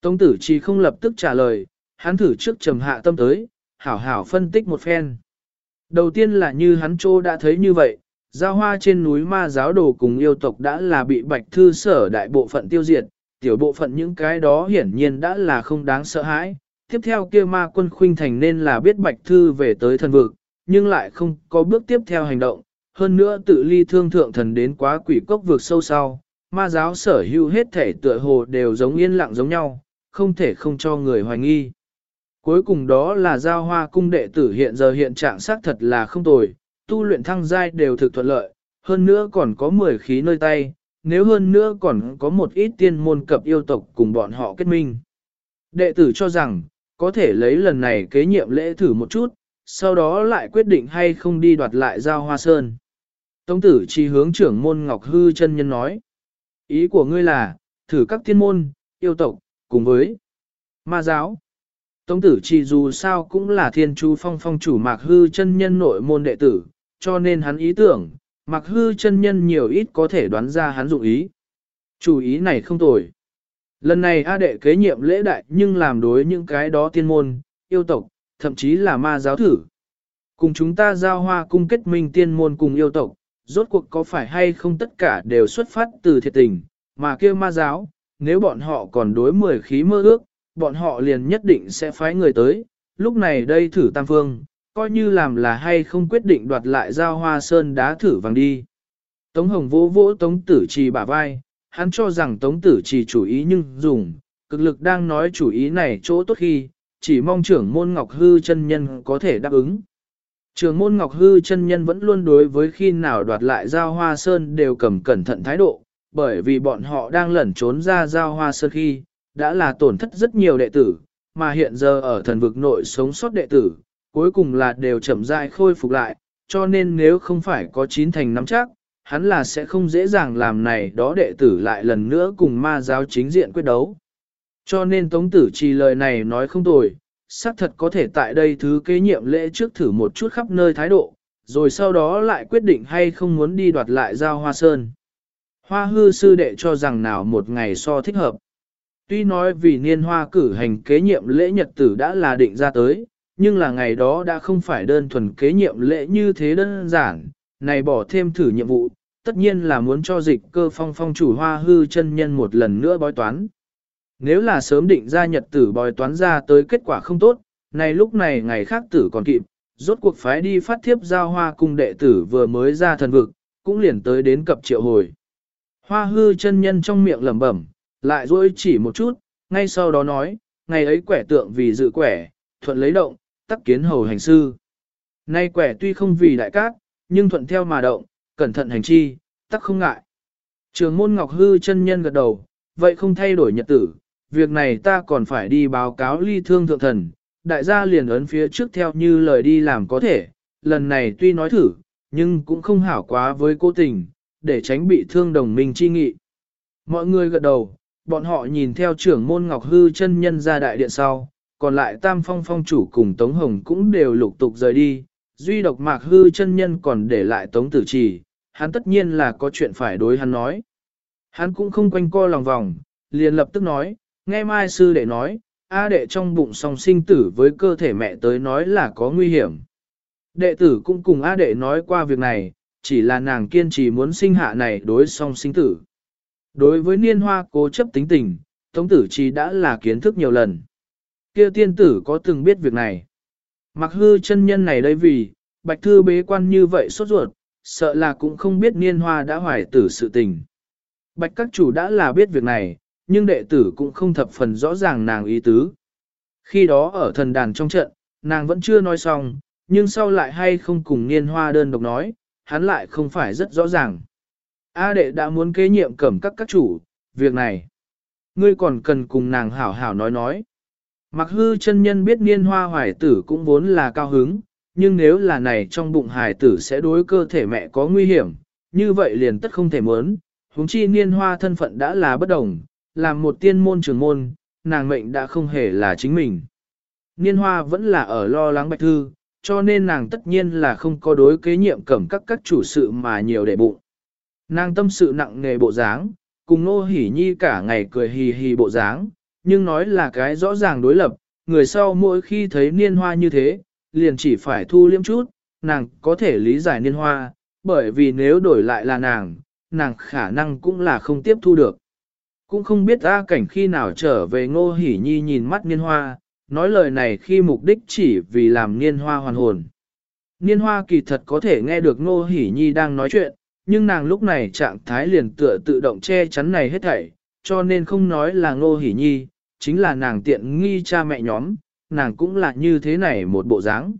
Tống tử chỉ không lập tức trả lời, hắn thử trước trầm hạ tâm tới, hảo hảo phân tích một phen. Đầu tiên là như hắn trô đã thấy như vậy, giao hoa trên núi ma giáo đồ cùng yêu tộc đã là bị bạch thư sở đại bộ phận tiêu diệt, tiểu bộ phận những cái đó hiển nhiên đã là không đáng sợ hãi. Tiếp theo kia ma quân khuynh thành nên là biết bạch thư về tới thần vực, nhưng lại không có bước tiếp theo hành động. Hơn nữa tự ly thương thượng thần đến quá quỷ cốc vượt sâu sau, ma giáo sở hữu hết thể tựa hồ đều giống yên lặng giống nhau, không thể không cho người hoài nghi. Cuối cùng đó là giao hoa cung đệ tử hiện giờ hiện trạng xác thật là không tồi, tu luyện thăng giai đều thực thuận lợi, hơn nữa còn có 10 khí nơi tay, nếu hơn nữa còn có một ít tiên môn cập yêu tộc cùng bọn họ kết minh. Đệ tử cho rằng, có thể lấy lần này kế nhiệm lễ thử một chút, sau đó lại quyết định hay không đi đoạt lại giao hoa sơn. Tống tử chỉ hướng trưởng môn Ngọc Hư chân nhân nói. Ý của ngươi là, thử các tiên môn, yêu tộc, cùng với ma giáo. Tống tử chỉ dù sao cũng là thiên chu phong phong chủ mạc hư chân nhân nội môn đệ tử, cho nên hắn ý tưởng, mặc hư chân nhân nhiều ít có thể đoán ra hắn dụng ý. Chủ ý này không tồi. Lần này A đệ kế nhiệm lễ đại nhưng làm đối những cái đó tiên môn, yêu tộc, thậm chí là ma giáo thử. Cùng chúng ta giao hoa cung kết minh tiên môn cùng yêu tộc, rốt cuộc có phải hay không tất cả đều xuất phát từ thiệt tình, mà kêu ma giáo, nếu bọn họ còn đối mười khí mơ ước, bọn họ liền nhất định sẽ phái người tới, lúc này đây thử tam phương, coi như làm là hay không quyết định đoạt lại giao hoa sơn đá thử vàng đi. Tống Hồng vỗ vỗ Tống Tử Trì bả vai, hắn cho rằng Tống Tử Trì chủ ý nhưng dùng, cực lực đang nói chủ ý này chỗ tốt khi, chỉ mong trưởng môn Ngọc Hư chân nhân có thể đáp ứng. Trưởng môn Ngọc Hư chân nhân vẫn luôn đối với khi nào đoạt lại giao hoa sơn đều cầm cẩn thận thái độ, bởi vì bọn họ đang lẩn trốn ra giao hoa sơn khi, đã là tổn thất rất nhiều đệ tử, mà hiện giờ ở thần vực nội sống sót đệ tử, cuối cùng là đều chậm rãi khôi phục lại, cho nên nếu không phải có chín thành nắm chắc, hắn là sẽ không dễ dàng làm này đó đệ tử lại lần nữa cùng ma giáo chính diện quyết đấu. Cho nên Tống Tử Trì lời này nói không tồi, xác thật có thể tại đây thứ kế nhiệm lễ trước thử một chút khắp nơi thái độ, rồi sau đó lại quyết định hay không muốn đi đoạt lại giao hoa sơn. Hoa hư sư đệ cho rằng nào một ngày so thích hợp. Tuy nói vì niên hoa cử hành kế nhiệm lễ nhật tử đã là định ra tới, nhưng là ngày đó đã không phải đơn thuần kế nhiệm lễ như thế đơn giản, này bỏ thêm thử nhiệm vụ, tất nhiên là muốn cho dịch cơ phong phong chủ hoa hư chân nhân một lần nữa bói toán. Nếu là sớm định ra nhật tử bói toán ra tới kết quả không tốt, này lúc này ngày khác tử còn kịp, rốt cuộc phái đi phát thiếp giao hoa cung đệ tử vừa mới ra thần vực, cũng liền tới đến cập triệu hồi. Hoa hư chân nhân trong miệng lẩm bẩm, lại rỗi chỉ một chút, ngay sau đó nói, ngày ấy quẻ tượng vì dự quẻ, thuận lấy động, tắc kiến hầu hành sư. Nay quẻ tuy không vì đại cát, nhưng thuận theo mà động, cẩn thận hành chi, tắc không ngại. Trường môn ngọc hư chân nhân gật đầu, vậy không thay đổi nhật tử, việc này ta còn phải đi báo cáo ly thương thượng thần, đại gia liền ấn phía trước theo như lời đi làm có thể, lần này tuy nói thử, nhưng cũng không hảo quá với cố tình, để tránh bị thương đồng minh chi nghị. Mọi người gật đầu, bọn họ nhìn theo trưởng môn Ngọc Hư chân nhân ra đại điện sau, còn lại Tam Phong Phong chủ cùng Tống Hồng cũng đều lục tục rời đi, duy độc Mạc Hư chân nhân còn để lại Tống Tử Trì, hắn tất nhiên là có chuyện phải đối hắn nói. Hắn cũng không quanh co lòng vòng, liền lập tức nói, nghe mai sư đệ nói, A đệ trong bụng song sinh tử với cơ thể mẹ tới nói là có nguy hiểm. Đệ tử cũng cùng A đệ nói qua việc này, chỉ là nàng kiên trì muốn sinh hạ này đối song sinh tử. Đối với niên hoa cố chấp tính tình, Tống tử trì đã là kiến thức nhiều lần kia tiên tử có từng biết việc này. Mặc hư chân nhân này đây vì, bạch thư bế quan như vậy sốt ruột, sợ là cũng không biết niên hoa đã hoài tử sự tình. Bạch các chủ đã là biết việc này, nhưng đệ tử cũng không thập phần rõ ràng nàng ý tứ. Khi đó ở thần đàn trong trận, nàng vẫn chưa nói xong, nhưng sau lại hay không cùng niên hoa đơn độc nói, hắn lại không phải rất rõ ràng. A đệ đã muốn kế nhiệm cẩm các các chủ, việc này. Ngươi còn cần cùng nàng hảo hảo nói nói. Mặc hư chân nhân biết niên hoa hoài tử cũng vốn là cao hứng, nhưng nếu là này trong bụng hài tử sẽ đối cơ thể mẹ có nguy hiểm, như vậy liền tất không thể muốn. huống chi niên hoa thân phận đã là bất đồng, làm một tiên môn trường môn, nàng mệnh đã không hề là chính mình. Niên hoa vẫn là ở lo lắng bạch thư, cho nên nàng tất nhiên là không có đối kế nhiệm cẩm các các chủ sự mà nhiều để bụng. Nàng tâm sự nặng nề bộ dáng, cùng nô hỉ nhi cả ngày cười hì hì bộ dáng, nhưng nói là cái rõ ràng đối lập, người sau mỗi khi thấy niên hoa như thế, liền chỉ phải thu liêm chút, nàng có thể lý giải niên hoa, bởi vì nếu đổi lại là nàng, nàng khả năng cũng là không tiếp thu được. Cũng không biết A cảnh khi nào trở về ngô hỉ nhi nhìn mắt niên hoa, nói lời này khi mục đích chỉ vì làm niên hoa hoàn hồn. Niên hoa kỳ thật có thể nghe được ngô hỉ nhi đang nói chuyện, nhưng nàng lúc này trạng thái liền tựa tự động che chắn này hết thảy, cho nên không nói là ngô hỉ nhi, chính là nàng tiện nghi cha mẹ nhóm, nàng cũng là như thế này một bộ dáng.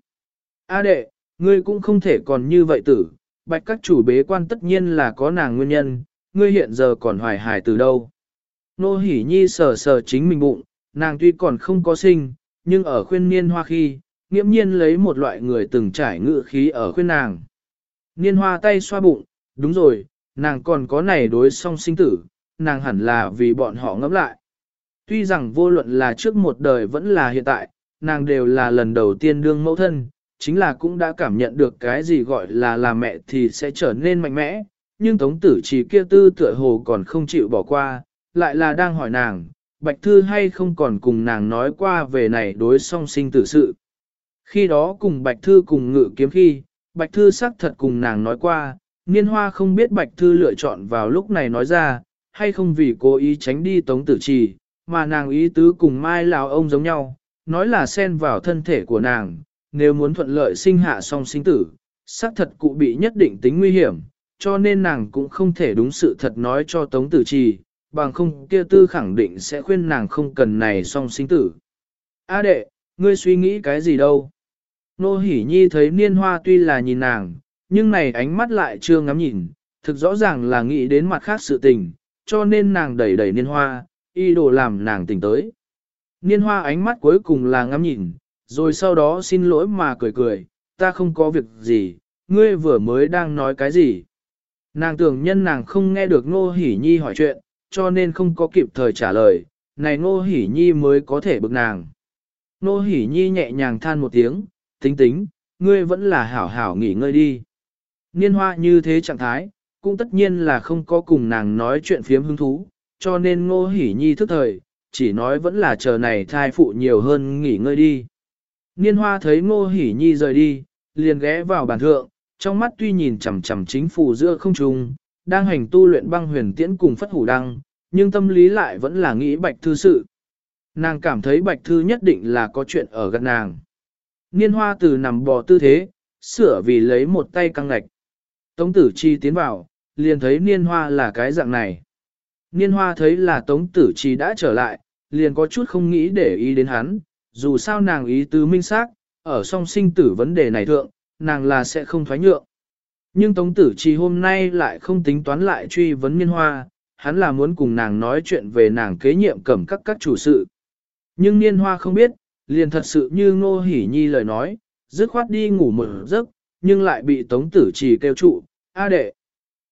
A đệ, ngươi cũng không thể còn như vậy tử, bạch các chủ bế quan tất nhiên là có nàng nguyên nhân, ngươi hiện giờ còn hoài hài từ đâu. Nô hỉ nhi sờ sờ chính mình bụng, nàng tuy còn không có sinh, nhưng ở khuyên niên hoa khi, nghiễm nhiên lấy một loại người từng trải ngự khí ở khuyên nàng. Niên hoa tay xoa bụng, đúng rồi, nàng còn có này đối song sinh tử, nàng hẳn là vì bọn họ ngẫm lại. Tuy rằng vô luận là trước một đời vẫn là hiện tại, nàng đều là lần đầu tiên đương mẫu thân, chính là cũng đã cảm nhận được cái gì gọi là là mẹ thì sẽ trở nên mạnh mẽ, nhưng tống tử chỉ kia tư tựa hồ còn không chịu bỏ qua, lại là đang hỏi nàng, Bạch Thư hay không còn cùng nàng nói qua về này đối song sinh tử sự. Khi đó cùng Bạch Thư cùng ngự kiếm khi, Bạch Thư xác thật cùng nàng nói qua, Niên Hoa không biết Bạch Thư lựa chọn vào lúc này nói ra, hay không vì cố ý tránh đi tống tử trì, mà nàng ý tứ cùng Mai Lào ông giống nhau, nói là xen vào thân thể của nàng, nếu muốn thuận lợi sinh hạ song sinh tử, xác thật cụ bị nhất định tính nguy hiểm, cho nên nàng cũng không thể đúng sự thật nói cho tống tử trì, bằng không kia tư khẳng định sẽ khuyên nàng không cần này song sinh tử. A đệ, ngươi suy nghĩ cái gì đâu? Nô hỉ nhi thấy niên hoa tuy là nhìn nàng, nhưng này ánh mắt lại chưa ngắm nhìn, thực rõ ràng là nghĩ đến mặt khác sự tình, cho nên nàng đẩy đẩy niên hoa, y đồ làm nàng tỉnh tới. Niên hoa ánh mắt cuối cùng là ngắm nhìn, rồi sau đó xin lỗi mà cười cười, ta không có việc gì, ngươi vừa mới đang nói cái gì. Nàng tưởng nhân nàng không nghe được Ngô Hỷ Nhi hỏi chuyện, cho nên không có kịp thời trả lời, này Ngô Hỷ Nhi mới có thể bực nàng. Ngô Hỷ Nhi nhẹ nhàng than một tiếng, tính tính, ngươi vẫn là hảo hảo nghỉ ngơi đi. Niên hoa như thế trạng thái, cũng tất nhiên là không có cùng nàng nói chuyện phiếm hứng thú, cho nên Ngô Hỷ Nhi thức thời, chỉ nói vẫn là chờ này thai phụ nhiều hơn nghỉ ngơi đi. Niên hoa thấy Ngô Hỷ Nhi rời đi, liền ghé vào bàn thượng, trong mắt tuy nhìn chằm chằm chính phủ giữa không trung, đang hành tu luyện băng huyền tiễn cùng phất hủ đăng, nhưng tâm lý lại vẫn là nghĩ bạch thư sự. Nàng cảm thấy bạch thư nhất định là có chuyện ở gần nàng. Niên hoa từ nằm bò tư thế, sửa vì lấy một tay căng ngạch. Tống tử chi tiến vào, liền thấy niên hoa là cái dạng này. Niên hoa thấy là tống tử chi đã trở lại, liền có chút không nghĩ để ý đến hắn, dù sao nàng ý tứ minh xác, ở song sinh tử vấn đề này thượng, nàng là sẽ không thoái nhượng. Nhưng Tống Tử Chi hôm nay lại không tính toán lại truy vấn Niên Hoa, hắn là muốn cùng nàng nói chuyện về nàng kế nhiệm cẩm các các chủ sự. Nhưng Niên Hoa không biết, liền thật sự như Ngô hỉ Nhi lời nói, dứt khoát đi ngủ một giấc, nhưng lại bị Tống Tử Chi kêu trụ, A đệ,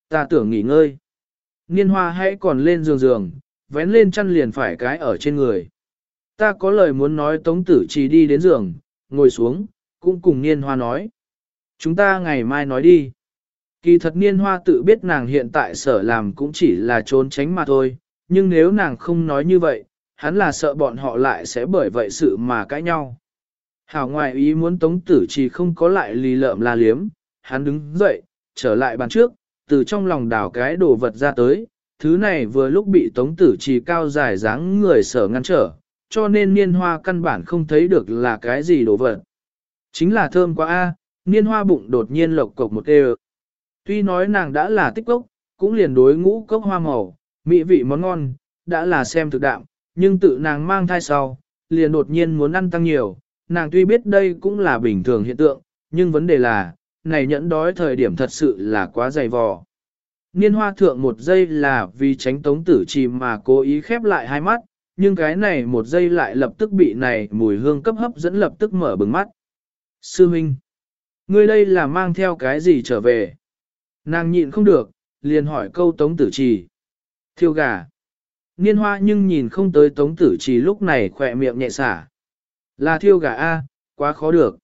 ta tưởng nghỉ ngơi. Niên Hoa hãy còn lên giường giường, vén lên chăn liền phải cái ở trên người. Ta có lời muốn nói Tống Tử trì đi đến giường, ngồi xuống, cũng cùng Niên Hoa nói. Chúng ta ngày mai nói đi. Kỳ thật niên hoa tự biết nàng hiện tại sở làm cũng chỉ là trốn tránh mà thôi, nhưng nếu nàng không nói như vậy, hắn là sợ bọn họ lại sẽ bởi vậy sự mà cãi nhau. Hảo ngoại ý muốn tống tử chỉ không có lại lì lợm la liếm, hắn đứng dậy, trở lại bàn trước, từ trong lòng đảo cái đồ vật ra tới, thứ này vừa lúc bị tống tử trì cao dài dáng người sở ngăn trở, cho nên niên hoa căn bản không thấy được là cái gì đồ vật. Chính là thơm quá a, niên hoa bụng đột nhiên lộc cộc một đều. Tuy nói nàng đã là tích cốc, cũng liền đối ngũ cốc hoa màu, Mỹ vị món ngon, đã là xem thực đạm, nhưng tự nàng mang thai sau, liền đột nhiên muốn ăn tăng nhiều, nàng tuy biết đây cũng là bình thường hiện tượng, nhưng vấn đề là, này nhẫn đói thời điểm thật sự là quá dày vò. Niên hoa thượng một giây là vì tránh tống tử trì mà cố ý khép lại hai mắt, nhưng cái này một giây lại lập tức bị này mùi hương cấp hấp dẫn lập tức mở bừng mắt. Sư Minh, ngươi đây là mang theo cái gì trở về? Nàng nhịn không được, liền hỏi câu tống tử trì. Thiêu gà. Niên hoa nhưng nhìn không tới tống tử trì lúc này khỏe miệng nhẹ xả. Là thiêu gà A, quá khó được.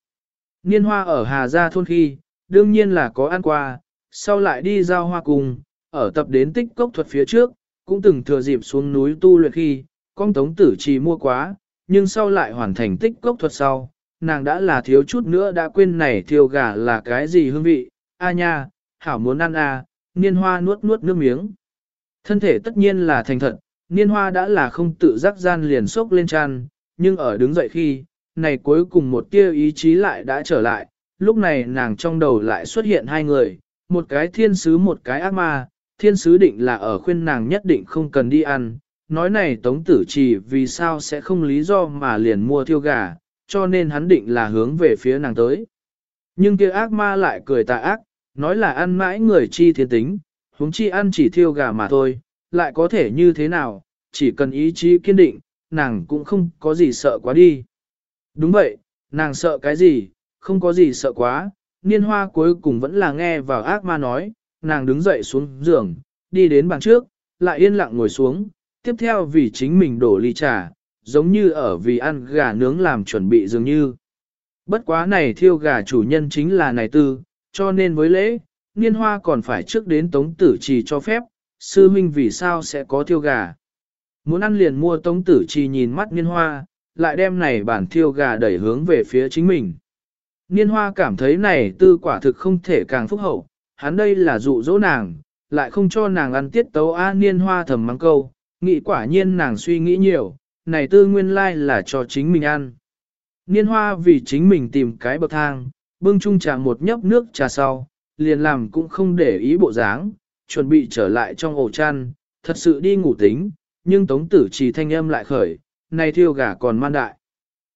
Niên hoa ở Hà Gia thôn khi, đương nhiên là có ăn qua, sau lại đi giao hoa cùng, ở tập đến tích cốc thuật phía trước, cũng từng thừa dịp xuống núi tu luyện khi, con tống tử trì mua quá, nhưng sau lại hoàn thành tích cốc thuật sau, nàng đã là thiếu chút nữa đã quên này thiêu gà là cái gì hương vị, a nha, hảo muốn ăn a, niên hoa nuốt nuốt nước miếng. Thân thể tất nhiên là thành thật, niên hoa đã là không tự giác gian liền sốc lên tràn, nhưng ở đứng dậy khi, này cuối cùng một tia ý chí lại đã trở lại, lúc này nàng trong đầu lại xuất hiện hai người, một cái thiên sứ một cái ác ma, thiên sứ định là ở khuyên nàng nhất định không cần đi ăn, nói này tống tử trì vì sao sẽ không lý do mà liền mua thiêu gà, cho nên hắn định là hướng về phía nàng tới. Nhưng kia ác ma lại cười tà ác, nói là ăn mãi người chi thiên tính, huống chi ăn chỉ thiêu gà mà thôi, lại có thể như thế nào, chỉ cần ý chí kiên định, nàng cũng không có gì sợ quá đi. Đúng vậy, nàng sợ cái gì, không có gì sợ quá, niên hoa cuối cùng vẫn là nghe vào ác ma nói, nàng đứng dậy xuống giường, đi đến bàn trước, lại yên lặng ngồi xuống, tiếp theo vì chính mình đổ ly trà, giống như ở vì ăn gà nướng làm chuẩn bị dường như. Bất quá này thiêu gà chủ nhân chính là này tư, cho nên với lễ, niên hoa còn phải trước đến tống tử trì cho phép, sư huynh vì sao sẽ có thiêu gà. Muốn ăn liền mua tống tử trì nhìn mắt niên hoa, lại đem này bản thiêu gà đẩy hướng về phía chính mình. Niên hoa cảm thấy này tư quả thực không thể càng phúc hậu, hắn đây là dụ dỗ nàng, lại không cho nàng ăn tiết tấu A niên hoa thầm mắng câu, nghĩ quả nhiên nàng suy nghĩ nhiều, này tư nguyên lai là cho chính mình ăn. Niên hoa vì chính mình tìm cái bậc thang, bưng chung trà một nhấp nước trà sau, liền làm cũng không để ý bộ dáng, chuẩn bị trở lại trong ổ chăn, thật sự đi ngủ tính, nhưng tống tử chỉ thanh âm lại khởi, này thiêu gà còn man đại.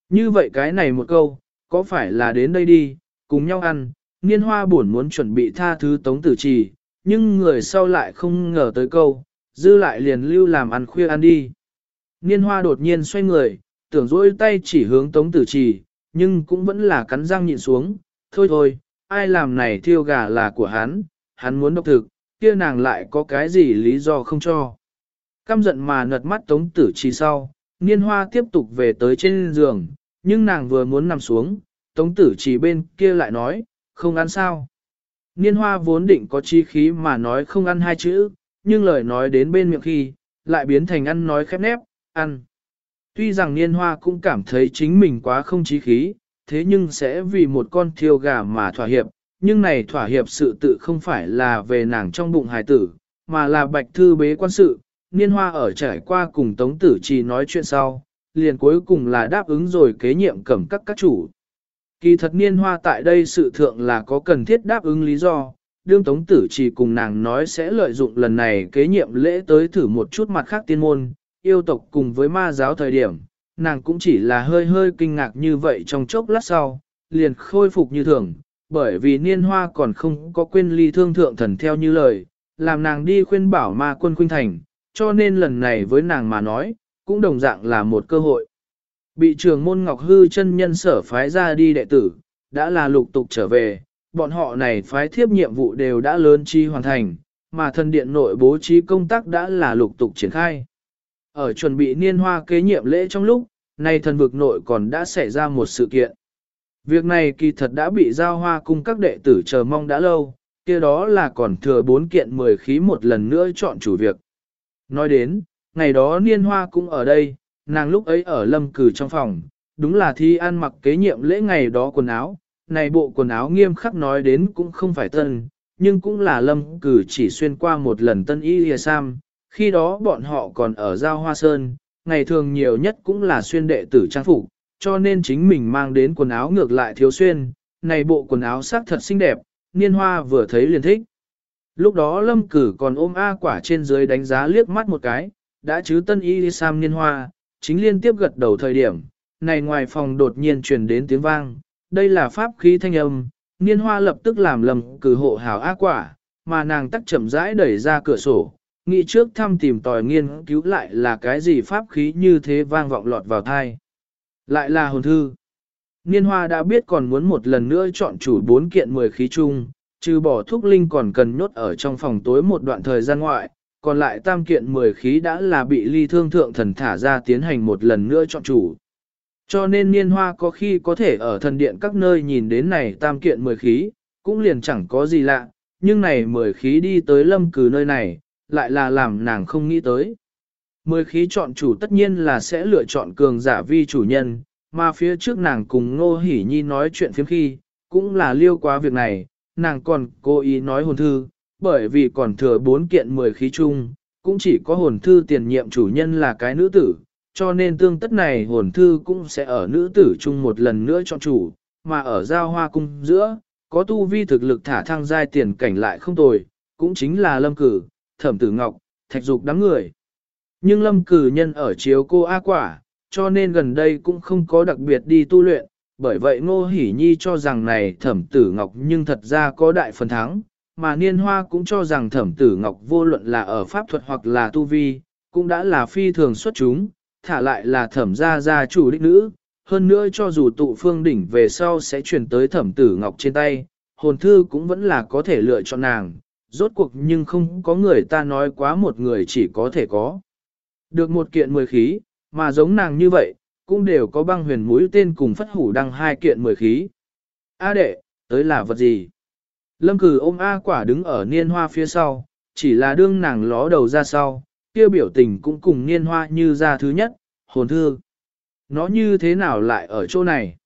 Như vậy cái này một câu, có phải là đến đây đi, cùng nhau ăn, niên hoa buồn muốn chuẩn bị tha thứ tống tử trì, nhưng người sau lại không ngờ tới câu, dư lại liền lưu làm ăn khuya ăn đi. Niên hoa đột nhiên xoay người, tưởng dỗi tay chỉ hướng tống tử trì, nhưng cũng vẫn là cắn răng nhịn xuống, thôi thôi, ai làm này thiêu gà là của hắn, hắn muốn độc thực, kia nàng lại có cái gì lý do không cho. Căm giận mà nật mắt tống tử trì sau, niên hoa tiếp tục về tới trên giường, nhưng nàng vừa muốn nằm xuống, tống tử chỉ bên kia lại nói, không ăn sao. Niên hoa vốn định có chi khí mà nói không ăn hai chữ, nhưng lời nói đến bên miệng khi, lại biến thành ăn nói khép nép, ăn. Tuy rằng niên hoa cũng cảm thấy chính mình quá không chí khí, thế nhưng sẽ vì một con thiêu gà mà thỏa hiệp, nhưng này thỏa hiệp sự tự không phải là về nàng trong bụng hài tử, mà là bạch thư bế quan sự, niên hoa ở trải qua cùng tống tử chỉ nói chuyện sau, liền cuối cùng là đáp ứng rồi kế nhiệm cẩm các các chủ. Kỳ thật niên hoa tại đây sự thượng là có cần thiết đáp ứng lý do, đương tống tử chỉ cùng nàng nói sẽ lợi dụng lần này kế nhiệm lễ tới thử một chút mặt khác tiên môn, yêu tộc cùng với ma giáo thời điểm, nàng cũng chỉ là hơi hơi kinh ngạc như vậy trong chốc lát sau, liền khôi phục như thường, bởi vì niên hoa còn không có quên ly thương thượng thần theo như lời, làm nàng đi khuyên bảo ma quân khuynh thành, cho nên lần này với nàng mà nói, cũng đồng dạng là một cơ hội. Bị trường môn Ngọc Hư chân nhân sở phái ra đi đệ tử, đã là lục tục trở về, bọn họ này phái thiếp nhiệm vụ đều đã lớn chi hoàn thành, mà thần điện nội bố trí công tác đã là lục tục triển khai. Ở chuẩn bị niên hoa kế nhiệm lễ trong lúc, nay thần vực nội còn đã xảy ra một sự kiện. Việc này kỳ thật đã bị giao hoa cung các đệ tử chờ mong đã lâu, kia đó là còn thừa bốn kiện mười khí một lần nữa chọn chủ việc. Nói đến, ngày đó niên hoa cũng ở đây, nàng lúc ấy ở lâm cử trong phòng, đúng là thi ăn mặc kế nhiệm lễ ngày đó quần áo, này bộ quần áo nghiêm khắc nói đến cũng không phải tân, nhưng cũng là lâm cử chỉ xuyên qua một lần tân y lìa sam, khi đó bọn họ còn ở giao hoa sơn, ngày thường nhiều nhất cũng là xuyên đệ tử trang phục, cho nên chính mình mang đến quần áo ngược lại thiếu xuyên, này bộ quần áo sắc thật xinh đẹp, niên hoa vừa thấy liền thích. Lúc đó lâm cử còn ôm A quả trên dưới đánh giá liếc mắt một cái, đã chứ tân y sam niên hoa, chính liên tiếp gật đầu thời điểm, này ngoài phòng đột nhiên truyền đến tiếng vang, đây là pháp khí thanh âm, niên hoa lập tức làm lầm cử hộ hảo ác quả, mà nàng tắc chậm rãi đẩy ra cửa sổ, nghĩ trước thăm tìm tòi nghiên cứu lại là cái gì pháp khí như thế vang vọng lọt vào thai. Lại là hồn thư. Niên hoa đã biết còn muốn một lần nữa chọn chủ bốn kiện 10 khí chung, trừ bỏ thuốc linh còn cần nhốt ở trong phòng tối một đoạn thời gian ngoại, còn lại tam kiện 10 khí đã là bị ly thương thượng thần thả ra tiến hành một lần nữa chọn chủ. Cho nên niên hoa có khi có thể ở thần điện các nơi nhìn đến này tam kiện 10 khí, cũng liền chẳng có gì lạ, nhưng này 10 khí đi tới lâm cử nơi này, lại là làm nàng không nghĩ tới. Mười khí chọn chủ tất nhiên là sẽ lựa chọn cường giả vi chủ nhân, mà phía trước nàng cùng Ngô Hỷ Nhi nói chuyện phiếm khi, cũng là liêu quá việc này, nàng còn cố ý nói hồn thư, bởi vì còn thừa bốn kiện mười khí chung, cũng chỉ có hồn thư tiền nhiệm chủ nhân là cái nữ tử, cho nên tương tất này hồn thư cũng sẽ ở nữ tử chung một lần nữa chọn chủ, mà ở giao hoa cung giữa, có tu vi thực lực thả thang giai tiền cảnh lại không tồi, cũng chính là lâm cử, thẩm tử ngọc, thạch dục đám người. Nhưng lâm cử nhân ở chiếu cô A quả, cho nên gần đây cũng không có đặc biệt đi tu luyện, bởi vậy ngô hỉ nhi cho rằng này thẩm tử ngọc nhưng thật ra có đại phần thắng, mà niên hoa cũng cho rằng thẩm tử ngọc vô luận là ở pháp thuật hoặc là tu vi, cũng đã là phi thường xuất chúng, thả lại là thẩm gia gia chủ đích nữ, hơn nữa cho dù tụ phương đỉnh về sau sẽ chuyển tới thẩm tử ngọc trên tay, hồn thư cũng vẫn là có thể lựa chọn nàng, rốt cuộc nhưng không có người ta nói quá một người chỉ có thể có. Được một kiện mười khí, mà giống nàng như vậy, cũng đều có băng huyền mũi tên cùng phất hủ đăng hai kiện mười khí. A đệ, tới là vật gì? Lâm cử ôm A quả đứng ở niên hoa phía sau, chỉ là đương nàng ló đầu ra sau, kia biểu tình cũng cùng niên hoa như ra thứ nhất, hồn thư. Nó như thế nào lại ở chỗ này?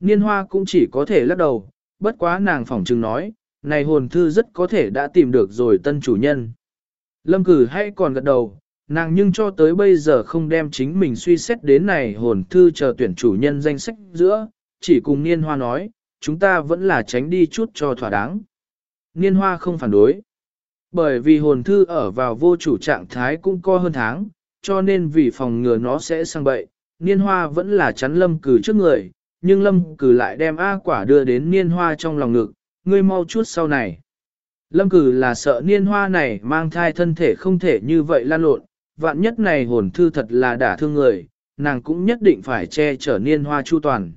Niên hoa cũng chỉ có thể lắc đầu, bất quá nàng phỏng chừng nói, này hồn thư rất có thể đã tìm được rồi tân chủ nhân. Lâm cử hay còn gật đầu, nàng nhưng cho tới bây giờ không đem chính mình suy xét đến này hồn thư chờ tuyển chủ nhân danh sách giữa, chỉ cùng Niên Hoa nói, chúng ta vẫn là tránh đi chút cho thỏa đáng. Niên Hoa không phản đối. Bởi vì hồn thư ở vào vô chủ trạng thái cũng co hơn tháng, cho nên vì phòng ngừa nó sẽ sang bậy, Niên Hoa vẫn là chắn Lâm cử trước người, nhưng Lâm cử lại đem A quả đưa đến Niên Hoa trong lòng ngực, ngươi mau chút sau này. Lâm cử là sợ niên hoa này mang thai thân thể không thể như vậy lan lộn, vạn nhất này hồn thư thật là đả thương người, nàng cũng nhất định phải che chở niên hoa chu toàn.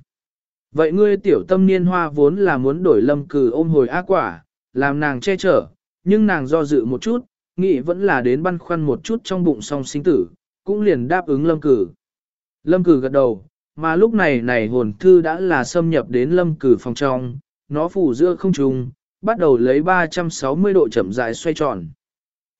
Vậy ngươi tiểu tâm niên hoa vốn là muốn đổi lâm cử ôm hồi ác quả, làm nàng che chở, nhưng nàng do dự một chút, nghĩ vẫn là đến băn khoăn một chút trong bụng song sinh tử, cũng liền đáp ứng lâm cử. Lâm cử gật đầu, mà lúc này này hồn thư đã là xâm nhập đến lâm cử phòng trong, nó phủ giữa không trùng, bắt đầu lấy 360 độ chậm rãi xoay tròn.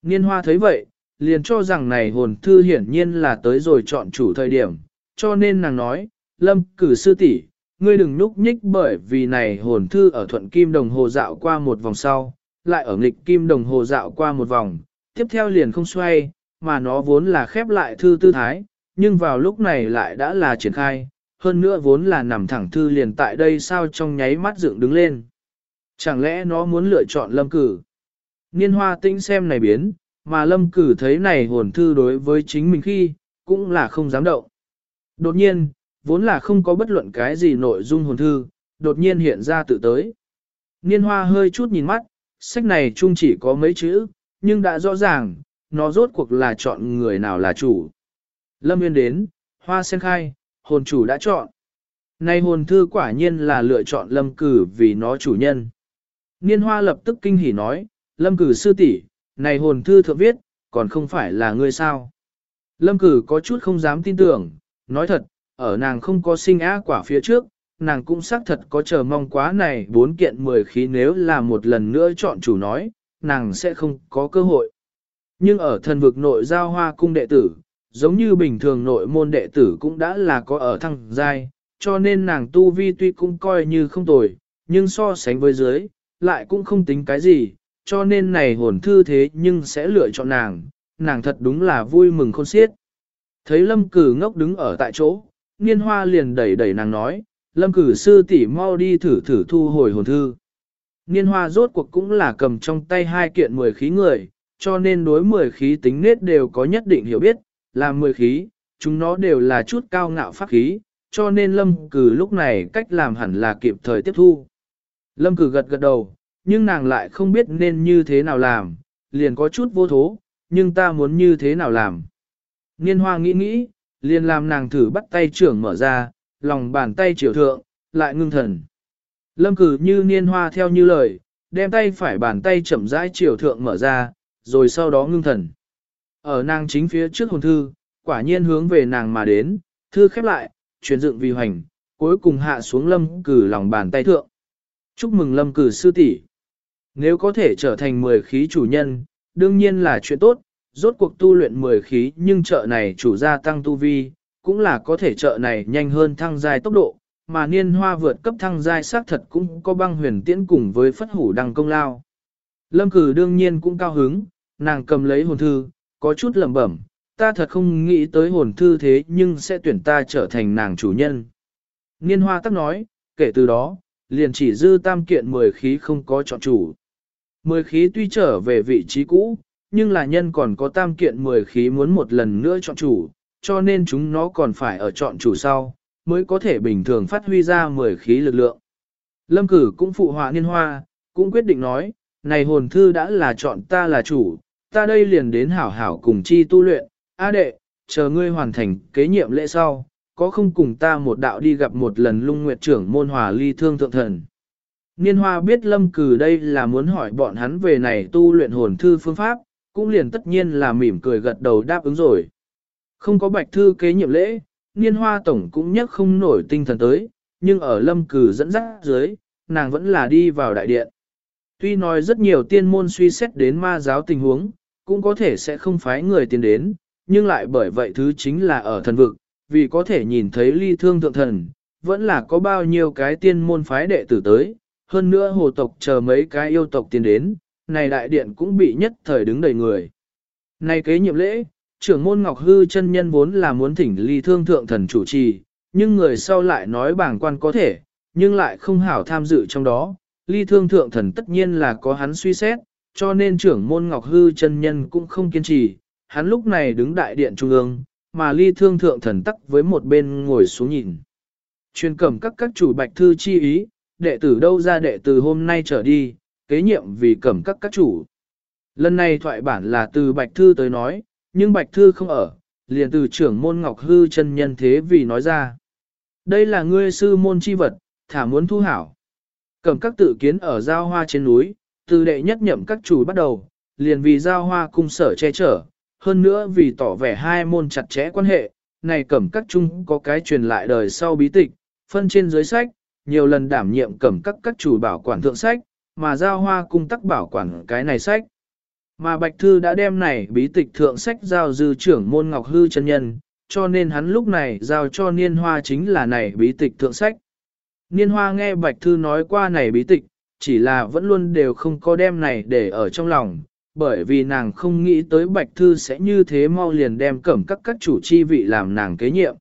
Niên hoa thấy vậy, liền cho rằng này hồn thư hiển nhiên là tới rồi chọn chủ thời điểm, cho nên nàng nói, lâm cử sư tỷ, ngươi đừng núp nhích bởi vì này hồn thư ở thuận kim đồng hồ dạo qua một vòng sau, lại ở nghịch kim đồng hồ dạo qua một vòng, tiếp theo liền không xoay, mà nó vốn là khép lại thư tư thái, nhưng vào lúc này lại đã là triển khai, hơn nữa vốn là nằm thẳng thư liền tại đây sao trong nháy mắt dựng đứng lên. Chẳng lẽ nó muốn lựa chọn lâm cử? Niên hoa tinh xem này biến, mà lâm cử thấy này hồn thư đối với chính mình khi, cũng là không dám động. Đột nhiên, vốn là không có bất luận cái gì nội dung hồn thư, đột nhiên hiện ra tự tới. Niên hoa hơi chút nhìn mắt, sách này chung chỉ có mấy chữ, nhưng đã rõ ràng, nó rốt cuộc là chọn người nào là chủ. Lâm Nguyên đến, hoa sen khai, hồn chủ đã chọn. Nay hồn thư quả nhiên là lựa chọn lâm cử vì nó chủ nhân. Niên hoa lập tức kinh hỉ nói, lâm cử sư tỷ, này hồn thư thượng viết, còn không phải là ngươi sao. Lâm cử có chút không dám tin tưởng, nói thật, ở nàng không có sinh á quả phía trước, nàng cũng xác thật có chờ mong quá này bốn kiện mười khí nếu là một lần nữa chọn chủ nói, nàng sẽ không có cơ hội. Nhưng ở thần vực nội giao hoa cung đệ tử, giống như bình thường nội môn đệ tử cũng đã là có ở thăng giai, cho nên nàng tu vi tuy cũng coi như không tồi, nhưng so sánh với dưới, lại cũng không tính cái gì, cho nên này hồn thư thế nhưng sẽ lựa chọn nàng, nàng thật đúng là vui mừng khôn xiết. Thấy lâm cử ngốc đứng ở tại chỗ, niên hoa liền đẩy đẩy nàng nói, lâm cử sư tỷ mau đi thử thử thu hồi hồn thư. Niên hoa rốt cuộc cũng là cầm trong tay hai kiện mười khí người, cho nên đối mười khí tính nết đều có nhất định hiểu biết, làm mười khí, chúng nó đều là chút cao ngạo pháp khí, cho nên lâm cử lúc này cách làm hẳn là kịp thời tiếp thu. Lâm cử gật gật đầu, nhưng nàng lại không biết nên như thế nào làm, liền có chút vô thố, nhưng ta muốn như thế nào làm. Niên hoa nghĩ nghĩ, liền làm nàng thử bắt tay trưởng mở ra, lòng bàn tay triều thượng, lại ngưng thần. Lâm cử như niên hoa theo như lời, đem tay phải bàn tay chậm rãi triều thượng mở ra, rồi sau đó ngưng thần. Ở nàng chính phía trước hồn thư, quả nhiên hướng về nàng mà đến, thư khép lại, chuyển dựng vì hoành, cuối cùng hạ xuống lâm cử lòng bàn tay thượng. Chúc mừng lâm cử sư tỷ. Nếu có thể trở thành 10 khí chủ nhân, đương nhiên là chuyện tốt, rốt cuộc tu luyện 10 khí nhưng chợ này chủ gia tăng tu vi, cũng là có thể chợ này nhanh hơn thăng giai tốc độ, mà niên hoa vượt cấp thăng giai xác thật cũng có băng huyền tiễn cùng với phất hủ đăng công lao. Lâm cử đương nhiên cũng cao hứng, nàng cầm lấy hồn thư, có chút lẩm bẩm, ta thật không nghĩ tới hồn thư thế nhưng sẽ tuyển ta trở thành nàng chủ nhân. Niên hoa tắc nói, kể từ đó, liền chỉ dư tam kiện 10 khí không có chọn chủ. 10 khí tuy trở về vị trí cũ, nhưng là nhân còn có tam kiện 10 khí muốn một lần nữa chọn chủ, cho nên chúng nó còn phải ở chọn chủ sau, mới có thể bình thường phát huy ra 10 khí lực lượng. Lâm cử cũng phụ họa niên hoa, cũng quyết định nói, này hồn thư đã là chọn ta là chủ, ta đây liền đến hảo hảo cùng chi tu luyện, A đệ, chờ ngươi hoàn thành kế nhiệm lễ sau, có không cùng ta một đạo đi gặp một lần lung nguyệt trưởng môn hòa ly thương thượng thần. Niên hoa biết lâm cử đây là muốn hỏi bọn hắn về này tu luyện hồn thư phương pháp, cũng liền tất nhiên là mỉm cười gật đầu đáp ứng rồi. Không có bạch thư kế nhiệm lễ, niên hoa tổng cũng nhắc không nổi tinh thần tới, nhưng ở lâm cử dẫn dắt dưới, nàng vẫn là đi vào đại điện. Tuy nói rất nhiều tiên môn suy xét đến ma giáo tình huống, cũng có thể sẽ không phái người tiến đến, nhưng lại bởi vậy thứ chính là ở thần vực, vì có thể nhìn thấy ly thương thượng thần, vẫn là có bao nhiêu cái tiên môn phái đệ tử tới, hơn nữa hồ tộc chờ mấy cái yêu tộc tiến đến, này đại điện cũng bị nhất thời đứng đầy người. Này kế nhiệm lễ, trưởng môn Ngọc Hư chân nhân vốn là muốn thỉnh ly thương thượng thần chủ trì, nhưng người sau lại nói bảng quan có thể, nhưng lại không hảo tham dự trong đó, ly thương thượng thần tất nhiên là có hắn suy xét, cho nên trưởng môn Ngọc Hư chân nhân cũng không kiên trì, hắn lúc này đứng đại điện trung ương, mà ly thương thượng thần tắc với một bên ngồi xuống nhìn. Chuyên cầm các các chủ bạch thư chi ý, đệ tử đâu ra đệ tử hôm nay trở đi, kế nhiệm vì cẩm các các chủ. Lần này thoại bản là từ bạch thư tới nói, nhưng bạch thư không ở, liền từ trưởng môn ngọc hư chân nhân thế vì nói ra. Đây là ngươi sư môn chi vật, thả muốn thu hảo. cẩm các tự kiến ở giao hoa trên núi, từ đệ nhất nhậm các chủ bắt đầu, liền vì giao hoa cung sở che chở, hơn nữa vì tỏ vẻ hai môn chặt chẽ quan hệ, này cẩm các chung có cái truyền lại đời sau bí tịch, phân trên dưới sách, nhiều lần đảm nhiệm cẩm các các chủ bảo quản thượng sách, mà giao hoa cung tắc bảo quản cái này sách. Mà Bạch Thư đã đem này bí tịch thượng sách giao dư trưởng môn Ngọc Hư chân nhân, cho nên hắn lúc này giao cho Niên Hoa chính là này bí tịch thượng sách. Niên Hoa nghe Bạch Thư nói qua này bí tịch, chỉ là vẫn luôn đều không có đem này để ở trong lòng, bởi vì nàng không nghĩ tới Bạch Thư sẽ như thế mau liền đem cẩm các các chủ chi vị làm nàng kế nhiệm.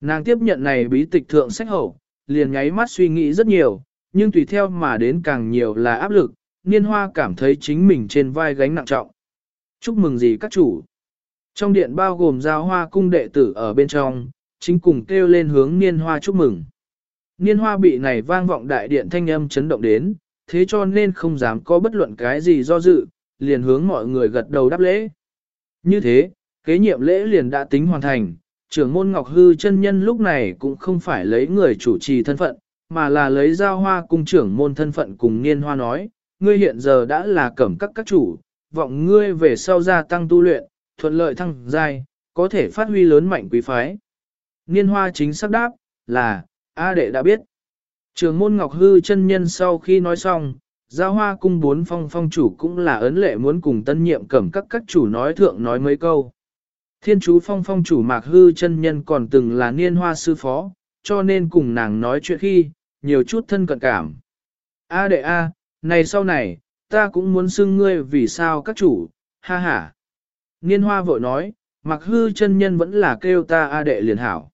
Nàng tiếp nhận này bí tịch thượng sách hậu, liền nháy mắt suy nghĩ rất nhiều, nhưng tùy theo mà đến càng nhiều là áp lực, niên hoa cảm thấy chính mình trên vai gánh nặng trọng. Chúc mừng gì các chủ. Trong điện bao gồm giao hoa cung đệ tử ở bên trong, chính cùng kêu lên hướng niên hoa chúc mừng. Niên hoa bị này vang vọng đại điện thanh âm chấn động đến, thế cho nên không dám có bất luận cái gì do dự, liền hướng mọi người gật đầu đáp lễ. Như thế, kế nhiệm lễ liền đã tính hoàn thành, trưởng môn Ngọc Hư chân nhân lúc này cũng không phải lấy người chủ trì thân phận, mà là lấy giao hoa cung trưởng môn thân phận cùng niên hoa nói, ngươi hiện giờ đã là cẩm các các chủ, vọng ngươi về sau gia tăng tu luyện, thuận lợi thăng giai, có thể phát huy lớn mạnh quý phái. Niên hoa chính xác đáp, là, A đệ đã biết. Trường môn Ngọc Hư chân nhân sau khi nói xong, giao hoa cung bốn phong phong chủ cũng là ấn lệ muốn cùng tân nhiệm cẩm các các chủ nói thượng nói mấy câu. Thiên chú phong phong chủ mạc hư chân nhân còn từng là niên hoa sư phó, cho nên cùng nàng nói chuyện khi, nhiều chút thân cận cảm. A đệ A, này sau này, ta cũng muốn xưng ngươi vì sao các chủ, ha ha. Niên hoa vội nói, mặc hư chân nhân vẫn là kêu ta A đệ liền hảo.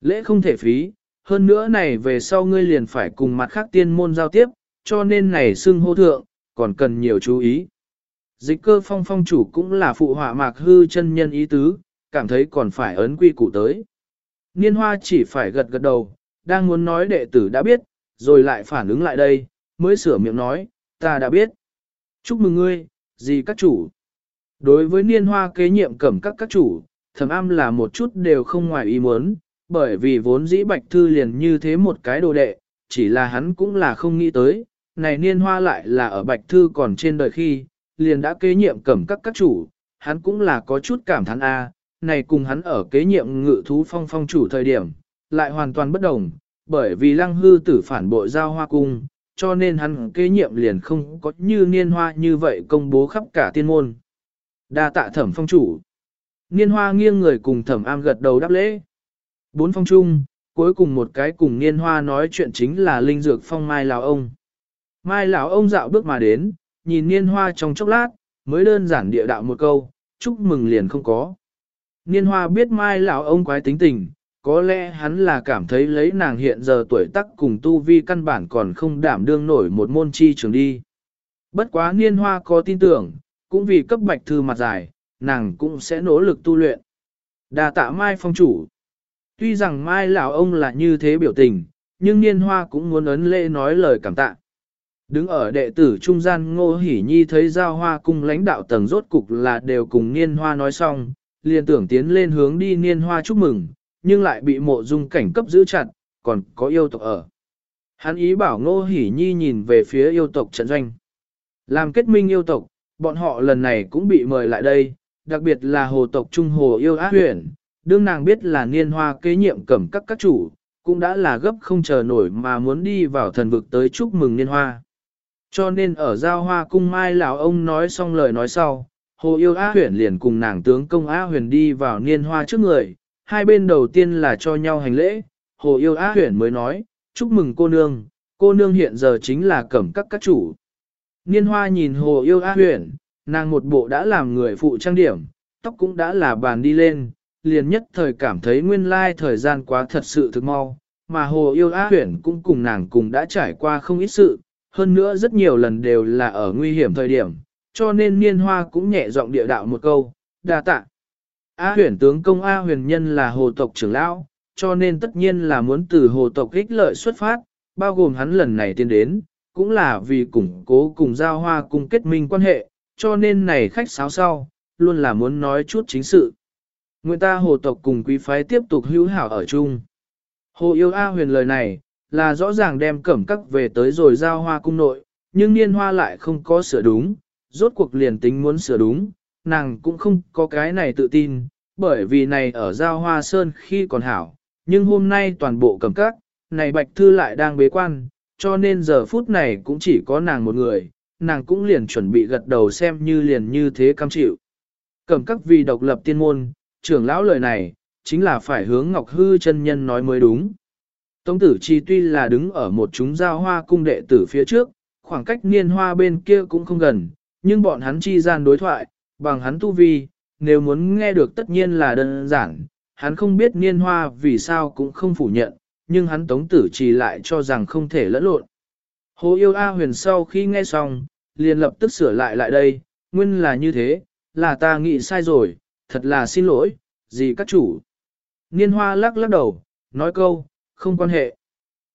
Lễ không thể phí, hơn nữa này về sau ngươi liền phải cùng mặt khác tiên môn giao tiếp, cho nên này xưng hô thượng, còn cần nhiều chú ý. Dịch cơ phong phong chủ cũng là phụ họa mạc hư chân nhân ý tứ, cảm thấy còn phải ấn quy củ tới. Niên hoa chỉ phải gật gật đầu, đang muốn nói đệ tử đã biết, rồi lại phản ứng lại đây, mới sửa miệng nói, ta đã biết. Chúc mừng ngươi, gì các chủ. Đối với niên hoa kế nhiệm cẩm các các chủ, thẩm am là một chút đều không ngoài ý muốn, bởi vì vốn dĩ bạch thư liền như thế một cái đồ đệ, chỉ là hắn cũng là không nghĩ tới, này niên hoa lại là ở bạch thư còn trên đời khi, liền đã kế nhiệm cẩm các các chủ, hắn cũng là có chút cảm thán a, này cùng hắn ở kế nhiệm ngự thú phong phong chủ thời điểm, lại hoàn toàn bất đồng, bởi vì lăng hư tử phản bội giao hoa cung, cho nên hắn kế nhiệm liền không có như niên hoa như vậy công bố khắp cả tiên môn. Đa tạ thẩm phong chủ. Niên hoa nghiêng người cùng thẩm am gật đầu đáp lễ. Bốn phong chung, cuối cùng một cái cùng niên hoa nói chuyện chính là linh dược phong mai lão ông. Mai lão ông dạo bước mà đến, nhìn niên hoa trong chốc lát, mới đơn giản địa đạo một câu, chúc mừng liền không có. Niên hoa biết mai lão ông quái tính tình, có lẽ hắn là cảm thấy lấy nàng hiện giờ tuổi tác cùng tu vi căn bản còn không đảm đương nổi một môn chi trường đi. Bất quá niên hoa có tin tưởng, cũng vì cấp bạch thư mặt dài, nàng cũng sẽ nỗ lực tu luyện. Đà tạ mai phong chủ. Tuy rằng mai lão ông là như thế biểu tình, nhưng niên hoa cũng muốn ấn lễ nói lời cảm tạ. Đứng ở đệ tử trung gian ngô hỉ nhi thấy giao hoa cung lãnh đạo tầng rốt cục là đều cùng niên hoa nói xong, liền tưởng tiến lên hướng đi niên hoa chúc mừng, nhưng lại bị mộ dung cảnh cấp giữ chặt, còn có yêu tộc ở. Hắn ý bảo ngô hỉ nhi nhìn về phía yêu tộc trận doanh. Làm kết minh yêu tộc, bọn họ lần này cũng bị mời lại đây, đặc biệt là hồ tộc Trung Hồ yêu ác huyền, đương nàng biết là niên hoa kế nhiệm cẩm các các chủ, cũng đã là gấp không chờ nổi mà muốn đi vào thần vực tới chúc mừng niên hoa. Cho nên ở giao hoa cung mai lão ông nói xong lời nói sau, hồ yêu á huyền liền cùng nàng tướng công á huyền đi vào niên hoa trước người, hai bên đầu tiên là cho nhau hành lễ, hồ yêu á huyền mới nói, chúc mừng cô nương, cô nương hiện giờ chính là cẩm các các chủ. Niên hoa nhìn hồ yêu á huyền, nàng một bộ đã làm người phụ trang điểm, tóc cũng đã là bàn đi lên, liền nhất thời cảm thấy nguyên lai thời gian quá thật sự thực mau, mà hồ yêu á huyền cũng cùng nàng cùng đã trải qua không ít sự, hơn nữa rất nhiều lần đều là ở nguy hiểm thời điểm, cho nên niên hoa cũng nhẹ giọng địa đạo một câu, đa tạ. A huyền tướng công A huyền nhân là hồ tộc trưởng lão, cho nên tất nhiên là muốn từ hồ tộc ích lợi xuất phát, bao gồm hắn lần này tiến đến, cũng là vì củng cố cùng giao hoa cùng kết minh quan hệ, cho nên này khách sáo sau, luôn là muốn nói chút chính sự. Nguyện ta hồ tộc cùng quý phái tiếp tục hữu hảo ở chung. Hồ yêu A huyền lời này, là rõ ràng đem cẩm các về tới rồi giao hoa cung nội, nhưng niên hoa lại không có sửa đúng, rốt cuộc liền tính muốn sửa đúng, nàng cũng không có cái này tự tin, bởi vì này ở giao hoa sơn khi còn hảo, nhưng hôm nay toàn bộ cẩm các, này bạch thư lại đang bế quan, cho nên giờ phút này cũng chỉ có nàng một người, nàng cũng liền chuẩn bị gật đầu xem như liền như thế cam chịu. Cẩm các vì độc lập tiên môn, trưởng lão lời này, chính là phải hướng Ngọc Hư chân nhân nói mới đúng. Tống tử chi tuy là đứng ở một chúng giao hoa cung đệ tử phía trước, khoảng cách niên hoa bên kia cũng không gần, nhưng bọn hắn chi gian đối thoại, bằng hắn tu vi, nếu muốn nghe được tất nhiên là đơn giản, hắn không biết niên hoa vì sao cũng không phủ nhận, nhưng hắn tống tử chỉ lại cho rằng không thể lẫn lộn. Hồ yêu A huyền sau khi nghe xong, liền lập tức sửa lại lại đây, nguyên là như thế, là ta nghĩ sai rồi, thật là xin lỗi, gì các chủ. Niên hoa lắc lắc đầu, nói câu, không quan hệ.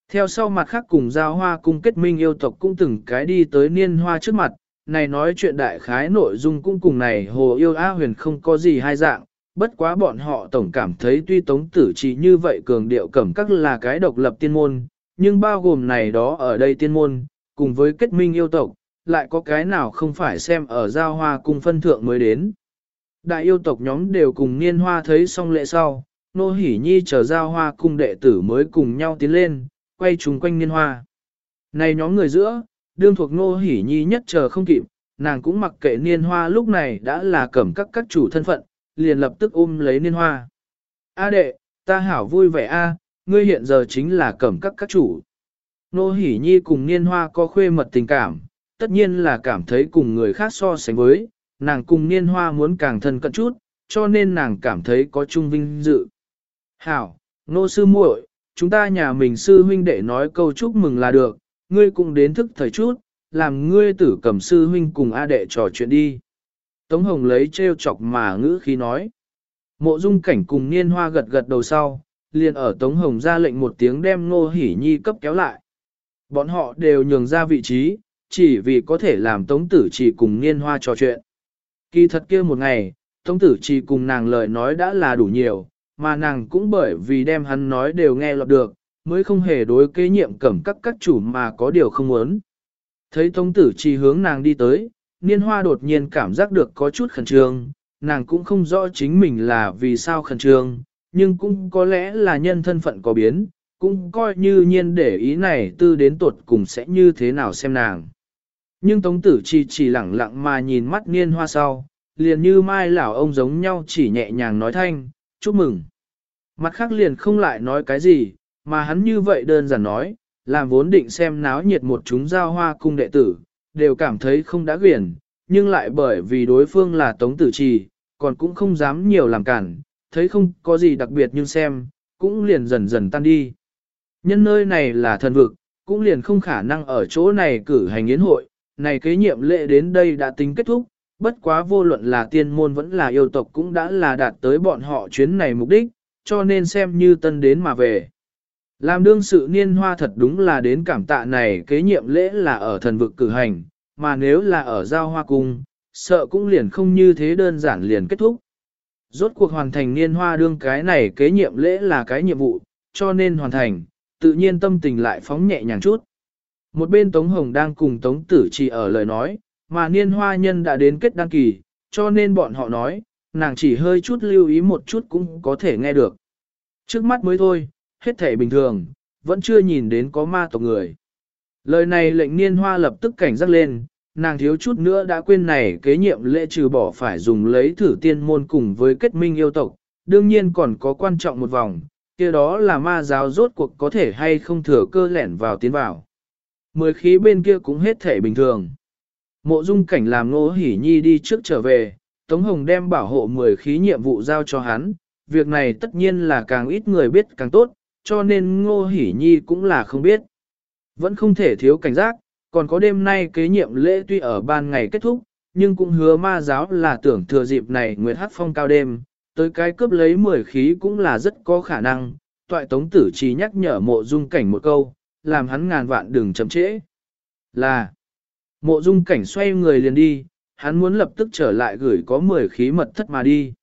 Theo sau mặt khác cùng giao hoa cung kết minh yêu tộc cũng từng cái đi tới niên hoa trước mặt, này nói chuyện đại khái nội dung cũng cùng này hồ yêu A huyền không có gì hai dạng, bất quá bọn họ tổng cảm thấy tuy tống tử chỉ như vậy cường điệu cẩm các là cái độc lập tiên môn, nhưng bao gồm này đó ở đây tiên môn, cùng với kết minh yêu tộc, lại có cái nào không phải xem ở giao hoa cung phân thượng mới đến. Đại yêu tộc nhóm đều cùng niên hoa thấy xong lệ sau, nô hỉ nhi chờ giao hoa cung đệ tử mới cùng nhau tiến lên, quay chung quanh niên hoa. Này nhóm người giữa, đương thuộc nô hỉ nhi nhất chờ không kịp, nàng cũng mặc kệ niên hoa lúc này đã là cẩm các các chủ thân phận, liền lập tức ôm lấy niên hoa. A đệ, ta hảo vui vẻ a, ngươi hiện giờ chính là cẩm các các chủ. Nô hỉ nhi cùng niên hoa có khuê mật tình cảm, tất nhiên là cảm thấy cùng người khác so sánh với, nàng cùng niên hoa muốn càng thân cận chút, cho nên nàng cảm thấy có chung vinh dự. Hảo, nô sư muội, chúng ta nhà mình sư huynh đệ nói câu chúc mừng là được, ngươi cũng đến thức thời chút, làm ngươi tử cầm sư huynh cùng A đệ trò chuyện đi. Tống Hồng lấy treo chọc mà ngữ khí nói. Mộ dung cảnh cùng niên hoa gật gật đầu sau, liền ở Tống Hồng ra lệnh một tiếng đem Ngô Hỉ Nhi cấp kéo lại. Bọn họ đều nhường ra vị trí, chỉ vì có thể làm Tống Tử chỉ cùng niên hoa trò chuyện. Kỳ thật kia một ngày, Tống Tử chỉ cùng nàng lời nói đã là đủ nhiều, mà nàng cũng bởi vì đem hắn nói đều nghe lọt được, mới không hề đối kế nhiệm cẩm các các chủ mà có điều không muốn. Thấy Tống Tử chỉ hướng nàng đi tới, niên hoa đột nhiên cảm giác được có chút khẩn trương, nàng cũng không rõ chính mình là vì sao khẩn trương, nhưng cũng có lẽ là nhân thân phận có biến, cũng coi như nhiên để ý này tư đến tuột cùng sẽ như thế nào xem nàng. Nhưng Tống Tử Chi chỉ lẳng lặng mà nhìn mắt niên hoa sau, liền như mai lão ông giống nhau chỉ nhẹ nhàng nói thanh, chúc mừng. Mặt khác liền không lại nói cái gì, mà hắn như vậy đơn giản nói, làm vốn định xem náo nhiệt một chúng giao hoa cung đệ tử, đều cảm thấy không đã quyển, nhưng lại bởi vì đối phương là Tống Tử Trì, còn cũng không dám nhiều làm cản, thấy không có gì đặc biệt nhưng xem, cũng liền dần dần tan đi. Nhân nơi này là thần vực, cũng liền không khả năng ở chỗ này cử hành yến hội, này kế nhiệm lệ đến đây đã tính kết thúc, bất quá vô luận là tiên môn vẫn là yêu tộc cũng đã là đạt tới bọn họ chuyến này mục đích, cho nên xem như tân đến mà về. Làm đương sự niên hoa thật đúng là đến cảm tạ này kế nhiệm lễ là ở thần vực cử hành, mà nếu là ở giao hoa cung, sợ cũng liền không như thế đơn giản liền kết thúc. Rốt cuộc hoàn thành niên hoa đương cái này kế nhiệm lễ là cái nhiệm vụ, cho nên hoàn thành, tự nhiên tâm tình lại phóng nhẹ nhàng chút. Một bên Tống Hồng đang cùng Tống Tử chỉ ở lời nói, mà niên hoa nhân đã đến kết đăng kỳ, cho nên bọn họ nói, nàng chỉ hơi chút lưu ý một chút cũng có thể nghe được. Trước mắt mới thôi, hết thể bình thường, vẫn chưa nhìn đến có ma tộc người. Lời này lệnh niên hoa lập tức cảnh giác lên, nàng thiếu chút nữa đã quên này kế nhiệm lễ trừ bỏ phải dùng lấy thử tiên môn cùng với kết minh yêu tộc, đương nhiên còn có quan trọng một vòng, kia đó là ma giáo rốt cuộc có thể hay không thừa cơ lẻn vào tiến vào. Mười khí bên kia cũng hết thể bình thường. Mộ dung cảnh làm ngô hỉ nhi đi trước trở về, Tống Hồng đem bảo hộ mười khí nhiệm vụ giao cho hắn, việc này tất nhiên là càng ít người biết càng tốt, cho nên ngô Hỷ nhi cũng là không biết. Vẫn không thể thiếu cảnh giác, còn có đêm nay kế nhiệm lễ tuy ở ban ngày kết thúc, nhưng cũng hứa ma giáo là tưởng thừa dịp này Nguyệt Hát Phong cao đêm, tới cái cướp lấy mười khí cũng là rất có khả năng, toại tống tử chỉ nhắc nhở mộ dung cảnh một câu, làm hắn ngàn vạn đừng chậm trễ. Là, mộ dung cảnh xoay người liền đi, hắn muốn lập tức trở lại gửi có mười khí mật thất mà đi.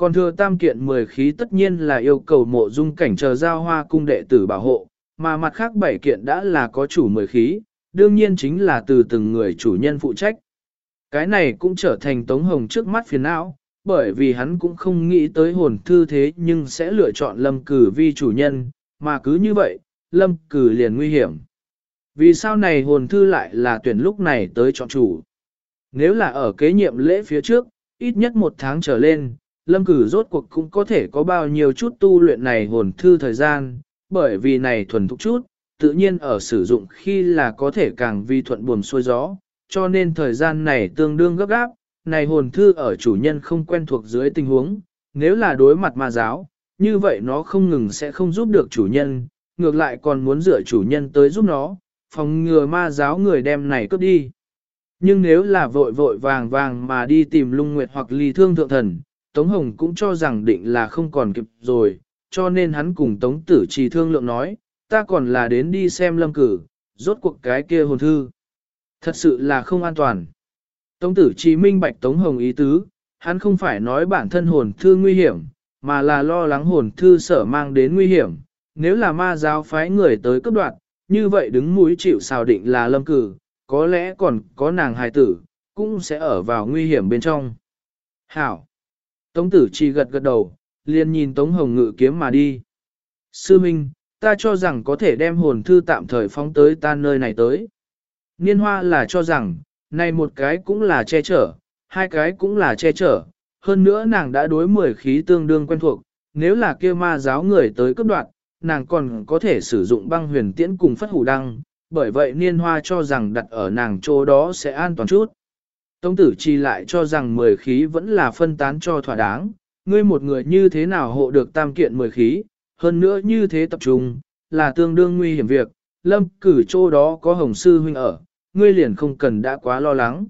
Còn thừa tam kiện mười khí tất nhiên là yêu cầu mộ dung cảnh chờ giao hoa cung đệ tử bảo hộ, mà mặt khác bảy kiện đã là có chủ mười khí, đương nhiên chính là từ từng người chủ nhân phụ trách. Cái này cũng trở thành Tống Hồng trước mắt phiền não, bởi vì hắn cũng không nghĩ tới hồn thư thế nhưng sẽ lựa chọn lâm cử vi chủ nhân, mà cứ như vậy, lâm cử liền nguy hiểm. Vì sao này hồn thư lại là tuyển lúc này tới chọn chủ? Nếu là ở kế nhiệm lễ phía trước, ít nhất một tháng trở lên, lâm cử rốt cuộc cũng có thể có bao nhiêu chút tu luyện này hồn thư thời gian, bởi vì này thuần thục chút, tự nhiên ở sử dụng khi là có thể càng vi thuận buồm xuôi gió, cho nên thời gian này tương đương gấp gáp, này hồn thư ở chủ nhân không quen thuộc dưới tình huống, nếu là đối mặt ma giáo, như vậy nó không ngừng sẽ không giúp được chủ nhân, ngược lại còn muốn dựa chủ nhân tới giúp nó, phòng ngừa ma giáo người đem này cướp đi. Nhưng nếu là vội vội vàng vàng mà đi tìm lung nguyệt hoặc ly thương thượng thần, Tống Hồng cũng cho rằng định là không còn kịp rồi, cho nên hắn cùng Tống Tử Trì thương lượng nói, ta còn là đến đi xem lâm cử, rốt cuộc cái kia hồn thư. Thật sự là không an toàn. Tống Tử Trì minh bạch Tống Hồng ý tứ, hắn không phải nói bản thân hồn thư nguy hiểm, mà là lo lắng hồn thư sở mang đến nguy hiểm. Nếu là ma giáo phái người tới cấp đoạn, như vậy đứng mũi chịu xào định là lâm cử, có lẽ còn có nàng hài tử, cũng sẽ ở vào nguy hiểm bên trong. Hảo! Tống tử chỉ gật gật đầu, liền nhìn Tống Hồng ngự kiếm mà đi. Sư Minh, ta cho rằng có thể đem hồn thư tạm thời phóng tới ta nơi này tới. Niên hoa là cho rằng, này một cái cũng là che chở, hai cái cũng là che chở, hơn nữa nàng đã đối mười khí tương đương quen thuộc, nếu là kia ma giáo người tới cấp đoạn, nàng còn có thể sử dụng băng huyền tiễn cùng phất hủ đăng, bởi vậy niên hoa cho rằng đặt ở nàng chỗ đó sẽ an toàn chút. Tông tử chi lại cho rằng mười khí vẫn là phân tán cho thỏa đáng, ngươi một người như thế nào hộ được tam kiện mười khí, hơn nữa như thế tập trung, là tương đương nguy hiểm việc, lâm cử chỗ đó có hồng sư huynh ở, ngươi liền không cần đã quá lo lắng.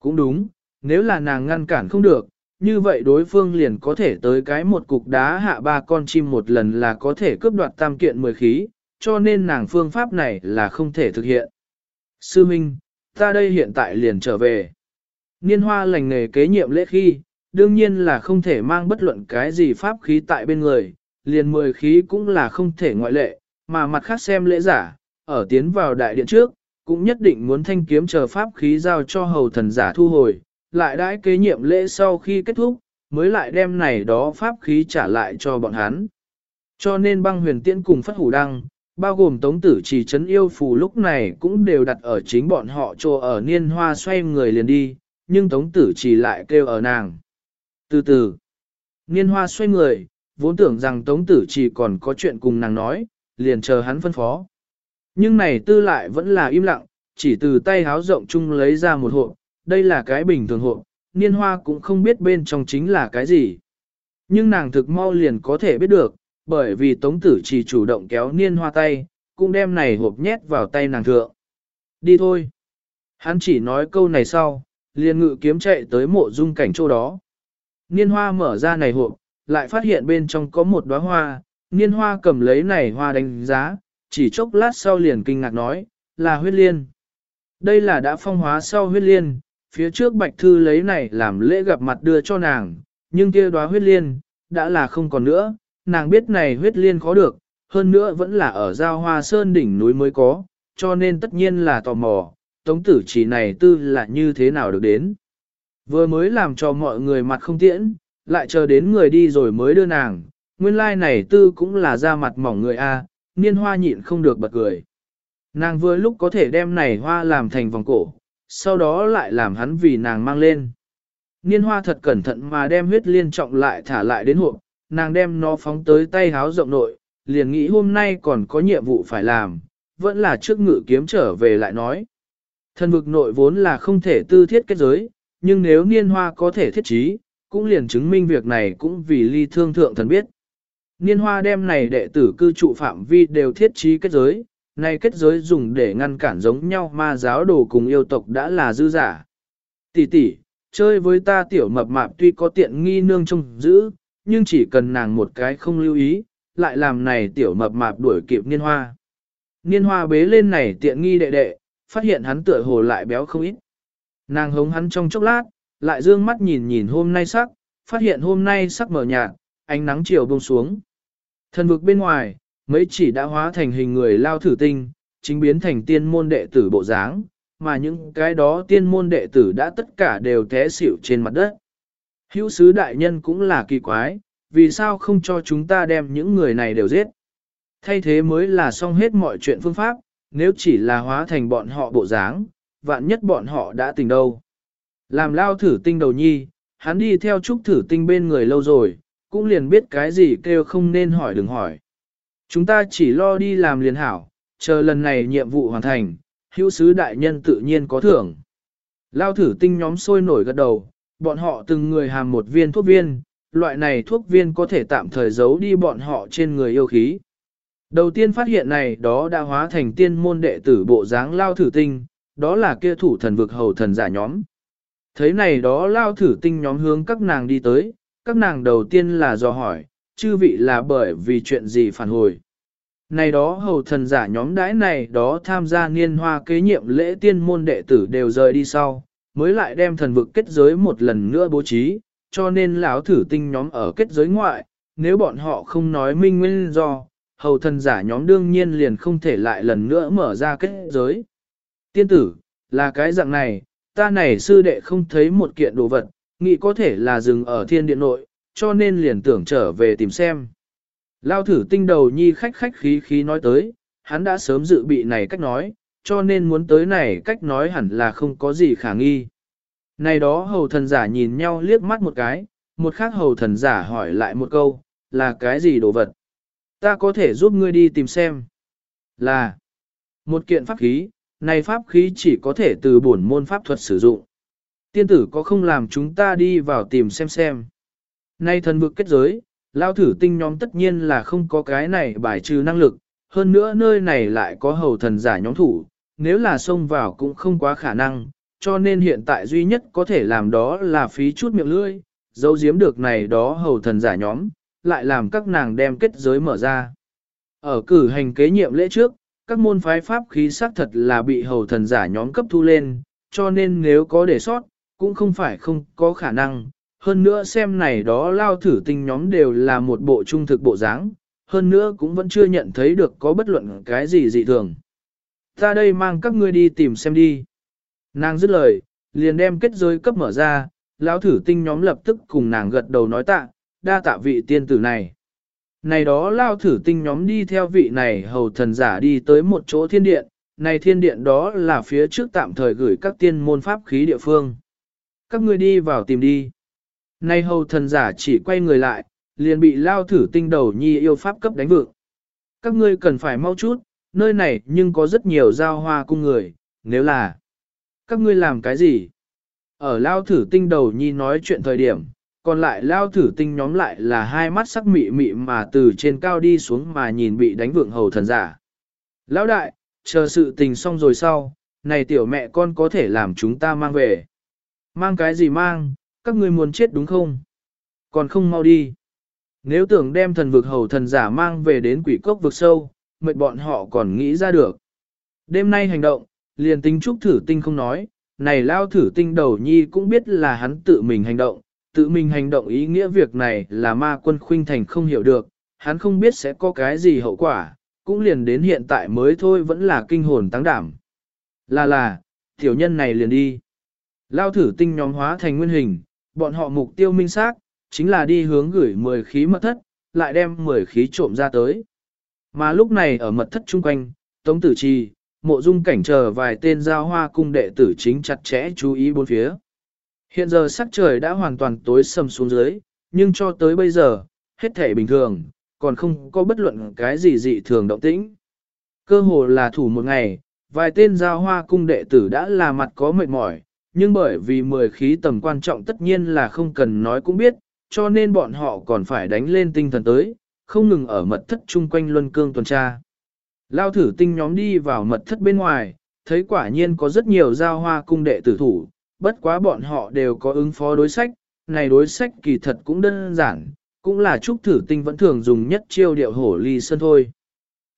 Cũng đúng, nếu là nàng ngăn cản không được, như vậy đối phương liền có thể tới cái một cục đá hạ ba con chim một lần là có thể cướp đoạt tam kiện mười khí, cho nên nàng phương pháp này là không thể thực hiện. Sư Minh, ta đây hiện tại liền trở về. Niên hoa lành nghề kế nhiệm lễ khi, đương nhiên là không thể mang bất luận cái gì pháp khí tại bên người, liền mười khí cũng là không thể ngoại lệ, mà mặt khác xem lễ giả, ở tiến vào đại điện trước, cũng nhất định muốn thanh kiếm chờ pháp khí giao cho hầu thần giả thu hồi, lại đãi kế nhiệm lễ sau khi kết thúc, mới lại đem này đó pháp khí trả lại cho bọn hắn. Cho nên băng huyền tiễn cùng phất hủ đăng, bao gồm tống tử chỉ chấn yêu phù lúc này cũng đều đặt ở chính bọn họ chỗ ở niên hoa xoay người liền đi, nhưng tống tử chỉ lại kêu ở nàng. Từ từ, niên hoa xoay người, vốn tưởng rằng tống tử chỉ còn có chuyện cùng nàng nói, liền chờ hắn phân phó. Nhưng này tư lại vẫn là im lặng, chỉ từ tay háo rộng chung lấy ra một hộp, đây là cái bình thường hộp, niên hoa cũng không biết bên trong chính là cái gì. Nhưng nàng thực mau liền có thể biết được, bởi vì tống tử chỉ chủ động kéo niên hoa tay, cũng đem này hộp nhét vào tay nàng thượng. Đi thôi. Hắn chỉ nói câu này sau, liền ngự kiếm chạy tới mộ dung cảnh chỗ đó. Niên hoa mở ra này hộp, lại phát hiện bên trong có một đóa hoa, niên hoa cầm lấy này hoa đánh giá, chỉ chốc lát sau liền kinh ngạc nói, là huyết liên. Đây là đã phong hóa sau huyết liên, phía trước bạch thư lấy này làm lễ gặp mặt đưa cho nàng, nhưng kia đóa huyết liên, đã là không còn nữa, nàng biết này huyết liên khó được, hơn nữa vẫn là ở giao hoa sơn đỉnh núi mới có, cho nên tất nhiên là tò mò, tống tử chỉ này tư là như thế nào được đến. Vừa mới làm cho mọi người mặt không tiễn, lại chờ đến người đi rồi mới đưa nàng, nguyên lai like này tư cũng là da mặt mỏng người A, niên hoa nhịn không được bật cười. Nàng vừa lúc có thể đem này hoa làm thành vòng cổ, sau đó lại làm hắn vì nàng mang lên. Niên hoa thật cẩn thận mà đem huyết liên trọng lại thả lại đến hộp, nàng đem nó phóng tới tay háo rộng nội, liền nghĩ hôm nay còn có nhiệm vụ phải làm, vẫn là trước ngự kiếm trở về lại nói. Thần vực nội vốn là không thể tư thiết kết giới, nhưng nếu niên hoa có thể thiết trí, cũng liền chứng minh việc này cũng vì ly thương thượng thần biết. Niên hoa đem này đệ tử cư trụ phạm vi đều thiết trí kết giới, này kết giới dùng để ngăn cản giống nhau ma giáo đồ cùng yêu tộc đã là dư giả. Tỷ tỷ, chơi với ta tiểu mập mạp tuy có tiện nghi nương trông giữ, nhưng chỉ cần nàng một cái không lưu ý, lại làm này tiểu mập mạp đuổi kịp niên hoa. Niên hoa bế lên này tiện nghi đệ đệ, phát hiện hắn tựa hồ lại béo không ít. Nàng hống hắn trong chốc lát, lại dương mắt nhìn nhìn hôm nay sắc, phát hiện hôm nay sắc mở nhạt, ánh nắng chiều buông xuống. Thần vực bên ngoài, mấy chỉ đã hóa thành hình người lao thử tinh, chính biến thành tiên môn đệ tử bộ dáng, mà những cái đó tiên môn đệ tử đã tất cả đều té xỉu trên mặt đất. Hữu sứ đại nhân cũng là kỳ quái, vì sao không cho chúng ta đem những người này đều giết. Thay thế mới là xong hết mọi chuyện phương pháp, nếu chỉ là hóa thành bọn họ bộ dáng, vạn nhất bọn họ đã tình đâu. Làm lao thử tinh đầu nhi, hắn đi theo trúc thử tinh bên người lâu rồi, cũng liền biết cái gì kêu không nên hỏi đừng hỏi. Chúng ta chỉ lo đi làm liền hảo, chờ lần này nhiệm vụ hoàn thành, hữu sứ đại nhân tự nhiên có thưởng. Lao thử tinh nhóm sôi nổi gật đầu, bọn họ từng người hàm một viên thuốc viên, loại này thuốc viên có thể tạm thời giấu đi bọn họ trên người yêu khí. Đầu tiên phát hiện này đó đã hóa thành tiên môn đệ tử bộ dáng lao thử tinh, đó là kia thủ thần vực hầu thần giả nhóm. Thấy này đó lao thử tinh nhóm hướng các nàng đi tới, các nàng đầu tiên là do hỏi, chư vị là bởi vì chuyện gì phản hồi. Này đó hầu thần giả nhóm đãi này đó tham gia niên hoa kế nhiệm lễ tiên môn đệ tử đều rời đi sau, mới lại đem thần vực kết giới một lần nữa bố trí, cho nên lão thử tinh nhóm ở kết giới ngoại, nếu bọn họ không nói minh nguyên do, hầu thần giả nhóm đương nhiên liền không thể lại lần nữa mở ra kết giới. Tiên tử, là cái dạng này, ta này sư đệ không thấy một kiện đồ vật, nghĩ có thể là dừng ở thiên điện nội, cho nên liền tưởng trở về tìm xem. Lao thử tinh đầu nhi khách khách khí khí nói tới, hắn đã sớm dự bị này cách nói, cho nên muốn tới này cách nói hẳn là không có gì khả nghi. Này đó hầu thần giả nhìn nhau liếc mắt một cái, một khác hầu thần giả hỏi lại một câu, là cái gì đồ vật? Ta có thể giúp ngươi đi tìm xem. Là một kiện pháp khí, này pháp khí chỉ có thể từ bổn môn pháp thuật sử dụng. Tiên tử có không làm chúng ta đi vào tìm xem xem. Nay thần vực kết giới, lao thử tinh nhóm tất nhiên là không có cái này bài trừ năng lực, hơn nữa nơi này lại có hầu thần giả nhóm thủ, nếu là xông vào cũng không quá khả năng, cho nên hiện tại duy nhất có thể làm đó là phí chút miệng lưỡi, dấu giếm được này đó hầu thần giả nhóm, lại làm các nàng đem kết giới mở ra. Ở cử hành kế nhiệm lễ trước, các môn phái pháp khí xác thật là bị hầu thần giả nhóm cấp thu lên, cho nên nếu có để sót, cũng không phải không có khả năng. Hơn nữa xem này đó lao thử tinh nhóm đều là một bộ trung thực bộ dáng, hơn nữa cũng vẫn chưa nhận thấy được có bất luận cái gì dị thường. Ta đây mang các ngươi đi tìm xem đi. Nàng dứt lời, liền đem kết giới cấp mở ra, lão thử tinh nhóm lập tức cùng nàng gật đầu nói tạ, đa tạ vị tiên tử này. Này đó lao thử tinh nhóm đi theo vị này hầu thần giả đi tới một chỗ thiên điện, này thiên điện đó là phía trước tạm thời gửi các tiên môn pháp khí địa phương. Các ngươi đi vào tìm đi. Này hầu thần giả chỉ quay người lại, liền bị lao thử tinh đầu nhi yêu pháp cấp đánh vượng. Các ngươi cần phải mau chút, nơi này nhưng có rất nhiều giao hoa cung người, nếu là các ngươi làm cái gì? Ở lao thử tinh đầu nhi nói chuyện thời điểm, còn lại lao thử tinh nhóm lại là hai mắt sắc mị mị mà từ trên cao đi xuống mà nhìn bị đánh vượng hầu thần giả. Lão đại, chờ sự tình xong rồi sau, này tiểu mẹ con có thể làm chúng ta mang về. Mang cái gì mang, các ngươi muốn chết đúng không? Còn không mau đi. Nếu tưởng đem thần vực hầu thần giả mang về đến quỷ cốc vực sâu, mệt bọn họ còn nghĩ ra được. Đêm nay hành động, liền tính trúc thử tinh không nói, này lao thử tinh đầu nhi cũng biết là hắn tự mình hành động, tự mình hành động ý nghĩa việc này là ma quân khuynh thành không hiểu được, hắn không biết sẽ có cái gì hậu quả, cũng liền đến hiện tại mới thôi vẫn là kinh hồn tăng đảm. Là là, tiểu nhân này liền đi. Lao thử tinh nhóm hóa thành nguyên hình, bọn họ mục tiêu minh xác chính là đi hướng gửi 10 khí mật thất, lại đem 10 khí trộm ra tới. Mà lúc này ở mật thất chung quanh, Tống Tử Trì, mộ dung cảnh chờ vài tên giao hoa cung đệ tử chính chặt chẽ chú ý bốn phía. Hiện giờ sắc trời đã hoàn toàn tối sầm xuống dưới, nhưng cho tới bây giờ, hết thể bình thường, còn không có bất luận cái gì dị thường động tĩnh. Cơ hồ là thủ một ngày, vài tên giao hoa cung đệ tử đã là mặt có mệt mỏi, nhưng bởi vì mười khí tầm quan trọng tất nhiên là không cần nói cũng biết, cho nên bọn họ còn phải đánh lên tinh thần tới, không ngừng ở mật thất chung quanh luân cương tuần tra. Lao thử tinh nhóm đi vào mật thất bên ngoài, thấy quả nhiên có rất nhiều giao hoa cung đệ tử thủ, bất quá bọn họ đều có ứng phó đối sách, này đối sách kỳ thật cũng đơn giản, cũng là trúc thử tinh vẫn thường dùng nhất chiêu điệu hổ ly sơn thôi.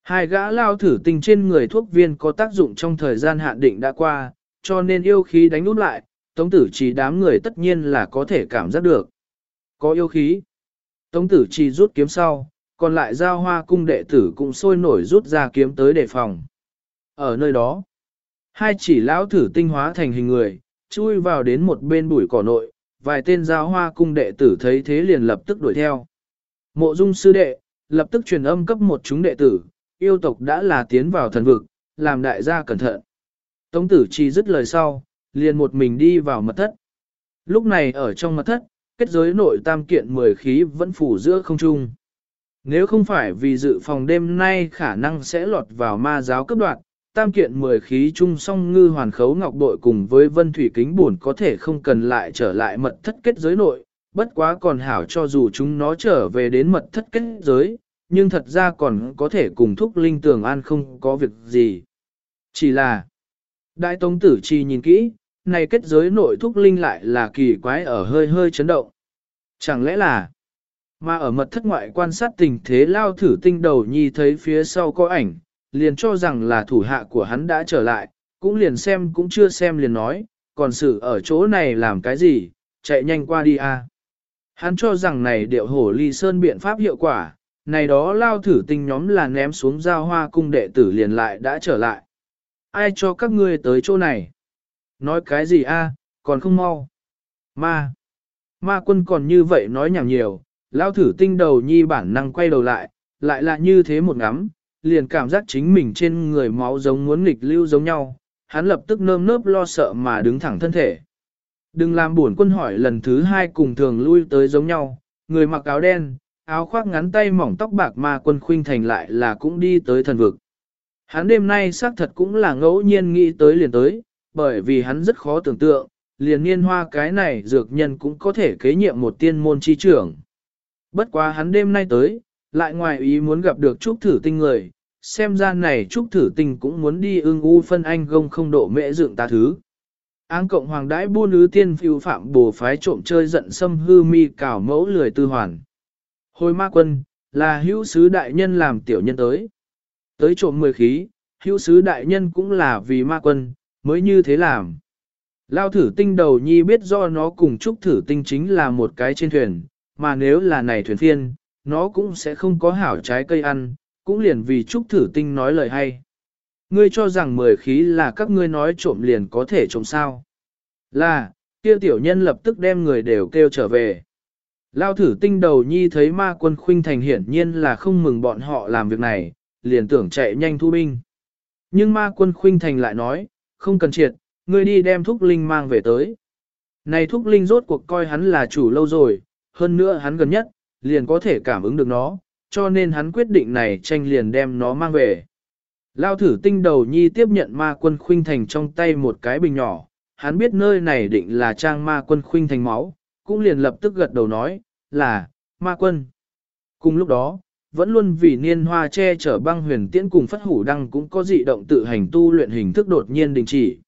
Hai gã lao thử tinh trên người thuốc viên có tác dụng trong thời gian hạn định đã qua, cho nên yêu khí đánh nút lại, tống tử chỉ đám người tất nhiên là có thể cảm giác được. Có yêu khí. Tống tử chỉ rút kiếm sau, còn lại giao hoa cung đệ tử cũng sôi nổi rút ra kiếm tới đề phòng. Ở nơi đó, hai chỉ lão thử tinh hóa thành hình người, chui vào đến một bên bụi cỏ nội, vài tên giáo hoa cung đệ tử thấy thế liền lập tức đuổi theo. Mộ dung sư đệ, lập tức truyền âm cấp một chúng đệ tử, yêu tộc đã là tiến vào thần vực, làm đại gia cẩn thận. Tống tử chỉ dứt lời sau, liền một mình đi vào mật thất. Lúc này ở trong mật thất, kết giới nội tam kiện mười khí vẫn phủ giữa không trung. Nếu không phải vì dự phòng đêm nay khả năng sẽ lọt vào ma giáo cấp đoạn, tam kiện mười khí chung song ngư hoàn khấu ngọc bội cùng với vân thủy kính buồn có thể không cần lại trở lại mật thất kết giới nội, bất quá còn hảo cho dù chúng nó trở về đến mật thất kết giới, nhưng thật ra còn có thể cùng thúc linh tường an không có việc gì. Chỉ là, đại tông tử chi nhìn kỹ, này kết giới nội thúc linh lại là kỳ quái ở hơi hơi chấn động. Chẳng lẽ là, mà ở mật thất ngoại quan sát tình thế lao thử tinh đầu nhi thấy phía sau có ảnh, liền cho rằng là thủ hạ của hắn đã trở lại, cũng liền xem cũng chưa xem liền nói, còn sự ở chỗ này làm cái gì, chạy nhanh qua đi a. Hắn cho rằng này điệu hổ ly sơn biện pháp hiệu quả, này đó lao thử tinh nhóm là ném xuống giao hoa cung đệ tử liền lại đã trở lại. Ai cho các ngươi tới chỗ này? Nói cái gì a? còn không mau. Ma. Ma quân còn như vậy nói nhảm nhiều, lao thử tinh đầu nhi bản năng quay đầu lại, lại là như thế một ngắm, liền cảm giác chính mình trên người máu giống muốn nghịch lưu giống nhau, hắn lập tức nơm nớp lo sợ mà đứng thẳng thân thể. Đừng làm buồn quân hỏi lần thứ hai cùng thường lui tới giống nhau, người mặc áo đen, áo khoác ngắn tay mỏng tóc bạc mà quân khuynh thành lại là cũng đi tới thần vực. Hắn đêm nay xác thật cũng là ngẫu nhiên nghĩ tới liền tới, bởi vì hắn rất khó tưởng tượng, liền niên hoa cái này dược nhân cũng có thể kế nhiệm một tiên môn chi trưởng. Bất quá hắn đêm nay tới, lại ngoài ý muốn gặp được Trúc Thử Tinh người, xem ra này trúc thử tinh cũng muốn đi ưng u phân anh gông không độ mễ dựng ta thứ. Áng cộng hoàng đãi buôn ứ tiên phiêu phạm bồ phái trộm chơi giận xâm hư mi cảo mẫu lười tư hoàn. Hồi ma quân, là hữu sứ đại nhân làm tiểu nhân tới. Tới trộm mười khí, hữu sứ đại nhân cũng là vì ma quân, mới như thế làm. Lao thử tinh đầu nhi biết do nó cùng trúc thử tinh chính là một cái trên thuyền, mà nếu là này thuyền phiên, nó cũng sẽ không có hảo trái cây ăn, cũng liền vì trúc thử tinh nói lời hay. Ngươi cho rằng mười khí là các ngươi nói trộm liền có thể trộm sao. Là, kia tiểu nhân lập tức đem người đều kêu trở về. Lao thử tinh đầu nhi thấy ma quân khuynh thành hiển nhiên là không mừng bọn họ làm việc này, liền tưởng chạy nhanh thu binh. Nhưng ma quân khuynh thành lại nói, không cần triệt, ngươi đi đem thúc linh mang về tới. Này thúc linh rốt cuộc coi hắn là chủ lâu rồi, hơn nữa hắn gần nhất, liền có thể cảm ứng được nó, cho nên hắn quyết định này tranh liền đem nó mang về. Lao thử tinh đầu nhi tiếp nhận ma quân khuynh thành trong tay một cái bình nhỏ, hắn biết nơi này định là trang ma quân khuynh thành máu, cũng liền lập tức gật đầu nói, là, ma quân. Cùng lúc đó, vẫn luôn vì niên hoa che chở băng huyền tiễn cùng phất hủ đăng cũng có dị động tự hành tu luyện hình thức đột nhiên đình chỉ.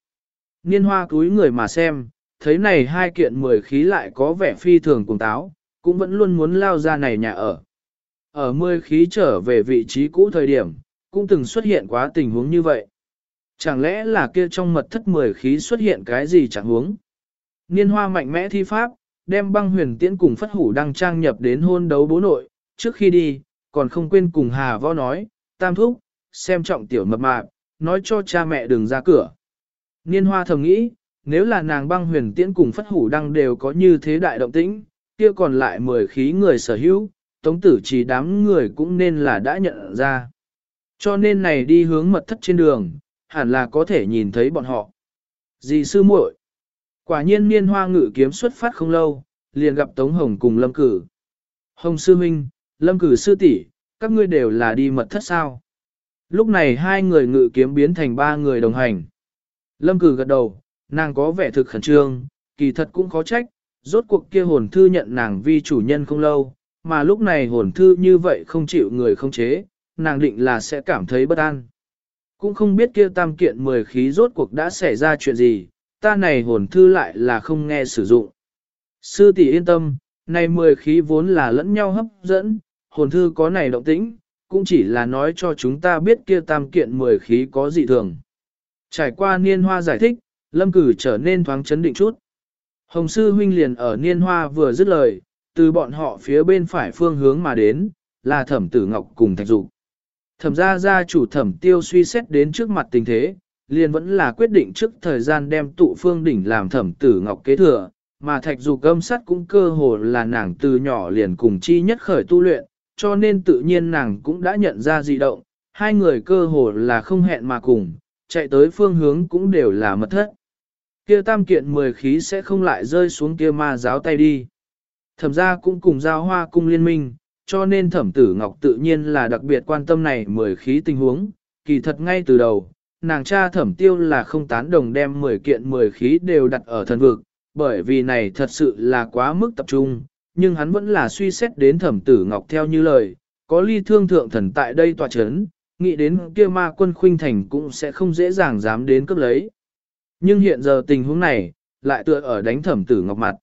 Niên hoa cúi người mà xem, thấy này hai kiện mười khí lại có vẻ phi thường cùng táo, cũng vẫn luôn muốn lao ra này nhà ở. Ở mười khí trở về vị trí cũ thời điểm, cũng từng xuất hiện quá tình huống như vậy. Chẳng lẽ là kia trong mật thất mười khí xuất hiện cái gì chẳng huống? Niên hoa mạnh mẽ thi pháp, đem băng huyền tiễn cùng phất hủ đăng trang nhập đến hôn đấu bố nội, trước khi đi, còn không quên cùng Hà Võ nói, tam thúc, xem trọng tiểu mập mạp, nói cho cha mẹ đừng ra cửa. Niên hoa thầm nghĩ, nếu là nàng băng huyền tiễn cùng phất hủ đăng đều có như thế đại động tĩnh, kia còn lại mười khí người sở hữu, tống tử chỉ đám người cũng nên là đã nhận ra. Cho nên này đi hướng mật thất trên đường, hẳn là có thể nhìn thấy bọn họ. Dì sư muội, Quả nhiên niên hoa ngự kiếm xuất phát không lâu, liền gặp Tống Hồng cùng Lâm Cử. Hồng sư minh, Lâm Cử sư tỷ, các ngươi đều là đi mật thất sao. Lúc này hai người ngự kiếm biến thành ba người đồng hành. Lâm Cử gật đầu, nàng có vẻ thực khẩn trương, kỳ thật cũng khó trách, rốt cuộc kia hồn thư nhận nàng vi chủ nhân không lâu, mà lúc này hồn thư như vậy không chịu người không chế, nàng định là sẽ cảm thấy bất an. Cũng không biết kia tam kiện mười khí rốt cuộc đã xảy ra chuyện gì, ta này hồn thư lại là không nghe sử dụng. Sư tỷ yên tâm, này mười khí vốn là lẫn nhau hấp dẫn, hồn thư có này động tĩnh, cũng chỉ là nói cho chúng ta biết kia tam kiện mười khí có dị thường. Trải qua niên hoa giải thích, lâm cử trở nên thoáng chấn định chút. Hồng sư huynh liền ở niên hoa vừa dứt lời, từ bọn họ phía bên phải phương hướng mà đến, là thẩm tử ngọc cùng thạch dục. Thẩm gia gia chủ thẩm tiêu suy xét đến trước mặt tình thế, liền vẫn là quyết định trước thời gian đem tụ phương đỉnh làm thẩm tử ngọc kế thừa, mà thạch dục âm sắt cũng cơ hồ là nàng từ nhỏ liền cùng chi nhất khởi tu luyện, cho nên tự nhiên nàng cũng đã nhận ra dị động, hai người cơ hồ là không hẹn mà cùng, chạy tới phương hướng cũng đều là mật thất. Kia tam kiện mười khí sẽ không lại rơi xuống kia ma giáo tay đi. Thẩm gia cũng cùng giao hoa cung liên minh, cho nên thẩm tử ngọc tự nhiên là đặc biệt quan tâm này mười khí tình huống, kỳ thật ngay từ đầu, nàng cha thẩm tiêu là không tán đồng đem 10 kiện 10 khí đều đặt ở thần vực, bởi vì này thật sự là quá mức tập trung, nhưng hắn vẫn là suy xét đến thẩm tử ngọc theo như lời, có ly thương thượng thần tại đây tòa chấn, nghĩ đến kia ma quân khuynh thành cũng sẽ không dễ dàng dám đến cấp lấy. Nhưng hiện giờ tình huống này, lại tựa ở đánh thẩm tử ngọc mặt.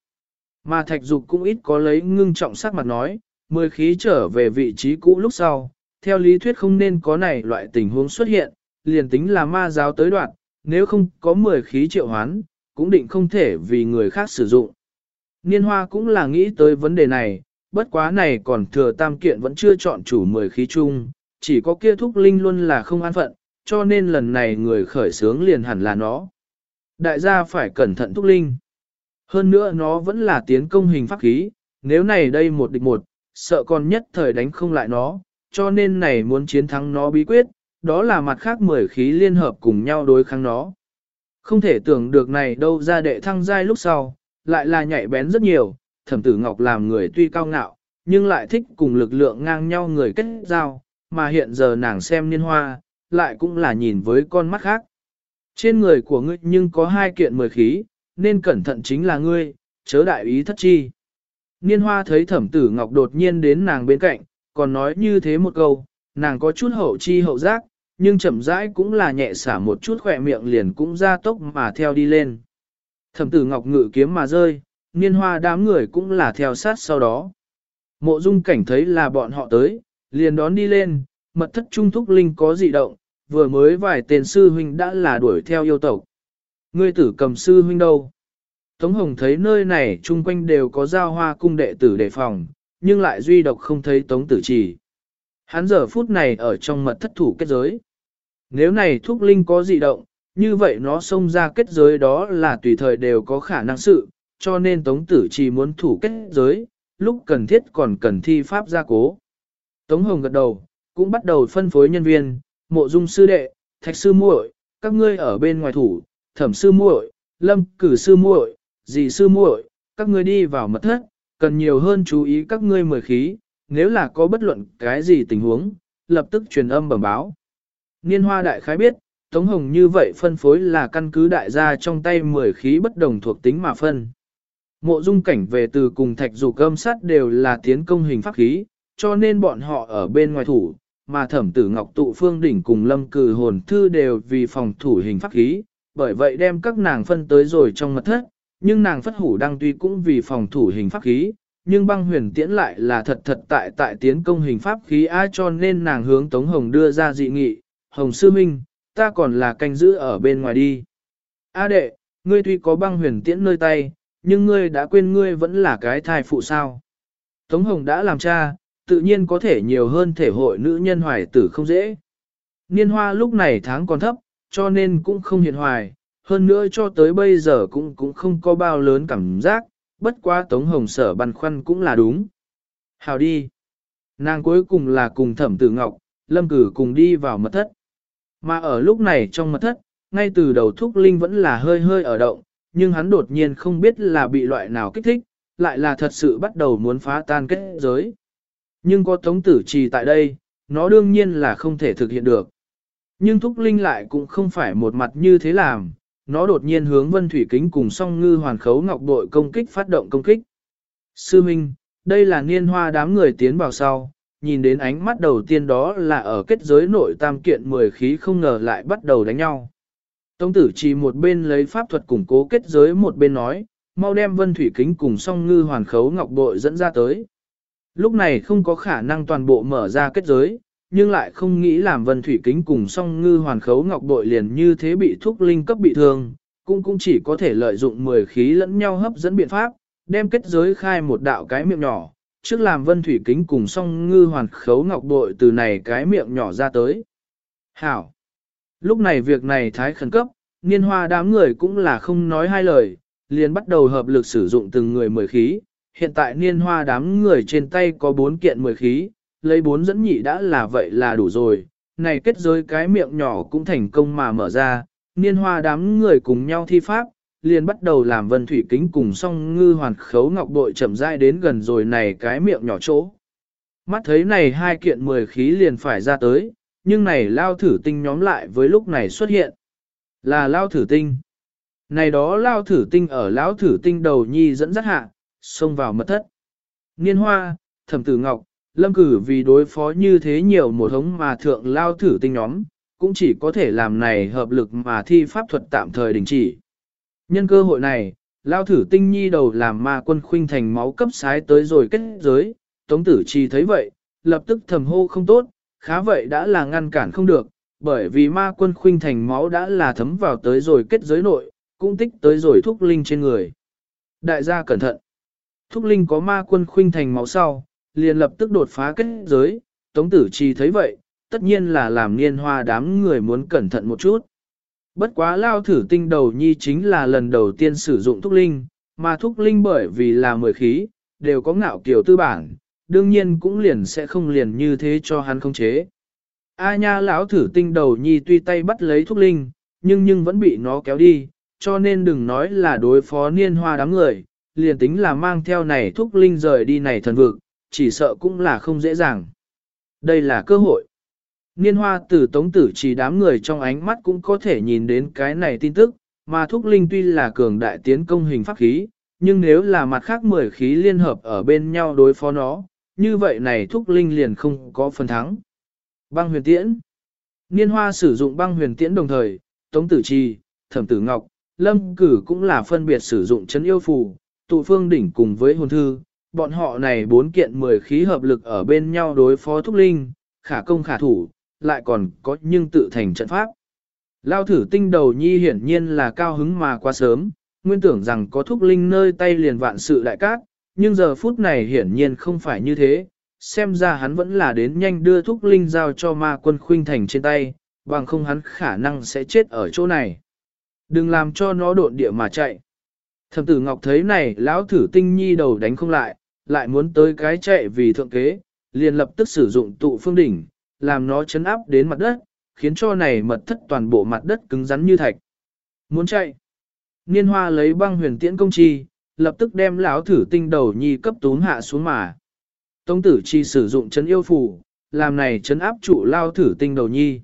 Mà thạch dục cũng ít có lấy ngưng trọng sắc mặt nói, mười khí trở về vị trí cũ lúc sau, theo lý thuyết không nên có này loại tình huống xuất hiện, liền tính là ma giáo tới đoạn, nếu không có 10 khí triệu hoán, cũng định không thể vì người khác sử dụng. Niên hoa cũng là nghĩ tới vấn đề này, bất quá này còn thừa tam kiện vẫn chưa chọn chủ 10 khí chung, chỉ có kia thúc linh luôn là không an phận, cho nên lần này người khởi sướng liền hẳn là nó. Đại gia phải cẩn thận thúc linh. Hơn nữa nó vẫn là tiến công hình pháp khí, nếu này đây một địch một, sợ còn nhất thời đánh không lại nó, cho nên này muốn chiến thắng nó bí quyết, đó là mặt khác mười khí liên hợp cùng nhau đối kháng nó. Không thể tưởng được này đâu ra đệ thăng giai lúc sau, lại là nhạy bén rất nhiều, thẩm tử ngọc làm người tuy cao ngạo, nhưng lại thích cùng lực lượng ngang nhau người kết giao, mà hiện giờ nàng xem niên hoa, lại cũng là nhìn với con mắt khác. Trên người của ngươi nhưng có hai kiện mười khí, nên cẩn thận chính là ngươi, chớ đại ý thất chi. Niên hoa thấy thẩm tử ngọc đột nhiên đến nàng bên cạnh, còn nói như thế một câu, nàng có chút hậu chi hậu giác, nhưng chậm rãi cũng là nhẹ xả một chút khỏe miệng liền cũng ra tốc mà theo đi lên. Thẩm tử ngọc ngự kiếm mà rơi, niên hoa đám người cũng là theo sát sau đó. Mộ dung cảnh thấy là bọn họ tới, liền đón đi lên, mật thất trung thúc linh có dị động, vừa mới vài tên sư huynh đã là đuổi theo yêu tộc. Ngươi tử cầm sư huynh đâu? Tống Hồng thấy nơi này chung quanh đều có giao hoa cung đệ tử đề phòng, nhưng lại duy độc không thấy Tống Tử Trì. Hắn giờ phút này ở trong mật thất thủ kết giới. Nếu này thúc linh có dị động, như vậy nó xông ra kết giới đó là tùy thời đều có khả năng sự, cho nên Tống Tử Trì muốn thủ kết giới, lúc cần thiết còn cần thi pháp gia cố. Tống Hồng gật đầu, cũng bắt đầu phân phối nhân viên, mộ dung sư đệ, thạch sư muội, các ngươi ở bên ngoài thủ, thẩm sư muội, lâm cử sư muội, dì sư muội, các ngươi đi vào mật thất, cần nhiều hơn chú ý các ngươi mời khí, nếu là có bất luận cái gì tình huống, lập tức truyền âm bẩm báo. Niên hoa đại khái biết, Tống Hồng như vậy phân phối là căn cứ đại gia trong tay mười khí bất đồng thuộc tính mà phân. Mộ dung cảnh về từ cùng thạch dù cơm sắt đều là tiến công hình pháp khí, cho nên bọn họ ở bên ngoài thủ, mà thẩm tử ngọc tụ phương đỉnh cùng lâm cử hồn thư đều vì phòng thủ hình pháp khí, bởi vậy đem các nàng phân tới rồi trong mật thất, nhưng nàng phất hủ đăng tuy cũng vì phòng thủ hình pháp khí, nhưng băng huyền tiễn lại là thật thật tại tại tiến công hình pháp khí a cho nên nàng hướng Tống Hồng đưa ra dị nghị, Hồng Sư Minh, ta còn là canh giữ ở bên ngoài đi. A đệ, ngươi tuy có băng huyền tiễn nơi tay, nhưng ngươi đã quên ngươi vẫn là cái thai phụ sao. Tống Hồng đã làm cha, tự nhiên có thể nhiều hơn thể hội nữ nhân hoài tử không dễ. Niên hoa lúc này tháng còn thấp, cho nên cũng không hiện hoài, hơn nữa cho tới bây giờ cũng cũng không có bao lớn cảm giác, bất quá Tống Hồng sở băn khoăn cũng là đúng. Hào đi. Nàng cuối cùng là cùng thẩm tử ngọc, lâm cử cùng đi vào mật thất. Mà ở lúc này trong mật thất, ngay từ đầu thúc linh vẫn là hơi hơi ở động, nhưng hắn đột nhiên không biết là bị loại nào kích thích, lại là thật sự bắt đầu muốn phá tan kết giới. Nhưng có tống tử trì tại đây, nó đương nhiên là không thể thực hiện được. Nhưng thúc linh lại cũng không phải một mặt như thế làm, nó đột nhiên hướng vân thủy kính cùng song ngư hoàn khấu ngọc bội công kích phát động công kích. Sư Minh, đây là niên hoa đám người tiến vào sau, nhìn đến ánh mắt đầu tiên đó là ở kết giới nội tam kiện mười khí không ngờ lại bắt đầu đánh nhau. Tống tử chỉ một bên lấy pháp thuật củng cố kết giới một bên nói, mau đem vân thủy kính cùng song ngư hoàn khấu ngọc bội dẫn ra tới. Lúc này không có khả năng toàn bộ mở ra kết giới, nhưng lại không nghĩ làm vân thủy kính cùng song ngư hoàn khấu ngọc bội liền như thế bị thuốc linh cấp bị thương, cũng cũng chỉ có thể lợi dụng 10 khí lẫn nhau hấp dẫn biện pháp, đem kết giới khai một đạo cái miệng nhỏ, trước làm vân thủy kính cùng song ngư hoàn khấu ngọc bội từ này cái miệng nhỏ ra tới. Hảo! Lúc này việc này thái khẩn cấp, niên hoa đám người cũng là không nói hai lời, liền bắt đầu hợp lực sử dụng từng người mười khí. Hiện tại niên hoa đám người trên tay có bốn kiện mười khí, lấy bốn dẫn nhị đã là vậy là đủ rồi. Này kết giới cái miệng nhỏ cũng thành công mà mở ra, niên hoa đám người cùng nhau thi pháp, liền bắt đầu làm vân thủy kính cùng song ngư hoàn khấu ngọc bội chậm rãi đến gần rồi này cái miệng nhỏ chỗ. Mắt thấy này hai kiện mười khí liền phải ra tới, nhưng này lao thử tinh nhóm lại với lúc này xuất hiện. Là lao thử tinh. Này đó lao thử tinh ở lão thử tinh đầu nhi dẫn dắt hạ, xông vào mật thất. Niên hoa, thẩm tử ngọc, lâm cử vì đối phó như thế nhiều một hống mà thượng lao thử tinh nhóm, cũng chỉ có thể làm này hợp lực mà thi pháp thuật tạm thời đình chỉ. Nhân cơ hội này, lao thử tinh nhi đầu làm ma quân khuynh thành máu cấp sái tới rồi kết giới, tống tử chi thấy vậy, lập tức thầm hô không tốt, khá vậy đã là ngăn cản không được, bởi vì ma quân khuynh thành máu đã là thấm vào tới rồi kết giới nội, cũng tích tới rồi thúc linh trên người. Đại gia cẩn thận. Thúc linh có ma quân khuynh thành máu sau, liền lập tức đột phá kết giới, tống tử chi thấy vậy, tất nhiên là làm niên hoa đám người muốn cẩn thận một chút. Bất quá lao thử tinh đầu nhi chính là lần đầu tiên sử dụng thúc linh, mà thúc linh bởi vì là mười khí, đều có ngạo kiểu tư bản, đương nhiên cũng liền sẽ không liền như thế cho hắn không chế. A nha lão thử tinh đầu nhi tuy tay bắt lấy thúc linh, nhưng nhưng vẫn bị nó kéo đi, cho nên đừng nói là đối phó niên hoa đám người, liền tính là mang theo này thúc linh rời đi này thần vực, chỉ sợ cũng là không dễ dàng. Đây là cơ hội. Niên hoa tử tống tử chỉ đám người trong ánh mắt cũng có thể nhìn đến cái này tin tức, mà thúc linh tuy là cường đại tiến công hình pháp khí, nhưng nếu là mặt khác mười khí liên hợp ở bên nhau đối phó nó, như vậy này thúc linh liền không có phần thắng. Băng huyền tiễn. Niên hoa sử dụng băng huyền tiễn đồng thời, Tống Tử Trì, Thẩm Tử Ngọc, Lâm Cử cũng là phân biệt sử dụng chấn yêu phù, tụ phương đỉnh cùng với hồn thư. Bọn họ này bốn kiện mười khí hợp lực ở bên nhau đối phó thúc linh, khả công khả thủ, lại còn có nhưng tự thành trận pháp. Lao thử tinh đầu nhi hiển nhiên là cao hứng mà quá sớm, nguyên tưởng rằng có thúc linh nơi tay liền vạn sự đại cát, nhưng giờ phút này hiển nhiên không phải như thế, xem ra hắn vẫn là đến nhanh đưa thúc linh giao cho ma quân khuynh thành trên tay, bằng không hắn khả năng sẽ chết ở chỗ này. Đừng làm cho nó độn địa mà chạy. Thẩm tử Ngọc thấy này lão thử tinh nhi đầu đánh không lại, lại muốn tới cái chạy vì thượng kế, liền lập tức sử dụng tụ phương đỉnh, làm nó chấn áp đến mặt đất, khiến cho này mật thất toàn bộ mặt đất cứng rắn như thạch. Muốn chạy. Niên hoa lấy băng huyền tiễn công chi, lập tức đem lão thử tinh đầu nhi cấp tún hạ xuống mà. tông tử chi sử dụng chấn yêu phù, làm này chấn áp trụ lao thử tinh đầu nhi.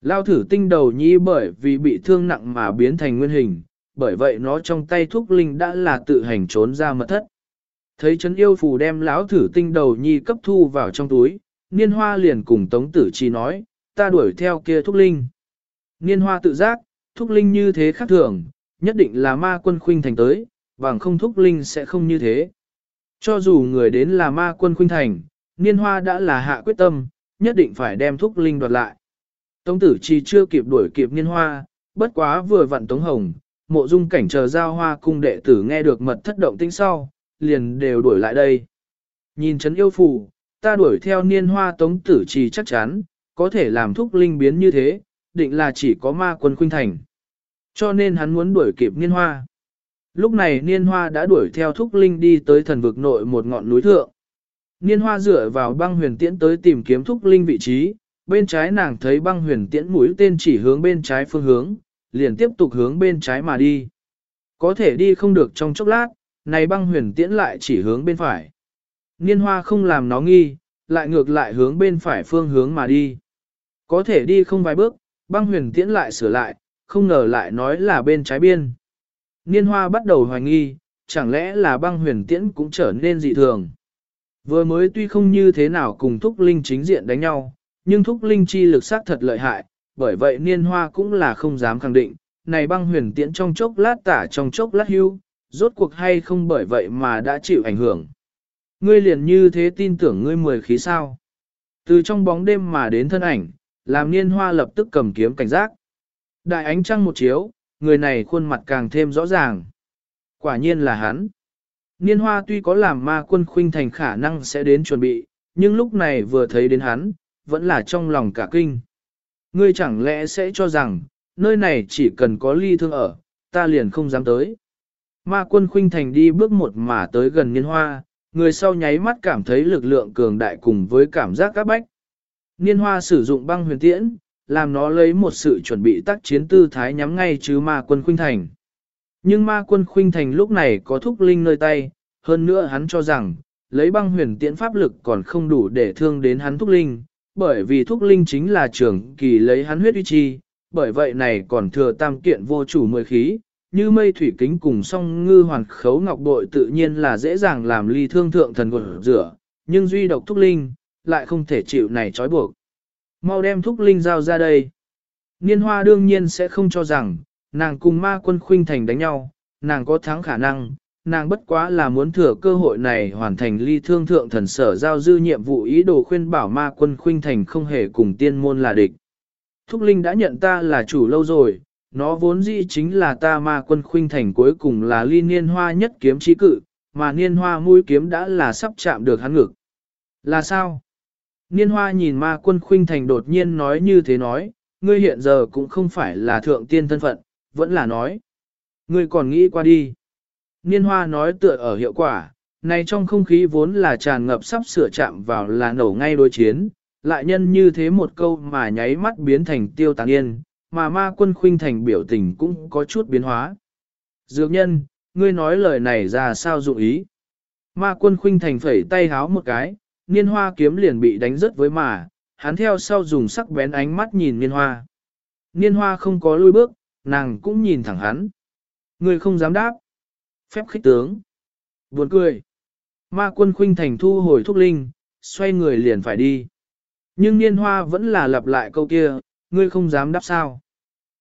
Lao thử tinh đầu nhi bởi vì bị thương nặng mà biến thành nguyên hình, bởi vậy nó trong tay thuốc linh đã là tự hành trốn ra mật thất. Thấy chấn yêu phù đem lão thử tinh đầu nhi cấp thu vào trong túi, niên hoa liền cùng tống tử chi nói, ta đuổi theo kia thuốc linh. Niên hoa tự giác, thuốc linh như thế khác thường, nhất định là ma quân khuynh thành tới, bằng không thuốc linh sẽ không như thế. Cho dù người đến là ma quân khuynh thành, niên hoa đã là hạ quyết tâm, nhất định phải đem thuốc linh đoạt lại. Tống tử chi chưa kịp đuổi kịp niên hoa, bất quá vừa vặn tống hồng, mộ dung cảnh chờ giao hoa cung đệ tử nghe được mật thất động tĩnh sau, liền đều đuổi lại đây. Nhìn chấn yêu phù, ta đuổi theo niên hoa tống tử trì chắc chắn, có thể làm thúc linh biến như thế, định là chỉ có ma quân khuynh thành. Cho nên hắn muốn đuổi kịp niên hoa. Lúc này niên hoa đã đuổi theo thúc linh đi tới thần vực nội một ngọn núi thượng. Niên hoa dựa vào băng huyền tiễn tới tìm kiếm thúc linh vị trí, bên trái nàng thấy băng huyền tiễn mũi tên chỉ hướng bên trái phương hướng, liền tiếp tục hướng bên trái mà đi. Có thể đi không được trong chốc lát, này băng huyền tiễn lại chỉ hướng bên phải. Niên hoa không làm nó nghi, lại ngược lại hướng bên phải phương hướng mà đi. Có thể đi không vài bước, băng huyền tiễn lại sửa lại, không ngờ lại nói là bên trái biên. Niên hoa bắt đầu hoài nghi, chẳng lẽ là băng huyền tiễn cũng trở nên dị thường. Vừa mới tuy không như thế nào cùng thúc linh chính diện đánh nhau, nhưng thúc linh chi lực sát thật lợi hại, bởi vậy niên hoa cũng là không dám khẳng định, này băng huyền tiễn trong chốc lát tả trong chốc lát hưu, rốt cuộc hay không bởi vậy mà đã chịu ảnh hưởng. Ngươi liền như thế tin tưởng ngươi mười khí sao. Từ trong bóng đêm mà đến thân ảnh, làm niên hoa lập tức cầm kiếm cảnh giác. Đại ánh trăng một chiếu, người này khuôn mặt càng thêm rõ ràng. Quả nhiên là hắn. Niên hoa tuy có làm ma quân khuynh thành khả năng sẽ đến chuẩn bị, nhưng lúc này vừa thấy đến hắn, vẫn là trong lòng cả kinh. Ngươi chẳng lẽ sẽ cho rằng, nơi này chỉ cần có ly thương ở, ta liền không dám tới. Ma quân khuynh thành đi bước một mà tới gần niên hoa, người sau nháy mắt cảm thấy lực lượng cường đại cùng với cảm giác các bách. Niên hoa sử dụng băng huyền tiễn, làm nó lấy một sự chuẩn bị tác chiến tư thái nhắm ngay chứ ma quân khuynh thành. Nhưng ma quân khuynh thành lúc này có thúc linh nơi tay, hơn nữa hắn cho rằng, lấy băng huyền tiễn pháp lực còn không đủ để thương đến hắn thúc linh, bởi vì thúc linh chính là trưởng kỳ lấy hắn huyết uy chi, bởi vậy này còn thừa tam kiện vô chủ mười khí, như mây thủy kính cùng song ngư hoàn khấu ngọc bội tự nhiên là dễ dàng làm ly thương thượng thần gột rửa, nhưng duy độc thúc linh, lại không thể chịu này trói buộc. Mau đem thúc linh giao ra đây. Niên hoa đương nhiên sẽ không cho rằng, nàng cùng ma quân khuynh thành đánh nhau, nàng có thắng khả năng, nàng bất quá là muốn thừa cơ hội này hoàn thành ly thương thượng thần sở giao dư nhiệm vụ ý đồ khuyên bảo ma quân khuynh thành không hề cùng tiên môn là địch. Thúc linh đã nhận ta là chủ lâu rồi, nó vốn dĩ chính là ta ma quân khuynh thành cuối cùng là ly niên hoa nhất kiếm trí cự, mà niên hoa mũi kiếm đã là sắp chạm được hắn ngực. Là sao? Niên hoa nhìn ma quân khuynh thành đột nhiên nói như thế nói, ngươi hiện giờ cũng không phải là thượng tiên thân phận, vẫn là nói. Ngươi còn nghĩ qua đi. Niên hoa nói tựa ở hiệu quả, này trong không khí vốn là tràn ngập sắp sửa chạm vào là nổ ngay đối chiến, lại nhân như thế một câu mà nháy mắt biến thành tiêu tàn yên, mà ma quân khuynh thành biểu tình cũng có chút biến hóa. Dược nhân, ngươi nói lời này ra sao dụng ý? Ma quân khuynh thành phẩy tay háo một cái, niên hoa kiếm liền bị đánh rớt với mà, hắn theo sau dùng sắc bén ánh mắt nhìn niên hoa. Niên hoa không có lui bước, nàng cũng nhìn thẳng hắn. Ngươi không dám đáp. Phép khích tướng. Buồn cười. Ma quân khuynh thành thu hồi thúc linh, xoay người liền phải đi. Nhưng niên hoa vẫn là lặp lại câu kia, ngươi không dám đáp sao.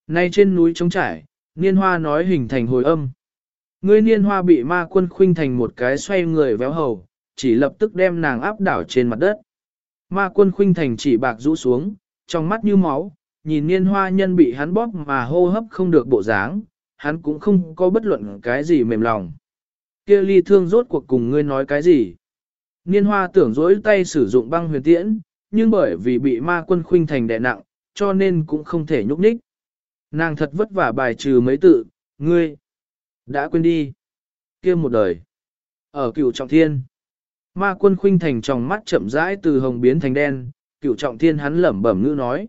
Nay trên núi trống trải, niên hoa nói hình thành hồi âm. Ngươi niên hoa bị ma quân khuynh thành một cái xoay người véo hầu, chỉ lập tức đem nàng áp đảo trên mặt đất. Ma quân khuynh thành chỉ bạc rũ xuống, trong mắt như máu, nhìn niên hoa nhân bị hắn bóp mà hô hấp không được bộ dáng, hắn cũng không có bất luận cái gì mềm lòng. kia ly thương rốt cuộc cùng ngươi nói cái gì? Niên hoa tưởng dối tay sử dụng băng huyền tiễn, nhưng bởi vì bị ma quân khuynh thành đè nặng, cho nên cũng không thể nhúc nhích. Nàng thật vất vả bài trừ mấy tự, ngươi, đã quên đi. kia một đời, ở cựu trọng thiên, ma quân khuynh thành trong mắt chậm rãi từ hồng biến thành đen, cựu trọng thiên hắn lẩm bẩm ngữ nói.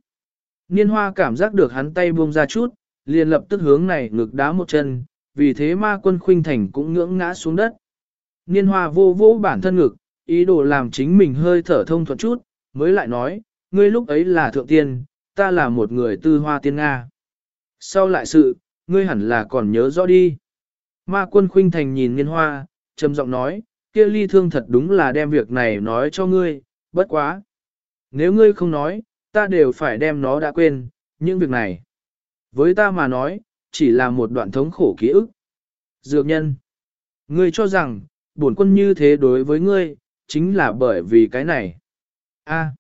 Niên hoa cảm giác được hắn tay buông ra chút, liền lập tức hướng này ngực đá một chân, vì thế ma quân khuynh thành cũng ngưỡng ngã xuống đất. Niên hoa vô vô bản thân ngực, ý đồ làm chính mình hơi thở thông thuận chút, mới lại nói, ngươi lúc ấy là thượng tiên, ta là một người tư hoa tiên Nga. Sau lại sự, ngươi hẳn là còn nhớ rõ đi. Ma quân khuynh thành nhìn niên hoa, trầm giọng nói, kia ly thương thật đúng là đem việc này nói cho ngươi, bất quá. Nếu ngươi không nói, ta đều phải đem nó đã quên, những việc này. Với ta mà nói, chỉ là một đoạn thống khổ ký ức. Dược nhân. Ngươi cho rằng, bổn quân như thế đối với ngươi, chính là bởi vì cái này. A.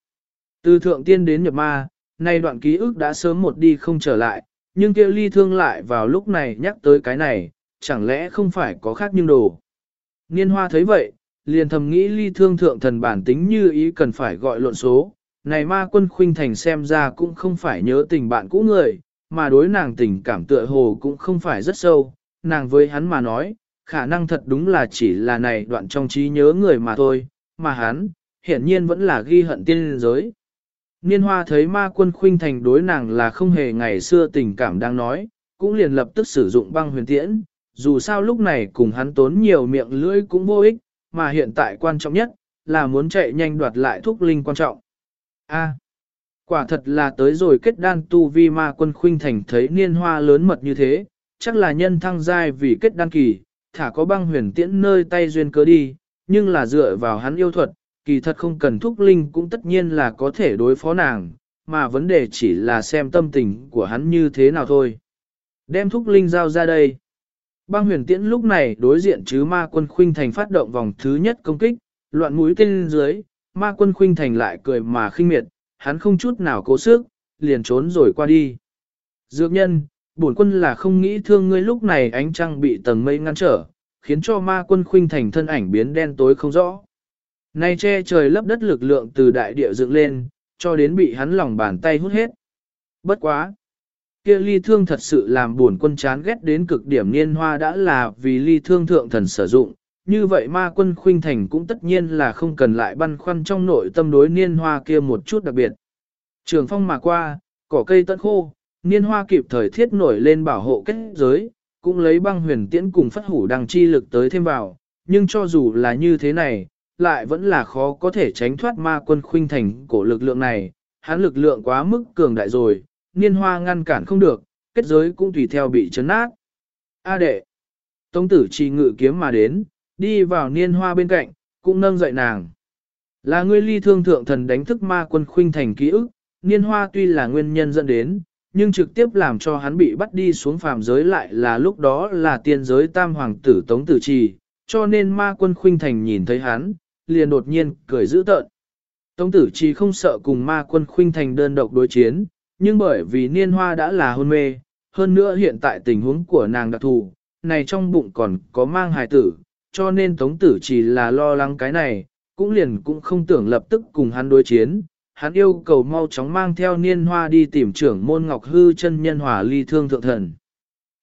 từ thượng tiên đến nhập ma, nay đoạn ký ức đã sớm một đi không trở lại, nhưng kia ly thương lại vào lúc này nhắc tới cái này, chẳng lẽ không phải có khác nhưng đồ. Niên hoa thấy vậy, liền thầm nghĩ ly thương thượng thần bản tính như ý cần phải gọi lộn số, này ma quân khuynh thành xem ra cũng không phải nhớ tình bạn cũ người, mà đối nàng tình cảm tựa hồ cũng không phải rất sâu, nàng với hắn mà nói, khả năng thật đúng là chỉ là này đoạn trong trí nhớ người mà thôi, mà hắn, hiển nhiên vẫn là ghi hận tiên giới. Niên hoa thấy ma quân khuynh thành đối nàng là không hề ngày xưa tình cảm đang nói, cũng liền lập tức sử dụng băng huyền tiễn, dù sao lúc này cùng hắn tốn nhiều miệng lưỡi cũng vô ích, mà hiện tại quan trọng nhất, là muốn chạy nhanh đoạt lại thuốc linh quan trọng. A quả thật là tới rồi kết đan tu vi ma quân khuynh thành thấy niên hoa lớn mật như thế, chắc là nhân thăng giai vì kết đan kỳ, thả có băng huyền tiễn nơi tay duyên cớ đi, nhưng là dựa vào hắn yêu thuật, kỳ thật không cần thúc linh cũng tất nhiên là có thể đối phó nàng, mà vấn đề chỉ là xem tâm tình của hắn như thế nào thôi. Đem thúc linh giao ra đây. Băng huyền tiễn lúc này đối diện chứ ma quân khuynh thành phát động vòng thứ nhất công kích, loạn mũi tên dưới, ma quân khuynh thành lại cười mà khinh miệt, hắn không chút nào cố sức, liền trốn rồi qua đi. Dược nhân, bổn quân là không nghĩ thương ngươi lúc này ánh trăng bị tầng mây ngăn trở, khiến cho ma quân khuynh thành thân ảnh biến đen tối không rõ. Nay che trời lấp đất lực lượng từ đại địa dựng lên, cho đến bị hắn lòng bàn tay hút hết. Bất quá! kia ly thương thật sự làm buồn quân chán ghét đến cực điểm niên hoa đã là vì ly thương thượng thần sử dụng, như vậy ma quân khuynh thành cũng tất nhiên là không cần lại băn khoăn trong nội tâm đối niên hoa kia một chút đặc biệt. Trường phong mà qua, cỏ cây tận khô, niên hoa kịp thời thiết nổi lên bảo hộ kết giới, cũng lấy băng huyền tiễn cùng phát hủ đằng chi lực tới thêm vào, nhưng cho dù là như thế này, lại vẫn là khó có thể tránh thoát ma quân khuynh thành cổ lực lượng này, hắn lực lượng quá mức cường đại rồi, niên hoa ngăn cản không được, kết giới cũng tùy theo bị chấn nát. A đệ, tông tử trì ngự kiếm mà đến, đi vào niên hoa bên cạnh, cũng nâng dậy nàng. Là ngươi ly thương thượng thần đánh thức ma quân khuynh thành ký ức, niên hoa tuy là nguyên nhân dẫn đến, nhưng trực tiếp làm cho hắn bị bắt đi xuống phàm giới lại là lúc đó là tiên giới tam hoàng tử tống tử trì, cho nên ma quân khuynh thành nhìn thấy hắn, liền đột nhiên cười dữ tợn. Tống tử trì không sợ cùng ma quân khuynh thành đơn độc đối chiến, nhưng bởi vì niên hoa đã là hôn mê, hơn nữa hiện tại tình huống của nàng đặc thù, này trong bụng còn có mang hài tử, cho nên tống tử chỉ là lo lắng cái này, cũng liền cũng không tưởng lập tức cùng hắn đối chiến. Hắn yêu cầu mau chóng mang theo niên hoa đi tìm trưởng môn ngọc hư chân nhân hòa ly thương thượng thần.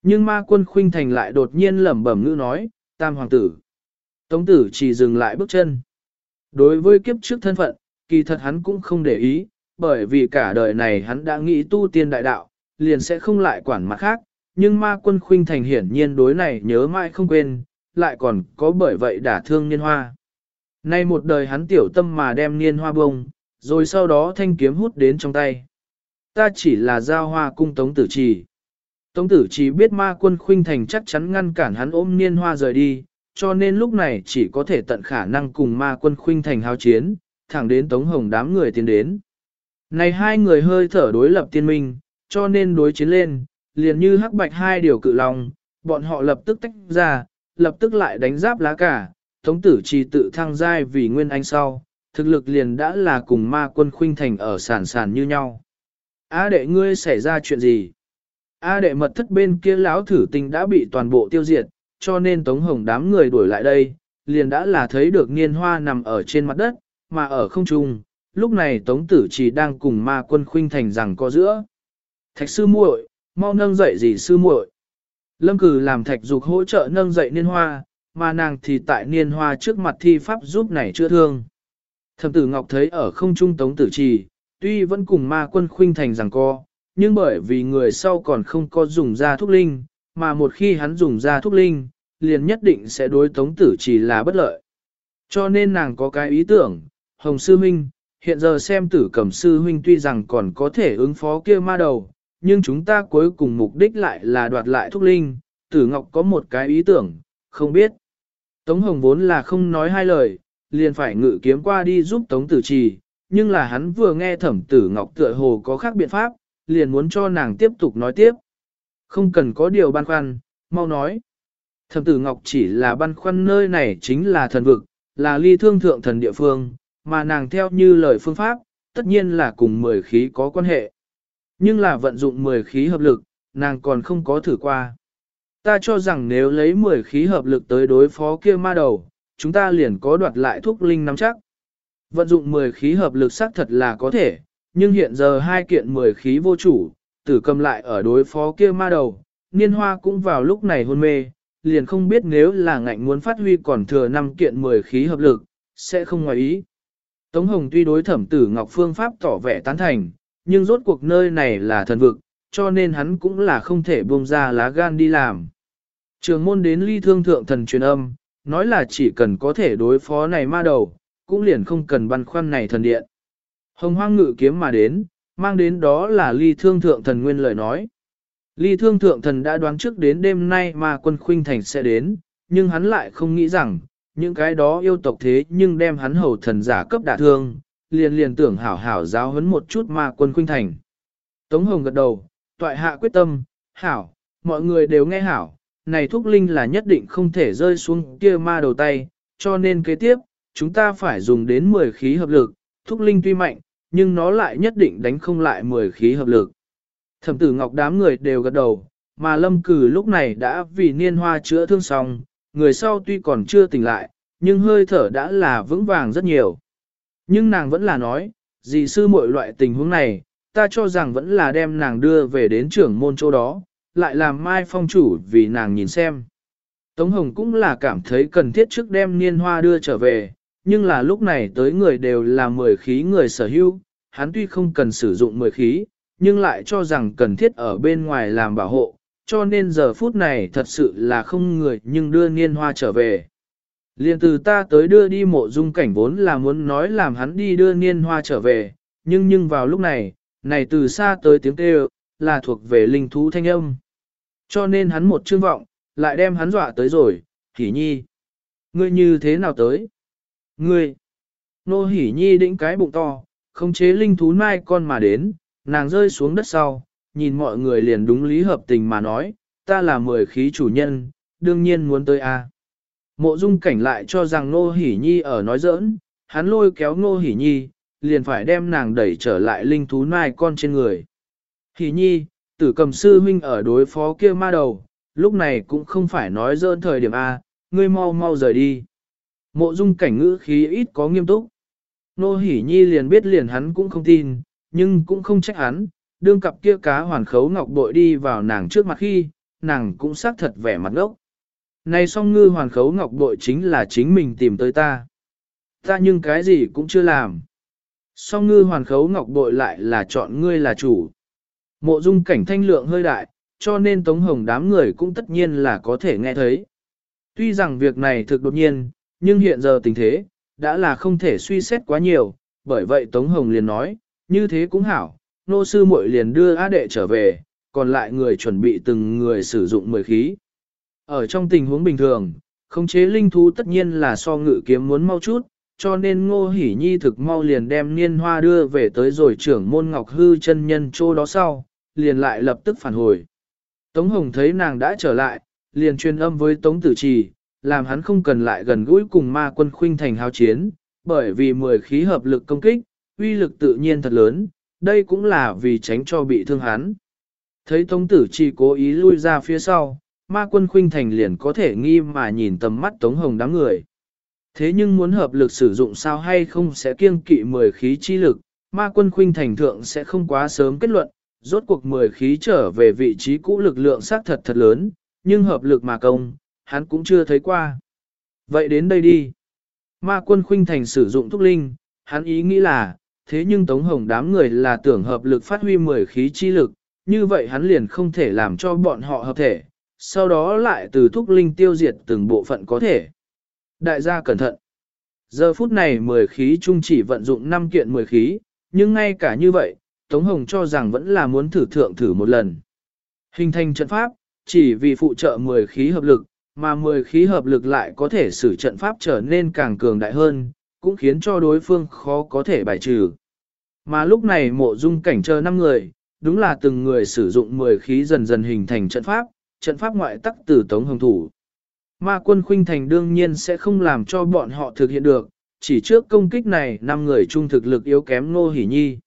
Nhưng ma quân khuynh thành lại đột nhiên lẩm bẩm ngữ nói, tam hoàng tử. Tống tử chỉ dừng lại bước chân. Đối với kiếp trước thân phận, kỳ thật hắn cũng không để ý, bởi vì cả đời này hắn đã nghĩ tu tiên đại đạo, liền sẽ không lại quản mặt khác, nhưng ma quân khuynh thành hiển nhiên đối này nhớ mãi không quên, lại còn có bởi vậy đả thương niên hoa. Nay một đời hắn tiểu tâm mà đem niên hoa bông, rồi sau đó thanh kiếm hút đến trong tay. Ta chỉ là giao hoa cung tống tử trì. Tống tử trì biết ma quân khuynh thành chắc chắn ngăn cản hắn ôm niên hoa rời đi, cho nên lúc này chỉ có thể tận khả năng cùng ma quân khuynh thành hao chiến, thẳng đến tống hồng đám người tiến đến. Này hai người hơi thở đối lập tiên minh, cho nên đối chiến lên, liền như hắc bạch hai điều cự lòng, bọn họ lập tức tách ra, lập tức lại đánh giáp lá cả, tống tử trì tự thăng giai vì nguyên anh sau, thực lực liền đã là cùng ma quân khuynh thành ở sản sản như nhau. A đệ ngươi xảy ra chuyện gì? A đệ mật thất bên kia lão thử tinh đã bị toàn bộ tiêu diệt, cho nên tống hồng đám người đuổi lại đây, liền đã là thấy được niên hoa nằm ở trên mặt đất, mà ở không trung, lúc này tống tử trì đang cùng ma quân khuynh thành rằng có giữa. Thạch sư muội, mau nâng dậy gì sư muội. Lâm cử làm thạch dục hỗ trợ nâng dậy niên hoa, mà nàng thì tại niên hoa trước mặt thi pháp giúp này chữa thương. Thẩm tử Ngọc thấy ở không trung tống tử trì, tuy vẫn cùng ma quân khuynh thành rằng co, nhưng bởi vì người sau còn không có dùng ra thuốc linh, mà một khi hắn dùng ra thuốc linh, liền nhất định sẽ đối tống tử chỉ là bất lợi. Cho nên nàng có cái ý tưởng, Hồng Sư Minh hiện giờ xem tử cẩm Sư Huynh tuy rằng còn có thể ứng phó kia ma đầu, nhưng chúng ta cuối cùng mục đích lại là đoạt lại thuốc linh, tử ngọc có một cái ý tưởng, không biết. Tống Hồng vốn là không nói hai lời, liền phải ngự kiếm qua đi giúp Tống Tử Trì, nhưng là hắn vừa nghe thẩm tử ngọc tựa hồ có khác biện pháp, liền muốn cho nàng tiếp tục nói tiếp. Không cần có điều băn khoăn, mau nói. Thẩm tử ngọc chỉ là băn khoăn nơi này chính là thần vực, là ly thương thượng thần địa phương, mà nàng theo như lời phương pháp, tất nhiên là cùng mười khí có quan hệ. Nhưng là vận dụng mười khí hợp lực, nàng còn không có thử qua. Ta cho rằng nếu lấy mười khí hợp lực tới đối phó kia ma đầu, chúng ta liền có đoạt lại thuốc linh nắm chắc. Vận dụng 10 khí hợp lực xác thật là có thể, nhưng hiện giờ hai kiện 10 khí vô chủ, tử cầm lại ở đối phó kia ma đầu, niên hoa cũng vào lúc này hôn mê, liền không biết nếu là ngạnh muốn phát huy còn thừa 5 kiện 10 khí hợp lực, sẽ không ngoài ý. Tống Hồng tuy đối thẩm tử Ngọc Phương Pháp tỏ vẻ tán thành, nhưng rốt cuộc nơi này là thần vực, cho nên hắn cũng là không thể buông ra lá gan đi làm. Trường môn đến ly thương thượng thần truyền âm, nói là chỉ cần có thể đối phó này ma đầu, cũng liền không cần băn khoăn này thần điện. Hồng hoang ngự kiếm mà đến, mang đến đó là ly thương thượng thần nguyên lời nói. Ly thương thượng thần đã đoán trước đến đêm nay mà quân khuynh thành sẽ đến, nhưng hắn lại không nghĩ rằng, những cái đó yêu tộc thế nhưng đem hắn hầu thần giả cấp đả thương, liền liền tưởng hảo hảo giáo huấn một chút ma quân khuynh thành. Tống Hồng gật đầu, toại hạ quyết tâm, hảo, mọi người đều nghe hảo, này thúc linh là nhất định không thể rơi xuống kia ma đầu tay, cho nên kế tiếp, chúng ta phải dùng đến 10 khí hợp lực, thúc linh tuy mạnh, nhưng nó lại nhất định đánh không lại 10 khí hợp lực. Thẩm tử ngọc đám người đều gật đầu, mà lâm cử lúc này đã vì niên hoa chữa thương xong, người sau tuy còn chưa tỉnh lại, nhưng hơi thở đã là vững vàng rất nhiều. Nhưng nàng vẫn là nói, dì sư mọi loại tình huống này, ta cho rằng vẫn là đem nàng đưa về đến trưởng môn chỗ đó, lại làm mai phong chủ vì nàng nhìn xem. Tống Hồng cũng là cảm thấy cần thiết trước đem niên hoa đưa trở về, nhưng là lúc này tới người đều là mười khí người sở hữu, hắn tuy không cần sử dụng mười khí, nhưng lại cho rằng cần thiết ở bên ngoài làm bảo hộ, cho nên giờ phút này thật sự là không người nhưng đưa niên hoa trở về. Liên từ ta tới đưa đi mộ dung cảnh vốn là muốn nói làm hắn đi đưa niên hoa trở về, nhưng nhưng vào lúc này, này từ xa tới tiếng kêu, là thuộc về linh thú thanh âm. Cho nên hắn một chương vọng, lại đem hắn dọa tới rồi, hỉ nhi. Ngươi như thế nào tới? Ngươi! Nô hỉ nhi đĩnh cái bụng to, không chế linh thú mai con mà đến, nàng rơi xuống đất sau, nhìn mọi người liền đúng lý hợp tình mà nói, ta là mười khí chủ nhân, đương nhiên muốn tới a. Mộ dung cảnh lại cho rằng nô hỉ nhi ở nói giỡn, hắn lôi kéo nô hỉ nhi, liền phải đem nàng đẩy trở lại linh thú mai con trên người. Hỉ nhi, tử cầm sư huynh ở đối phó kia ma đầu, lúc này cũng không phải nói giỡn thời điểm A, ngươi mau mau rời đi. Mộ dung cảnh ngữ khí ít có nghiêm túc. Nô hỉ nhi liền biết liền hắn cũng không tin, nhưng cũng không trách hắn, đương cặp kia cá hoàn khấu ngọc bội đi vào nàng trước mặt khi, nàng cũng xác thật vẻ mặt ngốc. Này song ngư hoàn khấu ngọc bội chính là chính mình tìm tới ta. Ta nhưng cái gì cũng chưa làm. Song ngư hoàn khấu ngọc bội lại là chọn ngươi là chủ. Mộ dung cảnh thanh lượng hơi đại, cho nên Tống Hồng đám người cũng tất nhiên là có thể nghe thấy. Tuy rằng việc này thực đột nhiên, nhưng hiện giờ tình thế, đã là không thể suy xét quá nhiều, bởi vậy Tống Hồng liền nói, như thế cũng hảo, nô sư muội liền đưa á đệ trở về, còn lại người chuẩn bị từng người sử dụng mười khí. Ở trong tình huống bình thường, khống chế linh thú tất nhiên là so ngự kiếm muốn mau chút, cho nên ngô hỉ nhi thực mau liền đem niên hoa đưa về tới rồi trưởng môn ngọc hư chân nhân chỗ đó sau, liền lại lập tức phản hồi. Tống Hồng thấy nàng đã trở lại, liền truyền âm với Tống Tử Trì, làm hắn không cần lại gần gũi cùng ma quân khuynh thành hao chiến, bởi vì mười khí hợp lực công kích, uy lực tự nhiên thật lớn, đây cũng là vì tránh cho bị thương hắn. Thấy Tống Tử Trì cố ý lui ra phía sau, ma quân khuynh thành liền có thể nghi mà nhìn tầm mắt Tống Hồng đám người. Thế nhưng muốn hợp lực sử dụng sao hay không sẽ kiêng kỵ mười khí chi lực, ma quân khuynh thành thượng sẽ không quá sớm kết luận, rốt cuộc mười khí trở về vị trí cũ lực lượng xác thật thật lớn, nhưng hợp lực mà công, hắn cũng chưa thấy qua. Vậy đến đây đi. Ma quân khuynh thành sử dụng thúc linh, hắn ý nghĩ là, thế nhưng Tống Hồng đám người là tưởng hợp lực phát huy mười khí chi lực, như vậy hắn liền không thể làm cho bọn họ hợp thể, sau đó lại từ thúc linh tiêu diệt từng bộ phận có thể. Đại gia cẩn thận. Giờ phút này mười khí trung chỉ vận dụng 5 kiện mười khí, nhưng ngay cả như vậy, Tống Hồng cho rằng vẫn là muốn thử thượng thử một lần. Hình thành trận pháp, chỉ vì phụ trợ 10 khí hợp lực, mà 10 khí hợp lực lại có thể sử trận pháp trở nên càng cường đại hơn, cũng khiến cho đối phương khó có thể bài trừ. Mà lúc này mộ dung cảnh chờ 5 người, đúng là từng người sử dụng 10 khí dần dần hình thành trận pháp, trận pháp ngoại tắc từ Tống Hồng thủ. Ma quân khuynh thành đương nhiên sẽ không làm cho bọn họ thực hiện được, chỉ trước công kích này 5 người trung thực lực yếu kém Ngô Hỷ Nhi.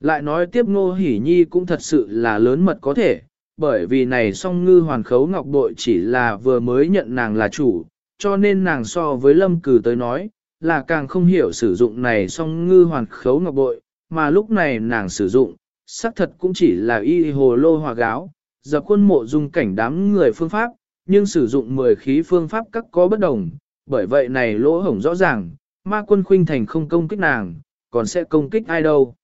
Lại nói tiếp Ngô Hỷ Nhi cũng thật sự là lớn mật có thể, bởi vì này song ngư hoàn khấu ngọc bội chỉ là vừa mới nhận nàng là chủ, cho nên nàng so với lâm cử tới nói, là càng không hiểu sử dụng này song ngư hoàn khấu ngọc bội, mà lúc này nàng sử dụng, xác thật cũng chỉ là y hồ lô hòa gáo, dập khuôn mộ dung cảnh đám người phương pháp, nhưng sử dụng 10 khí phương pháp các có bất đồng, bởi vậy này lỗ hổng rõ ràng, ma quân khuynh thành không công kích nàng, còn sẽ công kích ai đâu.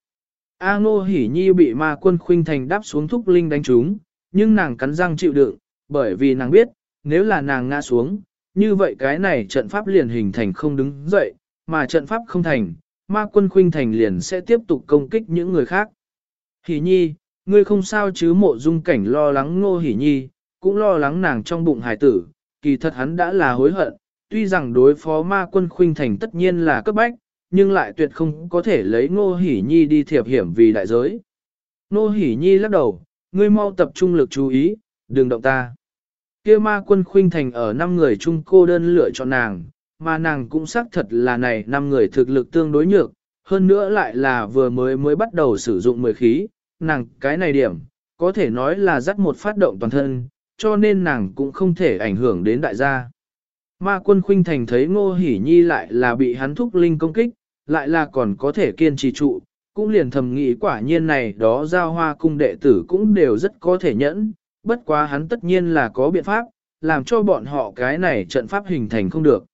A Ngô hỉ Nhi bị ma quân khuynh thành đáp xuống thúc linh đánh trúng, nhưng nàng cắn răng chịu đựng, bởi vì nàng biết, nếu là nàng ngã xuống, như vậy cái này trận pháp liền hình thành không đứng dậy, mà trận pháp không thành, ma quân khuynh thành liền sẽ tiếp tục công kích những người khác. hỉ Nhi, ngươi không sao chứ mộ dung cảnh lo lắng Ngô Hỷ Nhi, cũng lo lắng nàng trong bụng hải tử, kỳ thật hắn đã là hối hận, tuy rằng đối phó ma quân khuynh thành tất nhiên là cấp bách, nhưng lại tuyệt không có thể lấy Ngô Hỷ Nhi đi thiệp hiểm vì đại giới. Ngô Hỷ Nhi lắc đầu, ngươi mau tập trung lực chú ý, đừng động ta. Kia ma quân khuynh thành ở năm người chung cô đơn lựa chọn nàng, mà nàng cũng xác thật là này năm người thực lực tương đối nhược, hơn nữa lại là vừa mới mới bắt đầu sử dụng mười khí, nàng cái này điểm, có thể nói là dắt một phát động toàn thân, cho nên nàng cũng không thể ảnh hưởng đến đại gia. Ma quân khuynh thành thấy ngô hỉ nhi lại là bị hắn thúc linh công kích, lại là còn có thể kiên trì trụ, cũng liền thầm nghĩ quả nhiên này đó giao hoa cung đệ tử cũng đều rất có thể nhẫn, bất quá hắn tất nhiên là có biện pháp, làm cho bọn họ cái này trận pháp hình thành không được.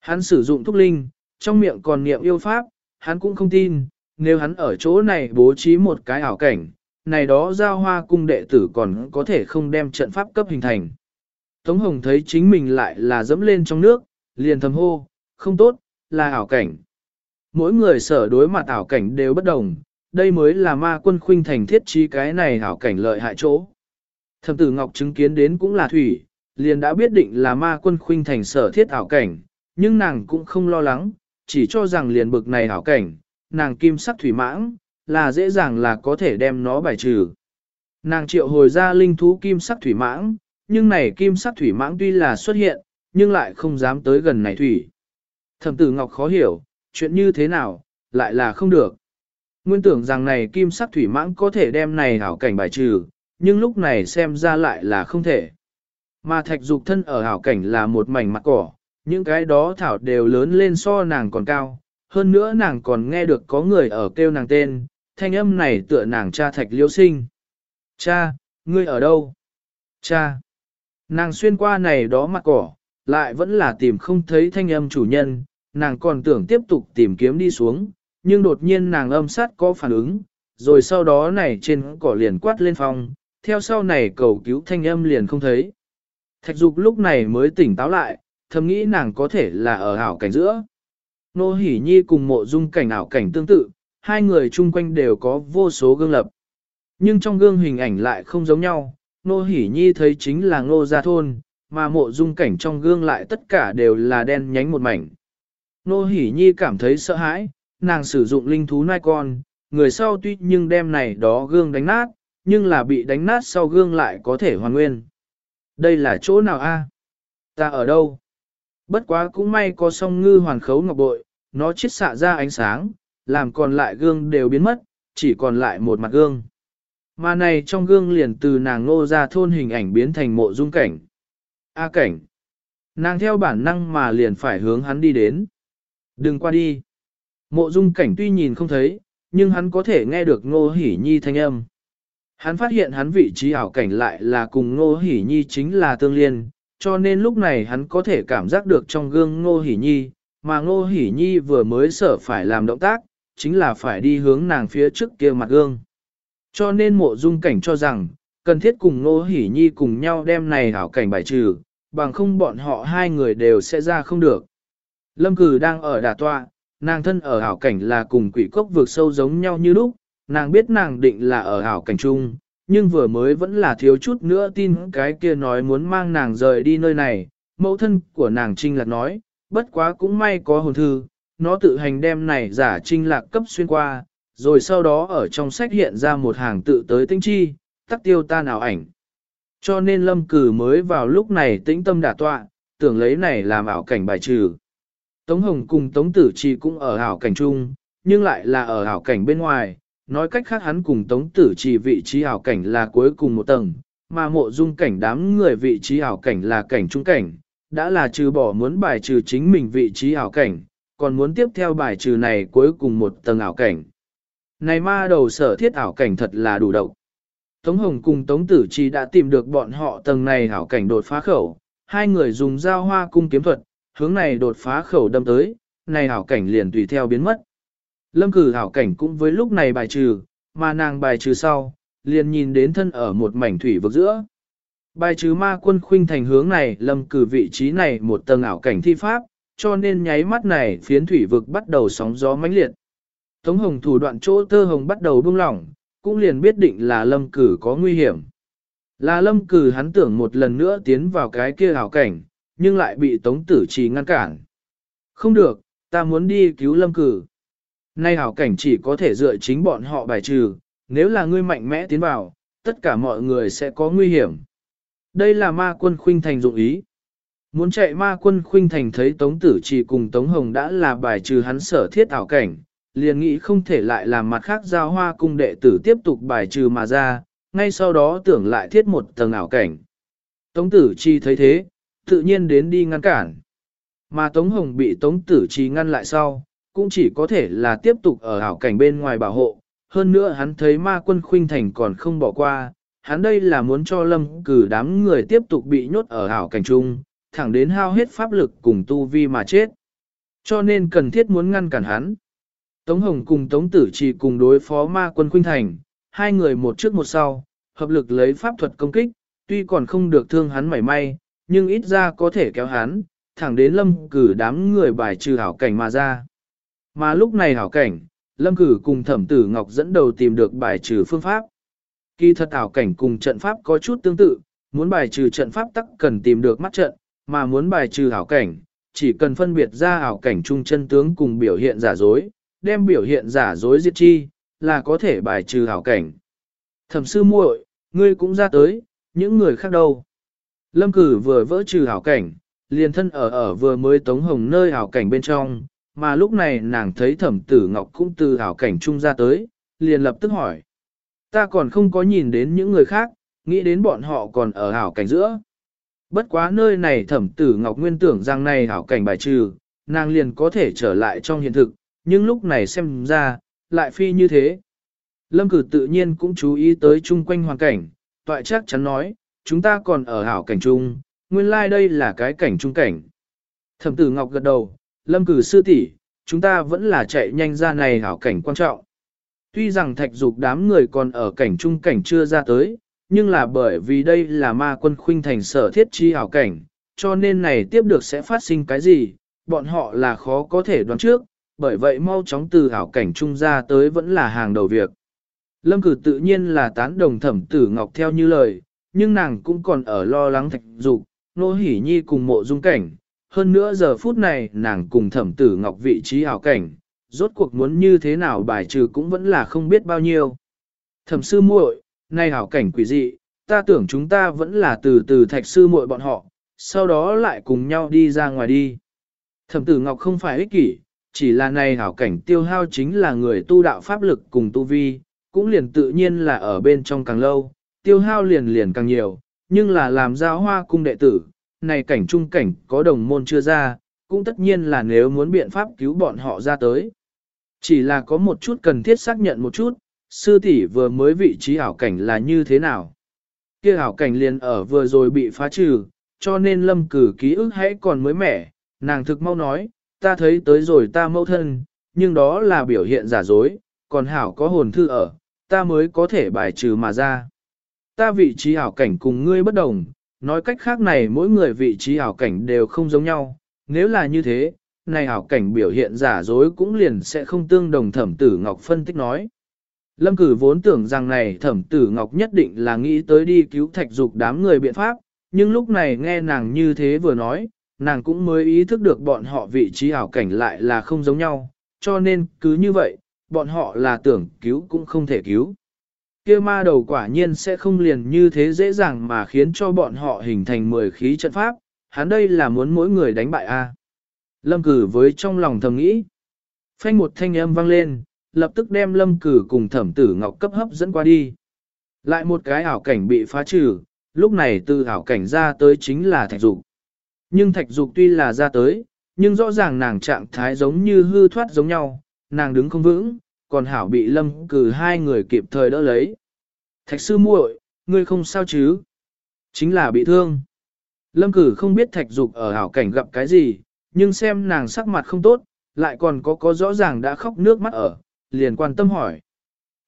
Hắn sử dụng thúc linh, trong miệng còn niệm yêu pháp, hắn cũng không tin, nếu hắn ở chỗ này bố trí một cái ảo cảnh, này đó giao hoa cung đệ tử còn có thể không đem trận pháp cấp hình thành. Tống Hồng thấy chính mình lại là dẫm lên trong nước, liền thầm hô, không tốt, là ảo cảnh. Mỗi người sở đối mặt ảo cảnh đều bất đồng, đây mới là ma quân khuynh thành thiết trí cái này ảo cảnh lợi hại chỗ. Thẩm tử Ngọc chứng kiến đến cũng là thủy, liền đã biết định là ma quân khuynh thành sở thiết ảo cảnh, nhưng nàng cũng không lo lắng, chỉ cho rằng liền bực này ảo cảnh, nàng kim sắc thủy mãng, là dễ dàng là có thể đem nó bài trừ. Nàng triệu hồi ra linh thú kim sắc thủy mãng, nhưng này kim sắc thủy mãng tuy là xuất hiện, nhưng lại không dám tới gần này thủy. Thẩm tử Ngọc khó hiểu, chuyện như thế nào, lại là không được. Nguyên tưởng rằng này kim sắc thủy mãng có thể đem này hảo cảnh bài trừ, nhưng lúc này xem ra lại là không thể. Mà thạch dục thân ở hảo cảnh là một mảnh mặt cỏ, những cái đó thảo đều lớn lên so nàng còn cao, hơn nữa nàng còn nghe được có người ở kêu nàng tên, thanh âm này tựa nàng cha thạch liêu sinh. Cha, ngươi ở đâu? Cha! Nàng xuyên qua này đó mặt cỏ, lại vẫn là tìm không thấy thanh âm chủ nhân, nàng còn tưởng tiếp tục tìm kiếm đi xuống, nhưng đột nhiên nàng âm sát có phản ứng, rồi sau đó này trên cỏ liền quát lên phòng theo sau này cầu cứu thanh âm liền không thấy. Thạch dục lúc này mới tỉnh táo lại, thầm nghĩ nàng có thể là ở hảo cảnh giữa. Nô Hỷ Nhi cùng mộ dung cảnh ảo cảnh tương tự, hai người chung quanh đều có vô số gương lập. Nhưng trong gương hình ảnh lại không giống nhau, Nô Hỷ Nhi thấy chính là ngô gia thôn, mà mộ dung cảnh trong gương lại tất cả đều là đen nhánh một mảnh. Nô Hỷ Nhi cảm thấy sợ hãi, nàng sử dụng linh thú nai con, người sau tuy nhưng đem này đó gương đánh nát, nhưng là bị đánh nát sau gương lại có thể hoàn nguyên. Đây là chỗ nào a? Ta ở đâu? Bất quá cũng may có song ngư hoàn khấu ngọc bội, nó chiết xạ ra ánh sáng, làm còn lại gương đều biến mất, chỉ còn lại một mặt gương. Mà này trong gương liền từ nàng nô ra thôn hình ảnh biến thành mộ dung cảnh. A cảnh. Nàng theo bản năng mà liền phải hướng hắn đi đến. Đừng qua đi. Mộ dung cảnh tuy nhìn không thấy, nhưng hắn có thể nghe được ngô hỉ nhi thanh âm. Hắn phát hiện hắn vị trí ảo cảnh lại là cùng ngô hỉ nhi chính là tương liên, cho nên lúc này hắn có thể cảm giác được trong gương ngô Hỷ nhi, mà ngô Hỷ nhi vừa mới sở phải làm động tác, chính là phải đi hướng nàng phía trước kia mặt gương. Cho nên mộ dung cảnh cho rằng, cần thiết cùng ngô Hỷ nhi cùng nhau đem này hảo cảnh bài trừ, bằng không bọn họ hai người đều sẽ ra không được. Lâm cử đang ở đà tọa, nàng thân ở hảo cảnh là cùng quỷ cốc vượt sâu giống nhau như lúc, nàng biết nàng định là ở hảo cảnh chung, nhưng vừa mới vẫn là thiếu chút nữa tin cái kia nói muốn mang nàng rời đi nơi này, mẫu thân của nàng trinh lạc nói, bất quá cũng may có hồn thư, nó tự hành đem này giả trinh lạc cấp xuyên qua, rồi sau đó ở trong sách hiện ra một hàng tự tới tinh chi, tắc tiêu ta nào ảnh. Cho nên lâm cử mới vào lúc này tĩnh tâm đả tọa, tưởng lấy này làm ảo cảnh bài trừ. Tống Hồng cùng Tống Tử Chi cũng ở ảo cảnh chung, nhưng lại là ở ảo cảnh bên ngoài, nói cách khác hắn cùng Tống Tử chỉ vị trí ảo cảnh là cuối cùng một tầng, mà mộ dung cảnh đám người vị trí ảo cảnh là cảnh trung cảnh, đã là trừ bỏ muốn bài trừ chính mình vị trí ảo cảnh, còn muốn tiếp theo bài trừ này cuối cùng một tầng ảo cảnh. Này ma đầu sở thiết ảo cảnh thật là đủ độc. Tống Hồng cùng Tống Tử Chi đã tìm được bọn họ tầng này ảo cảnh đột phá khẩu, hai người dùng dao hoa cung kiếm thuật, hướng này đột phá khẩu đâm tới, này ảo cảnh liền tùy theo biến mất. Lâm cử hảo cảnh cũng với lúc này bài trừ, mà nàng bài trừ sau, liền nhìn đến thân ở một mảnh thủy vực giữa. Bài trừ ma quân khuynh thành hướng này lâm cử vị trí này một tầng ảo cảnh thi pháp, cho nên nháy mắt này phiến thủy vực bắt đầu sóng gió mãnh liệt. Tống hồng thủ đoạn chỗ tơ hồng bắt đầu buông lỏng, cũng liền biết định là lâm cử có nguy hiểm. Là lâm cử hắn tưởng một lần nữa tiến vào cái kia ảo cảnh, nhưng lại bị tống tử trì ngăn cản. Không được, ta muốn đi cứu lâm cử. Nay hảo cảnh chỉ có thể dựa chính bọn họ bài trừ, nếu là ngươi mạnh mẽ tiến vào, tất cả mọi người sẽ có nguy hiểm. Đây là ma quân khuynh thành dụng ý. Muốn chạy ma quân khuynh thành thấy Tống Tử chỉ cùng Tống Hồng đã là bài trừ hắn sở thiết ảo cảnh, liền nghĩ không thể lại làm mặt khác giao hoa cung đệ tử tiếp tục bài trừ mà ra, ngay sau đó tưởng lại thiết một tầng ảo cảnh. Tống Tử Chi thấy thế, tự nhiên đến đi ngăn cản. Mà Tống Hồng bị Tống Tử Chi ngăn lại sau, cũng chỉ có thể là tiếp tục ở hảo cảnh bên ngoài bảo hộ. Hơn nữa hắn thấy ma quân khuynh thành còn không bỏ qua, hắn đây là muốn cho lâm cử đám người tiếp tục bị nhốt ở hảo cảnh chung, thẳng đến hao hết pháp lực cùng tu vi mà chết. Cho nên cần thiết muốn ngăn cản hắn. Tống Hồng cùng Tống Tử Trì cùng đối phó ma quân khuynh thành, hai người một trước một sau, hợp lực lấy pháp thuật công kích, tuy còn không được thương hắn mảy may, nhưng ít ra có thể kéo hắn, thẳng đến lâm cử đám người bài trừ hảo cảnh mà ra. Mà lúc này hảo cảnh, lâm cử cùng thẩm tử ngọc dẫn đầu tìm được bài trừ phương pháp. Kỳ thật hảo cảnh cùng trận pháp có chút tương tự, muốn bài trừ trận pháp tắc cần tìm được mắt trận, mà muốn bài trừ hảo cảnh, chỉ cần phân biệt ra hảo cảnh trung chân tướng cùng biểu hiện giả dối, đem biểu hiện giả dối diệt chi, là có thể bài trừ hảo cảnh. Thẩm sư muội, ngươi cũng ra tới, những người khác đâu? Lâm cử vừa vỡ trừ hảo cảnh, liền thân ở ở vừa mới tống hồng nơi hảo cảnh bên trong, mà lúc này nàng thấy thẩm tử ngọc cũng từ hảo cảnh trung ra tới, liền lập tức hỏi. Ta còn không có nhìn đến những người khác, nghĩ đến bọn họ còn ở hảo cảnh giữa. Bất quá nơi này thẩm tử ngọc nguyên tưởng rằng này hảo cảnh bài trừ, nàng liền có thể trở lại trong hiện thực, nhưng lúc này xem ra, lại phi như thế. Lâm cử tự nhiên cũng chú ý tới chung quanh hoàn cảnh, toại chắc chắn nói, chúng ta còn ở hảo cảnh trung, nguyên lai like đây là cái cảnh trung cảnh. Thẩm tử Ngọc gật đầu, lâm cử sư tỷ, chúng ta vẫn là chạy nhanh ra này hảo cảnh quan trọng. Tuy rằng thạch dục đám người còn ở cảnh trung cảnh chưa ra tới, nhưng là bởi vì đây là ma quân khuynh thành sở thiết chi hảo cảnh, cho nên này tiếp được sẽ phát sinh cái gì, bọn họ là khó có thể đoán trước, bởi vậy mau chóng từ hảo cảnh trung ra tới vẫn là hàng đầu việc. Lâm cử tự nhiên là tán đồng thẩm tử Ngọc theo như lời, nhưng nàng cũng còn ở lo lắng thạch dục, nô hỉ nhi cùng mộ dung cảnh, hơn nữa giờ phút này nàng cùng thẩm tử ngọc vị trí hảo cảnh, rốt cuộc muốn như thế nào bài trừ cũng vẫn là không biết bao nhiêu. Thẩm sư muội, nay hảo cảnh quỷ dị, ta tưởng chúng ta vẫn là từ từ thạch sư muội bọn họ, sau đó lại cùng nhau đi ra ngoài đi. Thẩm tử ngọc không phải ích kỷ, chỉ là này hảo cảnh tiêu hao chính là người tu đạo pháp lực cùng tu vi, cũng liền tự nhiên là ở bên trong càng lâu, tiêu hao liền liền càng nhiều, nhưng là làm giao hoa cung đệ tử, này cảnh trung cảnh có đồng môn chưa ra, cũng tất nhiên là nếu muốn biện pháp cứu bọn họ ra tới. Chỉ là có một chút cần thiết xác nhận một chút, sư tỷ vừa mới vị trí ảo cảnh là như thế nào. Kia ảo cảnh liền ở vừa rồi bị phá trừ, cho nên lâm cử ký ức hãy còn mới mẻ, nàng thực mau nói, ta thấy tới rồi ta mâu thân, nhưng đó là biểu hiện giả dối, còn hảo có hồn thư ở, ta mới có thể bài trừ mà ra. Ta vị trí ảo cảnh cùng ngươi bất đồng, nói cách khác này mỗi người vị trí ảo cảnh đều không giống nhau, nếu là như thế, này ảo cảnh biểu hiện giả dối cũng liền sẽ không tương đồng thẩm tử Ngọc phân tích nói. Lâm cử vốn tưởng rằng này thẩm tử Ngọc nhất định là nghĩ tới đi cứu thạch dục đám người biện pháp, nhưng lúc này nghe nàng như thế vừa nói, nàng cũng mới ý thức được bọn họ vị trí ảo cảnh lại là không giống nhau, cho nên cứ như vậy, bọn họ là tưởng cứu cũng không thể cứu. Kia ma đầu quả nhiên sẽ không liền như thế dễ dàng mà khiến cho bọn họ hình thành mười khí trận pháp, hắn đây là muốn mỗi người đánh bại A. Lâm cử với trong lòng thầm nghĩ. Phanh một thanh âm vang lên, lập tức đem lâm cử cùng thẩm tử ngọc cấp hấp dẫn qua đi. Lại một cái ảo cảnh bị phá trừ, lúc này từ ảo cảnh ra tới chính là thạch dục. Nhưng thạch dục tuy là ra tới, nhưng rõ ràng nàng trạng thái giống như hư thoát giống nhau, nàng đứng không vững, còn hảo bị lâm cử hai người kịp thời đỡ lấy. Thạch sư muội, ngươi không sao chứ? Chính là bị thương. Lâm cử không biết thạch dục ở hảo cảnh gặp cái gì, nhưng xem nàng sắc mặt không tốt, lại còn có có rõ ràng đã khóc nước mắt ở, liền quan tâm hỏi.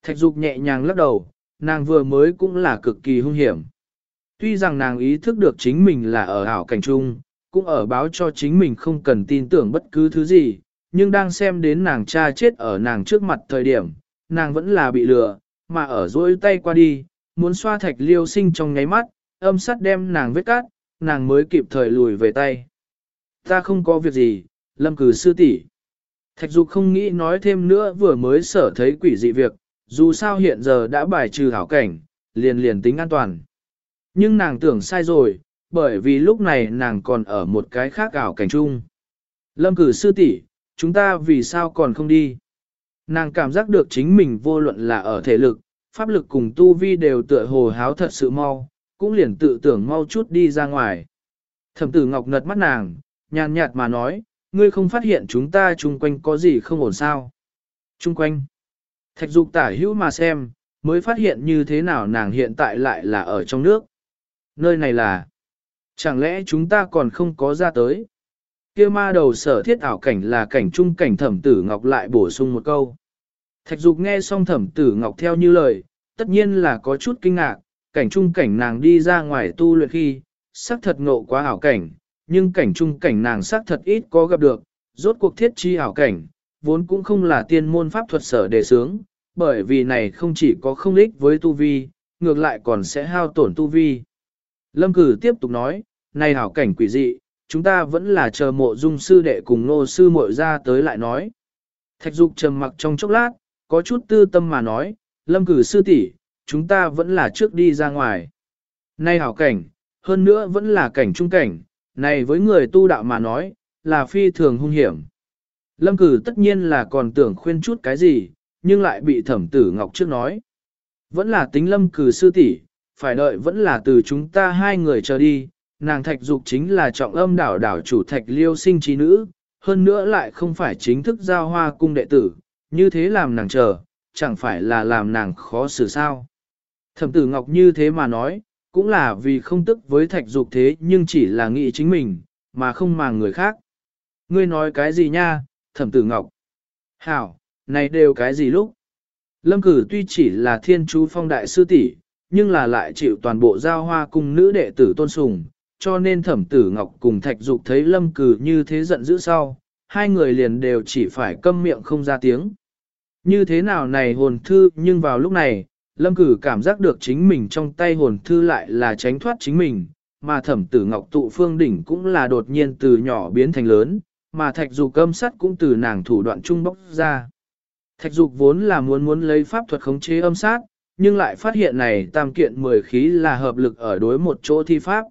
Thạch dục nhẹ nhàng lắc đầu, nàng vừa mới cũng là cực kỳ hung hiểm. Tuy rằng nàng ý thức được chính mình là ở hảo cảnh chung, cũng ở báo cho chính mình không cần tin tưởng bất cứ thứ gì, nhưng đang xem đến nàng cha chết ở nàng trước mặt thời điểm, nàng vẫn là bị lừa, mà ở dối tay qua đi, muốn xoa thạch liêu sinh trong nháy mắt, âm sắt đem nàng vết cát, nàng mới kịp thời lùi về tay. Ta không có việc gì, lâm cử sư tỷ. Thạch dục không nghĩ nói thêm nữa vừa mới sở thấy quỷ dị việc, dù sao hiện giờ đã bài trừ hảo cảnh, liền liền tính an toàn. Nhưng nàng tưởng sai rồi, bởi vì lúc này nàng còn ở một cái khác ảo cảnh chung. Lâm cử sư tỷ, chúng ta vì sao còn không đi? Nàng cảm giác được chính mình vô luận là ở thể lực, pháp lực cùng tu vi đều tựa hồ háo thật sự mau, cũng liền tự tưởng mau chút đi ra ngoài. Thẩm tử ngọc ngật mắt nàng, nhàn nhạt mà nói, ngươi không phát hiện chúng ta chung quanh có gì không ổn sao. Chung quanh. Thạch dục tả hữu mà xem, mới phát hiện như thế nào nàng hiện tại lại là ở trong nước. Nơi này là, chẳng lẽ chúng ta còn không có ra tới kia ma đầu sở thiết ảo cảnh là cảnh trung cảnh thẩm tử ngọc lại bổ sung một câu. Thạch dục nghe xong thẩm tử ngọc theo như lời, tất nhiên là có chút kinh ngạc, cảnh trung cảnh nàng đi ra ngoài tu luyện khi, xác thật ngộ quá ảo cảnh, nhưng cảnh trung cảnh nàng xác thật ít có gặp được, rốt cuộc thiết chi ảo cảnh, vốn cũng không là tiên môn pháp thuật sở đề sướng, bởi vì này không chỉ có không ích với tu vi, ngược lại còn sẽ hao tổn tu vi. Lâm cử tiếp tục nói, này ảo cảnh quỷ dị, chúng ta vẫn là chờ mộ dung sư đệ cùng nô sư muội ra tới lại nói. Thạch dục trầm mặc trong chốc lát, có chút tư tâm mà nói, lâm cử sư tỷ, chúng ta vẫn là trước đi ra ngoài. Nay hảo cảnh, hơn nữa vẫn là cảnh trung cảnh, này với người tu đạo mà nói, là phi thường hung hiểm. Lâm cử tất nhiên là còn tưởng khuyên chút cái gì, nhưng lại bị thẩm tử ngọc trước nói. Vẫn là tính lâm cử sư tỷ, phải đợi vẫn là từ chúng ta hai người chờ đi, nàng thạch dục chính là trọng âm đảo đảo chủ thạch liêu sinh trí nữ, hơn nữa lại không phải chính thức giao hoa cung đệ tử, như thế làm nàng chờ, chẳng phải là làm nàng khó xử sao. Thẩm tử ngọc như thế mà nói, cũng là vì không tức với thạch dục thế nhưng chỉ là nghĩ chính mình, mà không màng người khác. Ngươi nói cái gì nha, thẩm tử ngọc? Hảo, này đều cái gì lúc? Lâm cử tuy chỉ là thiên chú phong đại sư tỷ, nhưng là lại chịu toàn bộ giao hoa cùng nữ đệ tử tôn sùng, cho nên thẩm tử ngọc cùng thạch dục thấy lâm cử như thế giận dữ sau, hai người liền đều chỉ phải câm miệng không ra tiếng. Như thế nào này hồn thư nhưng vào lúc này, lâm cử cảm giác được chính mình trong tay hồn thư lại là tránh thoát chính mình, mà thẩm tử ngọc tụ phương đỉnh cũng là đột nhiên từ nhỏ biến thành lớn, mà thạch dục cơm sắt cũng từ nàng thủ đoạn trung bóc ra. Thạch dục vốn là muốn muốn lấy pháp thuật khống chế âm sát, nhưng lại phát hiện này tam kiện mười khí là hợp lực ở đối một chỗ thi pháp.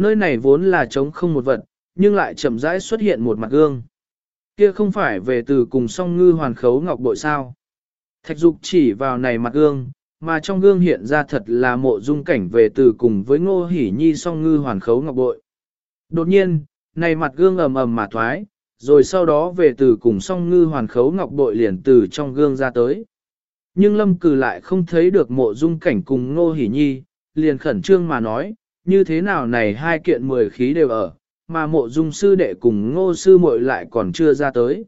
Nơi này vốn là trống không một vật, nhưng lại chậm rãi xuất hiện một mặt gương. Kia không phải về từ cùng song ngư hoàn khấu ngọc bội sao. Thạch dục chỉ vào này mặt gương, mà trong gương hiện ra thật là mộ dung cảnh về từ cùng với ngô hỉ nhi song ngư hoàn khấu ngọc bội. Đột nhiên, này mặt gương ầm ầm mà thoái, rồi sau đó về từ cùng song ngư hoàn khấu ngọc bội liền từ trong gương ra tới. Nhưng lâm cử lại không thấy được mộ dung cảnh cùng ngô hỉ nhi, liền khẩn trương mà nói, như thế nào này hai kiện mười khí đều ở, mà mộ dung sư đệ cùng ngô sư muội lại còn chưa ra tới.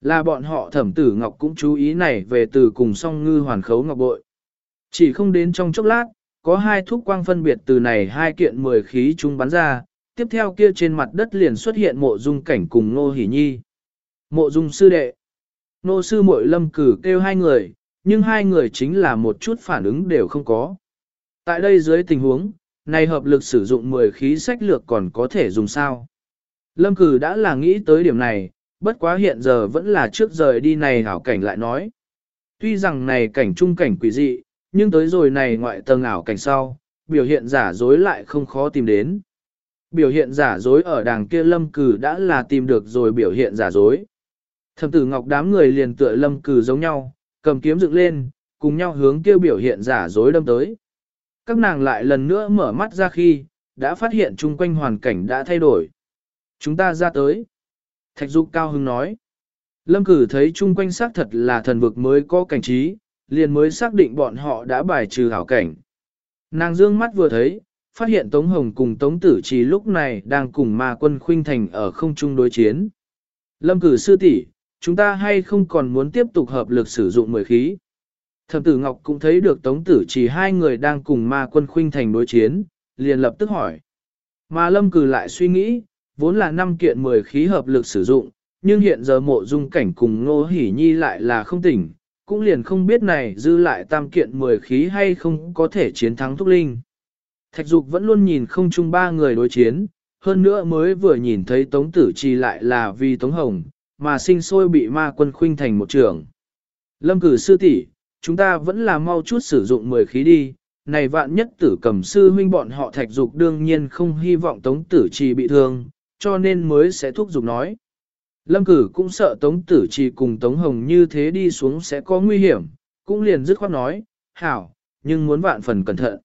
Là bọn họ thẩm tử ngọc cũng chú ý này về từ cùng song ngư hoàn khấu ngọc bội. Chỉ không đến trong chốc lát, có hai thuốc quang phân biệt từ này hai kiện mười khí chúng bắn ra, tiếp theo kia trên mặt đất liền xuất hiện mộ dung cảnh cùng Nô hỉ Nhi. Mộ dung sư đệ. Nô sư muội lâm cử kêu hai người, nhưng hai người chính là một chút phản ứng đều không có. Tại đây dưới tình huống, này hợp lực sử dụng 10 khí sách lược còn có thể dùng sao. Lâm cử đã là nghĩ tới điểm này, bất quá hiện giờ vẫn là trước rời đi này hảo cảnh lại nói. Tuy rằng này cảnh trung cảnh quỷ dị, nhưng tới rồi này ngoại tầng ảo cảnh sau, biểu hiện giả dối lại không khó tìm đến. Biểu hiện giả dối ở đàng kia lâm cử đã là tìm được rồi biểu hiện giả dối. Thẩm tử ngọc đám người liền tựa lâm cử giống nhau, cầm kiếm dựng lên, cùng nhau hướng kêu biểu hiện giả dối đâm tới. Các nàng lại lần nữa mở mắt ra khi, đã phát hiện chung quanh hoàn cảnh đã thay đổi. Chúng ta ra tới. Thạch dục cao hưng nói. Lâm cử thấy chung quanh xác thật là thần vực mới có cảnh trí, liền mới xác định bọn họ đã bài trừ hảo cảnh. Nàng dương mắt vừa thấy, phát hiện Tống Hồng cùng Tống Tử Trì lúc này đang cùng ma quân khuynh thành ở không trung đối chiến. Lâm cử sư tỷ, chúng ta hay không còn muốn tiếp tục hợp lực sử dụng mười khí. Thẩm tử Ngọc cũng thấy được Tống Tử chỉ hai người đang cùng ma quân khuynh thành đối chiến, liền lập tức hỏi. Mà Lâm cử lại suy nghĩ, vốn là năm kiện mười khí hợp lực sử dụng, nhưng hiện giờ mộ dung cảnh cùng Ngô Hỷ Nhi lại là không tỉnh, cũng liền không biết này dư lại tam kiện mười khí hay không có thể chiến thắng Thúc Linh. Thạch Dục vẫn luôn nhìn không chung ba người đối chiến, hơn nữa mới vừa nhìn thấy Tống Tử Trì lại là vì Tống Hồng, mà sinh sôi bị ma quân khuynh thành một trường. Lâm cử sư tỷ, chúng ta vẫn là mau chút sử dụng mười khí đi, này vạn nhất tử cầm sư huynh bọn họ Thạch Dục đương nhiên không hy vọng Tống Tử Trì bị thương, cho nên mới sẽ thúc giục nói. Lâm cử cũng sợ Tống Tử Trì cùng Tống Hồng như thế đi xuống sẽ có nguy hiểm, cũng liền dứt khoát nói, hảo, nhưng muốn vạn phần cẩn thận.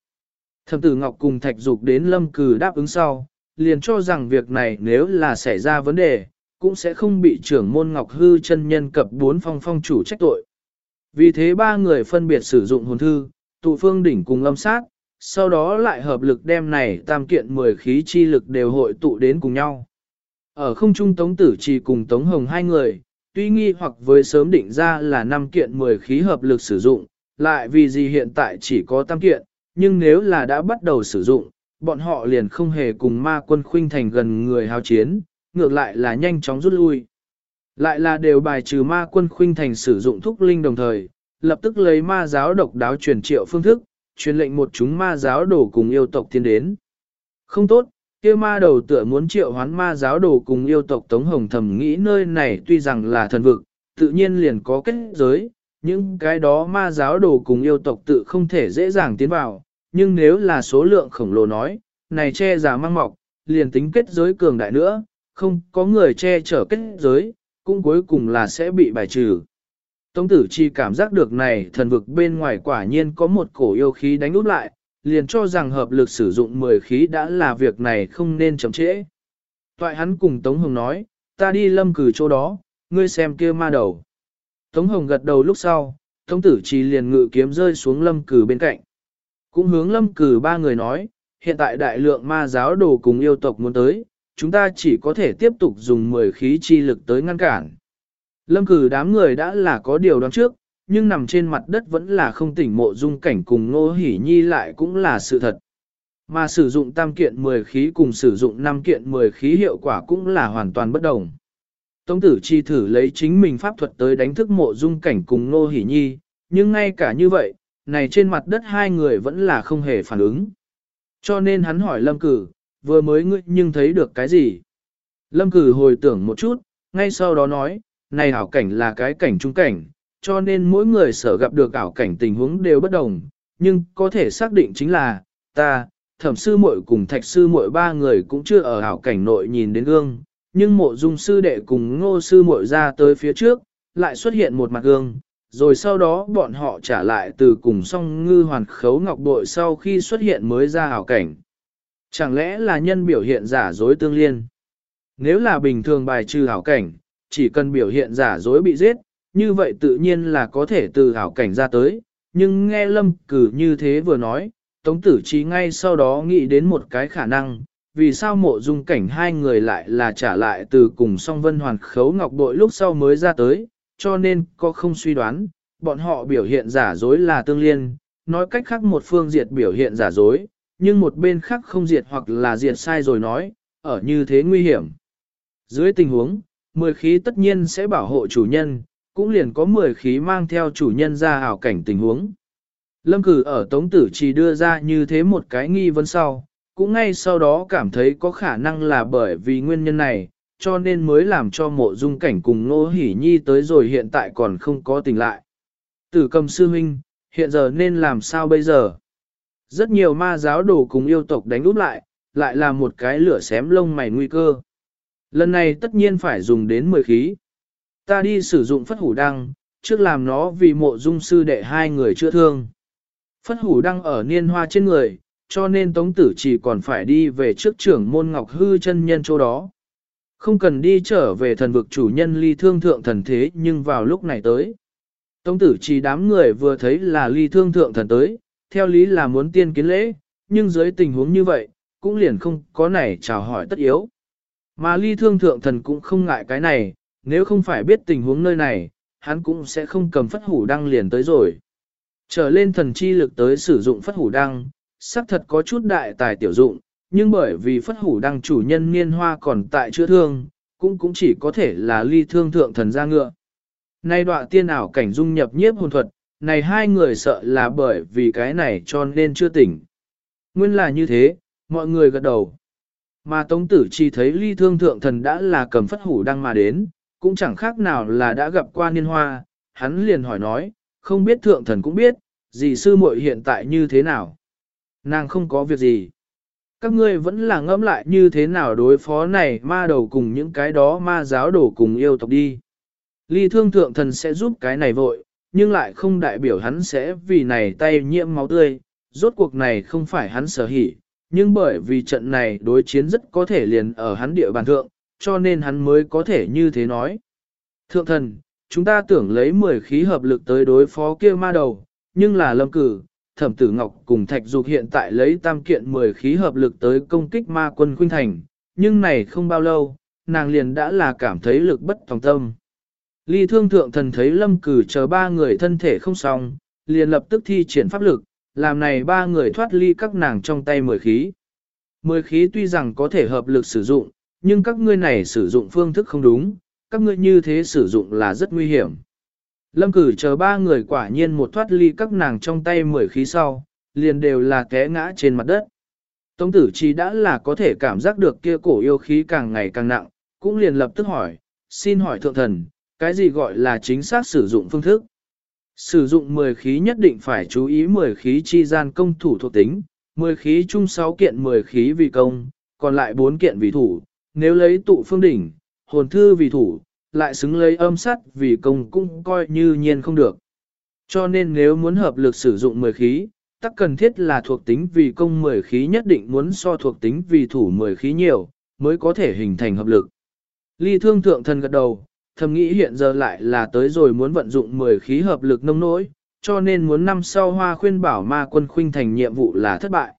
Thẩm tử Ngọc cùng Thạch Dục đến Lâm cử đáp ứng sau, liền cho rằng việc này nếu là xảy ra vấn đề, cũng sẽ không bị trưởng môn Ngọc Hư chân nhân cập bốn phong phong chủ trách tội. Vì thế ba người phân biệt sử dụng hồn thư, tụ phương đỉnh cùng âm sát, sau đó lại hợp lực đem này tam kiện mười khí chi lực đều hội tụ đến cùng nhau. Ở không trung Tống Tử Trì cùng Tống Hồng hai người, tuy nghi hoặc với sớm định ra là năm kiện 10 khí hợp lực sử dụng, lại vì gì hiện tại chỉ có tam kiện, nhưng nếu là đã bắt đầu sử dụng, bọn họ liền không hề cùng ma quân khuynh thành gần người hao chiến, ngược lại là nhanh chóng rút lui. Lại là đều bài trừ ma quân khuynh thành sử dụng thúc linh đồng thời, lập tức lấy ma giáo độc đáo truyền triệu phương thức, truyền lệnh một chúng ma giáo đổ cùng yêu tộc tiến đến. Không tốt, kia ma đầu tựa muốn triệu hoán ma giáo đồ cùng yêu tộc Tống Hồng thầm nghĩ nơi này tuy rằng là thần vực, tự nhiên liền có kết giới, những cái đó ma giáo đồ cùng yêu tộc tự không thể dễ dàng tiến vào, nhưng nếu là số lượng khổng lồ nói, này che giả mang mọc, liền tính kết giới cường đại nữa, không có người che chở kết giới, cũng cuối cùng là sẽ bị bài trừ. Tống tử chi cảm giác được này thần vực bên ngoài quả nhiên có một cổ yêu khí đánh út lại, liền cho rằng hợp lực sử dụng 10 khí đã là việc này không nên chậm trễ. Toại hắn cùng Tống Hồng nói, ta đi lâm cử chỗ đó, ngươi xem kia ma đầu. Tống Hồng gật đầu lúc sau, Tống Tử Chi liền ngự kiếm rơi xuống lâm cử bên cạnh. Cũng hướng lâm cử ba người nói, hiện tại đại lượng ma giáo đồ cùng yêu tộc muốn tới, chúng ta chỉ có thể tiếp tục dùng 10 khí chi lực tới ngăn cản. Lâm cử đám người đã là có điều đoán trước, nhưng nằm trên mặt đất vẫn là không tỉnh mộ dung cảnh cùng ngô hỉ nhi lại cũng là sự thật. Mà sử dụng tam kiện 10 khí cùng sử dụng 5 kiện 10 khí hiệu quả cũng là hoàn toàn bất đồng. Tống tử chi thử lấy chính mình pháp thuật tới đánh thức mộ dung cảnh cùng ngô hỉ nhi, nhưng ngay cả như vậy, này trên mặt đất hai người vẫn là không hề phản ứng. Cho nên hắn hỏi lâm cử, vừa mới ngươi nhưng thấy được cái gì? Lâm cử hồi tưởng một chút, ngay sau đó nói, này ảo cảnh là cái cảnh trung cảnh, cho nên mỗi người sở gặp được ảo cảnh tình huống đều bất đồng, nhưng có thể xác định chính là, ta, thẩm sư muội cùng thạch sư muội ba người cũng chưa ở ảo cảnh nội nhìn đến gương, nhưng mộ dung sư đệ cùng ngô sư muội ra tới phía trước, lại xuất hiện một mặt gương, rồi sau đó bọn họ trả lại từ cùng song ngư hoàn khấu ngọc bội sau khi xuất hiện mới ra ảo cảnh. Chẳng lẽ là nhân biểu hiện giả dối tương liên? Nếu là bình thường bài trừ hảo cảnh, chỉ cần biểu hiện giả dối bị giết, như vậy tự nhiên là có thể từ hảo cảnh ra tới, nhưng nghe lâm cử như thế vừa nói, Tống Tử Trí ngay sau đó nghĩ đến một cái khả năng, vì sao mộ dung cảnh hai người lại là trả lại từ cùng song vân hoàn khấu ngọc bội lúc sau mới ra tới, cho nên có không suy đoán, bọn họ biểu hiện giả dối là tương liên, nói cách khác một phương diệt biểu hiện giả dối, nhưng một bên khác không diệt hoặc là diệt sai rồi nói, ở như thế nguy hiểm. Dưới tình huống, mười khí tất nhiên sẽ bảo hộ chủ nhân, cũng liền có mười khí mang theo chủ nhân ra ảo cảnh tình huống. Lâm cử ở Tống Tử chỉ đưa ra như thế một cái nghi vấn sau, cũng ngay sau đó cảm thấy có khả năng là bởi vì nguyên nhân này, cho nên mới làm cho mộ dung cảnh cùng Nô Hỷ Nhi tới rồi hiện tại còn không có tình lại. Tử cầm sư huynh, hiện giờ nên làm sao bây giờ? Rất nhiều ma giáo đồ cùng yêu tộc đánh úp lại, lại là một cái lửa xém lông mày nguy cơ. Lần này tất nhiên phải dùng đến 10 khí. Ta đi sử dụng phất hủ đăng, trước làm nó vì mộ dung sư đệ hai người chữa thương. Phất hủ đăng ở niên hoa trên người, cho nên tống tử chỉ còn phải đi về trước trưởng môn ngọc hư chân nhân chỗ đó. Không cần đi trở về thần vực chủ nhân ly thương thượng thần thế nhưng vào lúc này tới. Tống tử chỉ đám người vừa thấy là ly thương thượng thần tới, theo lý là muốn tiên kiến lễ, nhưng dưới tình huống như vậy, cũng liền không có này chào hỏi tất yếu. Mà ly thương thượng thần cũng không ngại cái này, nếu không phải biết tình huống nơi này, hắn cũng sẽ không cầm phất hủ đăng liền tới rồi. Trở lên thần chi lực tới sử dụng phất hủ đăng, xác thật có chút đại tài tiểu dụng, nhưng bởi vì phất hủ đăng chủ nhân niên hoa còn tại chữa thương, cũng cũng chỉ có thể là ly thương thượng thần ra ngựa. Nay đọa tiên ảo cảnh dung nhập nhiếp hồn thuật, này hai người sợ là bởi vì cái này cho nên chưa tỉnh. Nguyên là như thế, mọi người gật đầu. Mà Tống Tử chỉ thấy ly thương thượng thần đã là cầm phất hủ đang mà đến, cũng chẳng khác nào là đã gặp qua niên hoa, hắn liền hỏi nói, không biết thượng thần cũng biết, gì sư muội hiện tại như thế nào. Nàng không có việc gì. Các ngươi vẫn là ngẫm lại như thế nào đối phó này ma đầu cùng những cái đó ma giáo đổ cùng yêu tộc đi. Ly thương thượng thần sẽ giúp cái này vội, nhưng lại không đại biểu hắn sẽ vì này tay nhiễm máu tươi, rốt cuộc này không phải hắn sở hỉ, nhưng bởi vì trận này đối chiến rất có thể liền ở hắn địa bàn thượng, cho nên hắn mới có thể như thế nói. Thượng thần, chúng ta tưởng lấy 10 khí hợp lực tới đối phó kia ma đầu, nhưng là lâm cử, thẩm tử ngọc cùng thạch dục hiện tại lấy tam kiện 10 khí hợp lực tới công kích ma quân khuynh thành, nhưng này không bao lâu, nàng liền đã là cảm thấy lực bất tòng tâm. Ly thương thượng thần thấy lâm cử chờ ba người thân thể không xong, liền lập tức thi triển pháp lực, làm này ba người thoát ly các nàng trong tay mười khí. Mười khí tuy rằng có thể hợp lực sử dụng, nhưng các ngươi này sử dụng phương thức không đúng, các ngươi như thế sử dụng là rất nguy hiểm. Lâm cử chờ ba người quả nhiên một thoát ly các nàng trong tay mười khí sau, liền đều là té ngã trên mặt đất. Tống tử chi đã là có thể cảm giác được kia cổ yêu khí càng ngày càng nặng, cũng liền lập tức hỏi, xin hỏi thượng thần, cái gì gọi là chính xác sử dụng phương thức? Sử dụng 10 khí nhất định phải chú ý 10 khí chi gian công thủ thuộc tính, 10 khí chung 6 kiện 10 khí vì công, còn lại 4 kiện vì thủ, nếu lấy tụ phương đỉnh, hồn thư vì thủ, lại xứng lấy âm sắt vì công cũng coi như nhiên không được. Cho nên nếu muốn hợp lực sử dụng 10 khí, tắc cần thiết là thuộc tính vì công 10 khí nhất định muốn so thuộc tính vì thủ 10 khí nhiều, mới có thể hình thành hợp lực. Ly thương thượng thần gật đầu, thầm nghĩ hiện giờ lại là tới rồi muốn vận dụng 10 khí hợp lực nông nỗi, cho nên muốn năm sau hoa khuyên bảo ma quân khuynh thành nhiệm vụ là thất bại.